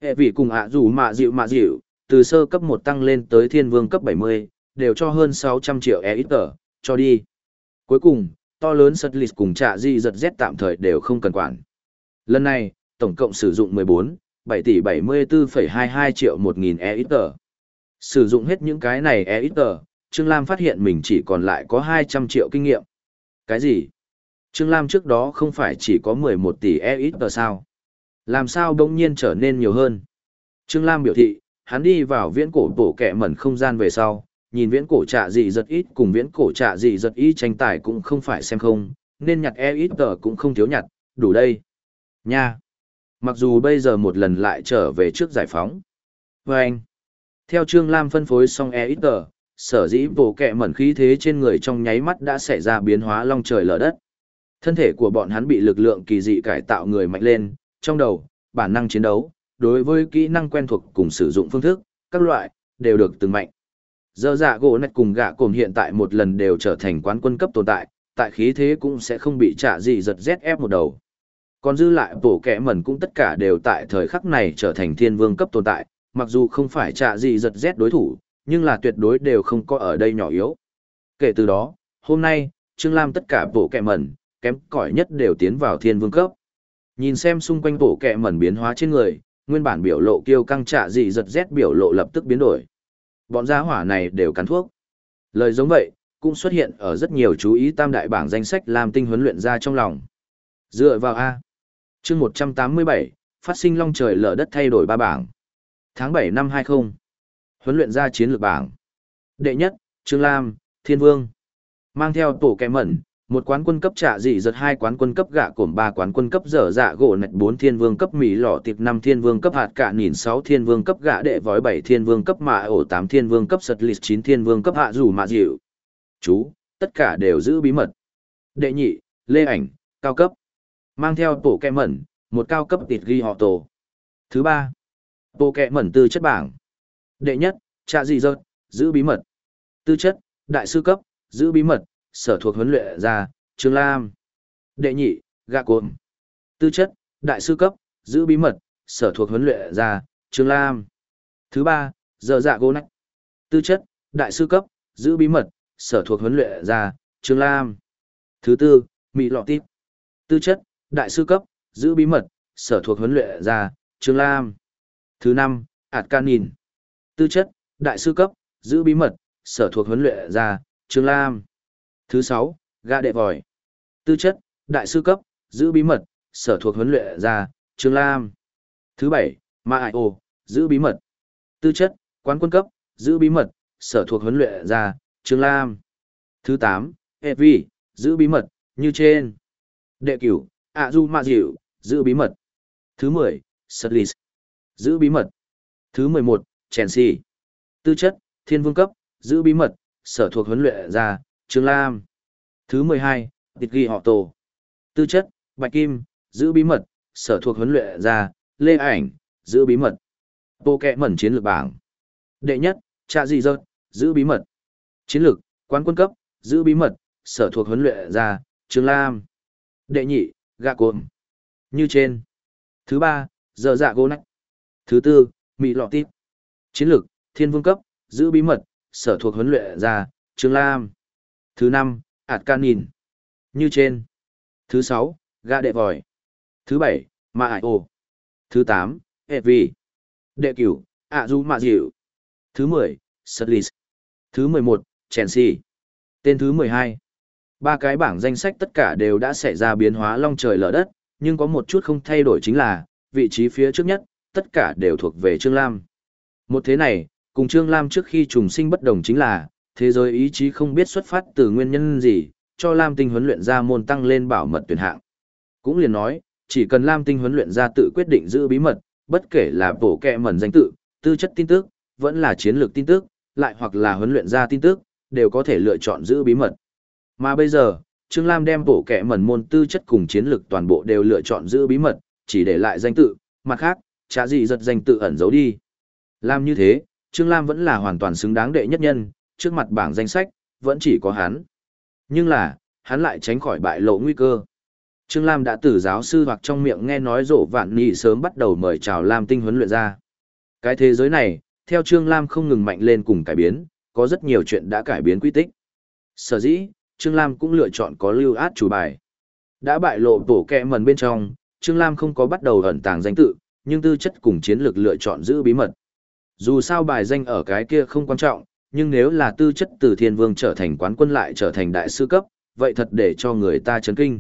Hệ vị cùng ạ à dù mạ dịu mạ dịu, từ sơ cấp 1 tăng lên tới thiên vương cấp 70, đều cho hơn 600 triệu e ít tờ, cho đi. Cuối cùng, to lớn sật lịch cùng trạ di giật Z tạm thời đều không cần quản. Lần này, tổng cộng sử dụng 14, 7 tỷ 74,22 triệu 1.000 EXT. tờ. Sử dụng hết những cái này EXT, tờ, Trương Lam phát hiện mình chỉ còn lại có 200 triệu kinh nghiệm. Cái gì? Trương Lam trước đó không phải chỉ có 11 tỷ EXT tờ sao? Làm sao đông nhiên trở nên nhiều hơn? Trương Lam biểu thị, hắn đi vào viễn cổ tổ kẻ mẩn không gian về sau, nhìn viễn cổ trạ gì giật ít cùng viễn cổ trạ gì giật ít tranh tài cũng không phải xem không, nên nhặt e ít tờ cũng không thiếu nhặt, đủ đây. Nha! Mặc dù bây giờ một lần lại trở về trước giải phóng. Và anh, theo Trương Lam phân phối xong e ít tờ, sở dĩ bộ kẹ mẩn khí thế trên người trong nháy mắt đã xảy ra biến hóa long trời lở đất. Thân thể của bọn hắn bị lực lượng kỳ dị cải tạo người mạnh lên, trong đầu, bản năng chiến đấu, đối với kỹ năng quen thuộc cùng sử dụng phương thức, các loại, đều được từng mạnh. Giờ dạ gỗ nạch cùng gạ cồn hiện tại một lần đều trở thành quán quân cấp tồn tại, tại khí thế cũng sẽ không bị trả gì giật ZF một đầu. Còn dư lại bổ kẻ mẩn cũng tất cả đều tại thời khắc này trở thành thiên vương cấp tồn tại, mặc dù không phải trả gì giật Z đối thủ, nhưng là tuyệt đối đều không có ở đây nhỏ yếu. Kể từ đó, hôm nay, Trương Lam tất cả bổ kẻ mẩn, kém cỏi nhất đều tiến vào thiên vương cấp. Nhìn xem xung quanh bổ kẻ mẩn biến hóa trên người, nguyên bản biểu lộ kiêu căng trả gì giật Z biểu lộ lập tức biến đổi. Bọn gia hỏa này đều cắn thuốc. Lời giống vậy, cũng xuất hiện ở rất nhiều chú ý tam đại bảng danh sách làm tinh huấn luyện ra trong lòng. Dựa vào A. chương 187, phát sinh long trời lở đất thay đổi ba bảng. Tháng 7 năm 20. Huấn luyện ra chiến lược bảng. Đệ nhất, Trương Lam, Thiên Vương. Mang theo tổ kẻ mẩn, một quán quân cấp trả dị giật hai quán quân cấp gạ cổm ba quán quân cấp dở dạ gỗ nạch bốn thiên vương cấp mỹ lọ tiệp năm thiên vương cấp hạt cạ nhìn sáu thiên vương cấp gạ đệ vói bảy thiên vương cấp mạ ổ tám thiên vương cấp sật lịch chín thiên vương cấp hạ rủ mạ dịu. Chú, tất cả đều giữ bí mật. Đệ nhị, lê ảnh, cao cấp. Mang theo tổ kẹ mẩn, một cao cấp tịt ghi họ tổ. Thứ ba, bộ kẹ mẩn tư chất bảng. Đệ nhất, trạ dị giật, giữ bí mật. Tư chất, đại sư cấp, giữ bí mật sở thuộc huấn luyện ra, Trương Lam. Đệ nhị, gạ cồn. Tư chất, đại sư cấp, giữ bí mật, sở thuộc huấn luyện ra, Trương Lam. Thứ ba, giờ dạ gỗ nách. Tư chất, đại sư cấp, giữ bí mật, sở thuộc huấn luyện ra, Trương Lam. Thứ tư, Mỹ lọ tít. Tư chất, đại sư cấp, giữ bí mật, sở thuộc huấn luyện ra, Trương Lam. Thứ năm, ạt can nhìn. Tư chất, đại sư cấp, giữ bí mật, sở thuộc huấn luyện ra, Trương Lam. Thứ sáu, gã đệ vòi. Tư chất, đại sư cấp, giữ bí mật, sở thuộc huấn luyện ra, Trương Lam. Thứ bảy, Ma Ai Ô, giữ bí mật. Tư chất, quán quân cấp, giữ bí mật, sở thuộc huấn luyện ra, Trương Lam. Thứ tám, Evi, giữ bí mật, như trên. Đệ cửu, ạ du ma dịu, giữ bí mật. Thứ mười, Sutlis, giữ bí mật. Thứ mười một, Chelsea. Tư chất, thiên vương cấp, giữ bí mật, sở thuộc huấn luyện ra, Trương Lam. Thứ 12, tịch ghi họ tổ. Tư chất, Bạch Kim, giữ bí mật, sở thuộc huấn luyện ra, Lê Ảnh, giữ bí mật. Bộ kẹ mẩn chiến lược bảng. Đệ nhất, Trạ Dị Dợt, giữ bí mật. Chiến lược, quán quân cấp, giữ bí mật, sở thuộc huấn luyện ra, Trương Lam. Đệ nhị, Gạ Cồn. Như trên. Thứ ba, Giờ Dạ Gô Nách. Thứ tư, Mỹ Lọ Tít. Chiến lược, Thiên Vương cấp, giữ bí mật, sở thuộc huấn luyện ra, Trương Lam. Thứ năm, ạt can nhìn. Như trên. Thứ sáu, gã đệ vòi. Thứ bảy, ma ải ồ. Thứ tám, hệ vi. Đệ cửu, ạ du mạ dịu. Thứ mười, Lì Thứ mười một, Chelsea. Tên thứ mười hai. Ba cái bảng danh sách tất cả đều đã xảy ra biến hóa long trời lở đất, nhưng có một chút không thay đổi chính là, vị trí phía trước nhất, tất cả đều thuộc về Trương Lam. Một thế này, cùng Trương Lam trước khi trùng sinh bất đồng chính là, thế giới ý chí không biết xuất phát từ nguyên nhân gì, cho Lam Tinh huấn luyện ra môn tăng lên bảo mật tuyển hạng. Cũng liền nói, chỉ cần Lam Tinh huấn luyện ra tự quyết định giữ bí mật, bất kể là bổ kẹ mẩn danh tự, tư chất tin tức, vẫn là chiến lược tin tức, lại hoặc là huấn luyện ra tin tức, đều có thể lựa chọn giữ bí mật. Mà bây giờ, Trương Lam đem bổ kẹ mẩn môn tư chất cùng chiến lược toàn bộ đều lựa chọn giữ bí mật, chỉ để lại danh tự, mặt khác, trả gì giật danh tự ẩn giấu đi. Làm như thế, Trương Lam vẫn là hoàn toàn xứng đáng đệ nhất nhân, trước mặt bảng danh sách, vẫn chỉ có hắn. Nhưng là, hắn lại tránh khỏi bại lộ nguy cơ. Trương Lam đã từ giáo sư hoặc trong miệng nghe nói rộ vạn nhị sớm bắt đầu mời chào Lam tinh huấn luyện ra. Cái thế giới này, theo Trương Lam không ngừng mạnh lên cùng cải biến, có rất nhiều chuyện đã cải biến quy tích. Sở dĩ, Trương Lam cũng lựa chọn có lưu át chủ bài. Đã bại lộ tổ kẹ mần bên trong, Trương Lam không có bắt đầu ẩn tàng danh tự, nhưng tư chất cùng chiến lược lựa chọn giữ bí mật. Dù sao bài danh ở cái kia không quan trọng, nhưng nếu là tư chất từ thiên vương trở thành quán quân lại trở thành đại sư cấp, vậy thật để cho người ta chấn kinh.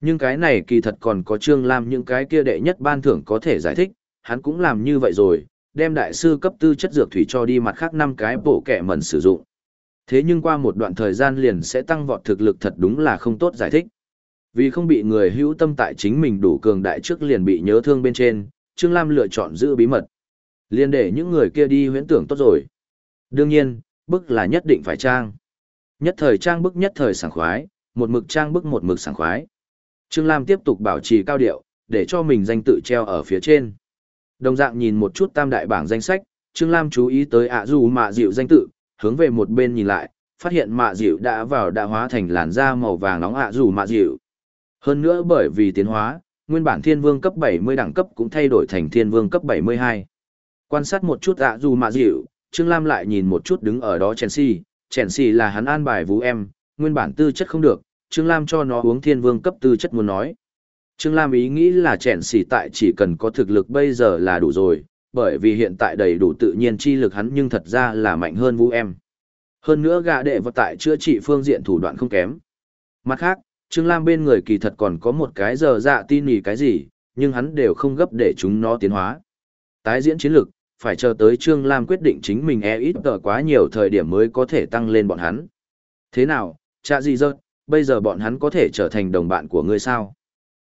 Nhưng cái này kỳ thật còn có Trương Lam những cái kia đệ nhất ban thưởng có thể giải thích, hắn cũng làm như vậy rồi, đem đại sư cấp tư chất dược thủy cho đi mặt khác năm cái bộ kẻ mẩn sử dụng. Thế nhưng qua một đoạn thời gian liền sẽ tăng vọt thực lực thật đúng là không tốt giải thích. Vì không bị người hữu tâm tại chính mình đủ cường đại trước liền bị nhớ thương bên trên, Trương Lam lựa chọn giữ bí mật. Liền để những người kia đi huyễn tưởng tốt rồi. Đương nhiên, bức là nhất định phải trang. Nhất thời trang bức nhất thời sảng khoái, một mực trang bức một mực sảng khoái. Trương Lam tiếp tục bảo trì cao điệu, để cho mình danh tự treo ở phía trên. Đồng dạng nhìn một chút tam đại bảng danh sách, Trương Lam chú ý tới ạ dù mạ dịu danh tự, hướng về một bên nhìn lại, phát hiện mạ dịu đã vào đã hóa thành làn da màu vàng nóng ạ dù mạ dịu. Hơn nữa bởi vì tiến hóa, nguyên bản thiên vương cấp 70 đẳng cấp cũng thay đổi thành thiên vương cấp 72. Quan sát một chút ạ dù mạ dịu, Trương Lam lại nhìn một chút đứng ở đó Chelsea, Chelsea là hắn an bài vũ em, nguyên bản tư chất không được, Trương Lam cho nó uống thiên vương cấp tư chất muốn nói. Trương Lam ý nghĩ là chèn tại chỉ cần có thực lực bây giờ là đủ rồi, bởi vì hiện tại đầy đủ tự nhiên chi lực hắn nhưng thật ra là mạnh hơn vũ em. Hơn nữa gạ đệ vật tại chữa trị phương diện thủ đoạn không kém. Mặt khác, Trương Lam bên người kỳ thật còn có một cái giờ dạ tin nỉ cái gì, nhưng hắn đều không gấp để chúng nó tiến hóa. Tái diễn chiến lực, phải chờ tới Trương Lam quyết định chính mình e ít tờ quá nhiều thời điểm mới có thể tăng lên bọn hắn. Thế nào, chạ gì rớt, bây giờ bọn hắn có thể trở thành đồng bạn của ngươi sao?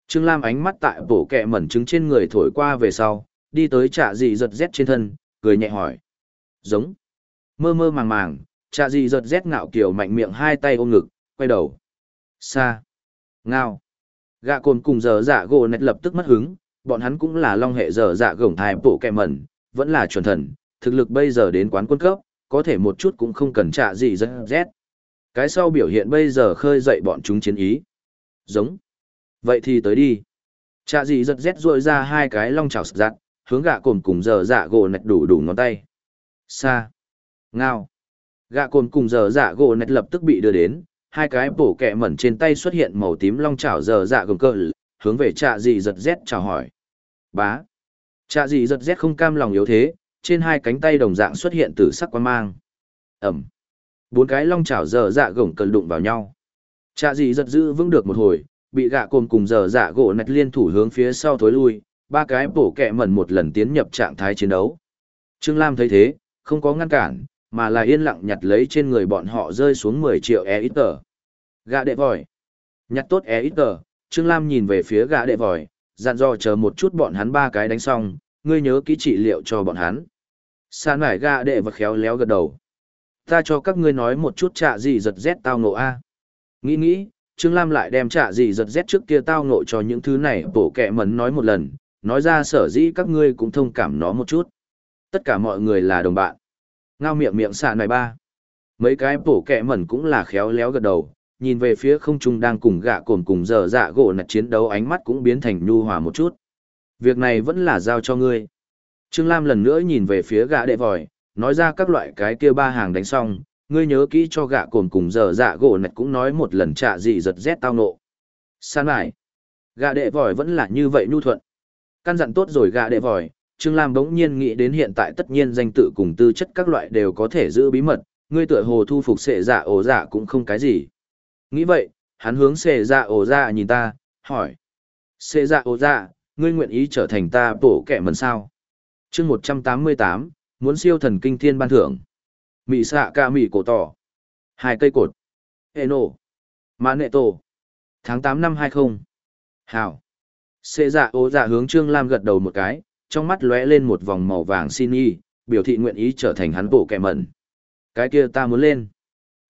Trương Lam ánh mắt tại bổ kẹ mẩn trứng trên người thổi qua về sau, đi tới chạ gì giật rét trên thân, cười nhẹ hỏi. Giống. Mơ mơ màng màng, chạ gì giật rét ngạo kiểu mạnh miệng hai tay ôm ngực, quay đầu. Xa. Ngao. Gạ cồn cùng giờ dạ gỗ nét lập tức mất hứng, bọn hắn cũng là long hệ giờ dạ gổng thai bổ kẹ mẩn, vẫn là chuẩn thần, thực lực bây giờ đến quán quân cấp, có thể một chút cũng không cần trả gì giật rét. Cái sau biểu hiện bây giờ khơi dậy bọn chúng chiến ý. Giống. Vậy thì tới đi. trả gì giật rét rội ra hai cái long chảo giặt, hướng gạ cồn cùng giờ dạ gỗ nạch đủ đủ ngón tay. Xa. Ngao. Gạ cồn cùng giờ dạ gỗ nạch lập tức bị đưa đến, hai cái bổ kẹ mẩn trên tay xuất hiện màu tím long chảo giờ dạ gồng cơ, hướng về trạ gì giật rét chào hỏi. Bá. Trạ gì giật rét không cam lòng yếu thế, trên hai cánh tay đồng dạng xuất hiện tử sắc quan mang. Ẩm. Bốn cái long chảo dở dạ gồng cần đụng vào nhau. Trạ gì giật giữ vững được một hồi, bị gạ cồn cùng dở dạ gỗ nạch liên thủ hướng phía sau thối lui, ba cái bổ kẹ mẩn một lần tiến nhập trạng thái chiến đấu. Trương Lam thấy thế, không có ngăn cản, mà là yên lặng nhặt lấy trên người bọn họ rơi xuống 10 triệu e ít tờ. Gạ đệ vòi. Nhặt tốt e ít tờ, Trương Lam nhìn về phía gạ đệ vòi, dặn dò chờ một chút bọn hắn ba cái đánh xong, ngươi nhớ kỹ trị liệu cho bọn hắn. Sàn mải gạ đệ và khéo léo gật đầu. Ta cho các ngươi nói một chút trạ gì giật rét tao ngộ a. Nghĩ nghĩ, Trương Lam lại đem trạ gì giật rét trước kia tao ngộ cho những thứ này bổ kẹ mấn nói một lần, nói ra sở dĩ các ngươi cũng thông cảm nó một chút. Tất cả mọi người là đồng bạn. Ngao miệng miệng sàn này ba. Mấy cái bổ kẹ mẩn cũng là khéo léo gật đầu, nhìn về phía không trung đang cùng gạ cồn cùng dở dạ gỗ nặt chiến đấu ánh mắt cũng biến thành nhu hòa một chút. Việc này vẫn là giao cho ngươi. Trương Lam lần nữa nhìn về phía gạ đệ vòi, nói ra các loại cái kia ba hàng đánh xong, ngươi nhớ kỹ cho gạ cồn cùng dở dạ gỗ nặt cũng nói một lần trả dị giật rét tao nộ. San lại, gạ đệ vòi vẫn là như vậy nhu thuận. Căn dặn tốt rồi gạ đệ vòi, Trương Lam bỗng nhiên nghĩ đến hiện tại tất nhiên danh tự cùng tư chất các loại đều có thể giữ bí mật, ngươi tựa hồ thu phục sệ dạ ổ dạ cũng không cái gì. Nghĩ vậy, hắn hướng xệ dạ ổ dạ nhìn ta, hỏi. Xệ dạ ổ dạ, ngươi nguyện ý trở thành ta bổ kẻ mần sao? chương một trăm tám mươi tám muốn siêu thần kinh thiên ban thưởng. Mị xạ ca mị cổ tỏ. Hai cây cột. Hệ nổ mã nệ tổ. Tháng tám năm hai không. Hảo. Xê dạ ố dạ hướng trương lam gật đầu một cái trong mắt lóe lên một vòng màu vàng xin y biểu thị nguyện ý trở thành hắn bộ kẻ mẩn cái kia ta muốn lên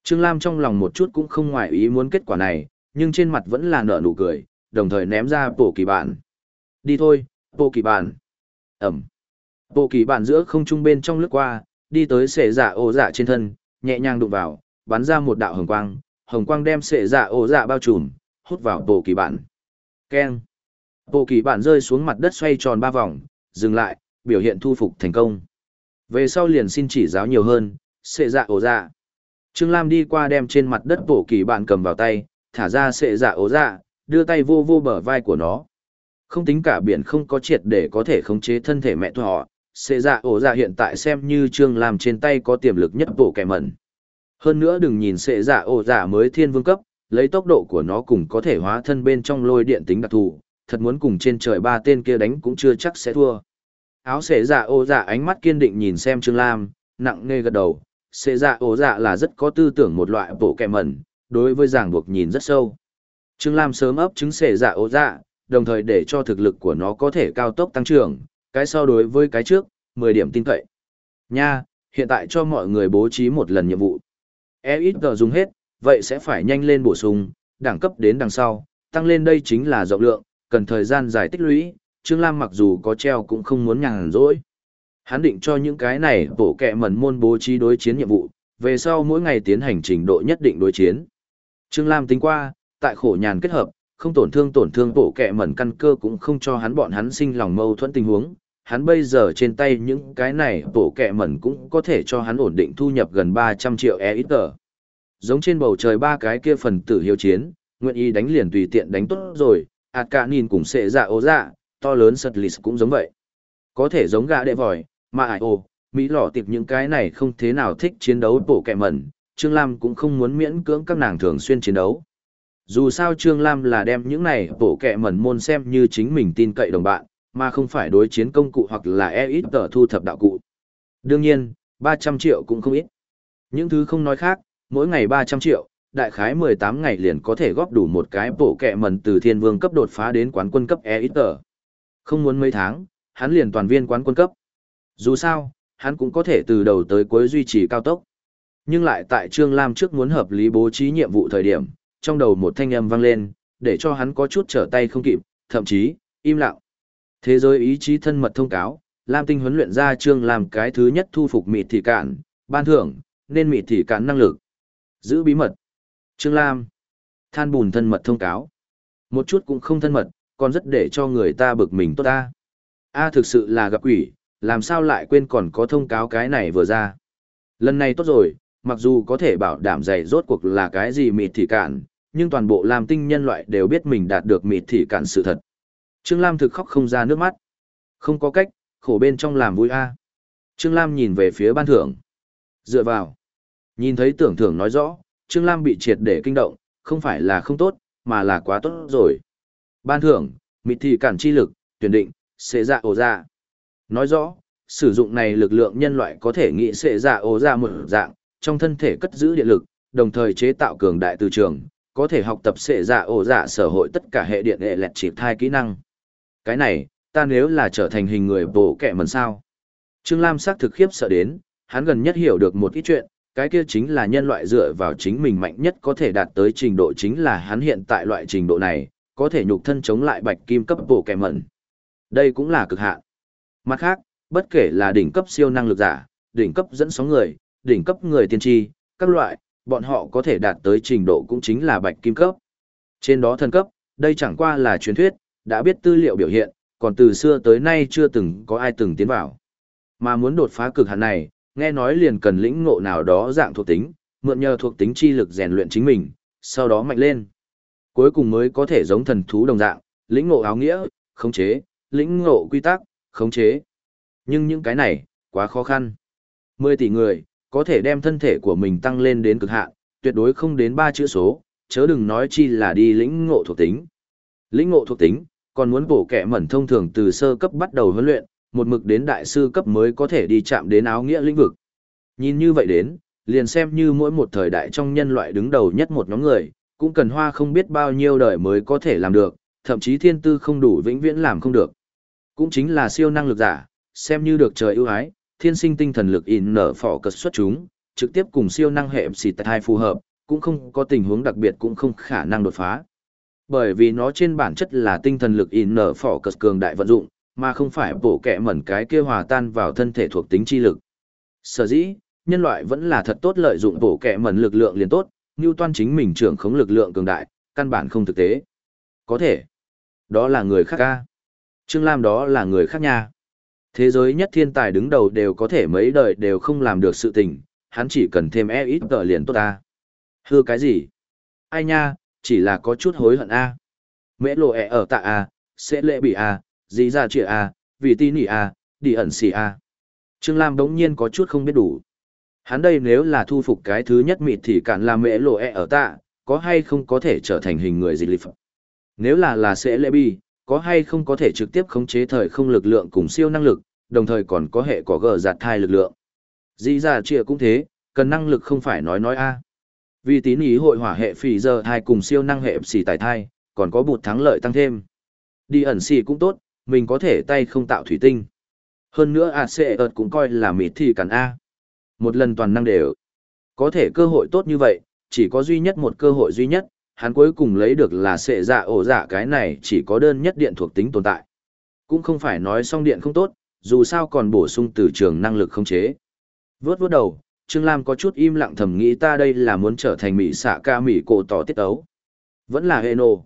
trương lam trong lòng một chút cũng không ngoài ý muốn kết quả này nhưng trên mặt vẫn là nở nụ cười đồng thời ném ra bộ kỳ bản đi thôi bộ kỳ bản ẩm bộ kỳ bản giữa không trung bên trong lướt qua đi tới sệ dạ ổ dạ trên thân, nhẹ nhàng đụng vào, bắn ra một đạo hồng quang, hồng quang đem sệ dạ ổ dạ bao trùm, hút vào bộ kỳ bản. Keng. Bộ kỳ bản rơi xuống mặt đất xoay tròn ba vòng, dừng lại, biểu hiện thu phục thành công. Về sau liền xin chỉ giáo nhiều hơn, sệ dạ ổ dạ. Trương Lam đi qua đem trên mặt đất bộ kỳ bạn cầm vào tay, thả ra sệ dạ ố dạ, đưa tay vô vô bờ vai của nó. Không tính cả biển không có triệt để có thể khống chế thân thể mẹ họ, sệ dạ ố dạ hiện tại xem như Trương Lam trên tay có tiềm lực nhất bộ kẻ mẩn. Hơn nữa đừng nhìn sệ dạ ố dạ mới thiên vương cấp, lấy tốc độ của nó cùng có thể hóa thân bên trong lôi điện tính đặc thù, thật muốn cùng trên trời ba tên kia đánh cũng chưa chắc sẽ thua. Áo sệ dạ ố dạ ánh mắt kiên định nhìn xem Trương Lam, nặng nề gật đầu, sệ dạ ổ dạ là rất có tư tưởng một loại bộ kẻ mẩn, đối với giảng buộc nhìn rất sâu. Trương Lam sớm ấp trứng sệ dạ ổ dạ, đồng thời để cho thực lực của nó có thể cao tốc tăng trưởng, cái so đối với cái trước, 10 điểm tin cậy. Nha, hiện tại cho mọi người bố trí một lần nhiệm vụ. E ít giờ dùng hết, vậy sẽ phải nhanh lên bổ sung, đẳng cấp đến đằng sau, tăng lên đây chính là rộng lượng, cần thời gian dài tích lũy, Trương Lam mặc dù có treo cũng không muốn nhàn rỗi. Hắn định cho những cái này bổ kẹ mẩn môn bố trí đối chiến nhiệm vụ, về sau mỗi ngày tiến hành trình độ nhất định đối chiến. Trương Lam tính qua, tại khổ nhàn kết hợp, không tổn thương tổn thương bổ kẹ mẩn căn cơ cũng không cho hắn bọn hắn sinh lòng mâu thuẫn tình huống. Hắn bây giờ trên tay những cái này bổ kẹ mẩn cũng có thể cho hắn ổn định thu nhập gần 300 triệu e ít tờ. Giống trên bầu trời ba cái kia phần tử hiếu chiến, nguyện ý đánh liền tùy tiện đánh tốt rồi, ạt cả nhìn cùng sệ dạ ố dạ, to lớn sật lì cũng giống vậy. Có thể giống gã đệ vòi, mà ải ồ, Mỹ lọ tiệp những cái này không thế nào thích chiến đấu bổ kẹ mẩn, Trương Lam cũng không muốn miễn cưỡng các nàng thường xuyên chiến đấu. Dù sao Trương Lam là đem những này bổ kẹ mẩn môn xem như chính mình tin cậy đồng bạn, mà không phải đối chiến công cụ hoặc là e ít tờ thu thập đạo cụ. Đương nhiên, 300 triệu cũng không ít. Những thứ không nói khác, mỗi ngày 300 triệu, đại khái 18 ngày liền có thể góp đủ một cái bổ kẹ mẩn từ thiên vương cấp đột phá đến quán quân cấp e ít tờ. Không muốn mấy tháng, hắn liền toàn viên quán quân cấp. Dù sao, hắn cũng có thể từ đầu tới cuối duy trì cao tốc. Nhưng lại tại Trương Lam trước muốn hợp lý bố trí nhiệm vụ thời điểm, trong đầu một thanh âm vang lên, để cho hắn có chút trở tay không kịp, thậm chí, im lặng. Thế giới ý chí thân mật thông cáo, Lam Tinh huấn luyện ra Trương làm cái thứ nhất thu phục mịt thị cản, ban thưởng, nên mịt thị cản năng lực. Giữ bí mật. Trương Lam. Than bùn thân mật thông cáo. Một chút cũng không thân mật, còn rất để cho người ta bực mình tốt ta. A thực sự là gặp quỷ, làm sao lại quên còn có thông cáo cái này vừa ra. Lần này tốt rồi, mặc dù có thể bảo đảm dày rốt cuộc là cái gì mịt thị cản, nhưng toàn bộ làm tinh nhân loại đều biết mình đạt được mịt thị cản sự thật. Trương Lam thực khóc không ra nước mắt. Không có cách, khổ bên trong làm vui a. À. Trương Lam nhìn về phía ban thưởng. Dựa vào. Nhìn thấy tưởng thưởng nói rõ, Trương Lam bị triệt để kinh động, không phải là không tốt, mà là quá tốt rồi. Ban thưởng, mịt thị cản chi lực, tuyển định, sẽ dạ ổ ra. Nói rõ, sử dụng này lực lượng nhân loại có thể nghĩ sẽ dạ ổ ra một dạng, trong thân thể cất giữ điện lực, đồng thời chế tạo cường đại từ trường, có thể học tập sẽ dạ ổ dạ sở hội tất cả hệ điện hệ lẹt chịp thai kỹ năng. Cái này, ta nếu là trở thành hình người bổ kẹ mần sao. Trương Lam sắc thực khiếp sợ đến, hắn gần nhất hiểu được một ít chuyện, cái kia chính là nhân loại dựa vào chính mình mạnh nhất có thể đạt tới trình độ chính là hắn hiện tại loại trình độ này, có thể nhục thân chống lại bạch kim cấp bổ kẹ mẩn. Đây cũng là cực hạn. Mặt khác, bất kể là đỉnh cấp siêu năng lực giả, đỉnh cấp dẫn sóng người, đỉnh cấp người tiên tri, các loại, bọn họ có thể đạt tới trình độ cũng chính là bạch kim cấp. Trên đó thần cấp, đây chẳng qua là truyền thuyết, đã biết tư liệu biểu hiện, còn từ xưa tới nay chưa từng có ai từng tiến vào. Mà muốn đột phá cực hạn này, nghe nói liền cần lĩnh ngộ nào đó dạng thuộc tính, mượn nhờ thuộc tính chi lực rèn luyện chính mình, sau đó mạnh lên. Cuối cùng mới có thể giống thần thú đồng dạng, lĩnh ngộ áo nghĩa, khống chế, lĩnh ngộ quy tắc, khống chế. Nhưng những cái này, quá khó khăn. 10 tỷ người, có thể đem thân thể của mình tăng lên đến cực hạn, tuyệt đối không đến 3 chữ số, chớ đừng nói chi là đi lĩnh ngộ thuộc tính. Lĩnh ngộ thuộc tính, còn muốn bổ kẻ mẩn thông thường từ sơ cấp bắt đầu huấn luyện, một mực đến đại sư cấp mới có thể đi chạm đến áo nghĩa lĩnh vực. Nhìn như vậy đến, liền xem như mỗi một thời đại trong nhân loại đứng đầu nhất một nhóm người, cũng cần hoa không biết bao nhiêu đời mới có thể làm được, thậm chí thiên tư không đủ vĩnh viễn làm không được. Cũng chính là siêu năng lực giả, xem như được trời ưu ái, thiên sinh tinh thần lực in nở phỏ cật xuất chúng, trực tiếp cùng siêu năng hệ xì tại hai phù hợp, cũng không có tình huống đặc biệt cũng không khả năng đột phá. Bởi vì nó trên bản chất là tinh thần lực in nở phỏ cật cường đại vận dụng, mà không phải bổ kẹ mẩn cái kia hòa tan vào thân thể thuộc tính chi lực. Sở dĩ, nhân loại vẫn là thật tốt lợi dụng bổ kẹ mẩn lực lượng liền tốt, như toan chính mình trưởng khống lực lượng cường đại, căn bản không thực tế. Có thể, đó là người khác ca. Trương Lam đó là người khác nha. Thế giới nhất thiên tài đứng đầu đều có thể mấy đời đều không làm được sự tình, hắn chỉ cần thêm e ít tờ liền tốt ta. Hư cái gì? Ai nha, chỉ là có chút hối hận a. Mễ lộ ẹ ở tạ a, sẽ lệ bị a, dí ra trịa a, vì tin nỉ a, đi ẩn xì a. Trương Lam đống nhiên có chút không biết đủ. Hắn đây nếu là thu phục cái thứ nhất mịt thì cản là mễ lộ ẹ ở tạ, có hay không có thể trở thành hình người dịch lịch phẩm. Nếu là là sẽ lệ bị có hay không có thể trực tiếp khống chế thời không lực lượng cùng siêu năng lực, đồng thời còn có hệ có gờ giạt thai lực lượng. Dĩ dạ ra trịa cũng thế, cần năng lực không phải nói nói a. Vì tín ý hội hỏa hệ phì giờ thai cùng siêu năng hệ xì tài thai, còn có bụt thắng lợi tăng thêm. Đi ẩn xì cũng tốt, mình có thể tay không tạo thủy tinh. Hơn nữa AC ợt cũng coi là mịt thì cắn A. Một lần toàn năng đều. Có thể cơ hội tốt như vậy, chỉ có duy nhất một cơ hội duy nhất, hắn cuối cùng lấy được là sệ dạ ổ dạ cái này chỉ có đơn nhất điện thuộc tính tồn tại. Cũng không phải nói song điện không tốt, dù sao còn bổ sung từ trường năng lực không chế. Vớt vớt đầu, Trương Lam có chút im lặng thầm nghĩ ta đây là muốn trở thành mỹ xạ ca mỹ cổ tỏ tiết ấu. Vẫn là hệ nổ.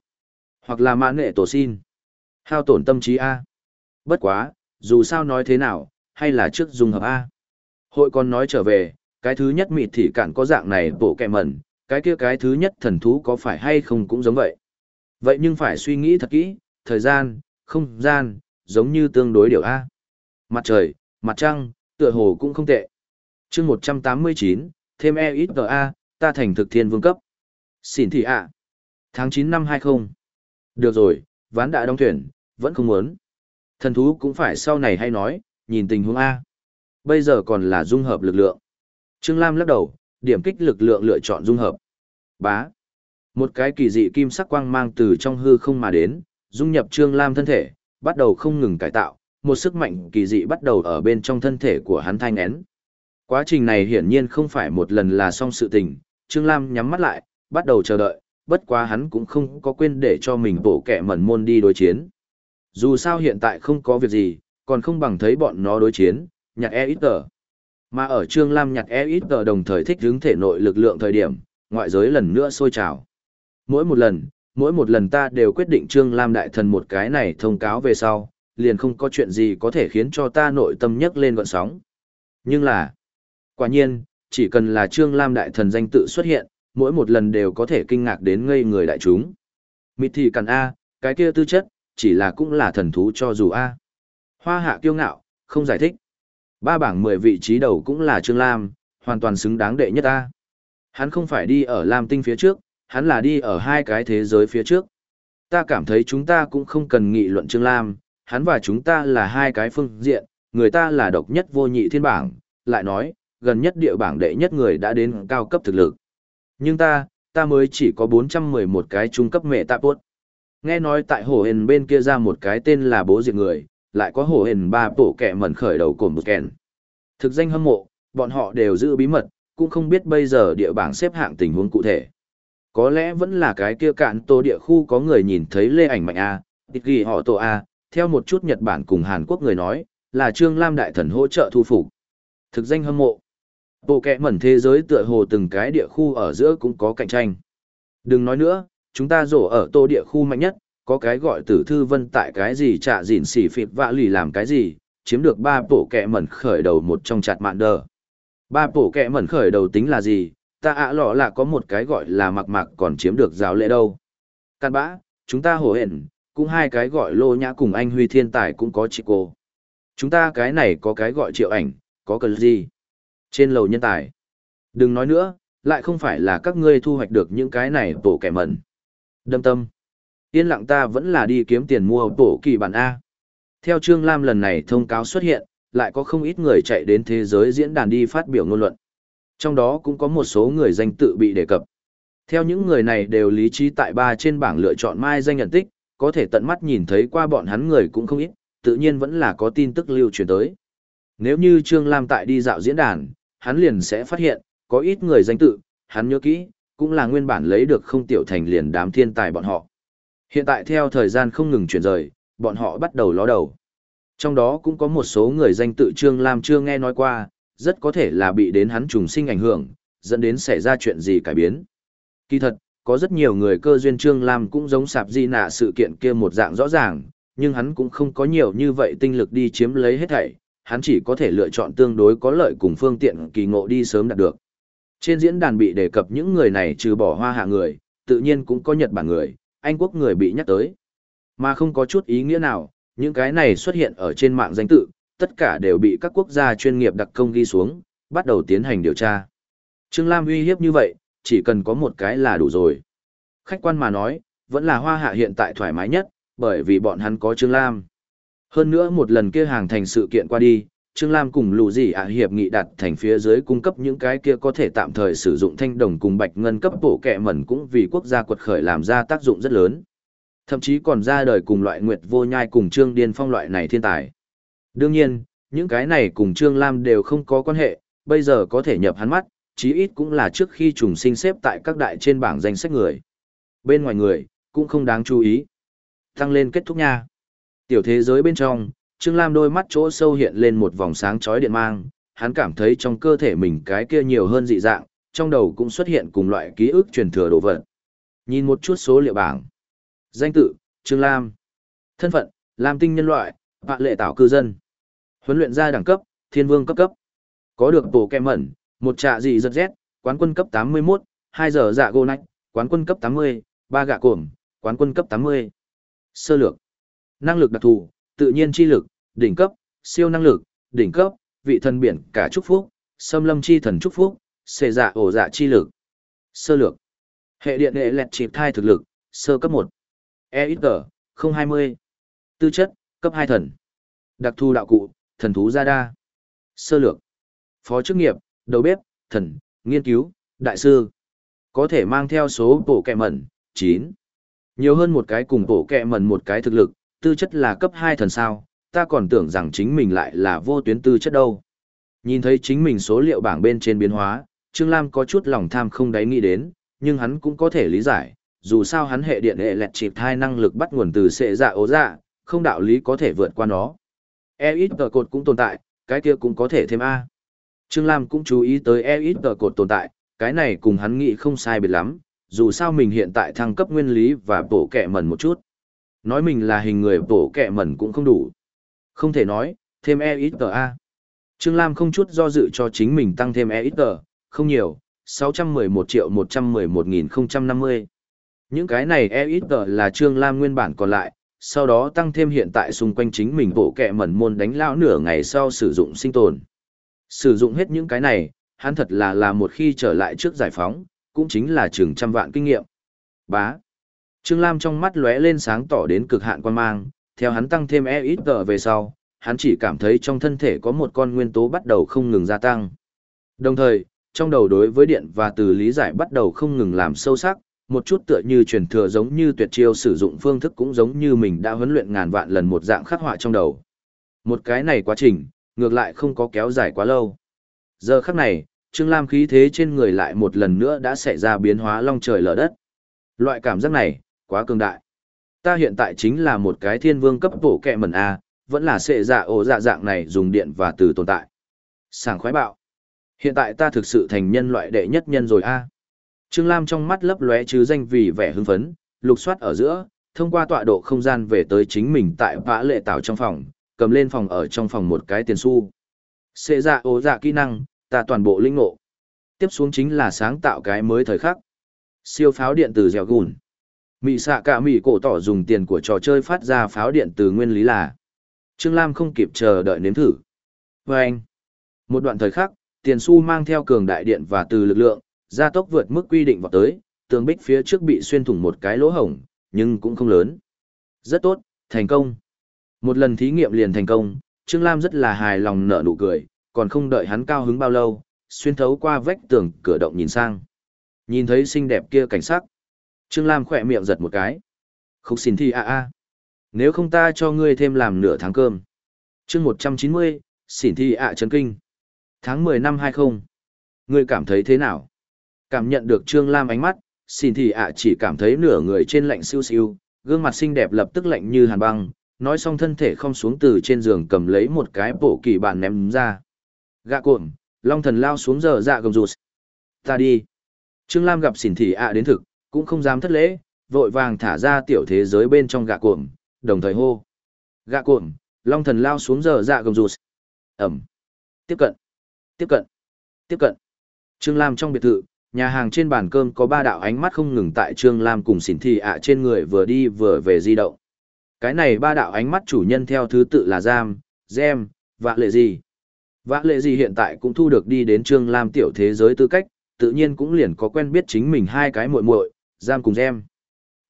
Hoặc là mãn nghệ tổ xin. Hao tổn tâm trí A. Bất quá, dù sao nói thế nào, hay là trước dùng hợp A. Hội còn nói trở về, cái thứ nhất mịt thì cạn có dạng này bộ kẹ mẩn, cái kia cái thứ nhất thần thú có phải hay không cũng giống vậy. Vậy nhưng phải suy nghĩ thật kỹ, thời gian, không gian, giống như tương đối điều A. Mặt trời, mặt trăng, tựa hồ cũng không tệ. chương 189, thêm e ít a ta thành thực thiên vương cấp. Xin thị ạ. Tháng 9 năm 20. Được rồi, ván đã đóng thuyền, vẫn không muốn. Thần thú cũng phải sau này hay nói, nhìn tình huống A. Bây giờ còn là dung hợp lực lượng. Trương Lam lắc đầu, điểm kích lực lượng lựa chọn dung hợp. Bá. Một cái kỳ dị kim sắc quang mang từ trong hư không mà đến, dung nhập Trương Lam thân thể, bắt đầu không ngừng cải tạo, một sức mạnh kỳ dị bắt đầu ở bên trong thân thể của hắn thanh én. Quá trình này hiển nhiên không phải một lần là xong sự tình, Trương Lam nhắm mắt lại, bắt đầu chờ đợi, bất quá hắn cũng không có quên để cho mình bổ kẻ mẩn môn đi đối chiến. Dù sao hiện tại không có việc gì, còn không bằng thấy bọn nó đối chiến, nhạc e ít tờ. Mà ở Trương Lam nhặt e ít tờ đồng thời thích hướng thể nội lực lượng thời điểm, ngoại giới lần nữa sôi trào. Mỗi một lần, mỗi một lần ta đều quyết định Trương Lam đại thần một cái này thông cáo về sau, liền không có chuyện gì có thể khiến cho ta nội tâm nhấc lên gọn sóng. Nhưng là, quả nhiên, chỉ cần là Trương Lam đại thần danh tự xuất hiện, mỗi một lần đều có thể kinh ngạc đến ngây người đại chúng. Mịt thì cần A, cái kia tư chất, chỉ là cũng là thần thú cho dù A. Hoa hạ kiêu ngạo, không giải thích. Ba bảng 10 vị trí đầu cũng là Trương Lam, hoàn toàn xứng đáng đệ nhất ta. Hắn không phải đi ở Lam Tinh phía trước, hắn là đi ở hai cái thế giới phía trước. Ta cảm thấy chúng ta cũng không cần nghị luận Trương Lam, hắn và chúng ta là hai cái phương diện, người ta là độc nhất vô nhị thiên bảng, lại nói, gần nhất địa bảng đệ nhất người đã đến cao cấp thực lực. Nhưng ta, ta mới chỉ có 411 cái trung cấp mẹ tạ bốt. Nghe nói tại hồ hền bên kia ra một cái tên là bố diệt người, lại có hồ hền ba tổ kẻ mẩn khởi đầu cồn một kèn. Thực danh hâm mộ, bọn họ đều giữ bí mật, cũng không biết bây giờ địa bảng xếp hạng tình huống cụ thể. Có lẽ vẫn là cái kia cạn tô địa khu có người nhìn thấy lê ảnh mạnh A, tịch ghi họ tổ A, theo một chút Nhật Bản cùng Hàn Quốc người nói, là Trương Lam Đại Thần hỗ trợ thu phục. Thực danh hâm mộ. Bộ kẻ mẩn thế giới tựa hồ từng cái địa khu ở giữa cũng có cạnh tranh. Đừng nói nữa, chúng ta rổ ở tô địa khu mạnh nhất, có cái gọi tử thư vân tại cái gì trả dịn xỉ phịt vạ lì làm cái gì, chiếm được ba bộ kẹ mẩn khởi đầu một trong chặt mạn đờ. Ba bộ kẹ mẩn khởi đầu tính là gì, ta ạ lọ là có một cái gọi là mặc mặc còn chiếm được giáo lễ đâu. Căn bã, chúng ta hổ hẹn, cũng hai cái gọi lô nhã cùng anh huy thiên tài cũng có chị cô. Chúng ta cái này có cái gọi triệu ảnh, có cần gì? Trên lầu nhân tài. Đừng nói nữa, lại không phải là các ngươi thu hoạch được những cái này bổ kẻ mẩn. Đâm tâm. Yên lặng ta vẫn là đi kiếm tiền mua bổ kỳ bản A. Theo Trương Lam lần này thông cáo xuất hiện, lại có không ít người chạy đến thế giới diễn đàn đi phát biểu ngôn luận. Trong đó cũng có một số người danh tự bị đề cập. Theo những người này đều lý trí tại ba trên bảng lựa chọn mai danh nhận tích, có thể tận mắt nhìn thấy qua bọn hắn người cũng không ít, tự nhiên vẫn là có tin tức lưu truyền tới. Nếu như Trương Lam tại đi dạo diễn đàn, hắn liền sẽ phát hiện, có ít người danh tự, hắn nhớ kỹ, cũng là nguyên bản lấy được không tiểu thành liền đám thiên tài bọn họ. Hiện tại theo thời gian không ngừng chuyển rời, bọn họ bắt đầu ló đầu. Trong đó cũng có một số người danh tự Trương Lam chưa nghe nói qua, rất có thể là bị đến hắn trùng sinh ảnh hưởng, dẫn đến xảy ra chuyện gì cải biến. Kỳ thật, có rất nhiều người cơ duyên Trương Lam cũng giống sạp di nạ sự kiện kia một dạng rõ ràng, nhưng hắn cũng không có nhiều như vậy tinh lực đi chiếm lấy hết thảy, hắn chỉ có thể lựa chọn tương đối có lợi cùng phương tiện kỳ ngộ đi sớm đạt được. Trên diễn đàn bị đề cập những người này trừ bỏ hoa hạ người, tự nhiên cũng có Nhật Bản người, anh quốc người bị nhắc tới. Mà không có chút ý nghĩa nào, những cái này xuất hiện ở trên mạng danh tự, tất cả đều bị các quốc gia chuyên nghiệp đặc công ghi xuống, bắt đầu tiến hành điều tra. Trương Lam uy hiếp như vậy, chỉ cần có một cái là đủ rồi. Khách quan mà nói, vẫn là hoa hạ hiện tại thoải mái nhất, bởi vì bọn hắn có Trương Lam. Hơn nữa một lần kia hàng thành sự kiện qua đi, Trương Lam cùng lù gì ạ hiệp nghị đặt thành phía dưới cung cấp những cái kia có thể tạm thời sử dụng thanh đồng cùng bạch ngân cấp bổ kẹ mẩn cũng vì quốc gia quật khởi làm ra tác dụng rất lớn. Thậm chí còn ra đời cùng loại nguyệt vô nhai cùng Trương Điên Phong loại này thiên tài. Đương nhiên, những cái này cùng Trương Lam đều không có quan hệ, bây giờ có thể nhập hắn mắt, chí ít cũng là trước khi trùng sinh xếp tại các đại trên bảng danh sách người. Bên ngoài người, cũng không đáng chú ý. Tăng lên kết thúc nha. Tiểu thế giới bên trong, Trương Lam đôi mắt chỗ sâu hiện lên một vòng sáng chói điện mang, hắn cảm thấy trong cơ thể mình cái kia nhiều hơn dị dạng, trong đầu cũng xuất hiện cùng loại ký ức truyền thừa đồ vật. Nhìn một chút số liệu bảng. Danh tự, Trương Lam. Thân phận, Lam tinh nhân loại, Vạn lệ tảo cư dân. Huấn luyện gia đẳng cấp, thiên vương cấp cấp. Có được tổ kẹ mẩn, một trạ dị giật rét, quán quân cấp 81, 2 giờ dạ gô nách, quán quân cấp 80, 3 gạ cổm, quán quân cấp 80. Sơ lược. Năng lực đặc thù, tự nhiên chi lực, đỉnh cấp, siêu năng lực, đỉnh cấp, vị thần biển cả chúc phúc, xâm lâm chi thần chúc phúc, xệ dạ ổ dạ chi lực. Sơ lược. Hệ điện hệ lẹt chịp thai thực lực, sơ cấp 1. EXG, 020. Tư chất, cấp 2 thần. Đặc thù đạo cụ, thần thú gia đa. Sơ lược. Phó chức nghiệp, đầu bếp, thần, nghiên cứu, đại sư. Có thể mang theo số bộ kẹ mẩn, 9. Nhiều hơn một cái cùng bộ kẹ mẩn một cái thực lực, tư chất là cấp 2 thần sao, ta còn tưởng rằng chính mình lại là vô tuyến tư chất đâu. Nhìn thấy chính mình số liệu bảng bên trên biến hóa, Trương Lam có chút lòng tham không đáy nghĩ đến, nhưng hắn cũng có thể lý giải, dù sao hắn hệ điện hệ lẹt chịp thai năng lực bắt nguồn từ sệ dạ ố dạ, không đạo lý có thể vượt qua nó. E ít tờ cột cũng tồn tại, cái kia cũng có thể thêm A. Trương Lam cũng chú ý tới E ít tờ cột tồn tại, cái này cùng hắn nghĩ không sai biệt lắm, dù sao mình hiện tại thăng cấp nguyên lý và bổ kẻ mẩn một chút. Nói mình là hình người bổ kẹ mẩn cũng không đủ. Không thể nói, thêm E ít tờ A. Trương Lam không chút do dự cho chính mình tăng thêm E ít tờ, không nhiều, 611 triệu 111.050. Những cái này E ít tờ là Trương Lam nguyên bản còn lại, sau đó tăng thêm hiện tại xung quanh chính mình bộ kẹ mẩn môn đánh lao nửa ngày sau sử dụng sinh tồn. Sử dụng hết những cái này, hắn thật là là một khi trở lại trước giải phóng, cũng chính là chừng trăm vạn kinh nghiệm. Bá. Trương Lam trong mắt lóe lên sáng tỏ đến cực hạn quan mang, theo hắn tăng thêm e ít tờ về sau, hắn chỉ cảm thấy trong thân thể có một con nguyên tố bắt đầu không ngừng gia tăng. Đồng thời, trong đầu đối với điện và từ lý giải bắt đầu không ngừng làm sâu sắc, một chút tựa như truyền thừa giống như tuyệt chiêu sử dụng phương thức cũng giống như mình đã huấn luyện ngàn vạn lần một dạng khắc họa trong đầu. Một cái này quá trình, ngược lại không có kéo dài quá lâu. Giờ khắc này, Trương Lam khí thế trên người lại một lần nữa đã xảy ra biến hóa long trời lở đất. Loại cảm giác này, quá cường đại. Ta hiện tại chính là một cái thiên vương cấp bổ kẹ mẩn A, vẫn là sệ dạ ổ dạ dạng này dùng điện và từ tồn tại. Sảng khoái bạo. Hiện tại ta thực sự thành nhân loại đệ nhất nhân rồi A. Trương Lam trong mắt lấp lóe chứ danh vì vẻ hưng phấn, lục soát ở giữa, thông qua tọa độ không gian về tới chính mình tại vã lệ tảo trong phòng, cầm lên phòng ở trong phòng một cái tiền xu. Xệ dạ ố dạ kỹ năng, ta toàn bộ linh ngộ. Tiếp xuống chính là sáng tạo cái mới thời khắc. Siêu pháo điện tử dẻo gùn. Mị xạ cả mị cổ tỏ dùng tiền của trò chơi phát ra pháo điện từ nguyên lý là. Trương Lam không kịp chờ đợi nếm thử. Và anh. Một đoạn thời khắc, tiền xu mang theo cường đại điện và từ lực lượng, gia tốc vượt mức quy định vào tới, tường bích phía trước bị xuyên thủng một cái lỗ hổng, nhưng cũng không lớn. Rất tốt, thành công. Một lần thí nghiệm liền thành công, Trương Lam rất là hài lòng nở nụ cười, còn không đợi hắn cao hứng bao lâu, xuyên thấu qua vách tường cửa động nhìn sang. Nhìn thấy xinh đẹp kia cảnh sắc. Trương Lam khỏe miệng giật một cái. Khúc xin thi a a. Nếu không ta cho ngươi thêm làm nửa tháng cơm. chương 190, xỉn thi ạ chấn kinh. Tháng 10 năm 20. Ngươi cảm thấy thế nào? Cảm nhận được Trương Lam ánh mắt, xin thì ạ chỉ cảm thấy nửa người trên lạnh siêu siêu, gương mặt xinh đẹp lập tức lạnh như hàn băng, nói xong thân thể không xuống từ trên giường cầm lấy một cái bộ kỳ bản ném ra. Gạ cuộn, long thần lao xuống giờ dạ gầm rụt. Ta đi. Trương Lam gặp xỉn thị ạ đến thực, cũng không dám thất lễ, vội vàng thả ra tiểu thế giới bên trong gạ cuộn, đồng thời hô. Gạ cuộn, long thần lao xuống giờ dạ gầm rụt. Ẩm. Tiếp cận. Tiếp cận. Tiếp cận. Trương Lam trong biệt thự, nhà hàng trên bàn cơm có ba đạo ánh mắt không ngừng tại Trương Lam cùng xỉn thị ạ trên người vừa đi vừa về di động. Cái này ba đạo ánh mắt chủ nhân theo thứ tự là Giam, Gem, và Lệ Gì. Vã Lệ Gì hiện tại cũng thu được đi đến Trương Lam tiểu thế giới tư cách, tự nhiên cũng liền có quen biết chính mình hai cái muội muội, Giam cùng Gem.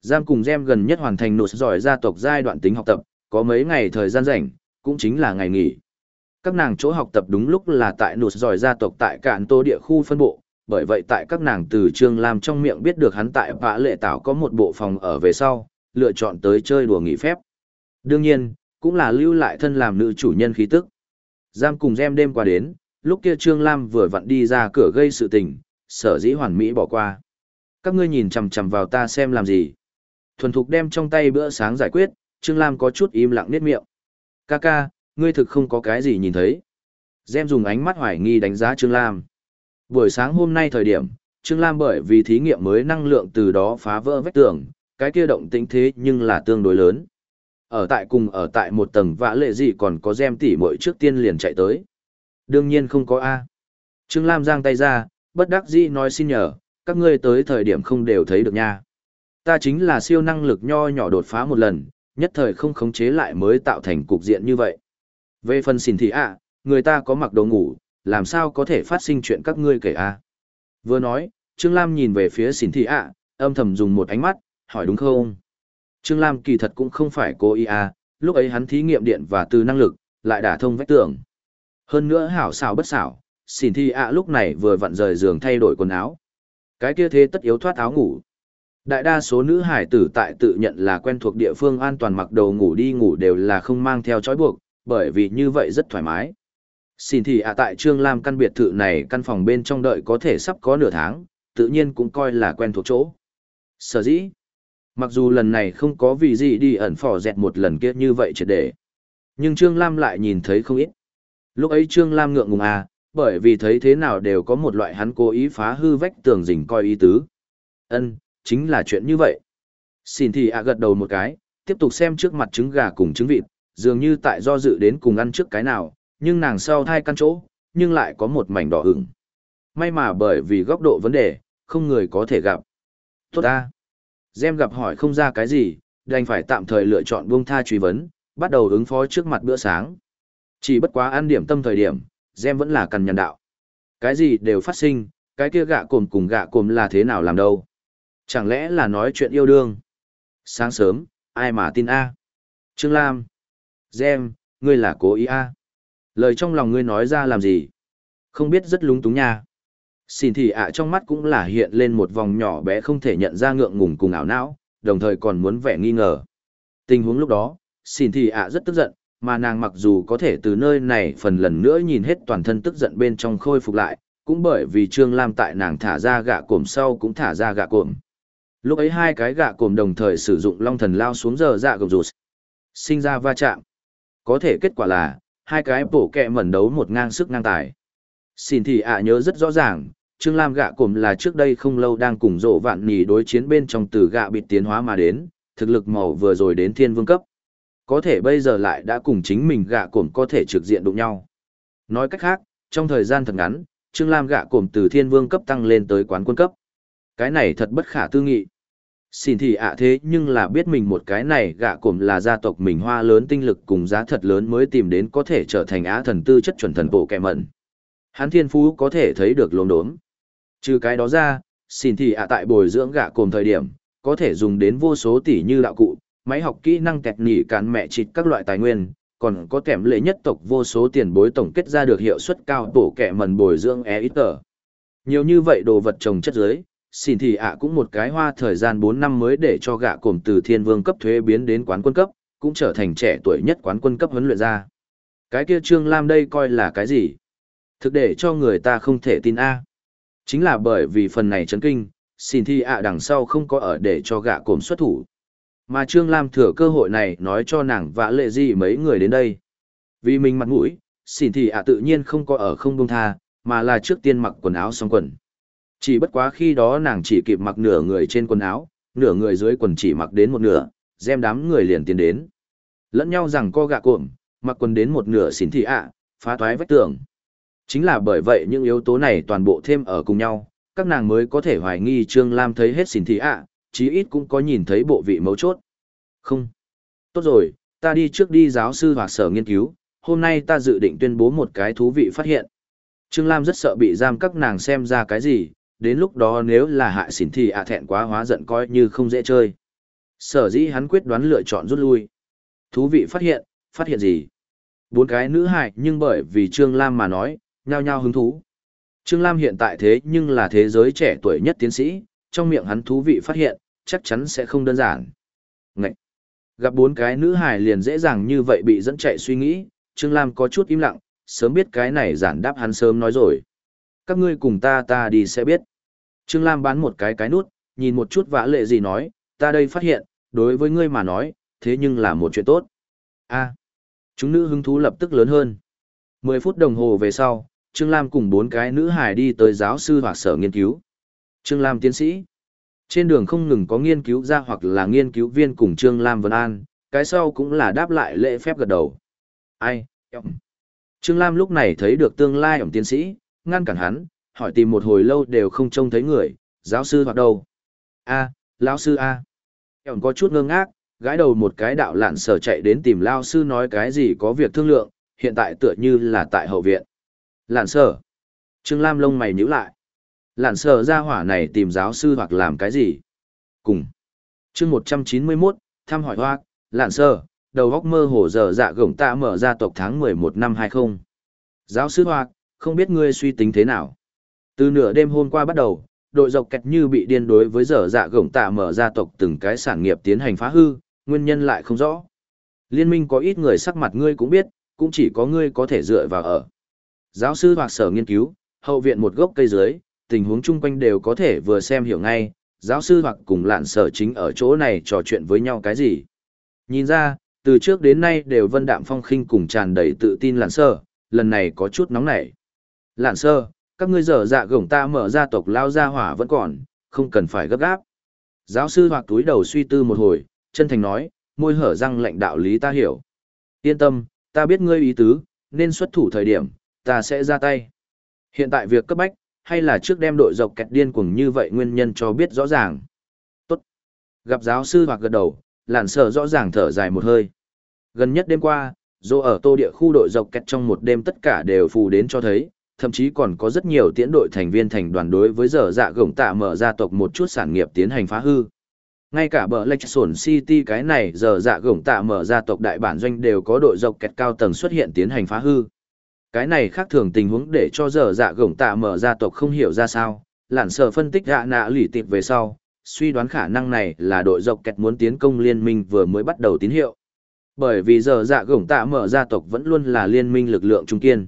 Giam cùng Gem gần nhất hoàn thành nốt giỏi gia tộc giai đoạn tính học tập, có mấy ngày thời gian rảnh, cũng chính là ngày nghỉ. Các nàng chỗ học tập đúng lúc là tại nốt giỏi gia tộc tại cạn tô địa khu phân bộ, bởi vậy tại các nàng từ Trương Lam trong miệng biết được hắn tại Vã Lệ Tảo có một bộ phòng ở về sau, lựa chọn tới chơi đùa nghỉ phép. Đương nhiên, cũng là lưu lại thân làm nữ chủ nhân khí tức. Giam cùng Gem đêm qua đến, lúc kia Trương Lam vừa vặn đi ra cửa gây sự tình, sở dĩ hoàn mỹ bỏ qua. Các ngươi nhìn chằm chằm vào ta xem làm gì. Thuần thục đem trong tay bữa sáng giải quyết, Trương Lam có chút im lặng niết miệng. Ca ca, ngươi thực không có cái gì nhìn thấy. Gem dùng ánh mắt hoài nghi đánh giá Trương Lam. Buổi sáng hôm nay thời điểm, Trương Lam bởi vì thí nghiệm mới năng lượng từ đó phá vỡ vách tường, cái kia động tĩnh thế nhưng là tương đối lớn. Ở tại cùng ở tại một tầng vã lệ gì còn có gem tỉ mội trước tiên liền chạy tới. Đương nhiên không có A. Trương Lam giang tay ra, bất đắc dĩ nói xin nhờ, các ngươi tới thời điểm không đều thấy được nha. Ta chính là siêu năng lực nho nhỏ đột phá một lần, nhất thời không khống chế lại mới tạo thành cục diện như vậy. Về phần xỉn thị ạ, người ta có mặc đồ ngủ, làm sao có thể phát sinh chuyện các ngươi kể a Vừa nói, Trương Lam nhìn về phía xỉn thị ạ, âm thầm dùng một ánh mắt, hỏi đúng không? Trương Lam kỳ thật cũng không phải cố ý à, lúc ấy hắn thí nghiệm điện và từ năng lực, lại đả thông vách tường. Hơn nữa hảo xảo bất xảo, xỉn thi ạ lúc này vừa vặn rời giường thay đổi quần áo. Cái kia thế tất yếu thoát áo ngủ. Đại đa số nữ hải tử tại tự nhận là quen thuộc địa phương an toàn mặc đồ ngủ đi ngủ đều là không mang theo trói buộc, bởi vì như vậy rất thoải mái. Xin thì ạ tại Trương Lam căn biệt thự này căn phòng bên trong đợi có thể sắp có nửa tháng, tự nhiên cũng coi là quen thuộc chỗ. Sở dĩ, Mặc dù lần này không có vì gì đi ẩn phỏ dẹt một lần kia như vậy triệt để. Nhưng Trương Lam lại nhìn thấy không ít. Lúc ấy Trương Lam ngượng ngùng à, bởi vì thấy thế nào đều có một loại hắn cố ý phá hư vách tường rình coi ý tứ. ân chính là chuyện như vậy. Xin thì ạ gật đầu một cái, tiếp tục xem trước mặt trứng gà cùng trứng vịt, dường như tại do dự đến cùng ăn trước cái nào, nhưng nàng sau thai căn chỗ, nhưng lại có một mảnh đỏ ửng. May mà bởi vì góc độ vấn đề, không người có thể gặp. Tốt ta. Gem gặp hỏi không ra cái gì, đành phải tạm thời lựa chọn buông tha truy vấn, bắt đầu ứng phó trước mặt bữa sáng. Chỉ bất quá ăn điểm tâm thời điểm, Gem vẫn là cần nhằn đạo. Cái gì đều phát sinh, cái kia gạ cồm cùng gạ cồm là thế nào làm đâu. Chẳng lẽ là nói chuyện yêu đương? Sáng sớm, ai mà tin A? Trương Lam. Gem, ngươi là cố ý A. Lời trong lòng ngươi nói ra làm gì? Không biết rất lúng túng nha. Xin thì ạ trong mắt cũng là hiện lên một vòng nhỏ bé không thể nhận ra ngượng ngùng cùng ảo não, đồng thời còn muốn vẻ nghi ngờ. Tình huống lúc đó, xin thì ạ rất tức giận, mà nàng mặc dù có thể từ nơi này phần lần nữa nhìn hết toàn thân tức giận bên trong khôi phục lại, cũng bởi vì Trương Lam tại nàng thả ra gạ cồm sau cũng thả ra gạ cồm. Lúc ấy hai cái gạ cồm đồng thời sử dụng long thần lao xuống giờ dạ gồm rụt. Sinh ra va chạm. Có thể kết quả là, hai cái bổ kẹ mẩn đấu một ngang sức ngang tài. Xin thì ạ nhớ rất rõ ràng, Trương Lam gạ cồm là trước đây không lâu đang cùng rộ vạn nỉ đối chiến bên trong từ gạ bịt tiến hóa mà đến, thực lực màu vừa rồi đến thiên vương cấp. Có thể bây giờ lại đã cùng chính mình gạ cổm có thể trực diện đụng nhau. Nói cách khác, trong thời gian thật ngắn, Trương Lam gạ cổm từ thiên vương cấp tăng lên tới quán quân cấp. Cái này thật bất khả tư nghị. Xin thì ạ thế nhưng là biết mình một cái này gạ cổm là gia tộc mình hoa lớn tinh lực cùng giá thật lớn mới tìm đến có thể trở thành á thần tư chất chuẩn thần bộ kẹ mẩn. hán thiên phú có thể thấy được lồn đốm. Trừ cái đó ra, xin thì ạ tại bồi dưỡng gạ cổm thời điểm, có thể dùng đến vô số tỷ như đạo cụ, máy học kỹ năng kẹt nỉ cán mẹ chịt các loại tài nguyên, còn có kèm lệ nhất tộc vô số tiền bối tổng kết ra được hiệu suất cao tổ kẻ mần bồi dưỡng e ít tờ. Nhiều như vậy đồ vật trồng chất dưới, xin thì ạ cũng một cái hoa thời gian 4 năm mới để cho gạ cổm từ thiên vương cấp thuế biến đến quán quân cấp, cũng trở thành trẻ tuổi nhất quán quân cấp huấn luyện ra. Cái kia Trương Lam đây coi là cái gì? Thực để cho người ta không thể tin A. Chính là bởi vì phần này chấn kinh, xin thi ạ đằng sau không có ở để cho gạ cổm xuất thủ. Mà Trương Lam thừa cơ hội này nói cho nàng vã lệ gì mấy người đến đây. Vì mình mặt mũi, xỉn thì ạ tự nhiên không có ở không buông tha, mà là trước tiên mặc quần áo xong quần. Chỉ bất quá khi đó nàng chỉ kịp mặc nửa người trên quần áo, nửa người dưới quần chỉ mặc đến một nửa, xem đám người liền tiến đến. Lẫn nhau rằng co gạ cuộm, mặc quần đến một nửa xỉn thị ạ, phá toái vách tường. Chính là bởi vậy những yếu tố này toàn bộ thêm ở cùng nhau, các nàng mới có thể hoài nghi Trương Lam thấy hết xỉn thị ạ, chí ít cũng có nhìn thấy bộ vị mấu chốt. Không. Tốt rồi, ta đi trước đi giáo sư hoặc sở nghiên cứu, hôm nay ta dự định tuyên bố một cái thú vị phát hiện. Trương Lam rất sợ bị giam các nàng xem ra cái gì, đến lúc đó nếu là hại xỉn thì ạ thẹn quá hóa giận coi như không dễ chơi. Sở dĩ hắn quyết đoán lựa chọn rút lui. Thú vị phát hiện, phát hiện gì? Bốn cái nữ hại nhưng bởi vì Trương Lam mà nói, nhao nhao hứng thú. Trương Lam hiện tại thế nhưng là thế giới trẻ tuổi nhất tiến sĩ, trong miệng hắn thú vị phát hiện, chắc chắn sẽ không đơn giản. Ngậy! Gặp bốn cái nữ hài liền dễ dàng như vậy bị dẫn chạy suy nghĩ, Trương Lam có chút im lặng, sớm biết cái này giản đáp hắn sớm nói rồi. Các ngươi cùng ta ta đi sẽ biết. Trương Lam bán một cái cái nút, nhìn một chút vã lệ gì nói, ta đây phát hiện, đối với ngươi mà nói, thế nhưng là một chuyện tốt. a chúng nữ hứng thú lập tức lớn hơn. 10 phút đồng hồ về sau, Trương Lam cùng bốn cái nữ hài đi tới giáo sư hoặc sở nghiên cứu. Trương Lam tiến sĩ. Trên đường không ngừng có nghiên cứu ra hoặc là nghiên cứu viên cùng Trương Lam Vân An, cái sau cũng là đáp lại lễ phép gật đầu. Ai, Trương Lam lúc này thấy được tương lai ổng tiến sĩ, ngăn cản hắn, hỏi tìm một hồi lâu đều không trông thấy người, giáo sư hoặc đâu. A, lão sư A. Ổng có chút ngơ ngác, gái đầu một cái đạo lạn sở chạy đến tìm lao sư nói cái gì có việc thương lượng, hiện tại tựa như là tại hậu viện. Lạn sở. Trương Lam lông mày nhíu lại. Lạn sở ra hỏa này tìm giáo sư hoặc làm cái gì? Cùng. chương 191, thăm hỏi hoa, lạn sở, đầu góc mơ hồ dở dạ gổng ta mở ra tộc tháng 11 năm 20. Giáo sư hoa, không biết ngươi suy tính thế nào? Từ nửa đêm hôm qua bắt đầu, đội dọc kẹt như bị điên đối với dở dạ gổng tạ mở ra tộc từng cái sản nghiệp tiến hành phá hư, nguyên nhân lại không rõ. Liên minh có ít người sắc mặt ngươi cũng biết, cũng chỉ có ngươi có thể dựa vào ở. Giáo sư hoặc sở nghiên cứu, hậu viện một gốc cây dưới, tình huống chung quanh đều có thể vừa xem hiểu ngay, giáo sư hoặc cùng lạn sở chính ở chỗ này trò chuyện với nhau cái gì. Nhìn ra, từ trước đến nay đều vân đạm phong khinh cùng tràn đầy tự tin lạn sơ, lần này có chút nóng nảy. Lạn sơ, các ngươi dở dạ gổng ta mở ra tộc lao ra hỏa vẫn còn, không cần phải gấp gáp. Giáo sư hoặc túi đầu suy tư một hồi, chân thành nói, môi hở răng lệnh đạo lý ta hiểu. Yên tâm, ta biết ngươi ý tứ, nên xuất thủ thời điểm, ta sẽ ra tay. Hiện tại việc cấp bách, hay là trước đem đội dọc kẹt điên cuồng như vậy nguyên nhân cho biết rõ ràng. Tốt. Gặp giáo sư hoặc gật đầu, làn sở rõ ràng thở dài một hơi. Gần nhất đêm qua, dù ở tô địa khu đội dọc kẹt trong một đêm tất cả đều phù đến cho thấy, thậm chí còn có rất nhiều tiễn đội thành viên thành đoàn đối với giờ dạ gồng tạ mở ra tộc một chút sản nghiệp tiến hành phá hư. Ngay cả bờ Lake Sổn City cái này giờ dạ gồng tạ mở ra tộc đại bản doanh đều có đội dọc kẹt cao tầng xuất hiện tiến hành phá hư. Cái này khác thường tình huống để cho giờ dạ gổng tạ mở gia tộc không hiểu ra sao, lản sở phân tích dạ nạ lỉ tịp về sau, suy đoán khả năng này là đội dọc kẹt muốn tiến công liên minh vừa mới bắt đầu tín hiệu. Bởi vì giờ dạ gổng tạ mở gia tộc vẫn luôn là liên minh lực lượng trung kiên.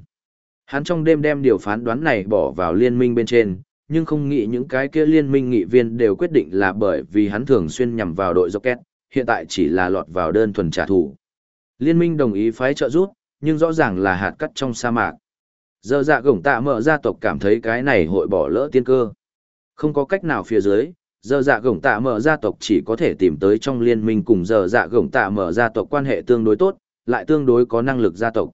Hắn trong đêm đem điều phán đoán này bỏ vào liên minh bên trên, nhưng không nghĩ những cái kia liên minh nghị viên đều quyết định là bởi vì hắn thường xuyên nhằm vào đội dọc kẹt, hiện tại chỉ là lọt vào đơn thuần trả thù. Liên minh đồng ý phái trợ giúp, nhưng rõ ràng là hạt cắt trong sa mạc. Giờ dạ gổng tạ mở gia tộc cảm thấy cái này hội bỏ lỡ tiên cơ. Không có cách nào phía dưới, giờ dạ gổng tạ mở gia tộc chỉ có thể tìm tới trong liên minh cùng giờ dạ gổng tạ mở gia tộc quan hệ tương đối tốt, lại tương đối có năng lực gia tộc.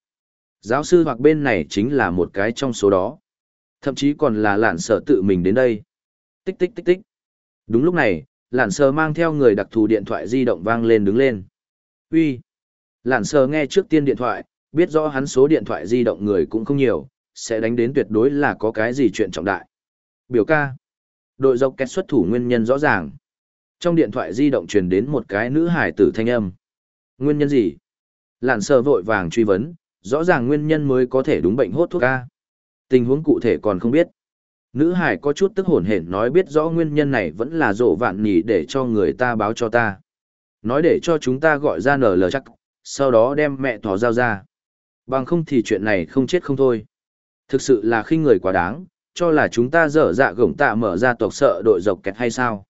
Giáo sư hoặc bên này chính là một cái trong số đó. Thậm chí còn là lạn sở tự mình đến đây. Tích tích tích tích. Đúng lúc này, lạn sở mang theo người đặc thù điện thoại di động vang lên đứng lên. Uy. Lạn sở nghe trước tiên điện thoại, biết rõ hắn số điện thoại di động người cũng không nhiều, sẽ đánh đến tuyệt đối là có cái gì chuyện trọng đại. Biểu ca. Đội dọc kết xuất thủ nguyên nhân rõ ràng. Trong điện thoại di động truyền đến một cái nữ hải tử thanh âm. Nguyên nhân gì? Lạn sờ vội vàng truy vấn, rõ ràng nguyên nhân mới có thể đúng bệnh hốt thuốc ca. Tình huống cụ thể còn không biết. Nữ hải có chút tức hổn hển nói biết rõ nguyên nhân này vẫn là rộ vạn nhỉ để cho người ta báo cho ta. Nói để cho chúng ta gọi ra nở lờ chắc, sau đó đem mẹ thỏ giao ra. Bằng không thì chuyện này không chết không thôi. Thực sự là khinh người quá đáng, cho là chúng ta dở dạ gổng tạ mở ra tộc sợ đội dọc kẹt hay sao.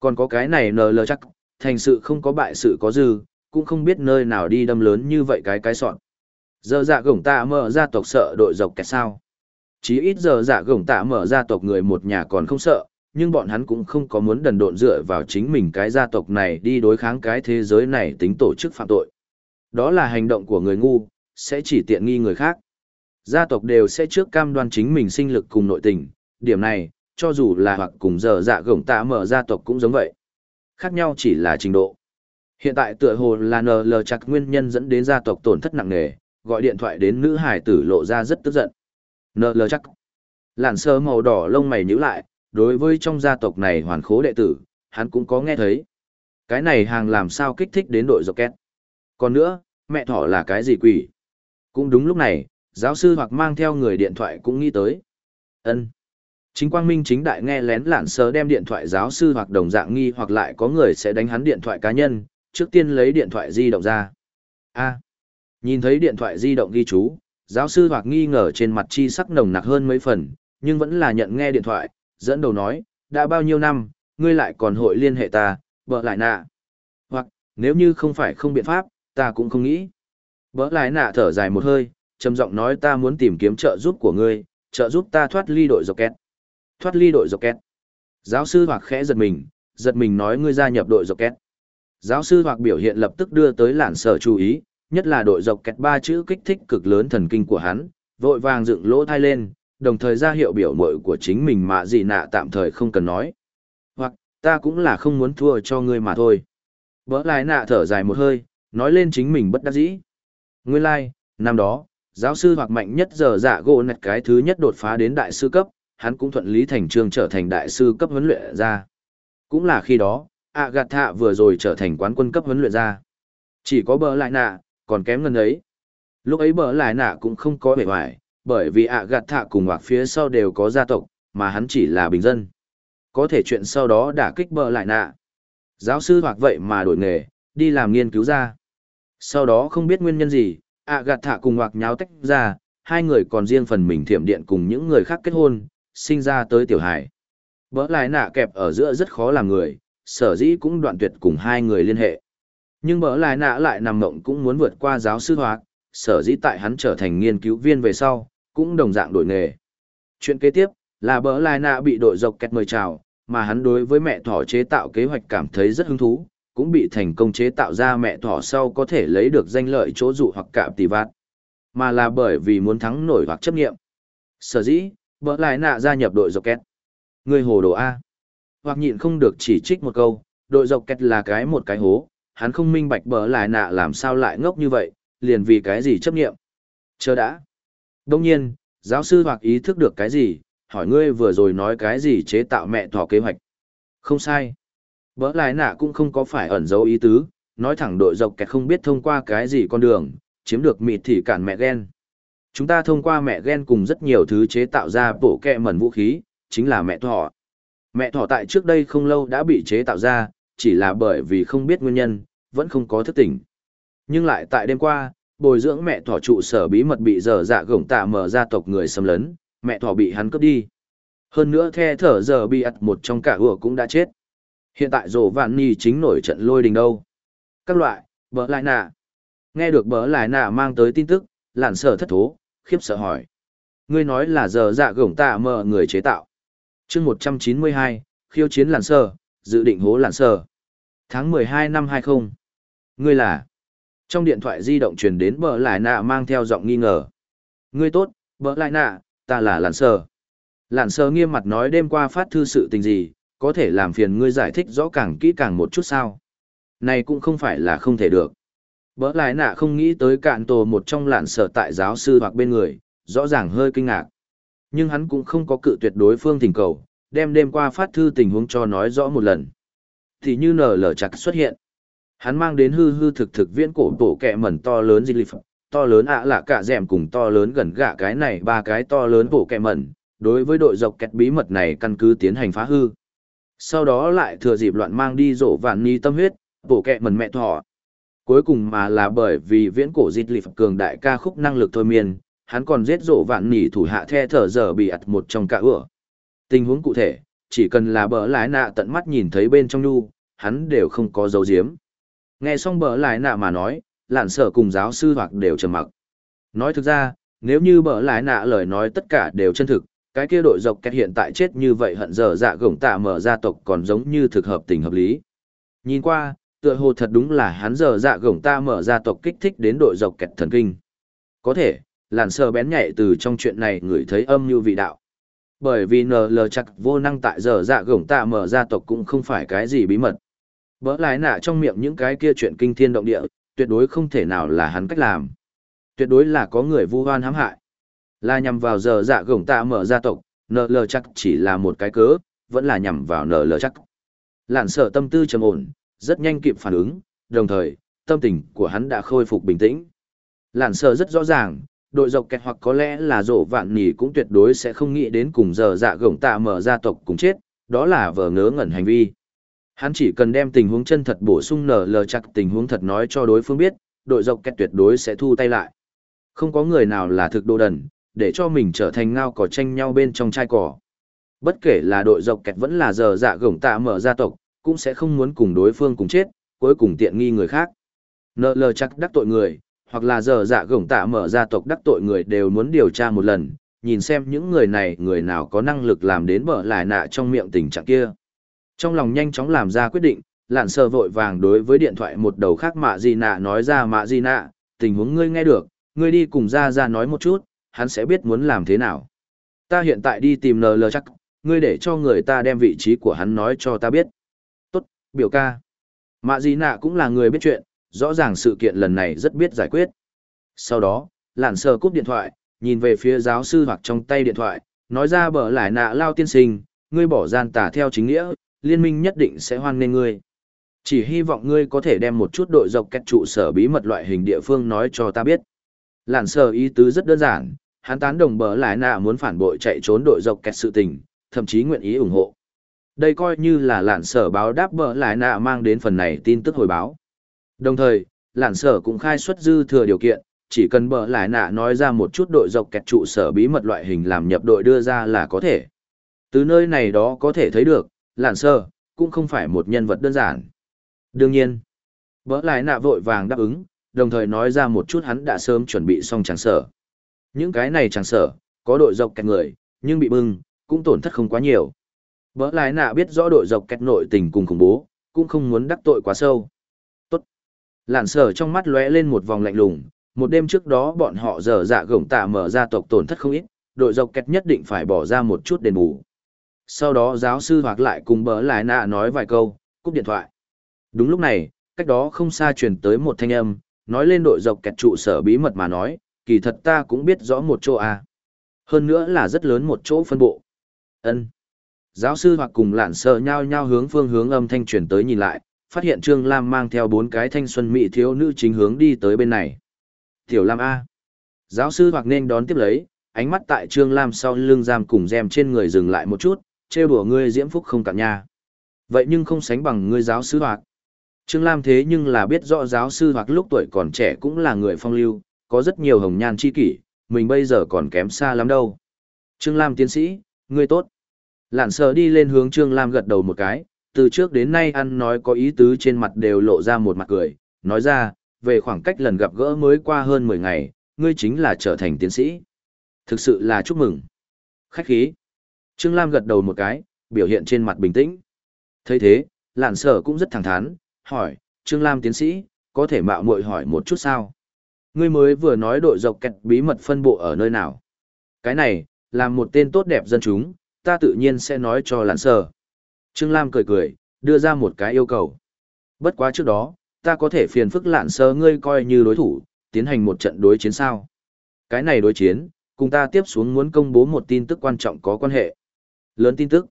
Còn có cái này nờ lờ chắc, thành sự không có bại sự có dư, cũng không biết nơi nào đi đâm lớn như vậy cái cái sọn. Dở dạ gổng tạ mở ra tộc sợ đội dọc kẹt sao. Chí ít giờ dạ gổng tạ mở ra tộc người một nhà còn không sợ, nhưng bọn hắn cũng không có muốn đần độn dựa vào chính mình cái gia tộc này đi đối kháng cái thế giới này tính tổ chức phạm tội. Đó là hành động của người ngu, sẽ chỉ tiện nghi người khác. Gia tộc đều sẽ trước cam đoan chính mình sinh lực cùng nội tình, điểm này, cho dù là hoặc cùng giờ dạ gổng tạ mở gia tộc cũng giống vậy. Khác nhau chỉ là trình độ. Hiện tại tựa hồ là NL chặt nguyên nhân dẫn đến gia tộc tổn thất nặng nề, gọi điện thoại đến nữ hải tử lộ ra rất tức giận. NL chắc. làn sơ màu đỏ lông mày nhíu lại, đối với trong gia tộc này hoàn khố đệ tử, hắn cũng có nghe thấy. Cái này hàng làm sao kích thích đến đội dọc két. Còn nữa, mẹ thỏ là cái gì quỷ? Cũng đúng lúc này, giáo sư hoặc mang theo người điện thoại cũng nghĩ tới. ân Chính quang minh chính đại nghe lén lản sơ đem điện thoại giáo sư hoặc đồng dạng nghi hoặc lại có người sẽ đánh hắn điện thoại cá nhân, trước tiên lấy điện thoại di động ra. A. nhìn thấy điện thoại di động ghi chú, giáo sư hoặc nghi ngờ trên mặt chi sắc nồng nặc hơn mấy phần, nhưng vẫn là nhận nghe điện thoại, dẫn đầu nói, đã bao nhiêu năm, ngươi lại còn hội liên hệ ta, vợ lại nạ. Hoặc, nếu như không phải không biện pháp, ta cũng không nghĩ. Bỡ lại nạ thở dài một hơi, trầm giọng nói ta muốn tìm kiếm trợ giúp của ngươi, trợ giúp ta thoát ly đội dọc kẹt. Thoát ly đội dọc kẹt. Giáo sư hoặc khẽ giật mình, giật mình nói ngươi gia nhập đội dọc kẹt. Giáo sư hoặc biểu hiện lập tức đưa tới lạn sở chú ý, nhất là đội dọc kẹt ba chữ kích thích cực lớn thần kinh của hắn, vội vàng dựng lỗ thai lên, đồng thời ra hiệu biểu mội của chính mình mà gì nạ tạm thời không cần nói. Hoặc, ta cũng là không muốn thua cho ngươi mà thôi. Bỡ lại nạ thở dài một hơi, nói lên chính mình bất đắc dĩ. Nguyên lai, like, năm đó, giáo sư hoặc mạnh nhất giờ dạ gỗ nạch cái thứ nhất đột phá đến đại sư cấp, hắn cũng thuận lý thành trương trở thành đại sư cấp huấn luyện ra. Cũng là khi đó, Agatha vừa rồi trở thành quán quân cấp huấn luyện ra. Chỉ có bờ lại nạ, còn kém ngân ấy. Lúc ấy bờ lại nạ cũng không có bề ngoài, bởi vì Agatha cùng hoặc phía sau đều có gia tộc, mà hắn chỉ là bình dân. Có thể chuyện sau đó đã kích bờ lại nạ. Giáo sư hoặc vậy mà đổi nghề, đi làm nghiên cứu ra. Sau đó không biết nguyên nhân gì, ạ gạt thả cùng hoặc nháo tách ra, hai người còn riêng phần mình thiểm điện cùng những người khác kết hôn, sinh ra tới tiểu hải. Bỡ lại nạ kẹp ở giữa rất khó làm người, sở dĩ cũng đoạn tuyệt cùng hai người liên hệ. Nhưng bỡ lại nạ lại nằm mộng cũng muốn vượt qua giáo sư hoạt, sở dĩ tại hắn trở thành nghiên cứu viên về sau, cũng đồng dạng đổi nghề. Chuyện kế tiếp, là bỡ lại nạ bị đội dọc kẹt mời chào, mà hắn đối với mẹ thỏ chế tạo kế hoạch cảm thấy rất hứng thú, cũng bị thành công chế tạo ra mẹ thỏ sau có thể lấy được danh lợi chỗ dụ hoặc cạm tỷ vạt. Mà là bởi vì muốn thắng nổi hoặc chấp nghiệm. Sở dĩ, vợ lại nạ gia nhập đội dọc kẹt. Người hồ đồ A hoặc nhịn không được chỉ trích một câu, đội dọc kẹt là cái một cái hố, hắn không minh bạch bờ lại nạ làm sao lại ngốc như vậy, liền vì cái gì chấp nghiệm. Chờ đã. Đông nhiên, giáo sư hoặc ý thức được cái gì, hỏi ngươi vừa rồi nói cái gì chế tạo mẹ thỏ kế hoạch. Không sai. Bỡ lại nạ cũng không có phải ẩn dấu ý tứ, nói thẳng đội dọc kẹt không biết thông qua cái gì con đường, chiếm được mịt thì cản mẹ ghen. Chúng ta thông qua mẹ ghen cùng rất nhiều thứ chế tạo ra bộ kẹ mẩn vũ khí, chính là mẹ thỏ. Mẹ thỏ tại trước đây không lâu đã bị chế tạo ra, chỉ là bởi vì không biết nguyên nhân, vẫn không có thức tỉnh. Nhưng lại tại đêm qua, bồi dưỡng mẹ thỏ trụ sở bí mật bị dở dạ gổng tạ mở ra tộc người xâm lấn, mẹ thỏ bị hắn cướp đi. Hơn nữa the thở giờ bị ặt một trong cả ủa cũng đã chết. Hiện tại rổ vạn nhi chính nổi trận lôi đình đâu. Các loại, bỡ lại nạ. Nghe được bỡ lại nạ mang tới tin tức, lạn sở thất thố, khiếp sợ hỏi. Ngươi nói là giờ dạ gổng tạ mở người chế tạo chương một trăm chín mươi hai khiêu chiến lạn sơ dự định hố lạn sơ tháng mười hai năm hai mươi ngươi là trong điện thoại di động truyền đến bỡ lại nạ mang theo giọng nghi ngờ ngươi tốt bỡ lại nạ ta là lạn sơ lạn sơ nghiêm mặt nói đêm qua phát thư sự tình gì có thể làm phiền ngươi giải thích rõ càng kỹ càng một chút sao này cũng không phải là không thể được bỡ lại nạ không nghĩ tới cạn tổ một trong lạn sở tại giáo sư hoặc bên người rõ ràng hơi kinh ngạc nhưng hắn cũng không có cự tuyệt đối phương thỉnh cầu, đem đêm qua phát thư tình huống cho nói rõ một lần. Thì như nở lở chặt xuất hiện. Hắn mang đến hư hư thực thực viễn cổ tổ kẹ mẩn to lớn di lịch to lớn ạ là cả dẻm cùng to lớn gần gạ cái này ba cái to lớn tổ kẹ mẩn, đối với đội dọc kẹt bí mật này căn cứ tiến hành phá hư. Sau đó lại thừa dịp loạn mang đi rổ vạn ni tâm huyết, bổ kẹ mần mẹ thọ. Cuối cùng mà là bởi vì viễn cổ dịch lịp cường đại ca khúc năng lực thôi miên, hắn còn giết rổ vạn nỉ thủ hạ the thở giờ bị ặt một trong cả ửa. Tình huống cụ thể, chỉ cần là bờ lái nạ tận mắt nhìn thấy bên trong nhu, hắn đều không có dấu diếm. Nghe xong bờ lái nạ mà nói, lạn sở cùng giáo sư hoặc đều trầm mặc. Nói thực ra, nếu như bờ lái nạ lời nói tất cả đều chân thực, cái kia đội dọc kẹt hiện tại chết như vậy hận giờ dạ gổng tạ mở gia tộc còn giống như thực hợp tình hợp lý. Nhìn qua, tựa hồ thật đúng là hắn giờ dạ gổng ta mở gia tộc kích thích đến đội dọc kẹt thần kinh. Có thể, làn sờ bén nhạy từ trong chuyện này ngửi thấy âm như vị đạo. Bởi vì nờ lờ chặt vô năng tại giờ dạ gổng tạ mở gia tộc cũng không phải cái gì bí mật. Bỡ lái nạ trong miệng những cái kia chuyện kinh thiên động địa, tuyệt đối không thể nào là hắn cách làm. Tuyệt đối là có người vu hoan hãm hại. Là nhằm vào giờ dạ gổng tạ mở gia tộc, nợ lờ chắc chỉ là một cái cớ, vẫn là nhằm vào nợ lờ chắc. Lạn sợ tâm tư trầm ổn, rất nhanh kịp phản ứng, đồng thời, tâm tình của hắn đã khôi phục bình tĩnh. Lạn sợ rất rõ ràng, đội dọc kẹt hoặc có lẽ là rộ vạn nỉ cũng tuyệt đối sẽ không nghĩ đến cùng giờ dạ gổng tạ mở gia tộc cùng chết, đó là vờ ngớ ngẩn hành vi. Hắn chỉ cần đem tình huống chân thật bổ sung nở lờ chặt tình huống thật nói cho đối phương biết, đội dọc kẹt tuyệt đối sẽ thu tay lại. Không có người nào là thực đồ đần, để cho mình trở thành ngao cỏ tranh nhau bên trong chai cỏ. Bất kể là đội dọc kẹt vẫn là giờ dạ gổng tạ mở gia tộc, cũng sẽ không muốn cùng đối phương cùng chết, cuối cùng tiện nghi người khác. Nợ lờ chắc đắc tội người, hoặc là giờ dạ gổng tạ mở gia tộc đắc tội người đều muốn điều tra một lần, nhìn xem những người này người nào có năng lực làm đến bở lại nạ trong miệng tình trạng kia. Trong lòng nhanh chóng làm ra quyết định, lạn sơ vội vàng đối với điện thoại một đầu khác mạ gì nạ nói ra mạ gì nạ, tình huống ngươi nghe được, ngươi đi cùng ra ra nói một chút, hắn sẽ biết muốn làm thế nào. Ta hiện tại đi tìm NL chắc, ngươi để cho người ta đem vị trí của hắn nói cho ta biết. Tốt, biểu ca. Mạ gì nạ cũng là người biết chuyện, rõ ràng sự kiện lần này rất biết giải quyết. Sau đó, lạn sơ cúp điện thoại, nhìn về phía giáo sư hoặc trong tay điện thoại, nói ra bở lại nạ lao tiên sinh, ngươi bỏ gian tả theo chính nghĩa, liên minh nhất định sẽ hoan nghênh ngươi. Chỉ hy vọng ngươi có thể đem một chút đội dọc cách trụ sở bí mật loại hình địa phương nói cho ta biết. Lạn sờ ý tứ rất đơn giản, hắn tán đồng bờ lại nạ muốn phản bội chạy trốn đội dọc kẹt sự tình, thậm chí nguyện ý ủng hộ. Đây coi như là lạn sở báo đáp bờ lại nạ mang đến phần này tin tức hồi báo. Đồng thời, lạn sở cũng khai xuất dư thừa điều kiện, chỉ cần bờ lại nạ nói ra một chút đội dọc kẹt trụ sở bí mật loại hình làm nhập đội đưa ra là có thể. Từ nơi này đó có thể thấy được, lạn sở cũng không phải một nhân vật đơn giản. Đương nhiên, bỡ lại nạ vội vàng đáp ứng, đồng thời nói ra một chút hắn đã sớm chuẩn bị xong trang sở. Những cái này chẳng sở, có đội dọc kẹt người, nhưng bị bưng, cũng tổn thất không quá nhiều. Bỡ lái nạ biết rõ đội dọc kẹt nội tình cùng khủng bố, cũng không muốn đắc tội quá sâu. Tốt. Lạn sở trong mắt lóe lên một vòng lạnh lùng, một đêm trước đó bọn họ dở dạ gổng tạ mở ra tộc tổn thất không ít, đội dọc kẹt nhất định phải bỏ ra một chút đền bù. Sau đó giáo sư hoặc lại cùng bỡ lái nạ nói vài câu, cúp điện thoại. Đúng lúc này, cách đó không xa truyền tới một thanh âm, nói lên đội dọc kẹt trụ sở bí mật mà nói, kỳ thật ta cũng biết rõ một chỗ à. Hơn nữa là rất lớn một chỗ phân bộ. ân Giáo sư hoặc cùng lạn sợ nhau nhau hướng phương hướng âm thanh truyền tới nhìn lại, phát hiện Trương Lam mang theo bốn cái thanh xuân mỹ thiếu nữ chính hướng đi tới bên này. Tiểu Lam A. Giáo sư hoặc nên đón tiếp lấy, ánh mắt tại Trương Lam sau lưng giam cùng dèm trên người dừng lại một chút, trêu đùa ngươi diễm phúc không cạn nha. Vậy nhưng không sánh bằng ngươi giáo sư hoặc. Trương Lam thế nhưng là biết rõ giáo sư hoặc lúc tuổi còn trẻ cũng là người phong lưu, có rất nhiều hồng nhan chi kỷ, mình bây giờ còn kém xa lắm đâu. Trương Lam tiến sĩ, ngươi tốt. Lạn sờ đi lên hướng Trương Lam gật đầu một cái, từ trước đến nay ăn nói có ý tứ trên mặt đều lộ ra một mặt cười, nói ra, về khoảng cách lần gặp gỡ mới qua hơn 10 ngày, ngươi chính là trở thành tiến sĩ. Thực sự là chúc mừng. Khách khí. Trương Lam gật đầu một cái, biểu hiện trên mặt bình tĩnh. thấy thế, lạn sở cũng rất thẳng thắn, hỏi, Trương Lam tiến sĩ, có thể mạo muội hỏi một chút sao? Ngươi mới vừa nói đội dọc kẹt bí mật phân bộ ở nơi nào? Cái này, là một tên tốt đẹp dân chúng, ta tự nhiên sẽ nói cho lạn sờ. Trương Lam cười cười, đưa ra một cái yêu cầu. Bất quá trước đó, ta có thể phiền phức lạn sơ ngươi coi như đối thủ, tiến hành một trận đối chiến sao. Cái này đối chiến, cùng ta tiếp xuống muốn công bố một tin tức quan trọng có quan hệ. Lớn tin tức.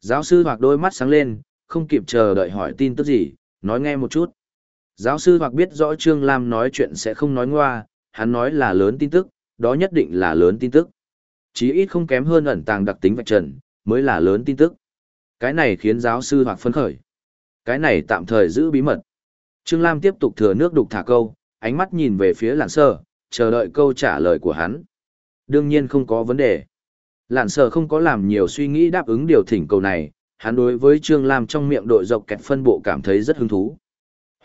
Giáo sư hoặc đôi mắt sáng lên, không kịp chờ đợi hỏi tin tức gì, nói nghe một chút. Giáo sư hoặc biết rõ Trương Lam nói chuyện sẽ không nói ngoa, hắn nói là lớn tin tức, đó nhất định là lớn tin tức. Chí ít không kém hơn ẩn tàng đặc tính vạch trần, mới là lớn tin tức. Cái này khiến giáo sư hoặc phấn khởi. Cái này tạm thời giữ bí mật. Trương Lam tiếp tục thừa nước đục thả câu, ánh mắt nhìn về phía Lạn sơ, chờ đợi câu trả lời của hắn. Đương nhiên không có vấn đề. Lạn Sơ không có làm nhiều suy nghĩ đáp ứng điều thỉnh cầu này, hắn đối với Trương Lam trong miệng đội dọc kẹt phân bộ cảm thấy rất hứng thú.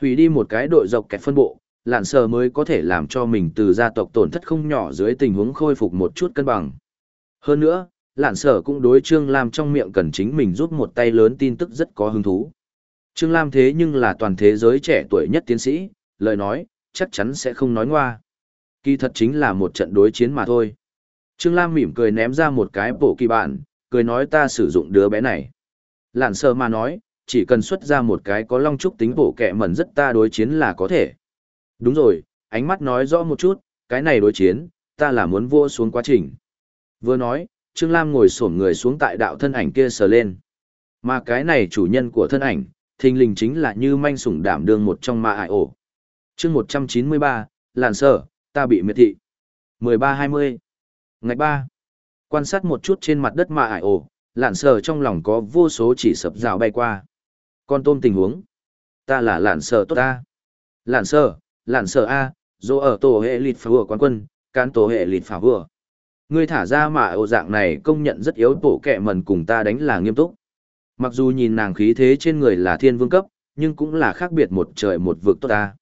Hủy đi một cái đội dọc kẹt phân bộ, lạn sở mới có thể làm cho mình từ gia tộc tổn thất không nhỏ dưới tình huống khôi phục một chút cân bằng. Hơn nữa, lạn sở cũng đối Trương Lam trong miệng cần chính mình giúp một tay lớn tin tức rất có hứng thú. Trương Lam thế nhưng là toàn thế giới trẻ tuổi nhất tiến sĩ, lời nói, chắc chắn sẽ không nói ngoa. Kỳ thật chính là một trận đối chiến mà thôi. Trương Lam mỉm cười ném ra một cái bộ kỳ bản, cười nói ta sử dụng đứa bé này. Lạn sơ mà nói, chỉ cần xuất ra một cái có long trúc tính bổ kẹ mẩn rất ta đối chiến là có thể. Đúng rồi, ánh mắt nói rõ một chút, cái này đối chiến, ta là muốn vua xuống quá trình. Vừa nói, Trương Lam ngồi xổm người xuống tại đạo thân ảnh kia sờ lên. Mà cái này chủ nhân của thân ảnh, thình lình chính là như manh sủng đảm đương một trong ma ải ổ. chương 193, làn sở, ta bị miệt thị. 13-20. Ngày 3. Quan sát một chút trên mặt đất ma ải ổ, lạn sở trong lòng có vô số chỉ sập rào bay qua. Con tôm tình huống. Ta là lạn sở tốt ta. Lạn sở, lạn sở A, dỗ ở tổ hệ lịt phá vừa quán quân, can tổ hệ lịt phá vừa. Ngươi thả ra mà ổ dạng này công nhận rất yếu tổ kẹ mần cùng ta đánh là nghiêm túc. Mặc dù nhìn nàng khí thế trên người là thiên vương cấp, nhưng cũng là khác biệt một trời một vực tốt ta.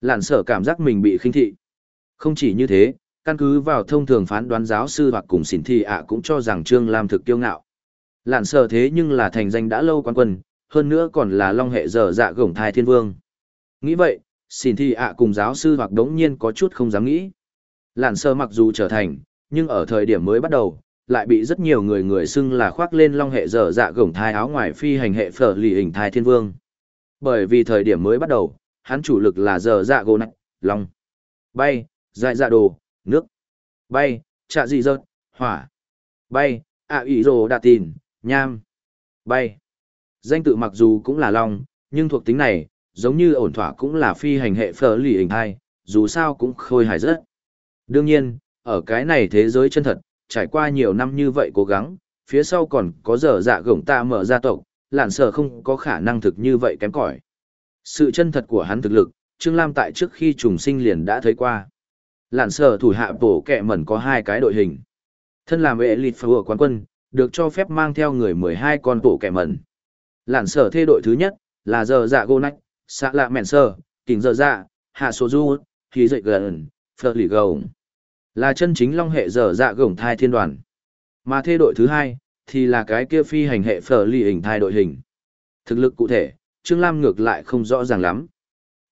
Lạn sở cảm giác mình bị khinh thị. Không chỉ như thế, căn cứ vào thông thường phán đoán giáo sư hoặc cùng xỉn thị ạ cũng cho rằng Trương Lam thực kiêu ngạo. Lạn sở thế nhưng là thành danh đã lâu quan quân, hơn nữa còn là long hệ dở dạ gổng thai thiên vương. Nghĩ vậy, xin thi ạ cùng giáo sư hoặc đống nhiên có chút không dám nghĩ. Lạn sơ mặc dù trở thành, nhưng ở thời điểm mới bắt đầu, lại bị rất nhiều người người xưng là khoác lên long hệ dở dạ gổng thai áo ngoài phi hành hệ phở lì hình thai thiên vương. Bởi vì thời điểm mới bắt đầu, hắn chủ lực là dở dạ gỗ nặng, long, bay, dại dạ đồ, nước, bay, trạ dị dợt, hỏa, bay, ạ à ý rồ đạ tìn, nham, bay. Danh tự mặc dù cũng là long, nhưng thuộc tính này, giống như ổn thỏa cũng là phi hành hệ phở lì hình hai, dù sao cũng khôi hài rất. Đương nhiên, ở cái này thế giới chân thật, trải qua nhiều năm như vậy cố gắng, phía sau còn có dở dạ gổng ta mở ra tộc, lạn sở không có khả năng thực như vậy kém cỏi. Sự chân thật của hắn thực lực, Trương Lam tại trước khi trùng sinh liền đã thấy qua. Lạn sở thủ hạ bổ kẹ mẩn có hai cái đội hình. Thân làm vệ lịt phở quán quân, được cho phép mang theo người 12 con bổ kẹ mẩn. Lản sở thê đội thứ nhất, là giờ dạ gô nách, xạ lạ mẹn sơ, kính giờ dạ, hạ số du, khí dậy gần, phở lì gồng. Là chân chính long hệ dở dạ gồng thai thiên đoàn. Mà thê đội thứ hai, thì là cái kia phi hành hệ phở lì hình thai đội hình. Thực lực cụ thể, Trương Lam ngược lại không rõ ràng lắm.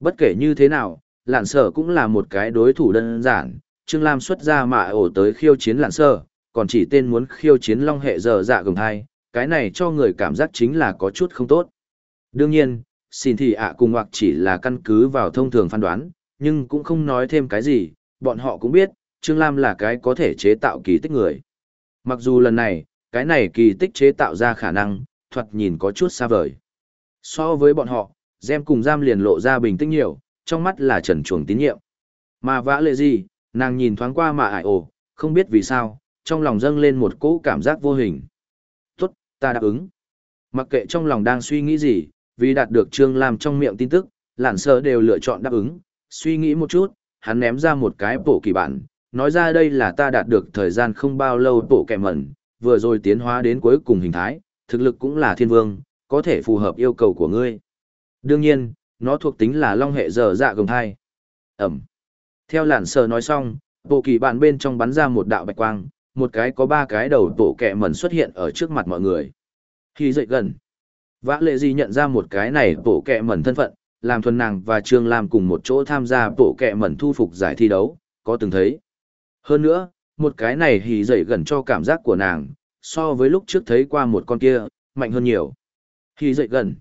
Bất kể như thế nào, lạn sở cũng là một cái đối thủ đơn giản. Trương Lam xuất ra mạ ổ tới khiêu chiến lạn sở, còn chỉ tên muốn khiêu chiến long hệ dở dạ gồng thai, cái này cho người cảm giác chính là có chút không tốt. Đương nhiên, xin thì ạ cùng hoặc chỉ là căn cứ vào thông thường phán đoán, nhưng cũng không nói thêm cái gì, bọn họ cũng biết, Trương Lam là cái có thể chế tạo kỳ tích người. Mặc dù lần này, cái này kỳ tích chế tạo ra khả năng, thuật nhìn có chút xa vời. So với bọn họ, Gem cùng Giam liền lộ ra bình tĩnh nhiều, trong mắt là trần chuồng tín nhiệm. Mà vã lệ gì, nàng nhìn thoáng qua mà ải ồ, không biết vì sao, trong lòng dâng lên một cỗ cảm giác vô hình. Ta đáp ứng. Mặc kệ trong lòng đang suy nghĩ gì, vì đạt được Trương Lam trong miệng tin tức, lản sơ đều lựa chọn đáp ứng. Suy nghĩ một chút, hắn ném ra một cái bổ kỳ bản, nói ra đây là ta đạt được thời gian không bao lâu bổ kẻ mẩn, vừa rồi tiến hóa đến cuối cùng hình thái, thực lực cũng là thiên vương, có thể phù hợp yêu cầu của ngươi. Đương nhiên, nó thuộc tính là long hệ dở dạ gồng thai. Ẩm. Theo lản sơ nói xong, bộ kỳ bản bên trong bắn ra một đạo bạch quang, một cái có ba cái đầu tổ kẹ mẩn xuất hiện ở trước mặt mọi người. Khi dậy gần, vã lệ gì nhận ra một cái này tổ kẹ mẩn thân phận, làm thuần nàng và Trương Lam cùng một chỗ tham gia tổ kẹ mẩn thu phục giải thi đấu, có từng thấy. Hơn nữa, một cái này hì dậy gần cho cảm giác của nàng, so với lúc trước thấy qua một con kia, mạnh hơn nhiều. Hì dậy gần.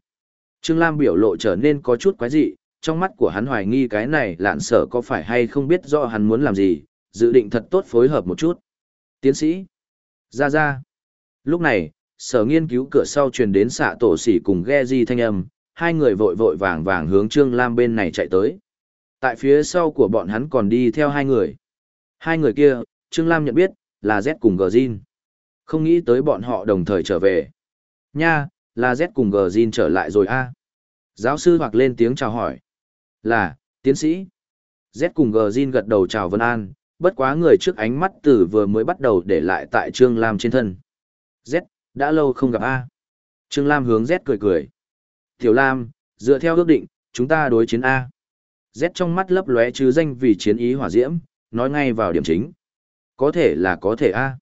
Trương Lam biểu lộ trở nên có chút quái dị, trong mắt của hắn hoài nghi cái này lạn sở có phải hay không biết rõ hắn muốn làm gì, dự định thật tốt phối hợp một chút. Tiến sĩ. Ra ra. Lúc này, sở nghiên cứu cửa sau truyền đến xạ tổ sỉ cùng ghe di thanh âm, hai người vội vội vàng vàng hướng Trương Lam bên này chạy tới. Tại phía sau của bọn hắn còn đi theo hai người. Hai người kia, Trương Lam nhận biết, là Z cùng Gjin. Không nghĩ tới bọn họ đồng thời trở về. Nha, là Z cùng Gjin trở lại rồi a Giáo sư hoặc lên tiếng chào hỏi. Là, tiến sĩ. Z cùng Gjin gật đầu chào Vân An, bất quá người trước ánh mắt từ vừa mới bắt đầu để lại tại Trương Lam trên thân. Z, đã lâu không gặp A. Trương Lam hướng Z cười cười. Tiểu Lam, dựa theo ước định, chúng ta đối chiến A. Z trong mắt lấp lóe chứ danh vì chiến ý hỏa diễm, nói ngay vào điểm chính. Có thể là có thể a.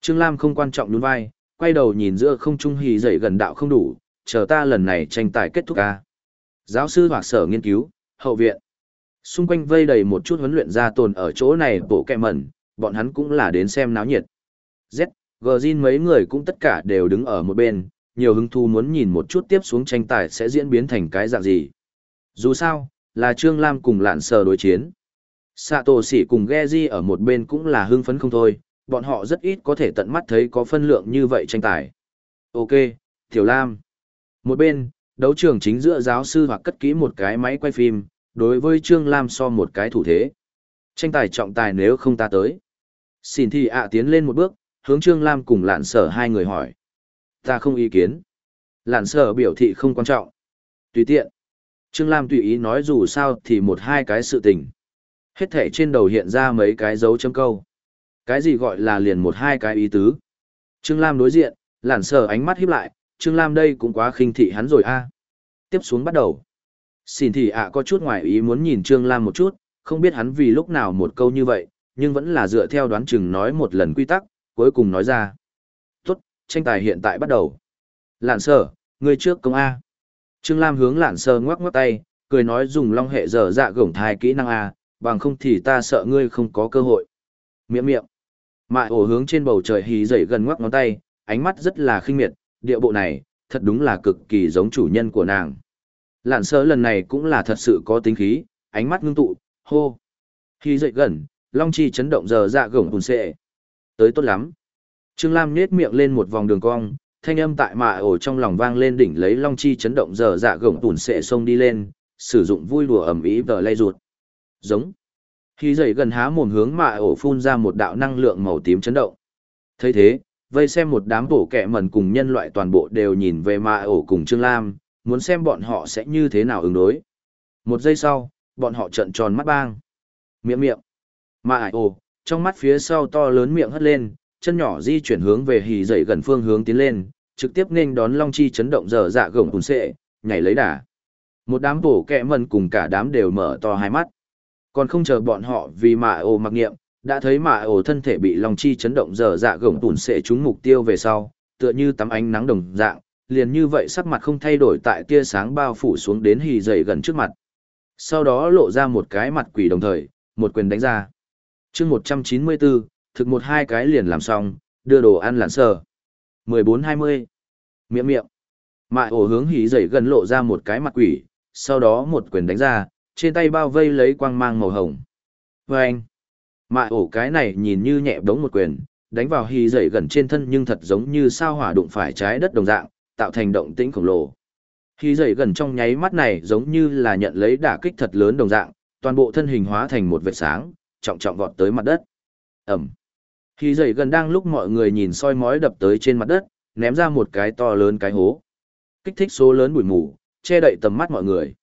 Trương Lam không quan trọng nhún vai, quay đầu nhìn giữa không trung hì dậy gần đạo không đủ, chờ ta lần này tranh tài kết thúc a. Giáo sư hoặc sở nghiên cứu, hậu viện. Xung quanh vây đầy một chút huấn luyện ra tồn ở chỗ này bộ kẹ mẩn, bọn hắn cũng là đến xem náo nhiệt. Z, Gjin mấy người cũng tất cả đều đứng ở một bên, nhiều hứng thú muốn nhìn một chút tiếp xuống tranh tài sẽ diễn biến thành cái dạng gì. Dù sao, là Trương Lam cùng lạn sờ đối chiến. Sato Sỉ cùng Geji ở một bên cũng là hưng phấn không thôi, bọn họ rất ít có thể tận mắt thấy có phân lượng như vậy tranh tài. Ok, Tiểu Lam. Một bên, đấu trường chính giữa giáo sư hoặc cất kỹ một cái máy quay phim, đối với Trương Lam so một cái thủ thế. Tranh tài trọng tài nếu không ta tới. Xin thì ạ tiến lên một bước, hướng Trương Lam cùng lạn sở hai người hỏi. Ta không ý kiến. Lạn sở biểu thị không quan trọng. Tùy tiện. Trương Lam tùy ý nói dù sao thì một hai cái sự tình. Hết thể trên đầu hiện ra mấy cái dấu chấm câu. Cái gì gọi là liền một hai cái ý tứ. Trương Lam đối diện, lạn sở ánh mắt híp lại, Trương Lam đây cũng quá khinh thị hắn rồi a. Tiếp xuống bắt đầu. Xin thì ạ có chút ngoài ý muốn nhìn Trương Lam một chút, không biết hắn vì lúc nào một câu như vậy, nhưng vẫn là dựa theo đoán chừng nói một lần quy tắc, cuối cùng nói ra. Tốt, tranh tài hiện tại bắt đầu. Lạn sở, người trước công A. Trương Lam hướng lạn sơ ngoắc ngoắc tay, cười nói dùng long hệ dở dạ gổng thai kỹ năng A, bằng không thì ta sợ ngươi không có cơ hội. Miệng miệng. Mại ổ hướng trên bầu trời hí dậy gần ngoắc ngón tay, ánh mắt rất là khinh miệt, địa bộ này, thật đúng là cực kỳ giống chủ nhân của nàng. Lạn sơ lần này cũng là thật sự có tính khí, ánh mắt ngưng tụ, hô. Khi dậy gần, long chi chấn động giờ dạ gổng hùn xệ. Tới tốt lắm. Trương Lam nhết miệng lên một vòng đường cong, thanh âm tại mạ ổ trong lòng vang lên đỉnh lấy long chi chấn động giờ dạ gổng hùn sệ xông đi lên, sử dụng vui đùa ẩm ý vờ lay ruột. Giống. Khi dậy gần há mồm hướng mạ ổ phun ra một đạo năng lượng màu tím chấn động. thấy thế, vây xem một đám bổ kẹ mẩn cùng nhân loại toàn bộ đều nhìn về mạ ổ cùng Trương Lam, muốn xem bọn họ sẽ như thế nào ứng đối. Một giây sau, bọn họ trợn tròn mắt bang. Miệng miệng. Mà ải ồ, trong mắt phía sau to lớn miệng hất lên, chân nhỏ di chuyển hướng về hì dậy gần phương hướng tiến lên, trực tiếp nên đón long chi chấn động dở dạ gồng cùng sệ, nhảy lấy đà. Một đám bổ kẹ mần cùng cả đám đều mở to hai mắt. Còn không chờ bọn họ vì mà ồ mặc nghiệm, đã thấy mà ồ thân thể bị long chi chấn động dở dạ gồng cùng sệ trúng mục tiêu về sau, tựa như tắm ánh nắng đồng dạng, liền như vậy sắc mặt không thay đổi tại tia sáng bao phủ xuống đến hì dậy gần trước mặt. Sau đó lộ ra một cái mặt quỷ đồng thời, một quyền đánh ra. chương 194, thực một hai cái liền làm xong, đưa đồ ăn lặn sờ. 14-20. Miệng miệng. Mại ổ hướng hì dậy gần lộ ra một cái mặt quỷ, sau đó một quyền đánh ra, trên tay bao vây lấy quang mang màu hồng. Vâng. Và anh. Mại ổ cái này nhìn như nhẹ đống một quyền, đánh vào hì dậy gần trên thân nhưng thật giống như sao hỏa đụng phải trái đất đồng dạng, tạo thành động tĩnh khổng lồ. Khi dậy gần trong nháy mắt này giống như là nhận lấy đả kích thật lớn đồng dạng, toàn bộ thân hình hóa thành một vệt sáng, trọng trọng vọt tới mặt đất. Ẩm. Khi dậy gần đang lúc mọi người nhìn soi mói đập tới trên mặt đất, ném ra một cái to lớn cái hố. Kích thích số lớn bụi mù, che đậy tầm mắt mọi người.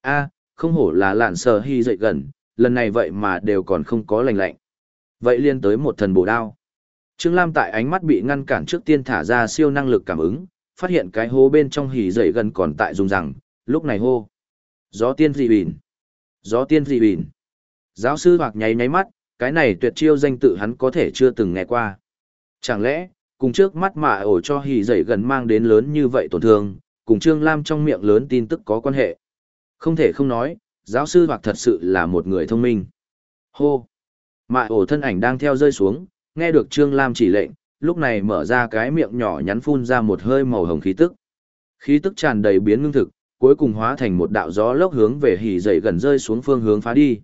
a không hổ là lạn sờ hy dậy gần, lần này vậy mà đều còn không có lành lạnh. Vậy liên tới một thần bổ đao. Trương Lam tại ánh mắt bị ngăn cản trước tiên thả ra siêu năng lực cảm ứng, phát hiện cái hố bên trong hỉ dậy gần còn tại dùng rằng, lúc này hô. Gió tiên dị bìn. Gió tiên dị bìn. Giáo sư hoặc nháy nháy mắt, cái này tuyệt chiêu danh tự hắn có thể chưa từng nghe qua. Chẳng lẽ, cùng trước mắt mà ổ cho hỉ dậy gần mang đến lớn như vậy tổn thương, cùng Trương Lam trong miệng lớn tin tức có quan hệ. Không thể không nói, giáo sư hoặc thật sự là một người thông minh. Hô! Mạ ổ thân ảnh đang theo rơi xuống, nghe được Trương Lam chỉ lệnh, lúc này mở ra cái miệng nhỏ nhắn phun ra một hơi màu hồng khí tức. Khí tức tràn đầy biến ngưng thực, cuối cùng hóa thành một đạo gió lốc hướng về hỉ dậy gần rơi xuống phương hướng phá đi.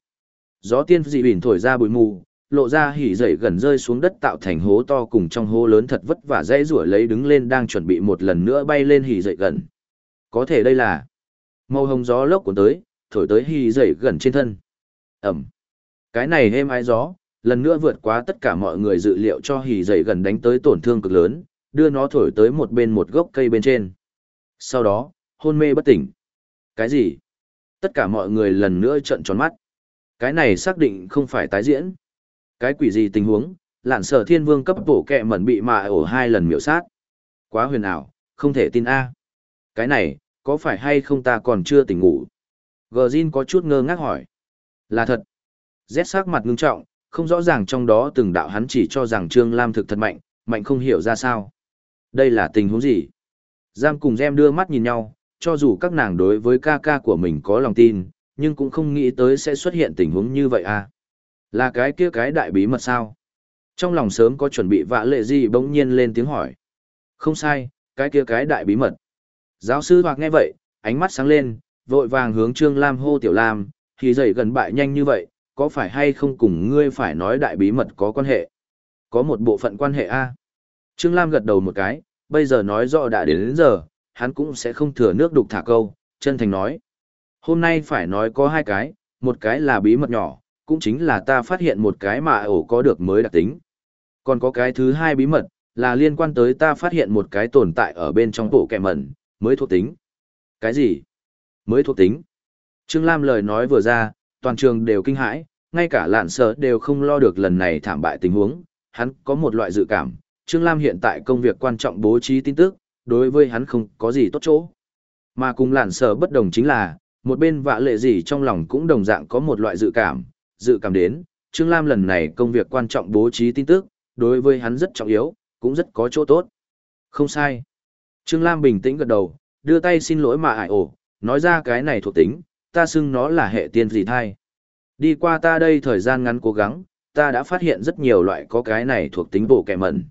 Gió tiên dị bình thổi ra bụi mù lộ ra hỉ dậy gần rơi xuống đất tạo thành hố to cùng trong hố lớn thật vất vả dãy rủa lấy đứng lên đang chuẩn bị một lần nữa bay lên hỉ dậy gần. Có thể đây là màu hồng gió lốc của tới thổi tới hỉ dậy gần trên thân. Ẩm. Cái này êm ái gió lần nữa vượt quá tất cả mọi người dự liệu cho hỉ dậy gần đánh tới tổn thương cực lớn đưa nó thổi tới một bên một gốc cây bên trên sau đó hôn mê bất tỉnh cái gì tất cả mọi người lần nữa trợn tròn mắt cái này xác định không phải tái diễn. Cái quỷ gì tình huống, lạn sở thiên vương cấp bổ kẹ mẩn bị mạ ổ hai lần miểu sát. Quá huyền ảo, không thể tin A. Cái này, có phải hay không ta còn chưa tỉnh ngủ? Gờ Jin có chút ngơ ngác hỏi. Là thật. Z sắc mặt ngưng trọng, không rõ ràng trong đó từng đạo hắn chỉ cho rằng Trương Lam thực thật mạnh, mạnh không hiểu ra sao. Đây là tình huống gì? Giam cùng Gem đưa mắt nhìn nhau, cho dù các nàng đối với ca ca của mình có lòng tin, nhưng cũng không nghĩ tới sẽ xuất hiện tình huống như vậy à. Là cái kia cái đại bí mật sao? Trong lòng sớm có chuẩn bị vạ lệ gì bỗng nhiên lên tiếng hỏi. Không sai, cái kia cái đại bí mật. Giáo sư hoặc nghe vậy, ánh mắt sáng lên, vội vàng hướng Trương Lam hô Tiểu Lam, thì dậy gần bại nhanh như vậy, có phải hay không cùng ngươi phải nói đại bí mật có quan hệ? Có một bộ phận quan hệ A. Trương Lam gật đầu một cái, bây giờ nói rõ đã đến đến giờ, hắn cũng sẽ không thừa nước đục thả câu, chân thành nói. Hôm nay phải nói có hai cái, một cái là bí mật nhỏ, cũng chính là ta phát hiện một cái mà ổ có được mới đặc tính. Còn có cái thứ hai bí mật, là liên quan tới ta phát hiện một cái tồn tại ở bên trong bộ kẻ mẩn, mới thuộc tính. Cái gì? Mới thuộc tính. Trương Lam lời nói vừa ra, toàn trường đều kinh hãi, ngay cả lạn sợ đều không lo được lần này thảm bại tình huống, hắn có một loại dự cảm, Trương Lam hiện tại công việc quan trọng bố trí tin tức, đối với hắn không có gì tốt chỗ. Mà cùng lạn sợ bất đồng chính là, một bên vạ lệ gì trong lòng cũng đồng dạng có một loại dự cảm, dự cảm đến, Trương Lam lần này công việc quan trọng bố trí tin tức, đối với hắn rất trọng yếu, cũng rất có chỗ tốt. Không sai. Trương Lam bình tĩnh gật đầu, đưa tay xin lỗi mà ải ổ, nói ra cái này thuộc tính, ta xưng nó là hệ tiên gì thai. Đi qua ta đây thời gian ngắn cố gắng, ta đã phát hiện rất nhiều loại có cái này thuộc tính bộ kẻ mẩn.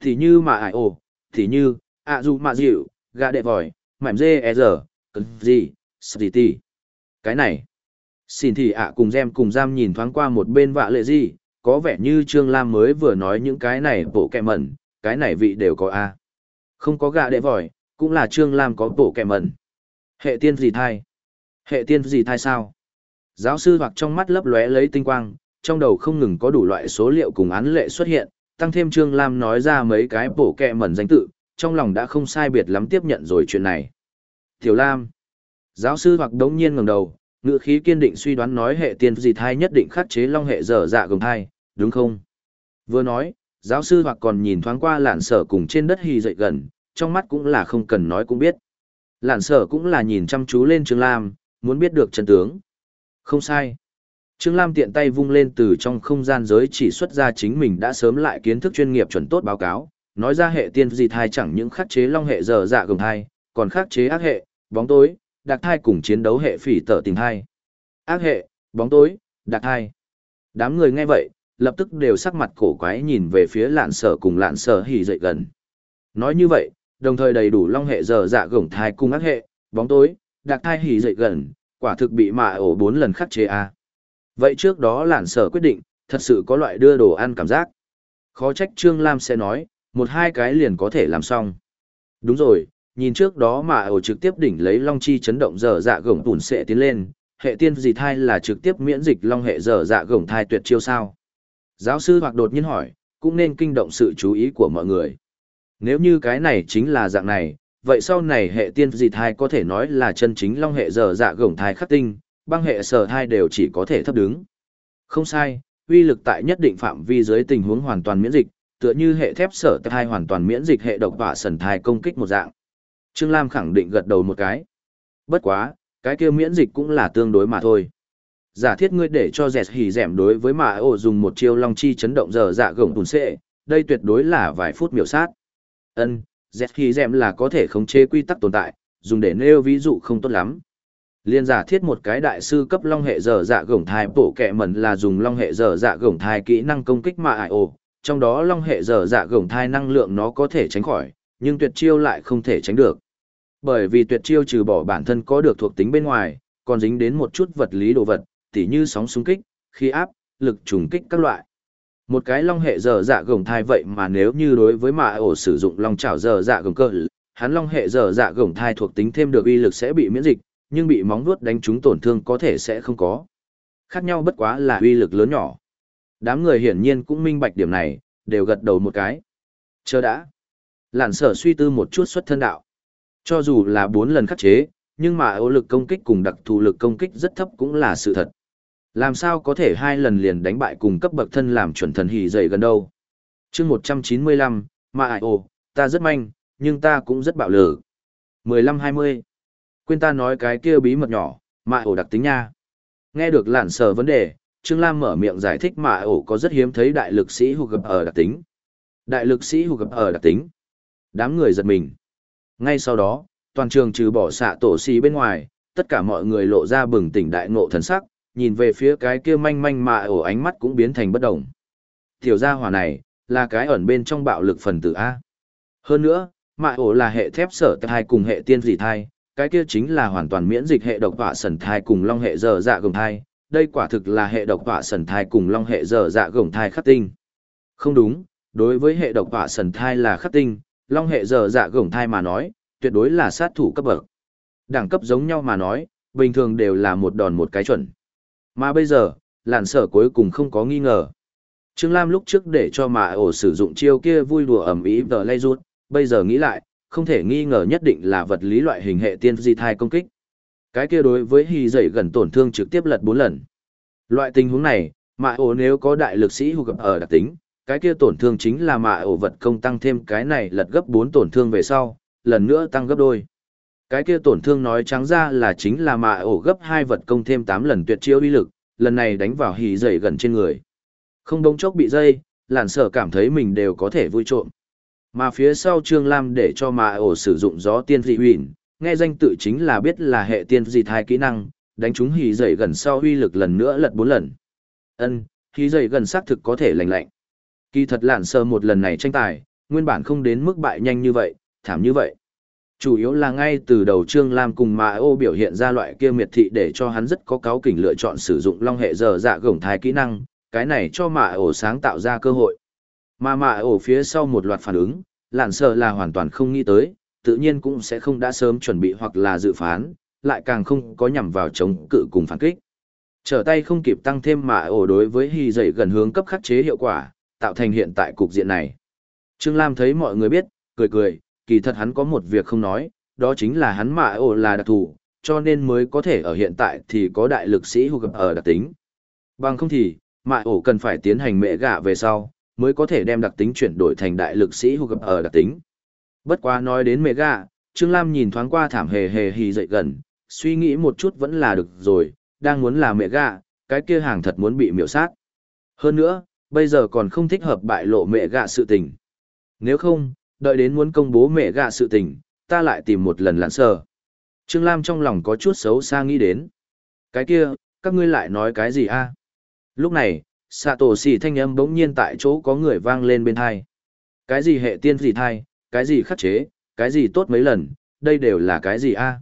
Thì như mà ải ồ, thì như, ạ à dù mà dịu, gà đệ vòi, mảnh dê e giờ, cấn gì, gì tì. Cái này. Xin thì ạ cùng gem cùng giam nhìn thoáng qua một bên vạ lệ gì, có vẻ như Trương Lam mới vừa nói những cái này bộ kẹ mẩn, cái này vị đều có A. Không có gà đệ vòi, cũng là Trương Lam có bộ kẹ mẩn. Hệ tiên gì thai? Hệ tiên gì thai sao? Giáo sư hoặc trong mắt lấp lóe lấy tinh quang, trong đầu không ngừng có đủ loại số liệu cùng án lệ xuất hiện, tăng thêm Trương Lam nói ra mấy cái bổ kẹ mẩn danh tự, trong lòng đã không sai biệt lắm tiếp nhận rồi chuyện này. Tiểu Lam. Giáo sư hoặc đống nhiên ngẩng đầu, ngựa khí kiên định suy đoán nói hệ tiên gì thai nhất định khắc chế long hệ dở dạ gồng thai, đúng không? Vừa nói, giáo sư hoặc còn nhìn thoáng qua lạn sở cùng trên đất hì dậy gần, trong mắt cũng là không cần nói cũng biết. Lạn sở cũng là nhìn chăm chú lên Trương Lam, muốn biết được chân tướng. Không sai. Trương Lam tiện tay vung lên từ trong không gian giới chỉ xuất ra chính mình đã sớm lại kiến thức chuyên nghiệp chuẩn tốt báo cáo, nói ra hệ tiên dị thai chẳng những khắc chế long hệ dở dạ gồng thai, còn khắc chế ác hệ, bóng tối, đặc thai cùng chiến đấu hệ phỉ tở tình thai. Ác hệ, bóng tối, đặc thai. Đám người nghe vậy, lập tức đều sắc mặt cổ quái nhìn về phía lạn sở cùng lạn sở hỉ dậy gần. Nói như vậy, đồng thời đầy đủ long hệ giờ dạ gồng thai cùng ác hệ, bóng tối, đặc thai hỉ dậy gần, quả thực bị mạ ổ bốn lần khắc chế a. Vậy trước đó lản sở quyết định, thật sự có loại đưa đồ ăn cảm giác. Khó trách Trương Lam sẽ nói, một hai cái liền có thể làm xong. Đúng rồi, nhìn trước đó mà ổ trực tiếp đỉnh lấy long chi chấn động dở dạ gổng tủn sẽ tiến lên, hệ tiên dị thai là trực tiếp miễn dịch long hệ dở dạ gổng thai tuyệt chiêu sao. Giáo sư hoặc đột nhiên hỏi, cũng nên kinh động sự chú ý của mọi người. Nếu như cái này chính là dạng này, vậy sau này hệ tiên dị thai có thể nói là chân chính long hệ dở dạ gổng thai khắc tinh, băng hệ sở thai đều chỉ có thể thấp đứng. Không sai, uy lực tại nhất định phạm vi dưới tình huống hoàn toàn miễn dịch, tựa như hệ thép sở thai hoàn toàn miễn dịch hệ độc và sần thai công kích một dạng. Trương Lam khẳng định gật đầu một cái. Bất quá, cái kia miễn dịch cũng là tương đối mà thôi. Giả thiết ngươi để cho dẹt hỉ dẻm đối với mạ ổ dùng một chiêu long chi chấn động giờ dạ gồng tùn xệ, đây tuyệt đối là vài phút miểu sát. Ân, dẹt khi dẻm là có thể khống chế quy tắc tồn tại, dùng để nêu ví dụ không tốt lắm. Liên giả thiết một cái đại sư cấp long hệ dở dạ gồng thai bổ kẹ mẩn là dùng long hệ dở dạ gồng thai kỹ năng công kích mạ ải ổ, trong đó long hệ dở dạ gồng thai năng lượng nó có thể tránh khỏi, nhưng tuyệt chiêu lại không thể tránh được. Bởi vì tuyệt chiêu trừ bỏ bản thân có được thuộc tính bên ngoài, còn dính đến một chút vật lý đồ vật, tỉ như sóng xung kích, khí áp, lực trùng kích các loại. Một cái long hệ dở dạ gồng thai vậy mà nếu như đối với mạ ổ sử dụng long chảo dở dạ gồng cơ, hắn long hệ dở dạ gồng thai thuộc tính thêm được uy lực sẽ bị miễn dịch, nhưng bị móng vuốt đánh trúng tổn thương có thể sẽ không có. Khác nhau bất quá là uy lực lớn nhỏ. Đám người hiển nhiên cũng minh bạch điểm này, đều gật đầu một cái. Chờ đã. lản sở suy tư một chút xuất thân đạo. Cho dù là bốn lần khắc chế, nhưng mà ấu lực công kích cùng đặc thù lực công kích rất thấp cũng là sự thật. Làm sao có thể hai lần liền đánh bại cùng cấp bậc thân làm chuẩn thần hỉ dậy gần đâu. chương 195, mà ai ồ, ta rất manh, nhưng ta cũng rất bạo lử. 15-20. Quên ta nói cái kia bí mật nhỏ, mà ổ đặc tính nha. Nghe được lản sờ vấn đề, Trương Lam mở miệng giải thích mà ổ có rất hiếm thấy đại lực sĩ hụt gặp ở đặc tính. Đại lực sĩ hụt gặp ở đặc tính. Đám người giật mình. Ngay sau đó, toàn trường trừ bỏ xạ tổ xì bên ngoài, tất cả mọi người lộ ra bừng tỉnh đại ngộ thần sắc, nhìn về phía cái kia manh manh mà ổ ánh mắt cũng biến thành bất động. Tiểu gia hỏa này, là cái ẩn bên trong bạo lực phần tử A. Hơn nữa, mạ ổ là hệ thép sở thai cùng hệ tiên dị thai, cái kia chính là hoàn toàn miễn dịch hệ độc hỏa sần thai cùng long hệ dở dạ gồng thai, đây quả thực là hệ độc hỏa sần thai cùng long hệ dở dạ gồng thai khắc tinh. Không đúng, đối với hệ độc hỏa sần thai là khắc tinh, long hệ dở dạ gồng thai mà nói, tuyệt đối là sát thủ cấp bậc. Đẳng cấp giống nhau mà nói, bình thường đều là một đòn một cái chuẩn. Mà bây giờ, làn sở cuối cùng không có nghi ngờ. Trương Lam lúc trước để cho mà ổ sử dụng chiêu kia vui đùa ẩm ý vờ lay rút, bây giờ nghĩ lại, không thể nghi ngờ nhất định là vật lý loại hình hệ tiên di thai công kích. Cái kia đối với hy dậy gần tổn thương trực tiếp lật 4 lần. Loại tình huống này, mà ổ nếu có đại lực sĩ hù gặp ở đặc tính, cái kia tổn thương chính là mà ổ vật công tăng thêm cái này lật gấp 4 tổn thương về sau, lần nữa tăng gấp đôi. Cái kia tổn thương nói trắng ra là chính là mạ ổ gấp hai vật công thêm tám lần tuyệt chiêu uy lực, lần này đánh vào hì dậy gần trên người. Không đông chốc bị dây, làn sở cảm thấy mình đều có thể vui trộm. Mà phía sau Trương Lam để cho mạ ổ sử dụng gió tiên dị huyền, nghe danh tự chính là biết là hệ tiên dị thai kỹ năng, đánh chúng hì dậy gần sau uy lực lần nữa lật bốn lần. ân hì dậy gần xác thực có thể lành lạnh. Kỳ thật lạn sơ một lần này tranh tài, nguyên bản không đến mức bại nhanh như vậy, thảm như vậy. Chủ yếu là ngay từ đầu Trương Lam cùng mà ô biểu hiện ra loại kia miệt thị để cho hắn rất có cáo kỉnh lựa chọn sử dụng long hệ giờ dạ gổng thái kỹ năng, cái này cho mạ ổ sáng tạo ra cơ hội. Mà mạ ổ phía sau một loạt phản ứng, lạn sợ là hoàn toàn không nghĩ tới, tự nhiên cũng sẽ không đã sớm chuẩn bị hoặc là dự phán, lại càng không có nhằm vào chống cự cùng phản kích. Trở tay không kịp tăng thêm mạ ổ đối với hy dậy gần hướng cấp khắc chế hiệu quả, tạo thành hiện tại cục diện này. Trương Lam thấy mọi người biết, cười cười, kỳ thật hắn có một việc không nói, đó chính là hắn mạ ổ là đặc thù, cho nên mới có thể ở hiện tại thì có đại lực sĩ hù gặp ở đặc tính. Bằng không thì, mạ ổ cần phải tiến hành mẹ gạ về sau, mới có thể đem đặc tính chuyển đổi thành đại lực sĩ hù gặp ở đặc tính. Bất quá nói đến mẹ gạ, Trương Lam nhìn thoáng qua thảm hề hề hì dậy gần, suy nghĩ một chút vẫn là được rồi, đang muốn là mẹ gạ, cái kia hàng thật muốn bị miểu sát. Hơn nữa, bây giờ còn không thích hợp bại lộ mẹ gạ sự tình. Nếu không, đợi đến muốn công bố mẹ gạ sự tình, ta lại tìm một lần lặn sờ. Trương Lam trong lòng có chút xấu xa nghĩ đến. Cái kia, các ngươi lại nói cái gì a? Lúc này, xạ tổ xỉ thanh âm bỗng nhiên tại chỗ có người vang lên bên thai. Cái gì hệ tiên gì thai, cái gì khắc chế, cái gì tốt mấy lần, đây đều là cái gì a?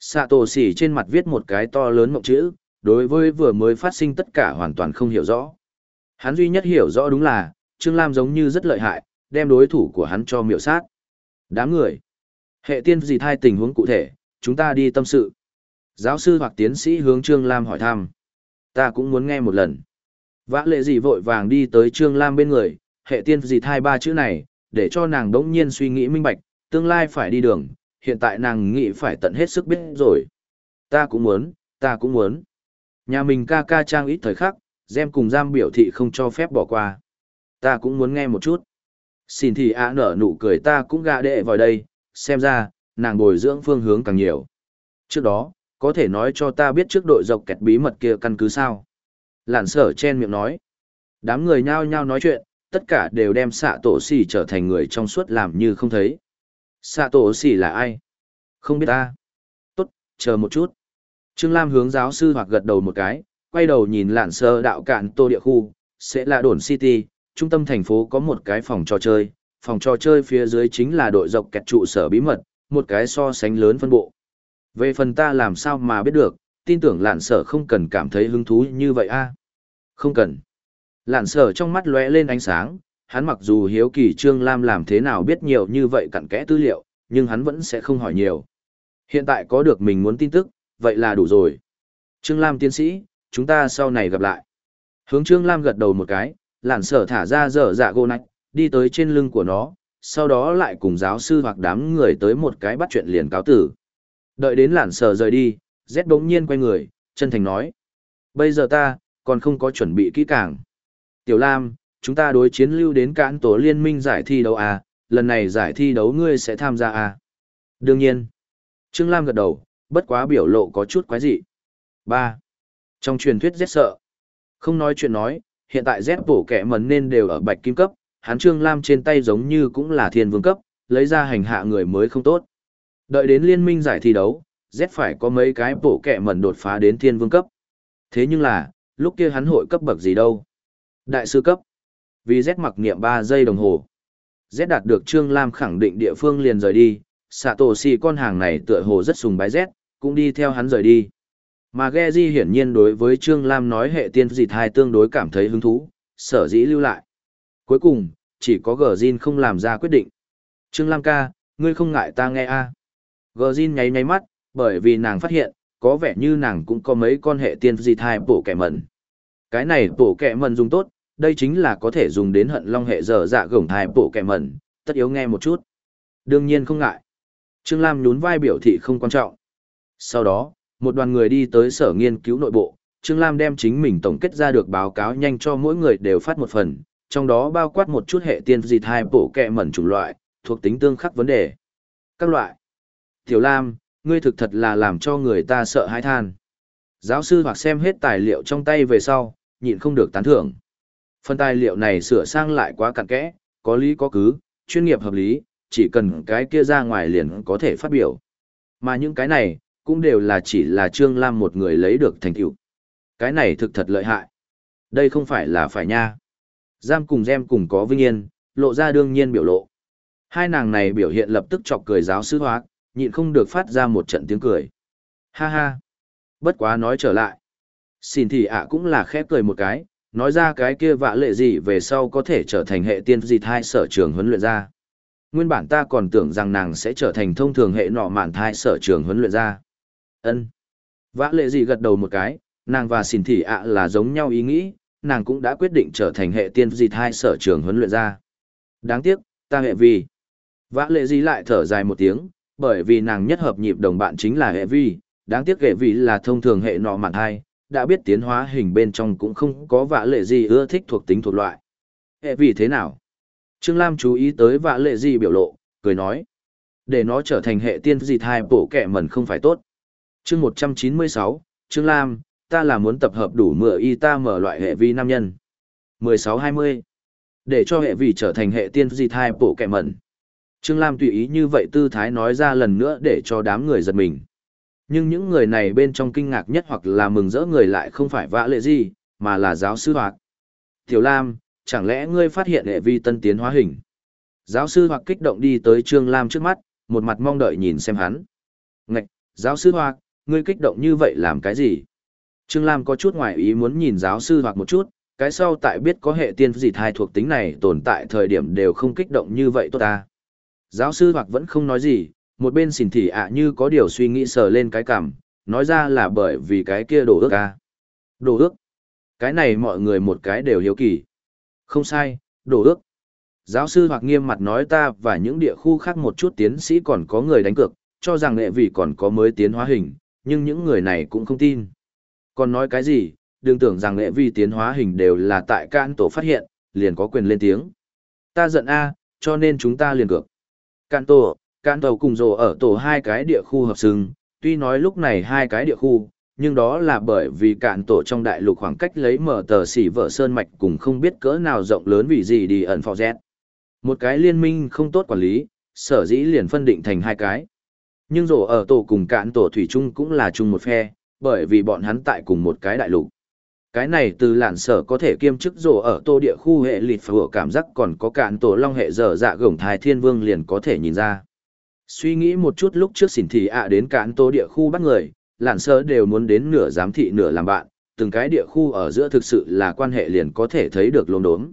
Xạ tổ xỉ trên mặt viết một cái to lớn mộng chữ, đối với vừa mới phát sinh tất cả hoàn toàn không hiểu rõ. Hắn duy nhất hiểu rõ đúng là, Trương Lam giống như rất lợi hại, đem đối thủ của hắn cho miểu sát. Đám người. Hệ tiên gì thai tình huống cụ thể, chúng ta đi tâm sự. Giáo sư hoặc tiến sĩ hướng Trương Lam hỏi thăm. Ta cũng muốn nghe một lần. Vã lệ gì vội vàng đi tới Trương Lam bên người, hệ tiên gì thai ba chữ này, để cho nàng đống nhiên suy nghĩ minh bạch, tương lai phải đi đường, hiện tại nàng nghĩ phải tận hết sức biết rồi. Ta cũng muốn, ta cũng muốn. Nhà mình ca ca trang ít thời khắc, gem cùng giam biểu thị không cho phép bỏ qua. Ta cũng muốn nghe một chút. Xin thì ạ nở nụ cười ta cũng gạ đệ vào đây, xem ra, nàng bồi dưỡng phương hướng càng nhiều. Trước đó, có thể nói cho ta biết trước đội dọc kẹt bí mật kia căn cứ sao. Lạn sở chen miệng nói. Đám người nhao nhao nói chuyện, tất cả đều đem xạ tổ xỉ trở thành người trong suốt làm như không thấy. Xạ tổ xỉ là ai? Không biết ta. Tốt, chờ một chút. Trương Lam hướng giáo sư hoặc gật đầu một cái, quay đầu nhìn lạn sơ đạo cạn tô địa khu, sẽ là đồn city, trung tâm thành phố có một cái phòng trò chơi, phòng trò chơi phía dưới chính là đội dọc kẹt trụ sở bí mật, một cái so sánh lớn phân bộ. Về phần ta làm sao mà biết được, tin tưởng lạn sở không cần cảm thấy hứng thú như vậy a Không cần. Lạn sở trong mắt lóe lên ánh sáng, hắn mặc dù hiếu kỳ Trương Lam làm thế nào biết nhiều như vậy cặn kẽ tư liệu, nhưng hắn vẫn sẽ không hỏi nhiều. Hiện tại có được mình muốn tin tức, vậy là đủ rồi. Trương Lam tiến sĩ, chúng ta sau này gặp lại. Hướng Trương Lam gật đầu một cái, lản sở thả ra dở dạ gô nách, đi tới trên lưng của nó, sau đó lại cùng giáo sư hoặc đám người tới một cái bắt chuyện liền cáo tử. Đợi đến lản sở rời đi, Z đống nhiên quay người, chân thành nói. Bây giờ ta, còn không có chuẩn bị kỹ càng. Tiểu Lam, chúng ta đối chiến lưu đến cản tổ liên minh giải thi đấu à, lần này giải thi đấu ngươi sẽ tham gia à. Đương nhiên. Trương Lam gật đầu, bất quá biểu lộ có chút quái dị. 3. Trong truyền thuyết Z sợ. Không nói chuyện nói, hiện tại dép bổ kẻ mần nên đều ở bạch kim cấp, hắn Trương Lam trên tay giống như cũng là thiên vương cấp, lấy ra hành hạ người mới không tốt. Đợi đến liên minh giải thi đấu, dép phải có mấy cái bổ kẻ mần đột phá đến thiên vương cấp. Thế nhưng là, lúc kia hắn hội cấp bậc gì đâu? Đại sư cấp. Vì Z mặc niệm 3 giây đồng hồ. Z đạt được Trương Lam khẳng định địa phương liền rời đi, xạ tổ xì con hàng này tựa hồ rất sùng bái Z, cũng đi theo hắn rời đi. Mà Geji hiển nhiên đối với Trương Lam nói hệ tiên dị hai tương đối cảm thấy hứng thú, sở dĩ lưu lại. Cuối cùng, chỉ có Gjin không làm ra quyết định. Trương Lam ca, ngươi không ngại ta nghe a à? Gờ nháy nháy mắt, bởi vì nàng phát hiện, có vẻ như nàng cũng có mấy con hệ tiên dị hai bổ kẻ mẩn. Cái này bổ kẻ mẩn dùng tốt, đây chính là có thể dùng đến hận long hệ dở dạ gổng thai bổ kẻ mẩn, tất yếu nghe một chút. Đương nhiên không ngại. Trương Lam nhún vai biểu thị không quan trọng. Sau đó, một đoàn người đi tới sở nghiên cứu nội bộ, Trương Lam đem chính mình tổng kết ra được báo cáo nhanh cho mỗi người đều phát một phần, trong đó bao quát một chút hệ tiên dịt hai bộ kẹ mẩn chủng loại, thuộc tính tương khắc vấn đề. Các loại. Tiểu Lam, ngươi thực thật là làm cho người ta sợ hãi than. Giáo sư hoặc xem hết tài liệu trong tay về sau, nhịn không được tán thưởng. Phần tài liệu này sửa sang lại quá cặn kẽ, có lý có cứ, chuyên nghiệp hợp lý, chỉ cần cái kia ra ngoài liền có thể phát biểu. Mà những cái này, cũng đều là chỉ là Trương Lam một người lấy được thành tựu. Cái này thực thật lợi hại. Đây không phải là phải nha. Giam cùng Gem cùng có vinh yên, lộ ra đương nhiên biểu lộ. Hai nàng này biểu hiện lập tức chọc cười giáo sư hóa, nhịn không được phát ra một trận tiếng cười. Ha ha. Bất quá nói trở lại. Xin thì ạ cũng là khép cười một cái, nói ra cái kia vạ lệ gì về sau có thể trở thành hệ tiên dịt hai sở trường huấn luyện ra. Nguyên bản ta còn tưởng rằng nàng sẽ trở thành thông thường hệ nọ mạn thai sở trường huấn luyện ra ân Vã lệ gì gật đầu một cái, nàng và xin thị ạ là giống nhau ý nghĩ, nàng cũng đã quyết định trở thành hệ tiên dịt hai sở trường huấn luyện ra. Đáng tiếc, ta hệ vi. Vã lệ gì lại thở dài một tiếng, bởi vì nàng nhất hợp nhịp đồng bạn chính là hệ vi, đáng tiếc hệ vi là thông thường hệ nọ mạn hai, đã biết tiến hóa hình bên trong cũng không có vã lệ gì ưa thích thuộc tính thuộc loại. Hệ vi thế nào? Trương Lam chú ý tới vã lệ gì biểu lộ, cười nói. Để nó trở thành hệ tiên dịt hai bộ kẻ mẩn không phải tốt chương 196, Trương Lam, ta là muốn tập hợp đủ mửa y ta mở loại hệ vi nam nhân. 16-20. Để cho hệ vi trở thành hệ tiên di thai bộ kẻ mẩn. Trương Lam tùy ý như vậy tư thái nói ra lần nữa để cho đám người giật mình. Nhưng những người này bên trong kinh ngạc nhất hoặc là mừng rỡ người lại không phải vã lệ gì, mà là giáo sư hoạt. Tiểu Lam, chẳng lẽ ngươi phát hiện hệ vi tân tiến hóa hình? Giáo sư hoặc kích động đi tới Trương Lam trước mắt, một mặt mong đợi nhìn xem hắn. Ngạch, giáo sư hoặc, ngươi kích động như vậy làm cái gì? Trương Lam có chút ngoài ý muốn nhìn giáo sư hoặc một chút, cái sau tại biết có hệ tiên gì thai thuộc tính này tồn tại thời điểm đều không kích động như vậy tốt ta. Giáo sư hoặc vẫn không nói gì, một bên xỉn thỉ ạ như có điều suy nghĩ sờ lên cái cảm, nói ra là bởi vì cái kia đổ ước à. Đổ ước. Cái này mọi người một cái đều hiếu kỳ. Không sai, đổ ước. Giáo sư hoặc nghiêm mặt nói ta và những địa khu khác một chút tiến sĩ còn có người đánh cược, cho rằng nghệ vị còn có mới tiến hóa hình, nhưng những người này cũng không tin. Còn nói cái gì, đừng tưởng rằng nghệ vi tiến hóa hình đều là tại cạn tổ phát hiện, liền có quyền lên tiếng. Ta giận A, cho nên chúng ta liền cược. Cạn tổ, cạn tổ cùng rồ ở tổ hai cái địa khu hợp xưng, tuy nói lúc này hai cái địa khu, nhưng đó là bởi vì cạn tổ trong đại lục khoảng cách lấy mở tờ xỉ vợ sơn mạch cùng không biết cỡ nào rộng lớn vì gì đi ẩn phò z một cái liên minh không tốt quản lý sở dĩ liền phân định thành hai cái nhưng rổ ở tổ cùng cạn tổ thủy chung cũng là chung một phe bởi vì bọn hắn tại cùng một cái đại lục cái này từ lạn sở có thể kiêm chức rổ ở tô địa khu hệ lịt phở cảm giác còn có cạn tổ long hệ dở dạ gồng thái thiên vương liền có thể nhìn ra suy nghĩ một chút lúc trước xỉn thì ạ đến cạn tổ địa khu bắt người lạn sở đều muốn đến nửa giám thị nửa làm bạn, từng cái địa khu ở giữa thực sự là quan hệ liền có thể thấy được lốm đốm.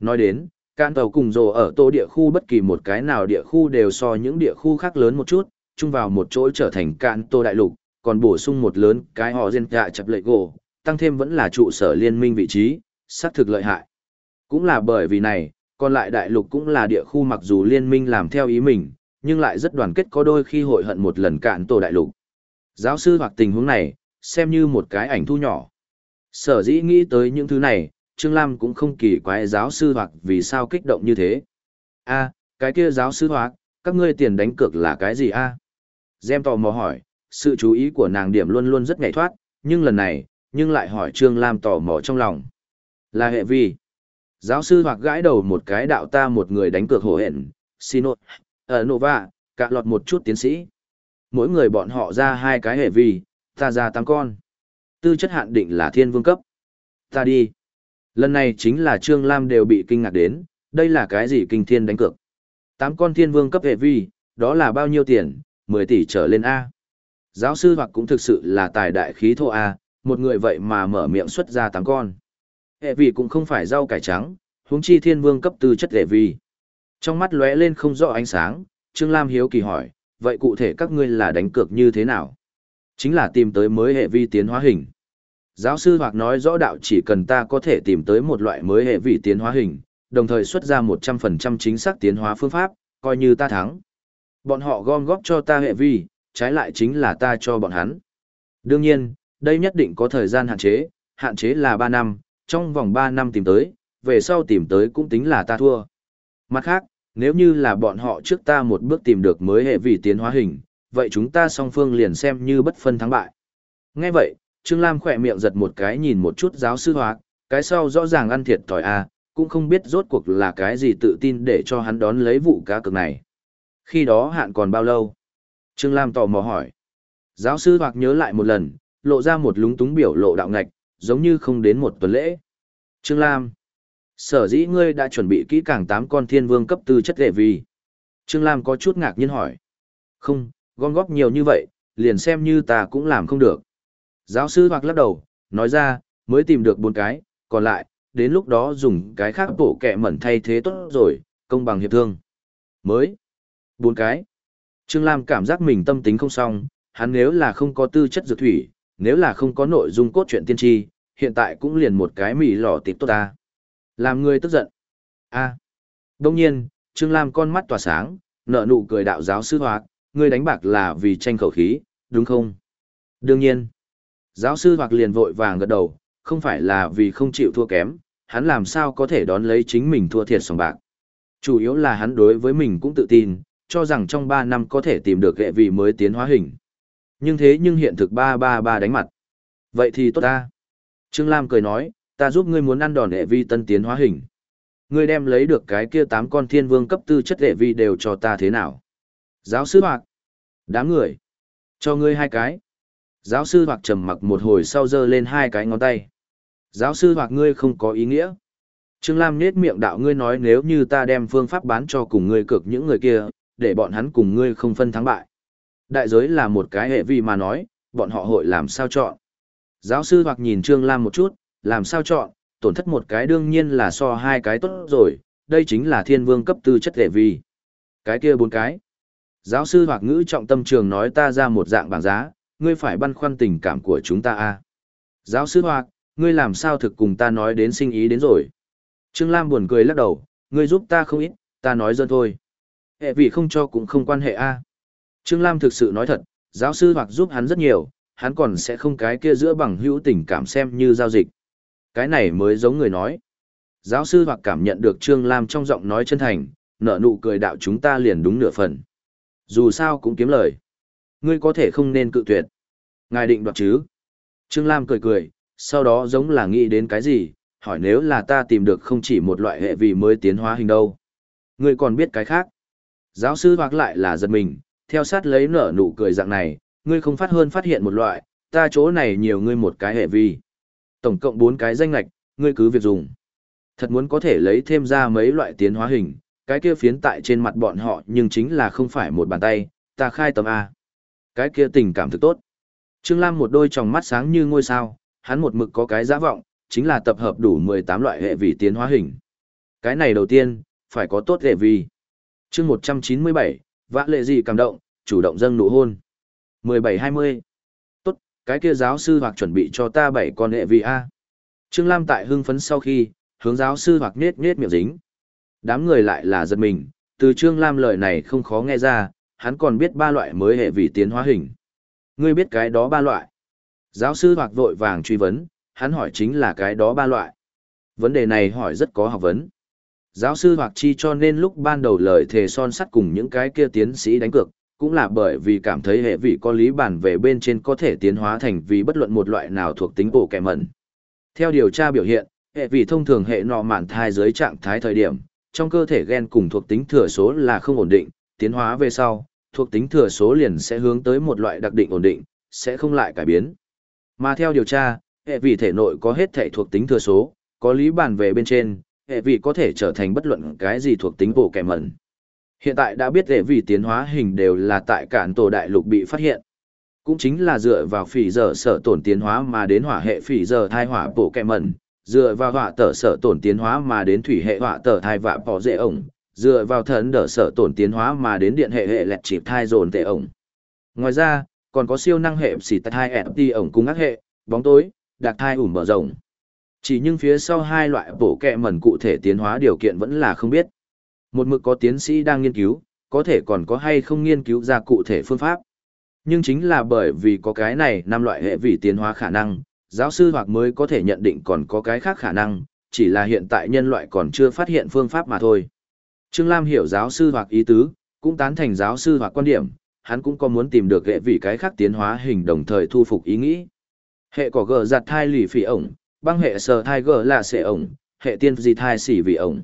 Nói đến, can tàu cùng rồ ở tô địa khu bất kỳ một cái nào địa khu đều so những địa khu khác lớn một chút, chung vào một chỗ trở thành cạn tô đại lục, còn bổ sung một lớn cái họ riêng dạ chập lệ gỗ, tăng thêm vẫn là trụ sở liên minh vị trí, xác thực lợi hại. Cũng là bởi vì này, còn lại đại lục cũng là địa khu mặc dù liên minh làm theo ý mình, nhưng lại rất đoàn kết có đôi khi hội hận một lần cạn tổ đại lục. Giáo sư hoặc tình huống này, xem như một cái ảnh thu nhỏ. Sở dĩ nghĩ tới những thứ này, Trương Lam cũng không kỳ quái giáo sư hoặc vì sao kích động như thế. a cái kia giáo sư hoặc, các ngươi tiền đánh cược là cái gì a à? Gem tò mò hỏi, sự chú ý của nàng điểm luôn luôn rất ngảy thoát, nhưng lần này, nhưng lại hỏi Trương Lam tò mò trong lòng. Là hệ vi. Giáo sư hoặc gãi đầu một cái đạo ta một người đánh cược hổ hẹn, xin ở ờ, Nova, cạ lọt một chút tiến sĩ. mỗi người bọn họ ra hai cái hệ vi, ta ra tám con. Tư chất hạn định là thiên vương cấp. Ta đi. Lần này chính là Trương Lam đều bị kinh ngạc đến, đây là cái gì kinh thiên đánh cược. Tám con thiên vương cấp hệ vi, đó là bao nhiêu tiền, 10 tỷ trở lên A. Giáo sư hoặc cũng thực sự là tài đại khí thô A, một người vậy mà mở miệng xuất ra tám con. Hệ vi cũng không phải rau cải trắng, huống chi thiên vương cấp tư chất hệ vi. Trong mắt lóe lên không rõ ánh sáng, Trương Lam hiếu kỳ hỏi, vậy cụ thể các ngươi là đánh cược như thế nào? Chính là tìm tới mới hệ vi tiến hóa hình. Giáo sư hoặc nói rõ đạo chỉ cần ta có thể tìm tới một loại mới hệ vi tiến hóa hình, đồng thời xuất ra 100% chính xác tiến hóa phương pháp, coi như ta thắng. Bọn họ gom góp cho ta hệ vi, trái lại chính là ta cho bọn hắn. Đương nhiên, đây nhất định có thời gian hạn chế, hạn chế là 3 năm, trong vòng 3 năm tìm tới, về sau tìm tới cũng tính là ta thua. Mặt khác, nếu như là bọn họ trước ta một bước tìm được mới hệ vi tiến hóa hình, vậy chúng ta song phương liền xem như bất phân thắng bại. Nghe vậy, Trương Lam khỏe miệng giật một cái nhìn một chút giáo sư hóa, cái sau rõ ràng ăn thiệt thòi a, à, cũng không biết rốt cuộc là cái gì tự tin để cho hắn đón lấy vụ cá cược này. Khi đó hạn còn bao lâu? Trương Lam tò mò hỏi. Giáo sư hoặc nhớ lại một lần, lộ ra một lúng túng biểu lộ đạo ngạch, giống như không đến một tuần lễ. Trương Lam. Sở dĩ ngươi đã chuẩn bị kỹ càng tám con thiên vương cấp tư chất lệ vì. Trương Lam có chút ngạc nhiên hỏi. Không, gom góp nhiều như vậy, liền xem như ta cũng làm không được. Giáo sư hoặc lắc đầu, nói ra, mới tìm được bốn cái, còn lại, đến lúc đó dùng cái khác bổ kẹ mẩn thay thế tốt rồi, công bằng hiệp thương. Mới. Bốn cái. Trương Lam cảm giác mình tâm tính không xong, hắn nếu là không có tư chất dược thủy, nếu là không có nội dung cốt truyện tiên tri, hiện tại cũng liền một cái mì lò tịp tốt ta. Làm người tức giận. a à. Đông nhiên, Trương Lam con mắt tỏa sáng, nợ nụ cười đạo giáo sư hoạt, ngươi đánh bạc là vì tranh khẩu khí, đúng không? Đương nhiên. Giáo sư hoạt liền vội vàng gật đầu, không phải là vì không chịu thua kém, hắn làm sao có thể đón lấy chính mình thua thiệt sòng bạc. Chủ yếu là hắn đối với mình cũng tự tin, cho rằng trong 3 năm có thể tìm được hệ vị mới tiến hóa hình. Nhưng thế nhưng hiện thực 333 đánh mặt. Vậy thì tốt ta. Trương Lam cười nói, ta giúp ngươi muốn ăn đòn hệ vi tân tiến hóa hình. Ngươi đem lấy được cái kia tám con thiên vương cấp tư chất hệ vi đều cho ta thế nào? Giáo sư Hoạt. Đám người. Cho ngươi hai cái. Giáo sư Hoạt trầm mặc một hồi sau dơ lên hai cái ngón tay. Giáo sư Hoạt ngươi không có ý nghĩa. Trương Lam nết miệng đạo ngươi nói nếu như ta đem phương pháp bán cho cùng ngươi cực những người kia, để bọn hắn cùng ngươi không phân thắng bại. Đại giới là một cái hệ vi mà nói, bọn họ hội làm sao chọn. Giáo sư Hoạt nhìn Trương Lam một chút, làm sao chọn, tổn thất một cái đương nhiên là so hai cái tốt rồi, đây chính là thiên vương cấp tư chất hệ vi. Cái kia bốn cái. Giáo sư hoặc ngữ trọng tâm trường nói ta ra một dạng bảng giá, ngươi phải băn khoăn tình cảm của chúng ta a. À? Giáo sư hoặc, ngươi làm sao thực cùng ta nói đến sinh ý đến rồi. Trương Lam buồn cười lắc đầu, ngươi giúp ta không ít, ta nói dân thôi. Hệ vị không cho cũng không quan hệ a. Trương Lam thực sự nói thật, giáo sư hoặc giúp hắn rất nhiều, hắn còn sẽ không cái kia giữa bằng hữu tình cảm xem như giao dịch. Cái này mới giống người nói. Giáo sư hoặc cảm nhận được Trương Lam trong giọng nói chân thành, nở nụ cười đạo chúng ta liền đúng nửa phần. Dù sao cũng kiếm lời. Ngươi có thể không nên cự tuyệt. Ngài định đoạt chứ. Trương Lam cười cười, sau đó giống là nghĩ đến cái gì, hỏi nếu là ta tìm được không chỉ một loại hệ vị mới tiến hóa hình đâu. Ngươi còn biết cái khác. Giáo sư hoặc lại là giật mình, theo sát lấy nở nụ cười dạng này, ngươi không phát hơn phát hiện một loại, ta chỗ này nhiều ngươi một cái hệ vi tổng cộng 4 cái danh lạch, ngươi cứ việc dùng. Thật muốn có thể lấy thêm ra mấy loại tiến hóa hình, cái kia phiến tại trên mặt bọn họ nhưng chính là không phải một bàn tay, ta khai tầm A. Cái kia tình cảm thực tốt. Trương Lam một đôi tròng mắt sáng như ngôi sao, hắn một mực có cái giả vọng, chính là tập hợp đủ 18 loại hệ vi tiến hóa hình. Cái này đầu tiên, phải có tốt hệ vi chương 197, vã lệ gì cảm động, chủ động dâng nụ hôn. 17-20 cái kia giáo sư hoặc chuẩn bị cho ta bảy con hệ vị A. Trương Lam tại hưng phấn sau khi, hướng giáo sư hoặc nết nết miệng dính. Đám người lại là giật mình, từ Trương Lam lời này không khó nghe ra, hắn còn biết ba loại mới hệ vị tiến hóa hình. Ngươi biết cái đó ba loại. Giáo sư hoặc vội vàng truy vấn, hắn hỏi chính là cái đó ba loại. Vấn đề này hỏi rất có học vấn. Giáo sư hoặc chi cho nên lúc ban đầu lời thề son sắt cùng những cái kia tiến sĩ đánh cược, cũng là bởi vì cảm thấy hệ vị có lý bản về bên trên có thể tiến hóa thành vì bất luận một loại nào thuộc tính bộ kẻ mẩn. Theo điều tra biểu hiện, hệ vị thông thường hệ nọ mạn thai dưới trạng thái thời điểm, trong cơ thể gen cùng thuộc tính thừa số là không ổn định, tiến hóa về sau, thuộc tính thừa số liền sẽ hướng tới một loại đặc định ổn định, sẽ không lại cải biến. Mà theo điều tra, hệ vị thể nội có hết thể thuộc tính thừa số, có lý bản về bên trên, hệ vị có thể trở thành bất luận cái gì thuộc tính bộ kẻ mẩn. Hiện tại đã biết hệ vị tiến hóa hình đều là tại cản tổ đại lục bị phát hiện. Cũng chính là dựa vào phỉ giờ sở tổn tiến hóa mà đến hỏa hệ phỉ giờ thai hỏa bộ kẻ mẩn, dựa vào hỏa tở sở tổn tiến hóa mà đến thủy hệ hỏa tở thai vạ bỏ dễ ổng, dựa vào thần đỡ sở tổn tiến hóa mà đến điện hệ hệ lẹt chịp thai dồn tệ ổng. Ngoài ra, còn có siêu năng hệ xỉ tạch hai FT ổng cùng ác hệ, bóng tối, đặc thai ủm mở rộng. Chỉ nhưng phía sau hai loại bổ kẹ mẩn cụ thể tiến hóa điều kiện vẫn là không biết. Một mực có tiến sĩ đang nghiên cứu, có thể còn có hay không nghiên cứu ra cụ thể phương pháp. Nhưng chính là bởi vì có cái này năm loại hệ vị tiến hóa khả năng, giáo sư hoặc mới có thể nhận định còn có cái khác khả năng, chỉ là hiện tại nhân loại còn chưa phát hiện phương pháp mà thôi. Trương Lam hiểu giáo sư hoặc ý tứ, cũng tán thành giáo sư hoặc quan điểm, hắn cũng có muốn tìm được hệ vị cái khác tiến hóa hình đồng thời thu phục ý nghĩ. Hệ có gờ giặt thai lì phỉ ổng, băng hệ sờ thai gờ là sệ ổng, hệ tiên gì thai xỉ vì ổng.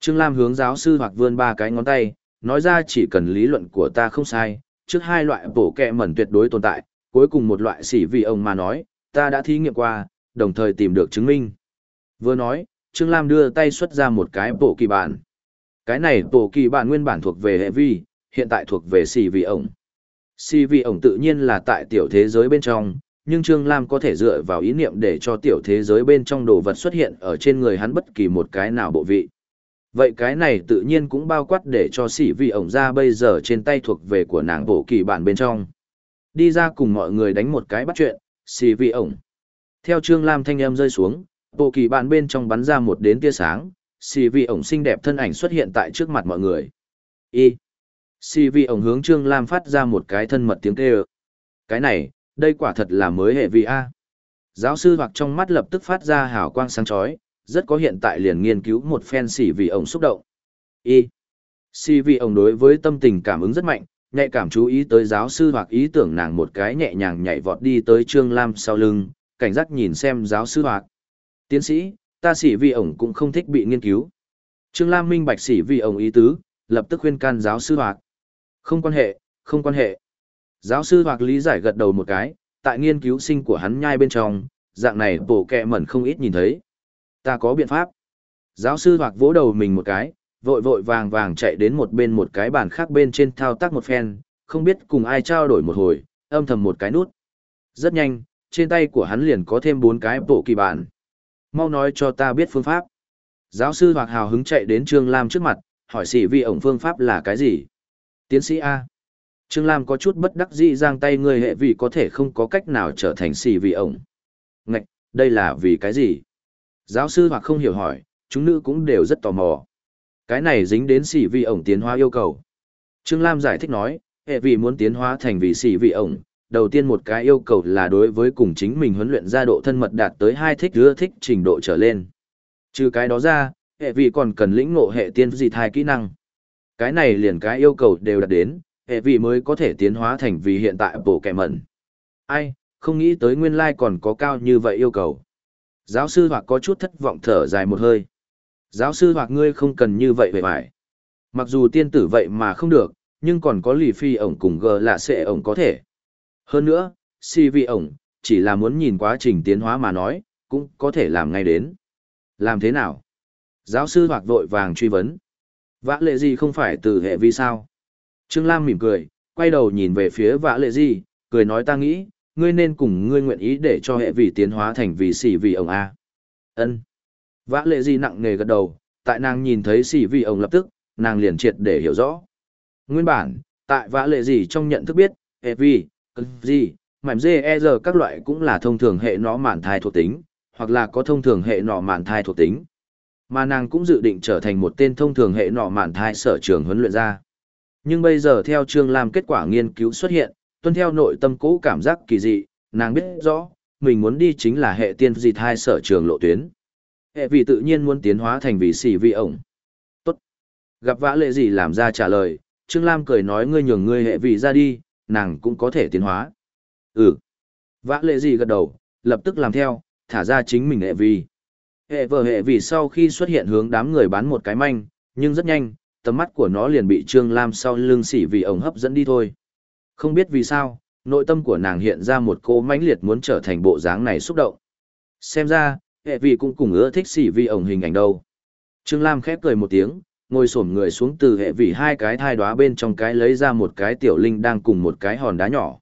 Trương Lam hướng giáo sư hoặc vươn ba cái ngón tay, nói ra chỉ cần lý luận của ta không sai, trước hai loại bổ kẹ mẩn tuyệt đối tồn tại, cuối cùng một loại xỉ vì ổng mà nói, ta đã thí nghiệm qua, đồng thời tìm được chứng minh. Vừa nói, Trương Lam đưa tay xuất ra một cái bộ kỳ bản. Cái này bộ kỳ bản nguyên bản thuộc về hệ vi, hiện tại thuộc về xỉ vì ổng. Xỉ vì ổng tự nhiên là tại tiểu thế giới bên trong, nhưng Trương Lam có thể dựa vào ý niệm để cho tiểu thế giới bên trong đồ vật xuất hiện ở trên người hắn bất kỳ một cái nào bộ vị. Vậy cái này tự nhiên cũng bao quát để cho xỉ vị ổng ra bây giờ trên tay thuộc về của nàng bộ kỳ bản bên trong. Đi ra cùng mọi người đánh một cái bắt chuyện, xỉ vị ổng. Theo Trương Lam thanh âm rơi xuống, bộ kỳ bản bên trong bắn ra một đến tia sáng, xỉ vị ổng xinh đẹp thân ảnh xuất hiện tại trước mặt mọi người. Y. Xỉ vị ổng hướng Trương Lam phát ra một cái thân mật tiếng kêu. Cái này, đây quả thật là mới hệ vị A. Giáo sư hoặc trong mắt lập tức phát ra hào quang sáng chói, rất có hiện tại liền nghiên cứu một phen xỉ vì ổng xúc động. Y. Xỉ vì ổng đối với tâm tình cảm ứng rất mạnh, nhạy cảm chú ý tới giáo sư hoặc ý tưởng nàng một cái nhẹ nhàng nhảy vọt đi tới Trương Lam sau lưng, cảnh giác nhìn xem giáo sư hoặc. Tiến sĩ, ta xỉ vì ổng cũng không thích bị nghiên cứu. Trương Lam minh bạch xỉ vì ổng ý tứ, lập tức khuyên can giáo sư hoặc. Không quan hệ, không quan hệ. Giáo sư hoặc lý giải gật đầu một cái, tại nghiên cứu sinh của hắn nhai bên trong, dạng này bổ kẹ mẩn không ít nhìn thấy. Ta có biện pháp. Giáo sư hoặc vỗ đầu mình một cái, vội vội vàng vàng chạy đến một bên một cái bàn khác bên trên thao tác một phen, không biết cùng ai trao đổi một hồi, âm thầm một cái nút. Rất nhanh, trên tay của hắn liền có thêm bốn cái bộ kỳ bản. Mau nói cho ta biết phương pháp. Giáo sư hoặc hào hứng chạy đến Trương Lam trước mặt, hỏi sĩ vi ổng phương pháp là cái gì? Tiến sĩ A. Trương Lam có chút bất đắc dĩ giang tay người hệ vì có thể không có cách nào trở thành xì vì ổng. Ngạch, đây là vì cái gì? Giáo sư hoặc không hiểu hỏi, chúng nữ cũng đều rất tò mò. Cái này dính đến xì vì ổng tiến hóa yêu cầu. Trương Lam giải thích nói, hệ vì muốn tiến hóa thành vì xì vì ổng, đầu tiên một cái yêu cầu là đối với cùng chính mình huấn luyện ra độ thân mật đạt tới hai thích đưa thích trình độ trở lên. Trừ cái đó ra, hệ vì còn cần lĩnh ngộ hệ tiên dị thai kỹ năng. Cái này liền cái yêu cầu đều đạt đến, hệ vị mới có thể tiến hóa thành vì hiện tại bộ kẻ mẩn. Ai, không nghĩ tới nguyên lai còn có cao như vậy yêu cầu. Giáo sư hoặc có chút thất vọng thở dài một hơi. Giáo sư hoặc ngươi không cần như vậy vậy phải. Mặc dù tiên tử vậy mà không được, nhưng còn có lì phi ổng cùng gờ là sẽ ổng có thể. Hơn nữa, si vị ổng, chỉ là muốn nhìn quá trình tiến hóa mà nói, cũng có thể làm ngay đến. Làm thế nào? Giáo sư hoặc vội vàng truy vấn. Vã lệ gì không phải từ hệ vi sao? Trương Lam mỉm cười, quay đầu nhìn về phía vã lệ gì, cười nói ta nghĩ, ngươi nên cùng ngươi nguyện ý để cho hệ vị tiến hóa thành vị xỉ vị ông A. ân Vã lệ gì nặng nề gật đầu, tại nàng nhìn thấy xỉ vị ông lập tức, nàng liền triệt để hiểu rõ. Nguyên bản, tại vã lệ gì trong nhận thức biết, hệ vị, gì, mảnh dê e giờ các loại cũng là thông thường hệ nó mạn thai thuộc tính, hoặc là có thông thường hệ nọ mạn thai thuộc tính. Mà nàng cũng dự định trở thành một tên thông thường hệ nọ mạn thai sở trường huấn luyện ra. Nhưng bây giờ theo Trương Lam kết quả nghiên cứu xuất hiện, tuân theo nội tâm cũ cảm giác kỳ dị, nàng biết rõ, mình muốn đi chính là hệ tiên dị hai sở trường lộ tuyến. Hệ vị tự nhiên muốn tiến hóa thành vị sĩ vị ổng. Tốt. Gặp vã lệ gì làm ra trả lời, Trương Lam cười nói ngươi nhường ngươi hệ vị ra đi, nàng cũng có thể tiến hóa. Ừ. Vã lệ gì gật đầu, lập tức làm theo, thả ra chính mình hệ vị. Hệ vợ hệ vị sau khi xuất hiện hướng đám người bán một cái manh, nhưng rất nhanh, tầm mắt của nó liền bị Trương Lam sau lưng xỉ vì ổng hấp dẫn đi thôi. Không biết vì sao, nội tâm của nàng hiện ra một cô mãnh liệt muốn trở thành bộ dáng này xúc động. Xem ra, hệ vị cũng cùng ưa thích xỉ vì ổng hình ảnh đâu. Trương Lam khép cười một tiếng, ngồi xổm người xuống từ hệ vị hai cái thai đóa bên trong cái lấy ra một cái tiểu linh đang cùng một cái hòn đá nhỏ.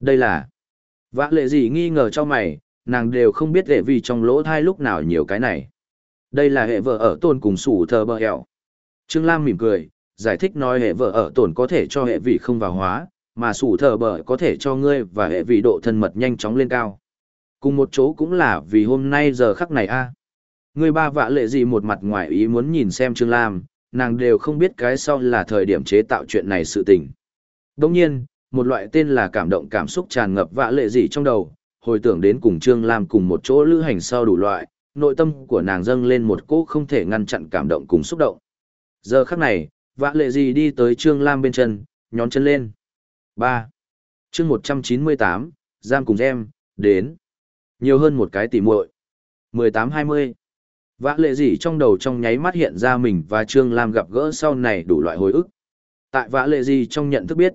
Đây là... Vã lệ gì nghi ngờ cho mày, nàng đều không biết hệ vị trong lỗ thai lúc nào nhiều cái này. Đây là hệ vợ ở tôn cùng sủ thờ bờ hẹo. Trương Lam mỉm cười, giải thích nói hệ vợ ở tổn có thể cho hệ vị không vào hóa, mà sủ thờ bờ có thể cho ngươi và hệ vị độ thân mật nhanh chóng lên cao. Cùng một chỗ cũng là vì hôm nay giờ khắc này a Ngươi ba vạ lệ gì một mặt ngoài ý muốn nhìn xem Trương Lam, nàng đều không biết cái sau là thời điểm chế tạo chuyện này sự tình. Đồng nhiên, một loại tên là cảm động cảm xúc tràn ngập vạ lệ gì trong đầu, hồi tưởng đến cùng Trương Lam cùng một chỗ lữ hành sau đủ loại, nội tâm của nàng dâng lên một cỗ không thể ngăn chặn cảm động cùng xúc động. Giờ khắc này, vã lệ gì đi tới Trương Lam bên chân, nhón chân lên. 3. chương 198, Giam cùng em, đến. Nhiều hơn một cái tỉ muội 18-20. Vã lệ gì trong đầu trong nháy mắt hiện ra mình và Trương Lam gặp gỡ sau này đủ loại hồi ức. Tại vã lệ gì trong nhận thức biết.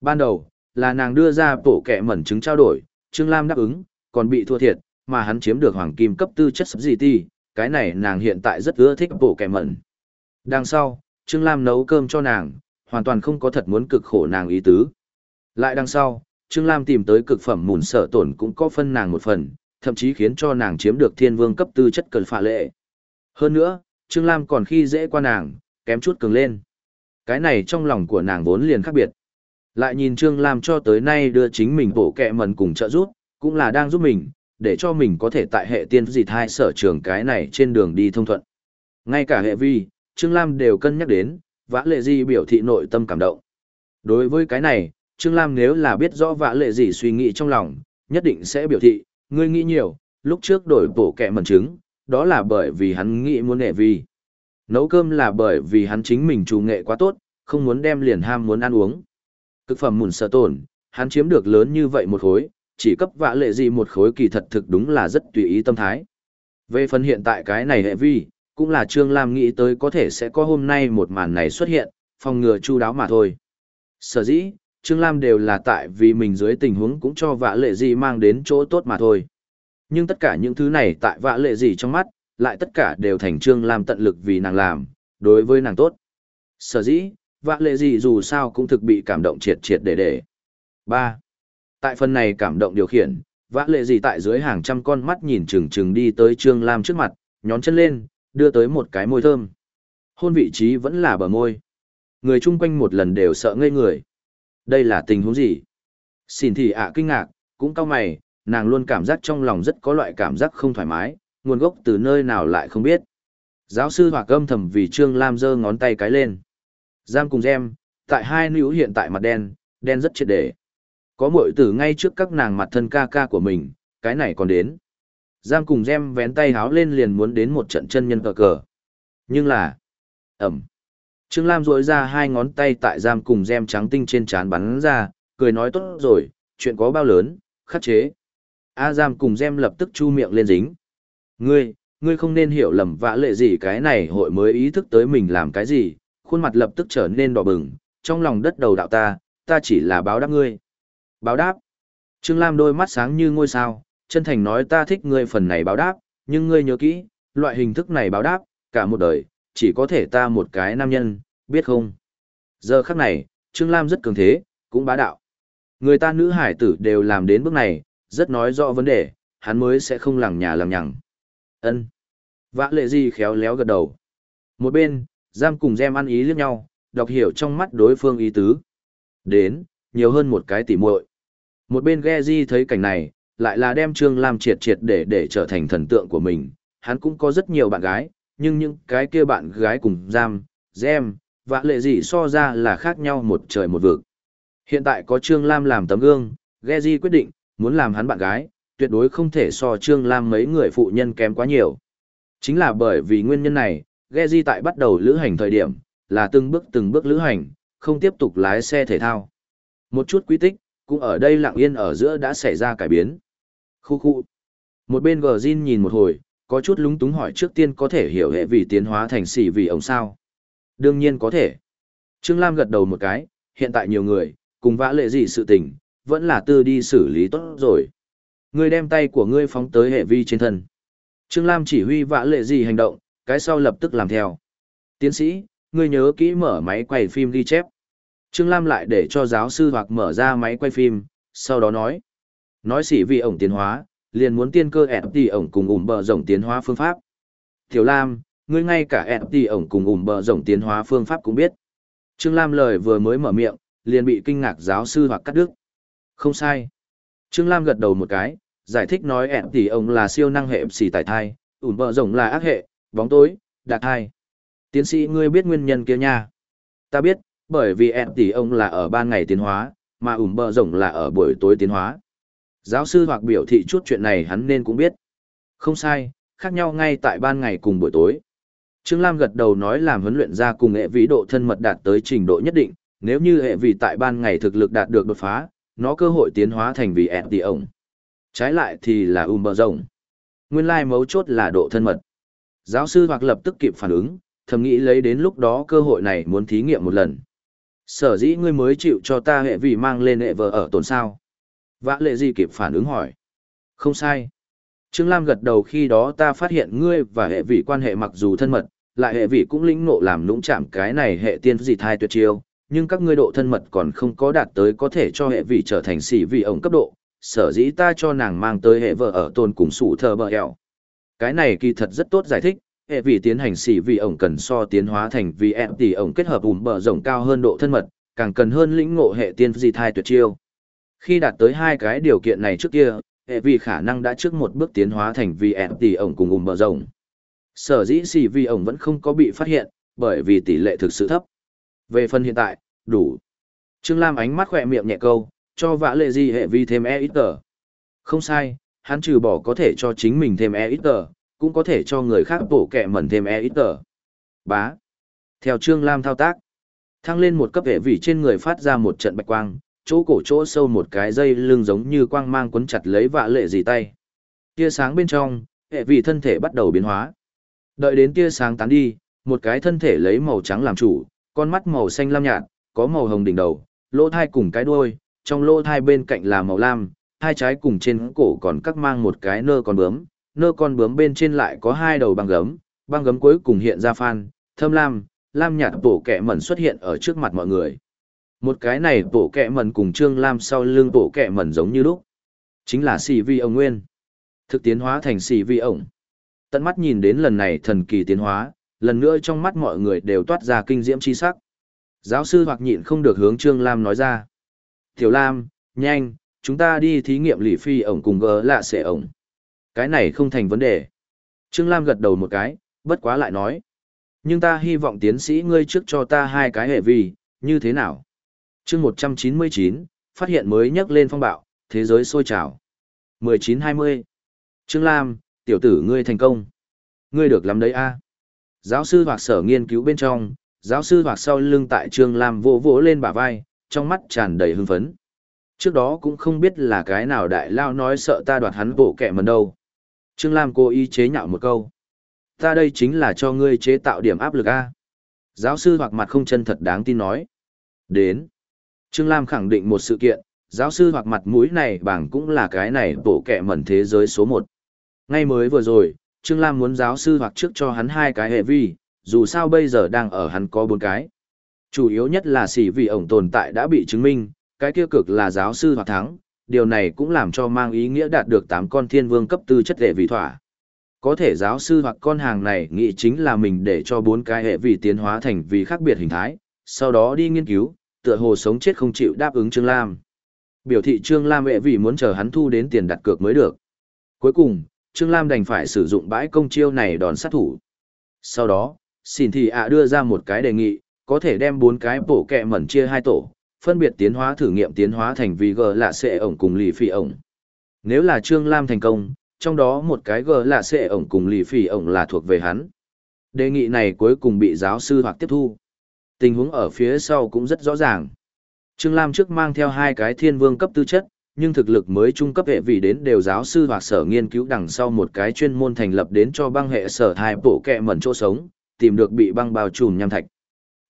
Ban đầu, là nàng đưa ra bổ kẻ mẩn chứng trao đổi, Trương Lam đáp ứng, còn bị thua thiệt, mà hắn chiếm được hoàng kim cấp tư chất sắp gì ti, cái này nàng hiện tại rất ưa thích bổ kẻ mẩn. Đằng sau, Trương Lam nấu cơm cho nàng, hoàn toàn không có thật muốn cực khổ nàng ý tứ. Lại đằng sau, Trương Lam tìm tới cực phẩm mùn sở tổn cũng có phân nàng một phần, thậm chí khiến cho nàng chiếm được thiên vương cấp tư chất cần phạ lệ. Hơn nữa, Trương Lam còn khi dễ qua nàng, kém chút cường lên. Cái này trong lòng của nàng vốn liền khác biệt. Lại nhìn Trương Lam cho tới nay đưa chính mình bổ kẹ mần cùng trợ giúp, cũng là đang giúp mình, để cho mình có thể tại hệ tiên dịt hai sở trường cái này trên đường đi thông thuận. Ngay cả hệ vi, Trương Lam đều cân nhắc đến, vã lệ gì biểu thị nội tâm cảm động. Đối với cái này, Trương Lam nếu là biết rõ vã lệ gì suy nghĩ trong lòng, nhất định sẽ biểu thị, ngươi nghĩ nhiều, lúc trước đổi bổ kẹ mẩn trứng, đó là bởi vì hắn nghĩ muốn nghệ vi. Nấu cơm là bởi vì hắn chính mình chủ nghệ quá tốt, không muốn đem liền ham muốn ăn uống. Cực phẩm mùn sợ tổn, hắn chiếm được lớn như vậy một khối, chỉ cấp vã lệ gì một khối kỳ thật thực đúng là rất tùy ý tâm thái. Về phần hiện tại cái này hệ vi, cũng là Trương Lam nghĩ tới có thể sẽ có hôm nay một màn này xuất hiện, phòng ngừa chu đáo mà thôi. Sở dĩ, Trương Lam đều là tại vì mình dưới tình huống cũng cho vạ lệ gì mang đến chỗ tốt mà thôi. Nhưng tất cả những thứ này tại vạ lệ gì trong mắt, lại tất cả đều thành Trương Lam tận lực vì nàng làm, đối với nàng tốt. Sở dĩ, vạ lệ gì dù sao cũng thực bị cảm động triệt triệt để để. 3. Tại phần này cảm động điều khiển, vã lệ gì tại dưới hàng trăm con mắt nhìn chừng chừng đi tới Trương Lam trước mặt, nhón chân lên, đưa tới một cái môi thơm. Hôn vị trí vẫn là bờ môi. Người chung quanh một lần đều sợ ngây người. Đây là tình huống gì? Xin thì ạ kinh ngạc, cũng cao mày, nàng luôn cảm giác trong lòng rất có loại cảm giác không thoải mái, nguồn gốc từ nơi nào lại không biết. Giáo sư Hòa âm thầm vì Trương Lam giơ ngón tay cái lên. Giam cùng gem, tại hai nữ hiện tại mặt đen, đen rất triệt để. Có muội tử ngay trước các nàng mặt thân ca ca của mình, cái này còn đến. Giam cùng gem vén tay háo lên liền muốn đến một trận chân nhân cờ cờ. Nhưng là... Ẩm. Trương Lam rỗi ra hai ngón tay tại giam cùng gem trắng tinh trên trán bắn ra, cười nói tốt rồi, chuyện có bao lớn, khắc chế. A giam cùng gem lập tức chu miệng lên dính. Ngươi, ngươi không nên hiểu lầm vã lệ gì cái này hội mới ý thức tới mình làm cái gì, khuôn mặt lập tức trở nên đỏ bừng, trong lòng đất đầu đạo ta, ta chỉ là báo đáp ngươi. Báo đáp. Trương Lam đôi mắt sáng như ngôi sao, chân thành nói ta thích ngươi phần này báo đáp, nhưng ngươi nhớ kỹ, loại hình thức này báo đáp, cả một đời, chỉ có thể ta một cái nam nhân, biết không? Giờ khắc này, Trương Lam rất cường thế, cũng bá đạo. Người ta nữ hải tử đều làm đến bước này, rất nói rõ vấn đề, hắn mới sẽ không lằng nhà lằng nhằng. ân Vã lệ gì khéo léo gật đầu. Một bên, giam cùng gem ăn ý liếc nhau, đọc hiểu trong mắt đối phương ý tứ. Đến, nhiều hơn một cái tỉ muội. Một bên Geji thấy cảnh này, lại là đem Trương Lam triệt triệt để để trở thành thần tượng của mình. Hắn cũng có rất nhiều bạn gái, nhưng những cái kia bạn gái cùng giam, gem, vã lệ gì so ra là khác nhau một trời một vực. Hiện tại có Trương Lam làm tấm gương, Geji quyết định, muốn làm hắn bạn gái, tuyệt đối không thể so Trương Lam mấy người phụ nhân kém quá nhiều. Chính là bởi vì nguyên nhân này, Geji tại bắt đầu lữ hành thời điểm, là từng bước từng bước lữ hành, không tiếp tục lái xe thể thao. Một chút quy tích, cũng ở đây lặng yên ở giữa đã xảy ra cải biến. Khu khu. Một bên gờ Jin nhìn một hồi, có chút lúng túng hỏi trước tiên có thể hiểu hệ vì tiến hóa thành xỉ vì ông sao. Đương nhiên có thể. Trương Lam gật đầu một cái, hiện tại nhiều người, cùng vã lệ gì sự tình, vẫn là tư đi xử lý tốt rồi. Ngươi đem tay của ngươi phóng tới hệ vi trên thân. Trương Lam chỉ huy vã lệ gì hành động, cái sau lập tức làm theo. Tiến sĩ, ngươi nhớ kỹ mở máy quay phim ghi chép. Trương Lam lại để cho giáo sư hoặc mở ra máy quay phim, sau đó nói. Nói xỉ vì ổng tiến hóa, liền muốn tiên cơ ẹp tỷ ổng cùng ủng bờ rộng tiến hóa phương pháp. Tiểu Lam, ngươi ngay cả ẹp tỷ ổng cùng ủng bờ rộng tiến hóa phương pháp cũng biết. Trương Lam lời vừa mới mở miệng, liền bị kinh ngạc giáo sư hoặc cắt đứt. Không sai. Trương Lam gật đầu một cái, giải thích nói ẹp tỷ ổng là siêu năng hệ xỉ tải thai, ủng bờ rộng là ác hệ, bóng tối, đạt thai. Tiến sĩ ngươi biết nguyên nhân kia nha. Ta biết, bởi vì ẹp tỷ ông là ở ban ngày tiến hóa, mà ủm bờ rộng là ở buổi tối tiến hóa. Giáo sư hoặc biểu thị chút chuyện này hắn nên cũng biết. Không sai, khác nhau ngay tại ban ngày cùng buổi tối. Trương Lam gật đầu nói làm huấn luyện ra cùng hệ vĩ độ thân mật đạt tới trình độ nhất định, nếu như hệ vị tại ban ngày thực lực đạt được đột phá, nó cơ hội tiến hóa thành vì ẹn tỷ ổng. Trái lại thì là ùm bờ rồng. Nguyên lai mấu chốt là độ thân mật. Giáo sư hoặc lập tức kịp phản ứng, thầm nghĩ lấy đến lúc đó cơ hội này muốn thí nghiệm một lần. Sở dĩ ngươi mới chịu cho ta hệ vị mang lên hệ vợ ở tồn sao. Vã lệ gì kịp phản ứng hỏi. Không sai. Trương Lam gật đầu khi đó ta phát hiện ngươi và hệ vị quan hệ mặc dù thân mật, lại hệ vị cũng lĩnh nộ làm nũng chạm cái này hệ tiên dị thai tuyệt chiêu, nhưng các ngươi độ thân mật còn không có đạt tới có thể cho hệ vị trở thành xỉ vị ổng cấp độ, sở dĩ ta cho nàng mang tới hệ vợ ở tồn cùng sủ thờ bờ hẹo. Cái này kỳ thật rất tốt giải thích, hệ vị tiến hành xỉ vì ổng cần so tiến hóa thành vì em tỷ ổng kết hợp ủm bờ rộng cao hơn độ thân mật, càng cần hơn lĩnh ngộ hệ tiên di thai tuyệt chiêu. Khi đạt tới hai cái điều kiện này trước kia, hệ vì khả năng đã trước một bước tiến hóa thành vì em tỷ ổng cùng ùm bờ rộng. Sở dĩ xì vì ổng vẫn không có bị phát hiện, bởi vì tỷ lệ thực sự thấp. Về phần hiện tại, đủ. Trương Lam ánh mắt khỏe miệng nhẹ câu, cho vã lệ di hệ vi thêm e ít tờ. Không sai, hắn trừ bỏ có thể cho chính mình thêm e ít tờ, cũng có thể cho người khác bổ kẹ mẩn thêm e ít tờ. Bá. Theo Trương Lam thao tác, thăng lên một cấp hệ vị trên người phát ra một trận bạch quang, chỗ cổ chỗ sâu một cái dây lưng giống như quang mang quấn chặt lấy vạ lệ gì tay. Tia sáng bên trong, hệ vị thân thể bắt đầu biến hóa. Đợi đến tia sáng tán đi, một cái thân thể lấy màu trắng làm chủ, con mắt màu xanh lam nhạt, có màu hồng đỉnh đầu, lỗ thai cùng cái đuôi, trong lỗ thai bên cạnh là màu lam, hai trái cùng trên cổ còn cắt mang một cái nơ con bướm, nơ con bướm bên trên lại có hai đầu băng gấm, băng gấm cuối cùng hiện ra phan, thâm lam, lam nhạt bổ kẹ mẩn xuất hiện ở trước mặt mọi người. Một cái này bộ kẹ mẩn cùng Trương Lam sau lưng bộ kẹ mẩn giống như lúc. Chính là xì vi ông nguyên. Thực tiến hóa thành xì vi ổng. Tận mắt nhìn đến lần này thần kỳ tiến hóa, lần nữa trong mắt mọi người đều toát ra kinh diễm chi sắc. Giáo sư hoặc nhịn không được hướng Trương Lam nói ra. Tiểu Lam, nhanh, chúng ta đi thí nghiệm lì phi ổng cùng gỡ lạ xệ ổng. Cái này không thành vấn đề. Trương Lam gật đầu một cái, bất quá lại nói. Nhưng ta hy vọng tiến sĩ ngươi trước cho ta hai cái hệ vi, như thế nào? chương 199, phát hiện mới nhắc lên phong bạo, thế giới sôi trào. 1920. Trương Lam, tiểu tử ngươi thành công. Ngươi được làm đấy a Giáo sư hoặc sở nghiên cứu bên trong, giáo sư hoặc sau lưng tại Trương Lam vỗ vỗ lên bả vai, trong mắt tràn đầy hưng phấn. Trước đó cũng không biết là cái nào đại lao nói sợ ta đoạt hắn bộ kẻ mần đâu. Trương Lam cố ý chế nhạo một câu. Ta đây chính là cho ngươi chế tạo điểm áp lực a Giáo sư hoặc mặt không chân thật đáng tin nói. Đến. Trương Lam khẳng định một sự kiện, giáo sư hoặc mặt mũi này bảng cũng là cái này bổ kẹ mẩn thế giới số 1. Ngay mới vừa rồi, Trương Lam muốn giáo sư hoặc trước cho hắn hai cái hệ vi, dù sao bây giờ đang ở hắn có bốn cái. Chủ yếu nhất là xỉ vì ổng tồn tại đã bị chứng minh, cái kia cực là giáo sư hoặc thắng, điều này cũng làm cho mang ý nghĩa đạt được 8 con thiên vương cấp tư chất hệ vị thỏa. Có thể giáo sư hoặc con hàng này nghĩ chính là mình để cho bốn cái hệ vị tiến hóa thành vì khác biệt hình thái, sau đó đi nghiên cứu, tựa hồ sống chết không chịu đáp ứng Trương Lam. Biểu thị Trương Lam hệ vì muốn chờ hắn thu đến tiền đặt cược mới được. Cuối cùng, Trương Lam đành phải sử dụng bãi công chiêu này đòn sát thủ. Sau đó, xin thì ạ đưa ra một cái đề nghị, có thể đem bốn cái bổ kẹ mẩn chia hai tổ, phân biệt tiến hóa thử nghiệm tiến hóa thành vì G là xệ ổng cùng lì phi ổng. Nếu là Trương Lam thành công, trong đó một cái G là xệ ổng cùng lì phi ổng là thuộc về hắn. Đề nghị này cuối cùng bị giáo sư hoặc tiếp thu tình huống ở phía sau cũng rất rõ ràng. Trương Lam trước mang theo hai cái thiên vương cấp tư chất, nhưng thực lực mới trung cấp hệ vị đến đều giáo sư hoặc sở nghiên cứu đằng sau một cái chuyên môn thành lập đến cho băng hệ sở thai bộ kẹ mẩn chỗ sống, tìm được bị băng bao trùm nham thạch.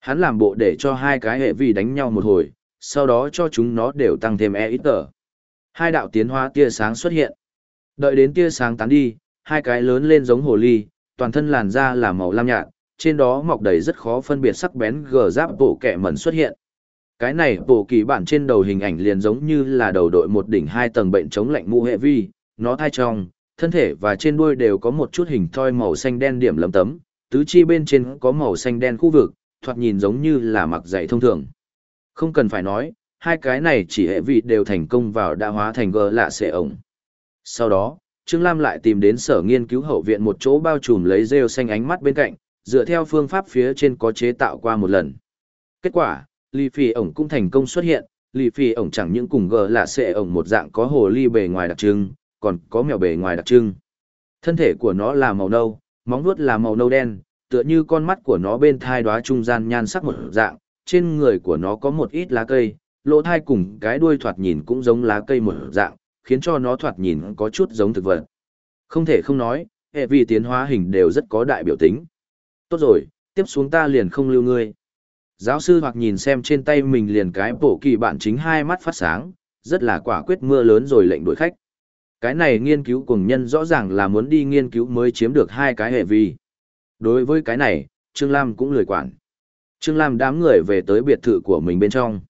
Hắn làm bộ để cho hai cái hệ vi đánh nhau một hồi, sau đó cho chúng nó đều tăng thêm e ít tờ. Hai đạo tiến hóa tia sáng xuất hiện. Đợi đến tia sáng tán đi, hai cái lớn lên giống hồ ly, toàn thân làn da là màu lam nhạt, trên đó mọc đầy rất khó phân biệt sắc bén gờ giáp bộ kẻ mẩn xuất hiện. Cái này bộ kỳ bản trên đầu hình ảnh liền giống như là đầu đội một đỉnh hai tầng bệnh chống lạnh mũ hệ vi, nó thai trong, thân thể và trên đuôi đều có một chút hình thoi màu xanh đen điểm lấm tấm, tứ chi bên trên có màu xanh đen khu vực, thoạt nhìn giống như là mặc dày thông thường. Không cần phải nói, hai cái này chỉ hệ vị đều thành công vào đã hóa thành gờ lạ xệ ổng. Sau đó, Trương Lam lại tìm đến sở nghiên cứu hậu viện một chỗ bao trùm lấy rêu xanh ánh mắt bên cạnh, dựa theo phương pháp phía trên có chế tạo qua một lần. Kết quả, lì phì ổng cũng thành công xuất hiện, lì phì ổng chẳng những cùng gờ lạ xệ ổng một dạng có hồ ly bề ngoài đặc trưng, còn có mèo bề ngoài đặc trưng. Thân thể của nó là màu nâu, móng vuốt là màu nâu đen, tựa như con mắt của nó bên thai đóa trung gian nhan sắc một dạng, trên người của nó có một ít lá cây, lỗ thai cùng cái đuôi thoạt nhìn cũng giống lá cây một dạng, khiến cho nó thoạt nhìn có chút giống thực vật. Không thể không nói, hệ vi tiến hóa hình đều rất có đại biểu tính. Tốt rồi, tiếp xuống ta liền không lưu ngươi. Giáo sư hoặc nhìn xem trên tay mình liền cái bổ kỳ bản chính hai mắt phát sáng, rất là quả quyết mưa lớn rồi lệnh đuổi khách. Cái này nghiên cứu cùng nhân rõ ràng là muốn đi nghiên cứu mới chiếm được hai cái hệ vi. Đối với cái này, Trương Lam cũng lười quản. Trương Lam đám người về tới biệt thự của mình bên trong.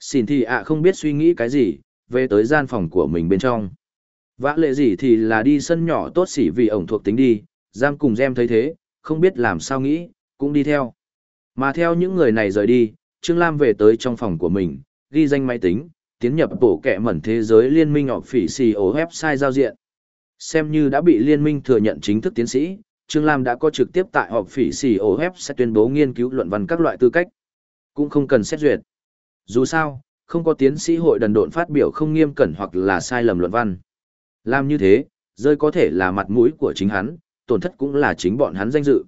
Xin thì ạ không biết suy nghĩ cái gì, về tới gian phòng của mình bên trong. Vã lệ gì thì là đi sân nhỏ tốt xỉ vì ổng thuộc tính đi, giam cùng gem thấy thế, không biết làm sao nghĩ, cũng đi theo. Mà theo những người này rời đi, Trương Lam về tới trong phòng của mình, ghi danh máy tính, tiến nhập bổ kẹ mẩn thế giới liên minh họp phỉ xì ổ website giao diện. Xem như đã bị liên minh thừa nhận chính thức tiến sĩ, Trương Lam đã có trực tiếp tại họp phỉ xì ổ hép sẽ tuyên bố nghiên cứu luận văn các loại tư cách. Cũng không cần xét duyệt. Dù sao, không có tiến sĩ hội đần độn phát biểu không nghiêm cẩn hoặc là sai lầm luận văn. Làm như thế, rơi có thể là mặt mũi của chính hắn, tổn thất cũng là chính bọn hắn danh dự.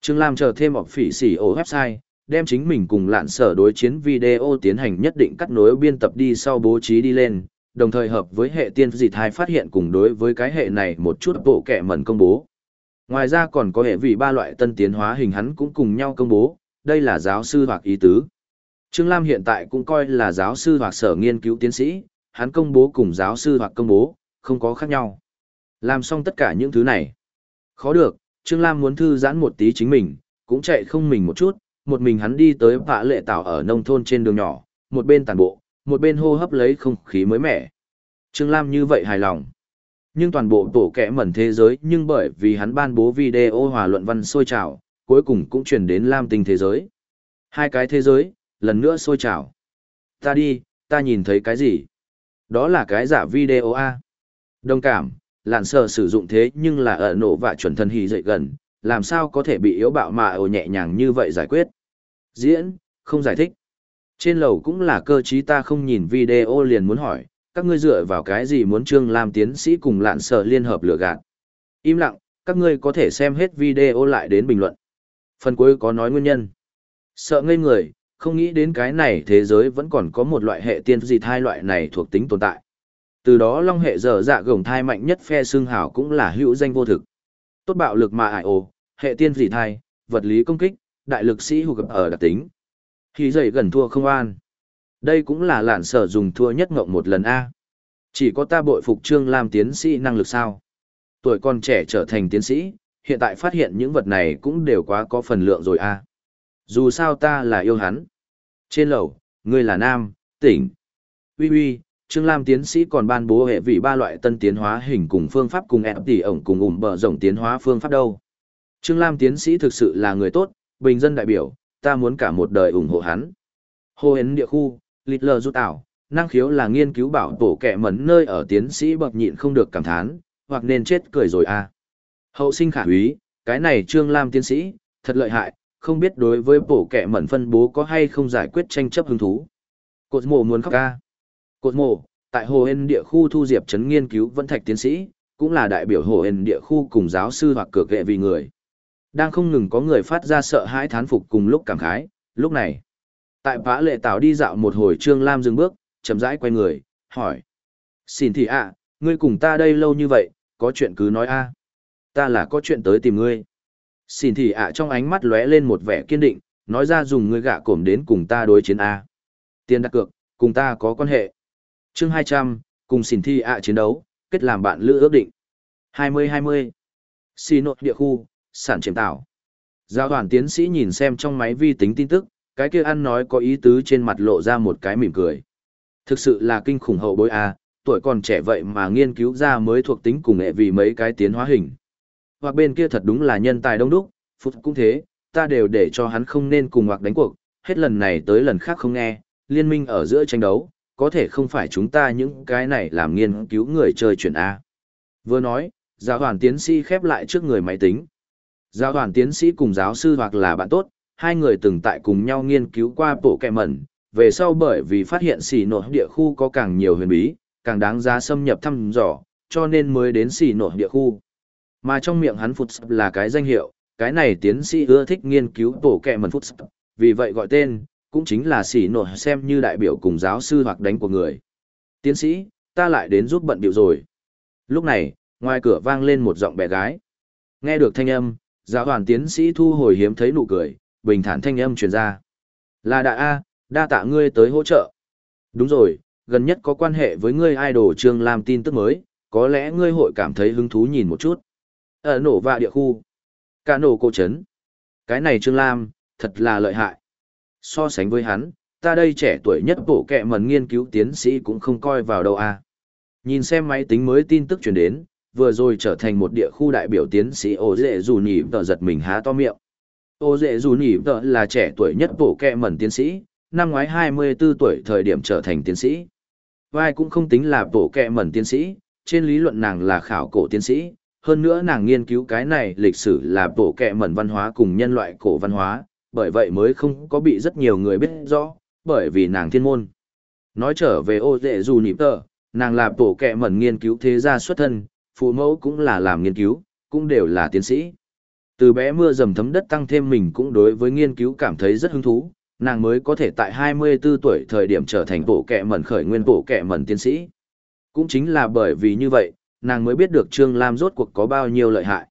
Trương Lam chờ thêm họp phỉ xì ổ website, đem chính mình cùng lạn sở đối chiến video tiến hành nhất định cắt nối biên tập đi sau bố trí đi lên, đồng thời hợp với hệ tiên dị thai phát hiện cùng đối với cái hệ này một chút bộ kẻ mẩn công bố. Ngoài ra còn có hệ vị ba loại tân tiến hóa hình hắn cũng cùng nhau công bố, đây là giáo sư hoặc ý tứ. Trương Lam hiện tại cũng coi là giáo sư hoặc sở nghiên cứu tiến sĩ, hắn công bố cùng giáo sư hoặc công bố, không có khác nhau. Làm xong tất cả những thứ này. Khó được, Trương Lam muốn thư giãn một tí chính mình, cũng chạy không mình một chút, một mình hắn đi tới vạ lệ tảo ở nông thôn trên đường nhỏ, một bên tàn bộ, một bên hô hấp lấy không khí mới mẻ. Trương Lam như vậy hài lòng. Nhưng toàn bộ tổ kẻ mẩn thế giới nhưng bởi vì hắn ban bố video hòa luận văn sôi trào, cuối cùng cũng chuyển đến Lam tinh thế giới. Hai cái thế giới, lần nữa sôi trào. Ta đi, ta nhìn thấy cái gì? Đó là cái giả video A. Đồng cảm, lạn sợ sử dụng thế nhưng là ở nổ và chuẩn thân hì dậy gần, làm sao có thể bị yếu bạo mà ồ nhẹ nhàng như vậy giải quyết. Diễn, không giải thích. Trên lầu cũng là cơ trí ta không nhìn video liền muốn hỏi, các ngươi dựa vào cái gì muốn Trương Lam tiến sĩ cùng lạn sở liên hợp lừa gạt. Im lặng, các ngươi có thể xem hết video lại đến bình luận. Phần cuối có nói nguyên nhân. Sợ ngây người, không nghĩ đến cái này thế giới vẫn còn có một loại hệ tiên dị thai loại này thuộc tính tồn tại. Từ đó long hệ dở dạ gồng thai mạnh nhất phe xương hảo cũng là hữu danh vô thực. Tốt bạo lực mà ải ồ, hệ tiên dị thai, vật lý công kích, đại lực sĩ hù ở đặc tính. Khi dậy gần thua không an. Đây cũng là lạn sở dùng thua nhất ngộng một lần A. Chỉ có ta bội phục Trương Lam tiến sĩ năng lực sao. Tuổi còn trẻ trở thành tiến sĩ, hiện tại phát hiện những vật này cũng đều quá có phần lượng rồi A. Dù sao ta là yêu hắn. Trên lầu, ngươi là nam, tỉnh. Ui ui, Trương Lam tiến sĩ còn ban bố hệ vị ba loại tân tiến hóa hình cùng phương pháp cùng ép tỷ ổng cùng ủng bờ rộng tiến hóa phương pháp đâu. Trương Lam tiến sĩ thực sự là người tốt, bình dân đại biểu, ta muốn cả một đời ủng hộ hắn. Hồ Hến địa khu, lịt lờ rút ảo, năng khiếu là nghiên cứu bảo tổ kẻ mẩn nơi ở tiến sĩ bậc nhịn không được cảm thán, hoặc nên chết cười rồi à. Hậu sinh khả úy, cái này Trương Lam tiến sĩ, thật lợi hại, không biết đối với bổ kẻ mẩn phân bố có hay không giải quyết tranh chấp hứng thú. Cột mộ muốn khóc ca. Cột mộ, tại Hồ Hên địa khu thu diệp chấn nghiên cứu vẫn thạch tiến sĩ, cũng là đại biểu Hồ Hên địa khu cùng giáo sư hoặc cửa kệ vì người. Đang không ngừng có người phát ra sợ hãi thán phục cùng lúc cảm khái, lúc này. Tại vã lệ tảo đi dạo một hồi Trương Lam dừng bước, chậm rãi quay người, hỏi. Xin thị ạ, ngươi cùng ta đây lâu như vậy, có chuyện cứ nói a Ta là có chuyện tới tìm ngươi. Xin thị ạ trong ánh mắt lóe lên một vẻ kiên định, nói ra dùng ngươi gạ cổm đến cùng ta đối chiến A. Tiền đặt cược, cùng ta có quan hệ. chương 200, cùng xỉn thi ạ chiến đấu, kết làm bạn lữ ước định. 20-20. Xì nội địa khu, sản chiếm tạo. Giao đoàn tiến sĩ nhìn xem trong máy vi tính tin tức, cái kia ăn nói có ý tứ trên mặt lộ ra một cái mỉm cười. Thực sự là kinh khủng hậu bối A, tuổi còn trẻ vậy mà nghiên cứu ra mới thuộc tính cùng hệ vì mấy cái tiến hóa hình. Hoặc bên kia thật đúng là nhân tài đông đúc, phút cũng thế, ta đều để cho hắn không nên cùng hoặc đánh cuộc, hết lần này tới lần khác không nghe, liên minh ở giữa tranh đấu, có thể không phải chúng ta những cái này làm nghiên cứu người chơi chuyển A. À. Vừa nói, giáo hoàn tiến sĩ khép lại trước người máy tính. Giáo hoàn tiến sĩ cùng giáo sư hoặc là bạn tốt, hai người từng tại cùng nhau nghiên cứu qua bộ kẹ mẩn, về sau bởi vì phát hiện xì nội địa khu có càng nhiều huyền bí, càng đáng giá xâm nhập thăm dò, cho nên mới đến xì nội địa khu. Mà trong miệng hắn phụt là cái danh hiệu, cái này tiến sĩ ưa thích nghiên cứu bộ kẹ mẩn phụt vì vậy gọi tên, cũng chính là xì nội xem như đại biểu cùng giáo sư hoặc đánh của người. Tiến sĩ, ta lại đến giúp bận điệu rồi. Lúc này, ngoài cửa vang lên một giọng bé gái. Nghe được thanh âm, giáo hoàn tiến sĩ thu hồi hiếm thấy nụ cười, bình thản thanh âm truyền ra. Là đại A, đa tạ ngươi tới hỗ trợ. Đúng rồi, gần nhất có quan hệ với ngươi idol Trương Lam tin tức mới, có lẽ ngươi hội cảm thấy hứng thú nhìn một chút. Ở nổ vạ địa khu. Cả nổ cô chấn. Cái này Trương Lam, thật là lợi hại. So sánh với hắn, ta đây trẻ tuổi nhất bộ kệ mần nghiên cứu tiến sĩ cũng không coi vào đâu a. Nhìn xem máy tính mới tin tức truyền đến, vừa rồi trở thành một địa khu đại biểu tiến sĩ ổ dễ dù nhỉ tờ giật mình há to miệng. Ô dễ dù nỉ tờ là trẻ tuổi nhất bộ kệ mẩn tiến sĩ, năm ngoái 24 tuổi thời điểm trở thành tiến sĩ. Vai cũng không tính là bộ kệ mẩn tiến sĩ, trên lý luận nàng là khảo cổ tiến sĩ, hơn nữa nàng nghiên cứu cái này lịch sử là bộ kệ mẩn văn hóa cùng nhân loại cổ văn hóa, bởi vậy mới không có bị rất nhiều người biết rõ, bởi vì nàng thiên môn. Nói trở về ô Dễ dù nỉ tờ, nàng là bộ kệ mẩn nghiên cứu thế gia xuất thân, phụ mẫu cũng là làm nghiên cứu, cũng đều là tiến sĩ. Từ bé mưa dầm thấm đất tăng thêm mình cũng đối với nghiên cứu cảm thấy rất hứng thú, nàng mới có thể tại 24 tuổi thời điểm trở thành bộ kệ mẩn khởi nguyên bộ kệ mẩn tiến sĩ. Cũng chính là bởi vì như vậy, nàng mới biết được Trương Lam rốt cuộc có bao nhiêu lợi hại.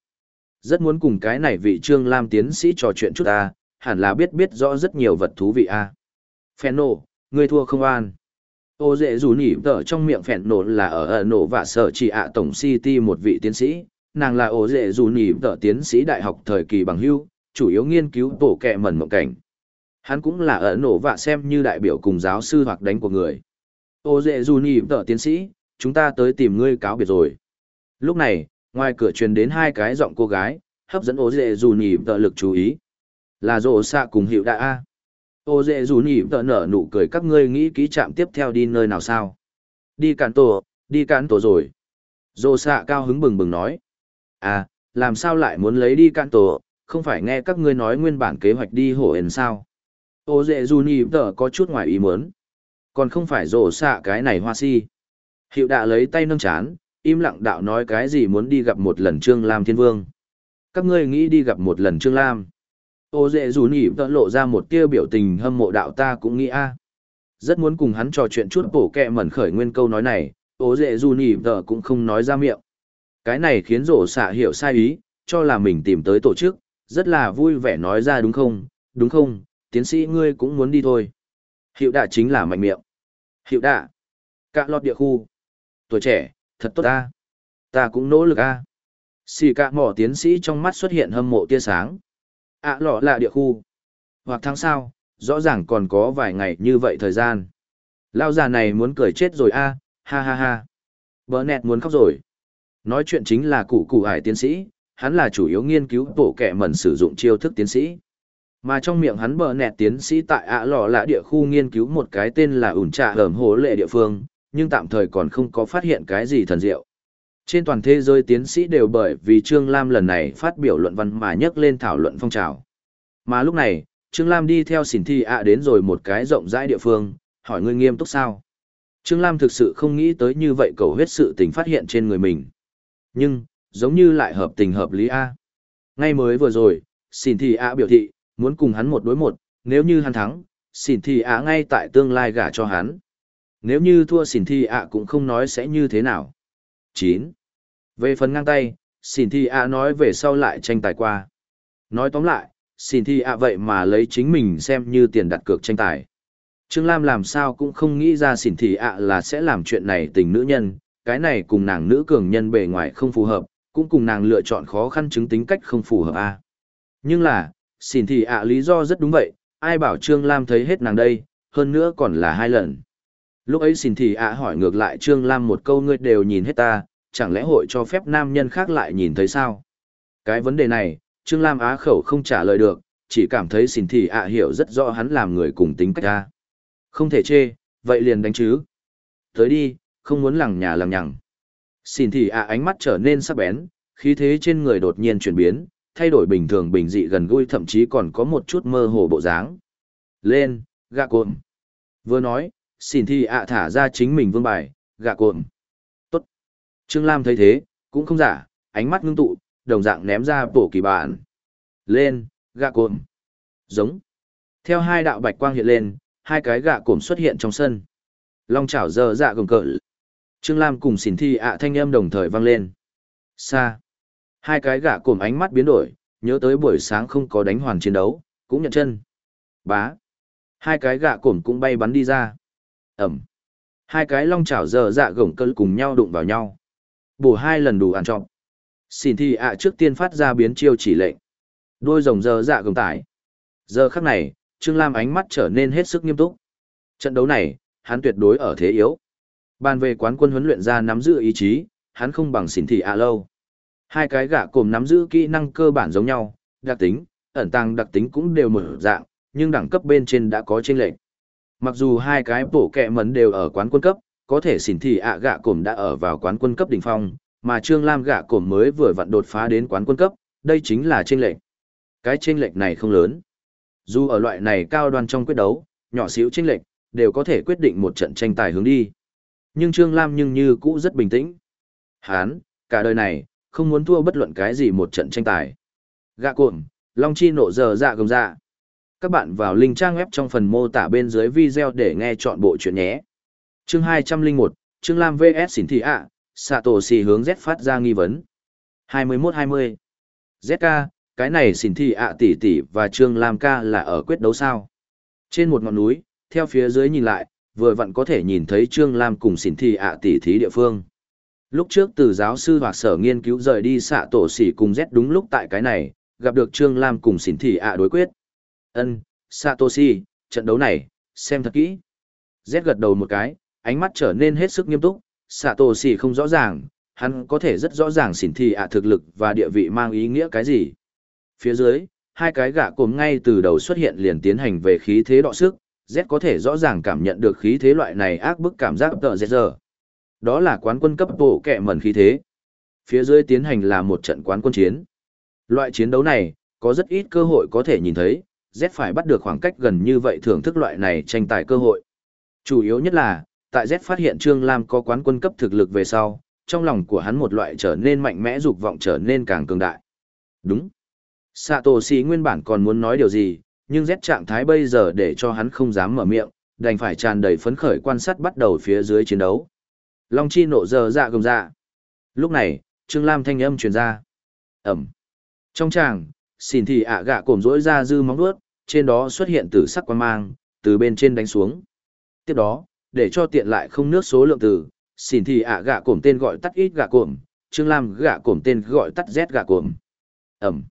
Rất muốn cùng cái này vị Trương Lam tiến sĩ trò chuyện chút ta, hẳn là biết biết rõ rất nhiều vật thú vị a. À. Phèn nổ, ngươi thua không an. Ô dễ dù nỉ tở trong miệng phèn nổ là ở ở nổ và sở chỉ ạ tổng city một vị tiến sĩ, nàng là ổ dễ dù nỉ tờ tiến sĩ đại học thời kỳ bằng hưu, chủ yếu nghiên cứu tổ kẹ mẩn mộng cảnh. Hắn cũng là ở nổ vạ xem như đại biểu cùng giáo sư hoặc đánh của người. Ô dễ dù nỉ tờ tiến sĩ, chúng ta tới tìm ngươi cáo biệt rồi. Lúc này, ngoài cửa truyền đến hai cái giọng cô gái, hấp dẫn ô dễ dù nỉ tờ lực chú ý. Là rộ xạ cùng hiệu đại A. Ô dễ dù nỉ tờ nở nụ cười các ngươi nghĩ ký chạm tiếp theo đi nơi nào sao? Đi cản tổ, đi cản tổ rồi. Rộ xạ cao hứng bừng bừng nói. À, làm sao lại muốn lấy đi cản tổ, không phải nghe các ngươi nói nguyên bản kế hoạch đi hổ ẩn sao? ô dệ dù nhì tờ có chút ngoài ý muốn. Còn không phải rổ xạ cái này hoa si. Hiệu đạ lấy tay nâng chán im lặng đạo nói cái gì muốn đi gặp một lần trương lam thiên vương. Các ngươi nghĩ đi gặp một lần trương lam. Ô dệ dù nhì tờ lộ ra một tia biểu tình hâm mộ đạo ta cũng nghĩ a. Rất muốn cùng hắn trò chuyện chút bổ kẹ mẩn khởi nguyên câu nói này ô dệ dù nhì tờ cũng không nói ra miệng cái này khiến rổ xạ hiểu sai ý cho là mình tìm tới tổ chức rất là vui vẻ nói ra đúng không đúng không tiến sĩ ngươi cũng muốn đi thôi. Hiệu đạ chính là mạnh miệng. Hiệu đạ. Cạ lọt địa khu. Tuổi trẻ, thật tốt ta. Ta cũng nỗ lực a. Xì cạ mỏ tiến sĩ trong mắt xuất hiện hâm mộ tia sáng. ạ à, lọ là địa khu. Hoặc tháng sau, rõ ràng còn có vài ngày như vậy thời gian. Lao già này muốn cười chết rồi a, ha ha ha. Bờ nẹt muốn khóc rồi. Nói chuyện chính là cụ cụ ải tiến sĩ, hắn là chủ yếu nghiên cứu bộ kẻ mẩn sử dụng chiêu thức tiến sĩ. Mà trong miệng hắn bờ nẹt tiến sĩ tại ạ lò lạ địa khu nghiên cứu một cái tên là ủn trà hởm hố lệ địa phương, nhưng tạm thời còn không có phát hiện cái gì thần diệu. Trên toàn thế giới tiến sĩ đều bởi vì Trương Lam lần này phát biểu luận văn mà nhấc lên thảo luận phong trào. Mà lúc này, Trương Lam đi theo xỉn thi ạ đến rồi một cái rộng rãi địa phương, hỏi ngươi nghiêm túc sao. Trương Lam thực sự không nghĩ tới như vậy cầu huyết sự tình phát hiện trên người mình. Nhưng, giống như lại hợp tình hợp lý A. Ngay mới vừa rồi, xỉn thì A biểu thị, muốn cùng hắn một đối một, nếu như hắn thắng, xỉn thì a ngay tại tương lai gả cho hắn. Nếu như thua xỉn thì a cũng không nói sẽ như thế nào. 9. Về phần ngang tay, xỉn thì a nói về sau lại tranh tài qua. Nói tóm lại, Xin thì ạ vậy mà lấy chính mình xem như tiền đặt cược tranh tài. Trương Lam làm sao cũng không nghĩ ra xỉn thị ạ là sẽ làm chuyện này tình nữ nhân, cái này cùng nàng nữ cường nhân bề ngoài không phù hợp, cũng cùng nàng lựa chọn khó khăn chứng tính cách không phù hợp a. Nhưng là, xin thị ạ lý do rất đúng vậy, ai bảo Trương Lam thấy hết nàng đây, hơn nữa còn là hai lần. Lúc ấy xin thị ạ hỏi ngược lại Trương Lam một câu ngươi đều nhìn hết ta, chẳng lẽ hội cho phép nam nhân khác lại nhìn thấy sao? Cái vấn đề này, Trương Lam á khẩu không trả lời được, chỉ cảm thấy xin thị ạ hiểu rất rõ hắn làm người cùng tính cách ta. Không thể chê, vậy liền đánh chứ. Tới đi, không muốn lằng nhà lằng nhằng. Xin thì ạ ánh mắt trở nên sắc bén, khí thế trên người đột nhiên chuyển biến, thay đổi bình thường bình dị gần gũi thậm chí còn có một chút mơ hồ bộ dáng. Lên, gạ cuộn. Vừa nói, xin thì ạ thả ra chính mình vương bài, gạ cuộn. Tốt. Trương Lam thấy thế, cũng không giả, ánh mắt ngưng tụ, đồng dạng ném ra bổ kỳ bản. Lên, gạ cuộn. Giống. Theo hai đạo bạch quang hiện lên, hai cái gạ cuộn xuất hiện trong sân. Long chảo dơ dạ gồng cỡ. Trương Lam cùng xỉn thi ạ thanh âm đồng thời vang lên. Xa. Hai cái gạ cổm ánh mắt biến đổi, nhớ tới buổi sáng không có đánh hoàn chiến đấu, cũng nhận chân. Bá. Hai cái gạ cổm cũng bay bắn đi ra. Ẩm. Hai cái long chảo dở dạ gồng cơ cùng nhau đụng vào nhau. Bổ hai lần đủ ăn trọng. Xỉn thi ạ trước tiên phát ra biến chiêu chỉ lệnh. Đôi rồng dở dạ gồng tải. Giờ khắc này, Trương Lam ánh mắt trở nên hết sức nghiêm túc. Trận đấu này, hắn tuyệt đối ở thế yếu. Bàn về quán quân huấn luyện ra nắm giữ ý chí, hắn không bằng xỉn thị ạ lâu. Hai cái gã cồm nắm giữ kỹ năng cơ bản giống nhau, đặc tính, ẩn tàng đặc tính cũng đều mở dạng, nhưng đẳng cấp bên trên đã có chênh lệch. Mặc dù hai cái bổ kẹ mấn đều ở quán quân cấp, có thể xỉn thị ạ gã cồm đã ở vào quán quân cấp đỉnh phong, mà Trương Lam gã cồm mới vừa vặn đột phá đến quán quân cấp, đây chính là chênh lệch. Cái chênh lệch này không lớn. Dù ở loại này cao đoan trong quyết đấu, nhỏ xíu chênh lệch, đều có thể quyết định một trận tranh tài hướng đi. Nhưng Trương Lam nhưng như cũ rất bình tĩnh. Hán, cả đời này, không muốn thua bất luận cái gì một trận tranh tài. Gạ cuộn, Long Chi nộ giờ dạ gồng dạ. Các bạn vào link trang web trong phần mô tả bên dưới video để nghe chọn bộ chuyện nhé. Chương 201, Trương Lam VS Xỉn Thị ạ, Sato xì hướng Z phát ra nghi vấn. 21-20. ZK, cái này xỉn thị ạ tỷ tỷ và Trương Lam ca là ở quyết đấu sao. Trên một ngọn núi, theo phía dưới nhìn lại, vừa vặn có thể nhìn thấy Trương Lam cùng xỉn thị ạ tỷ thí địa phương. Lúc trước từ giáo sư hoặc sở nghiên cứu rời đi xạ tổ xỉ cùng Z đúng lúc tại cái này, gặp được Trương Lam cùng xỉn thị ạ đối quyết. Ân, Satoshi, trận đấu này, xem thật kỹ. Z gật đầu một cái, ánh mắt trở nên hết sức nghiêm túc, Satoshi không rõ ràng, hắn có thể rất rõ ràng xỉn thị ạ thực lực và địa vị mang ý nghĩa cái gì. Phía dưới, hai cái gã cồm ngay từ đầu xuất hiện liền tiến hành về khí thế đọ sức, Z có thể rõ ràng cảm nhận được khí thế loại này ác bức cảm giác tợ Z giờ. Đó là quán quân cấp bộ kẹ mẩn khí thế. Phía dưới tiến hành là một trận quán quân chiến. Loại chiến đấu này, có rất ít cơ hội có thể nhìn thấy, Z phải bắt được khoảng cách gần như vậy thưởng thức loại này tranh tài cơ hội. Chủ yếu nhất là, tại Z phát hiện Trương Lam có quán quân cấp thực lực về sau, trong lòng của hắn một loại trở nên mạnh mẽ dục vọng trở nên càng cường đại. Đúng. Satoshi nguyên bản còn muốn nói điều gì, nhưng rét trạng thái bây giờ để cho hắn không dám mở miệng, đành phải tràn đầy phấn khởi quan sát bắt đầu phía dưới chiến đấu. Long chi nộ giờ dạ gầm dạ. Lúc này, Trương Lam thanh âm truyền ra. Ẩm. Trong tràng, xỉn thì ạ gạ cổm rỗi ra dư móng đuốt, trên đó xuất hiện tử sắc quan mang, từ bên trên đánh xuống. Tiếp đó, để cho tiện lại không nước số lượng từ, xỉn thì ạ gạ cổm tên gọi tắt ít gạ cổm, Trương Lam gạ cổm tên gọi tắt Z gạ cổm. Ẩm.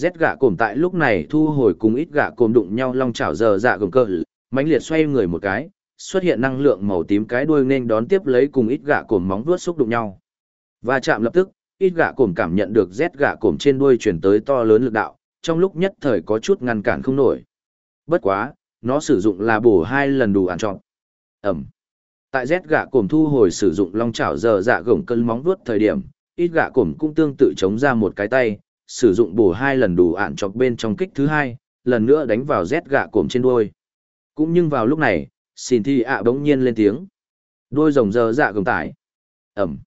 Rét gạ cồm tại lúc này thu hồi cùng ít gạ cồm đụng nhau long chảo giờ dạ gồm cơ, mãnh liệt xoay người một cái, xuất hiện năng lượng màu tím cái đuôi nên đón tiếp lấy cùng ít gạ cồm móng vuốt xúc đụng nhau. Và chạm lập tức, ít gạ cồm cảm nhận được rét gạ cồm trên đuôi chuyển tới to lớn lực đạo, trong lúc nhất thời có chút ngăn cản không nổi. Bất quá, nó sử dụng là bổ hai lần đủ ăn trọn. Ẩm. Tại rét gạ cồm thu hồi sử dụng long chảo giờ dạ gồng cân móng vuốt thời điểm, ít gạ cồm cũng tương tự chống ra một cái tay, sử dụng bổ hai lần đủ ạn chọc bên trong kích thứ hai, lần nữa đánh vào rét gạ cồm trên đuôi. Cũng nhưng vào lúc này, xin thi ạ bỗng nhiên lên tiếng. Đôi rồng dơ dạ gồng tải. Ẩm.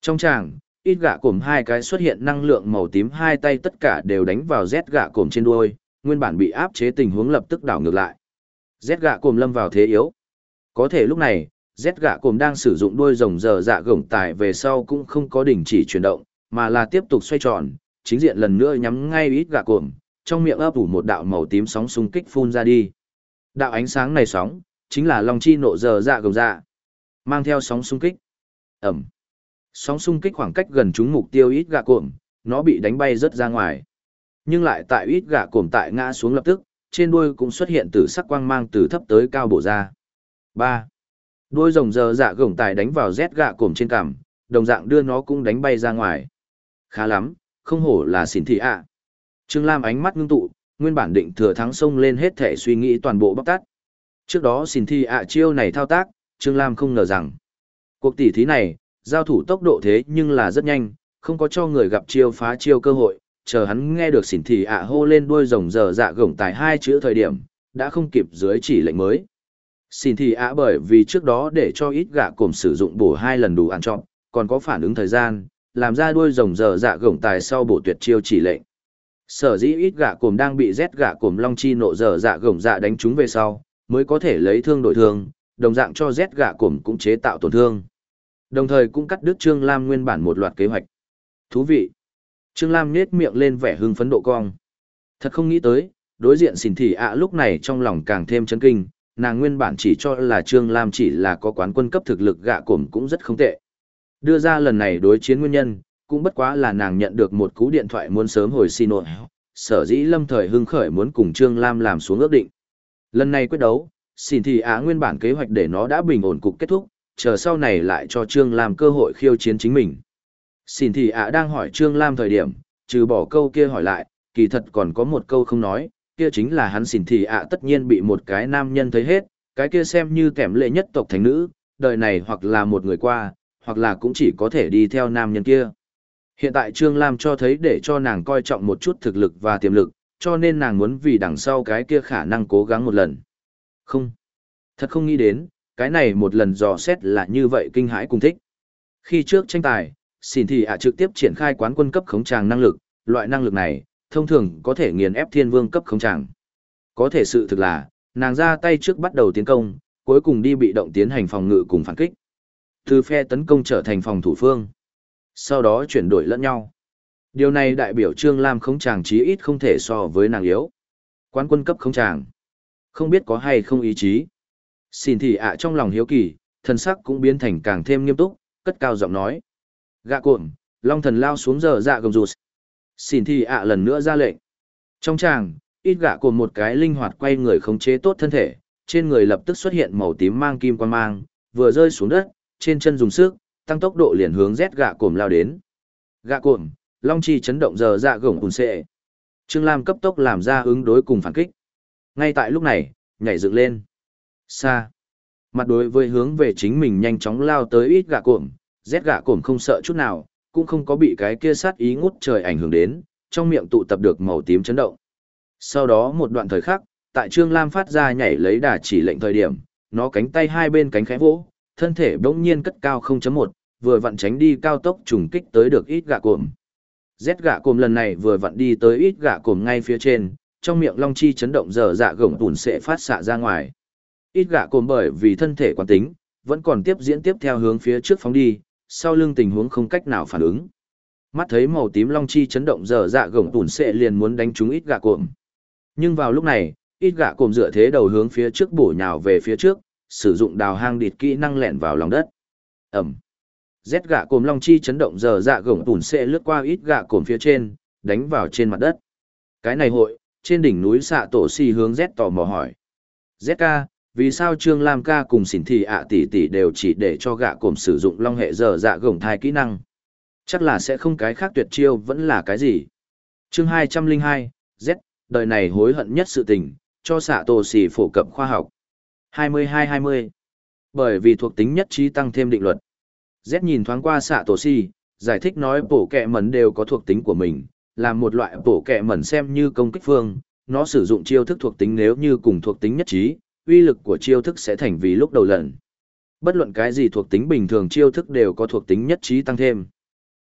Trong tràng, ít gạ cồm hai cái xuất hiện năng lượng màu tím hai tay tất cả đều đánh vào rét gạ cồm trên đuôi, nguyên bản bị áp chế tình huống lập tức đảo ngược lại. Rét gạ cồm lâm vào thế yếu. Có thể lúc này, rét gạ cồm đang sử dụng đuôi rồng dơ dạ gồng tải về sau cũng không có đình chỉ chuyển động, mà là tiếp tục xoay tròn, chính diện lần nữa nhắm ngay ít gạ cuồng trong miệng ấp ủ một đạo màu tím sóng xung kích phun ra đi. Đạo ánh sáng này sóng, chính là Long Chi nộ giờ dạ gồng dạ. Mang theo sóng xung kích. Ẩm. Sóng xung kích khoảng cách gần chúng mục tiêu ít gạ cuồng nó bị đánh bay rất ra ngoài. Nhưng lại tại ít gạ cuồng tại ngã xuống lập tức, trên đuôi cũng xuất hiện từ sắc quang mang từ thấp tới cao bổ ra. 3. Đuôi rồng giờ dạ gồng tài đánh vào rét gạ cuồng trên cằm, đồng dạng đưa nó cũng đánh bay ra ngoài. Khá lắm, không hổ là xỉn thị ạ. Trương Lam ánh mắt ngưng tụ, nguyên bản định thừa thắng sông lên hết thể suy nghĩ toàn bộ bóc tát. Trước đó xỉn thị ạ chiêu này thao tác, Trương Lam không ngờ rằng. Cuộc tỷ thí này, giao thủ tốc độ thế nhưng là rất nhanh, không có cho người gặp chiêu phá chiêu cơ hội, chờ hắn nghe được xỉn thị ạ hô lên đuôi rồng giờ dạ gồng tài hai chữ thời điểm, đã không kịp dưới chỉ lệnh mới. Xỉn thị ạ bởi vì trước đó để cho ít gạ cồm sử dụng bổ hai lần đủ ăn trọn, còn có phản ứng thời gian, làm ra đuôi rồng dở dạ gồng tài sau bổ tuyệt chiêu chỉ lệnh. Sở dĩ ít gạ cồm đang bị rét gạ cồm long chi nộ dở dạ gồng dạ đánh chúng về sau, mới có thể lấy thương đổi thương, đồng dạng cho rét gạ cồm cũng chế tạo tổn thương. Đồng thời cũng cắt đứt Trương Lam nguyên bản một loạt kế hoạch. Thú vị. Trương Lam nhếch miệng lên vẻ hưng phấn độ cong. Thật không nghĩ tới, đối diện xỉn thị ạ lúc này trong lòng càng thêm chấn kinh, nàng nguyên bản chỉ cho là Trương Lam chỉ là có quán quân cấp thực lực gạ cồm cũng rất không tệ. Đưa ra lần này đối chiến nguyên nhân, cũng bất quá là nàng nhận được một cú điện thoại muốn sớm hồi xin lỗi, sở dĩ lâm thời hưng khởi muốn cùng Trương Lam làm xuống ước định. Lần này quyết đấu, xin thì á nguyên bản kế hoạch để nó đã bình ổn cục kết thúc, chờ sau này lại cho Trương Lam cơ hội khiêu chiến chính mình. Xin thì ạ đang hỏi Trương Lam thời điểm, trừ bỏ câu kia hỏi lại, kỳ thật còn có một câu không nói, kia chính là hắn xin thì ạ tất nhiên bị một cái nam nhân thấy hết, cái kia xem như kẻm lệ nhất tộc thánh nữ, đời này hoặc là một người qua, hoặc là cũng chỉ có thể đi theo nam nhân kia. Hiện tại Trương Lam cho thấy để cho nàng coi trọng một chút thực lực và tiềm lực, cho nên nàng muốn vì đằng sau cái kia khả năng cố gắng một lần. Không. Thật không nghĩ đến, cái này một lần dò xét là như vậy kinh hãi cùng thích. Khi trước tranh tài, xin thì ạ trực tiếp triển khai quán quân cấp khống tràng năng lực, loại năng lực này, thông thường có thể nghiền ép thiên vương cấp khống tràng. Có thể sự thực là, nàng ra tay trước bắt đầu tiến công, cuối cùng đi bị động tiến hành phòng ngự cùng phản kích. Từ phe tấn công trở thành phòng thủ phương. Sau đó chuyển đổi lẫn nhau. Điều này đại biểu Trương Lam không chàng chí ít không thể so với nàng yếu. Quán quân cấp không chàng, Không biết có hay không ý chí. Xin thì ạ trong lòng hiếu kỳ, thần sắc cũng biến thành càng thêm nghiêm túc, cất cao giọng nói. Gạ cuộn, long thần lao xuống giờ dạ gồng rụt. Xin thì ạ lần nữa ra lệnh. Trong chàng, ít gạ cuộn một cái linh hoạt quay người khống chế tốt thân thể, trên người lập tức xuất hiện màu tím mang kim quan mang, vừa rơi xuống đất, trên chân dùng sức, tăng tốc độ liền hướng rét gạ cuộn lao đến. Gạ cuộn, long chi chấn động giờ dạ gồng ùn xệ. Trương Lam cấp tốc làm ra ứng đối cùng phản kích. Ngay tại lúc này, nhảy dựng lên. Xa. Mặt đối với hướng về chính mình nhanh chóng lao tới ít gạ cuộn, rét gạ cuộn không sợ chút nào, cũng không có bị cái kia sát ý ngút trời ảnh hưởng đến, trong miệng tụ tập được màu tím chấn động. Sau đó một đoạn thời khắc, tại Trương Lam phát ra nhảy lấy đà chỉ lệnh thời điểm, nó cánh tay hai bên cánh khẽ vỗ, thân thể bỗng nhiên cất cao 0.1, vừa vặn tránh đi cao tốc trùng kích tới được ít gạ cuộn. Rét gạ cuộn lần này vừa vặn đi tới ít gạ cuộn ngay phía trên, trong miệng long chi chấn động giờ dạ gồng tùn sẽ phát xạ ra ngoài. Ít gạ cuộn bởi vì thân thể quán tính, vẫn còn tiếp diễn tiếp theo hướng phía trước phóng đi, sau lưng tình huống không cách nào phản ứng. Mắt thấy màu tím long chi chấn động giờ dạ gồng tùn sẽ liền muốn đánh trúng ít gạ cuộn. Nhưng vào lúc này, ít gạ cuộn dựa thế đầu hướng phía trước bổ nhào về phía trước, sử dụng đào hang địt kỹ năng lẻn vào lòng đất. Ẩm. Rét gạ cồm long chi chấn động giờ dạ gồng tùn sẽ lướt qua ít gạ cồm phía trên, đánh vào trên mặt đất. Cái này hội, trên đỉnh núi xạ tổ si hướng Z tò mò hỏi. Z ca, vì sao Trương Lam ca cùng xỉn thị ạ tỷ tỷ đều chỉ để cho gạ cồm sử dụng long hệ giờ dạ gồng thai kỹ năng? Chắc là sẽ không cái khác tuyệt chiêu vẫn là cái gì. chương 202, Z, đời này hối hận nhất sự tình, cho xạ tổ si phổ cập khoa học. 22-20. Bởi vì thuộc tính nhất trí tăng thêm định luật. Z nhìn thoáng qua xạ tổ si, giải thích nói bổ kẹ mẩn đều có thuộc tính của mình, là một loại bổ kẹ mẩn xem như công kích phương, nó sử dụng chiêu thức thuộc tính nếu như cùng thuộc tính nhất trí, uy lực của chiêu thức sẽ thành vì lúc đầu lần. Bất luận cái gì thuộc tính bình thường chiêu thức đều có thuộc tính nhất trí tăng thêm.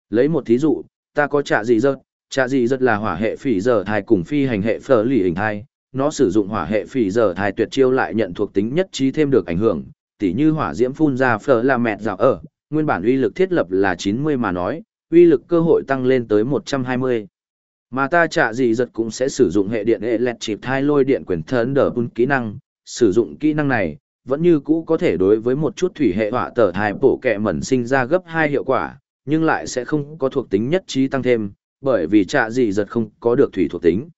Lấy một thí dụ, ta có trả gì rớt, trả gì rớt là hỏa hệ phỉ giờ thai cùng phi hành hệ phở lì hình thai, nó sử dụng hỏa hệ phỉ giờ thai tuyệt chiêu lại nhận thuộc tính nhất trí thêm được ảnh hưởng, tỉ như hỏa diễm phun ra phở là mẹ rào ở, nguyên bản uy lực thiết lập là 90 mà nói, uy lực cơ hội tăng lên tới 120. Mà ta trả gì giật cũng sẽ sử dụng hệ điện Electric thai lôi điện quyền thần đờ bun kỹ năng, sử dụng kỹ năng này, vẫn như cũ có thể đối với một chút thủy hệ hỏa tở thai bổ kẹ mẩn sinh ra gấp hai hiệu quả, nhưng lại sẽ không có thuộc tính nhất trí tăng thêm, bởi vì trả gì giật không có được thủy thuộc tính.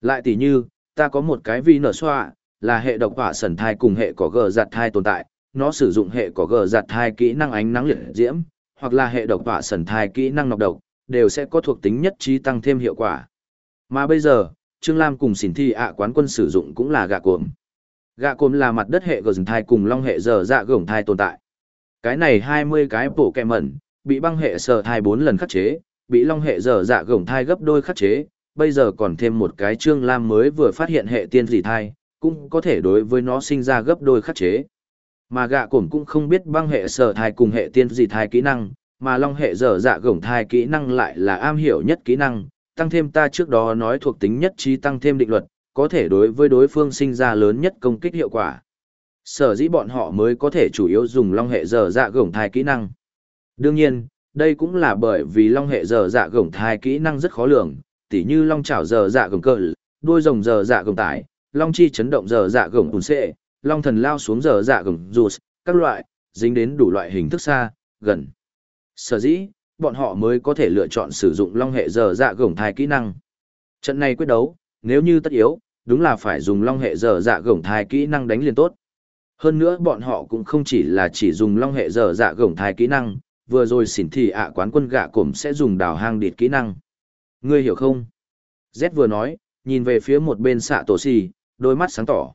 Lại tỷ như, ta có một cái vi nở xoa, là hệ độc hỏa sần thai cùng hệ có gờ giặt thai tồn tại, nó sử dụng hệ có gờ giặt thai kỹ năng ánh nắng liệt diễm, hoặc là hệ độc hỏa sần thai kỹ năng nọc độc, đều sẽ có thuộc tính nhất trí tăng thêm hiệu quả. Mà bây giờ, Trương Lam cùng xỉn thi ạ quán quân sử dụng cũng là gạ cuộm. Gạ cuộm là mặt đất hệ gờ dần thai cùng long hệ giờ dạ gồng thai tồn tại. Cái này 20 cái bổ kẹ mẩn, bị băng hệ sở thai 4 lần khắc chế, bị long hệ giờ dạ gồng thai gấp đôi khắc chế, bây giờ còn thêm một cái Trương Lam mới vừa phát hiện hệ tiên dị thai, cũng có thể đối với nó sinh ra gấp đôi khắc chế. Mà gạ cổm cũng không biết băng hệ sở thai cùng hệ tiên dị thai kỹ năng, mà long hệ dở dạ gổng thai kỹ năng lại là am hiểu nhất kỹ năng, tăng thêm ta trước đó nói thuộc tính nhất trí tăng thêm định luật, có thể đối với đối phương sinh ra lớn nhất công kích hiệu quả. Sở dĩ bọn họ mới có thể chủ yếu dùng long hệ dở dạ gổng thai kỹ năng. Đương nhiên, đây cũng là bởi vì long hệ dở dạ gổng thai kỹ năng rất khó lường, tỉ như long chảo giờ dạ gồng cờ, đuôi rồng giờ dạ gồng tải, long chi chấn động giờ dạ gồng ùn xệ, long thần lao xuống giờ dạ gồng dù, các loại, dính đến đủ loại hình thức xa, gần. Sở dĩ, bọn họ mới có thể lựa chọn sử dụng long hệ giờ dạ gồng thai kỹ năng. Trận này quyết đấu, nếu như tất yếu, đúng là phải dùng long hệ giờ dạ gồng thai kỹ năng đánh liền tốt. Hơn nữa bọn họ cũng không chỉ là chỉ dùng long hệ giờ dạ gồng thai kỹ năng, vừa rồi xỉn thì ạ quán quân gạ cổm sẽ dùng đào hang địt kỹ năng. Ngươi hiểu không? Z vừa nói, nhìn về phía một bên xạ tổ xì, đôi mắt sáng tỏ.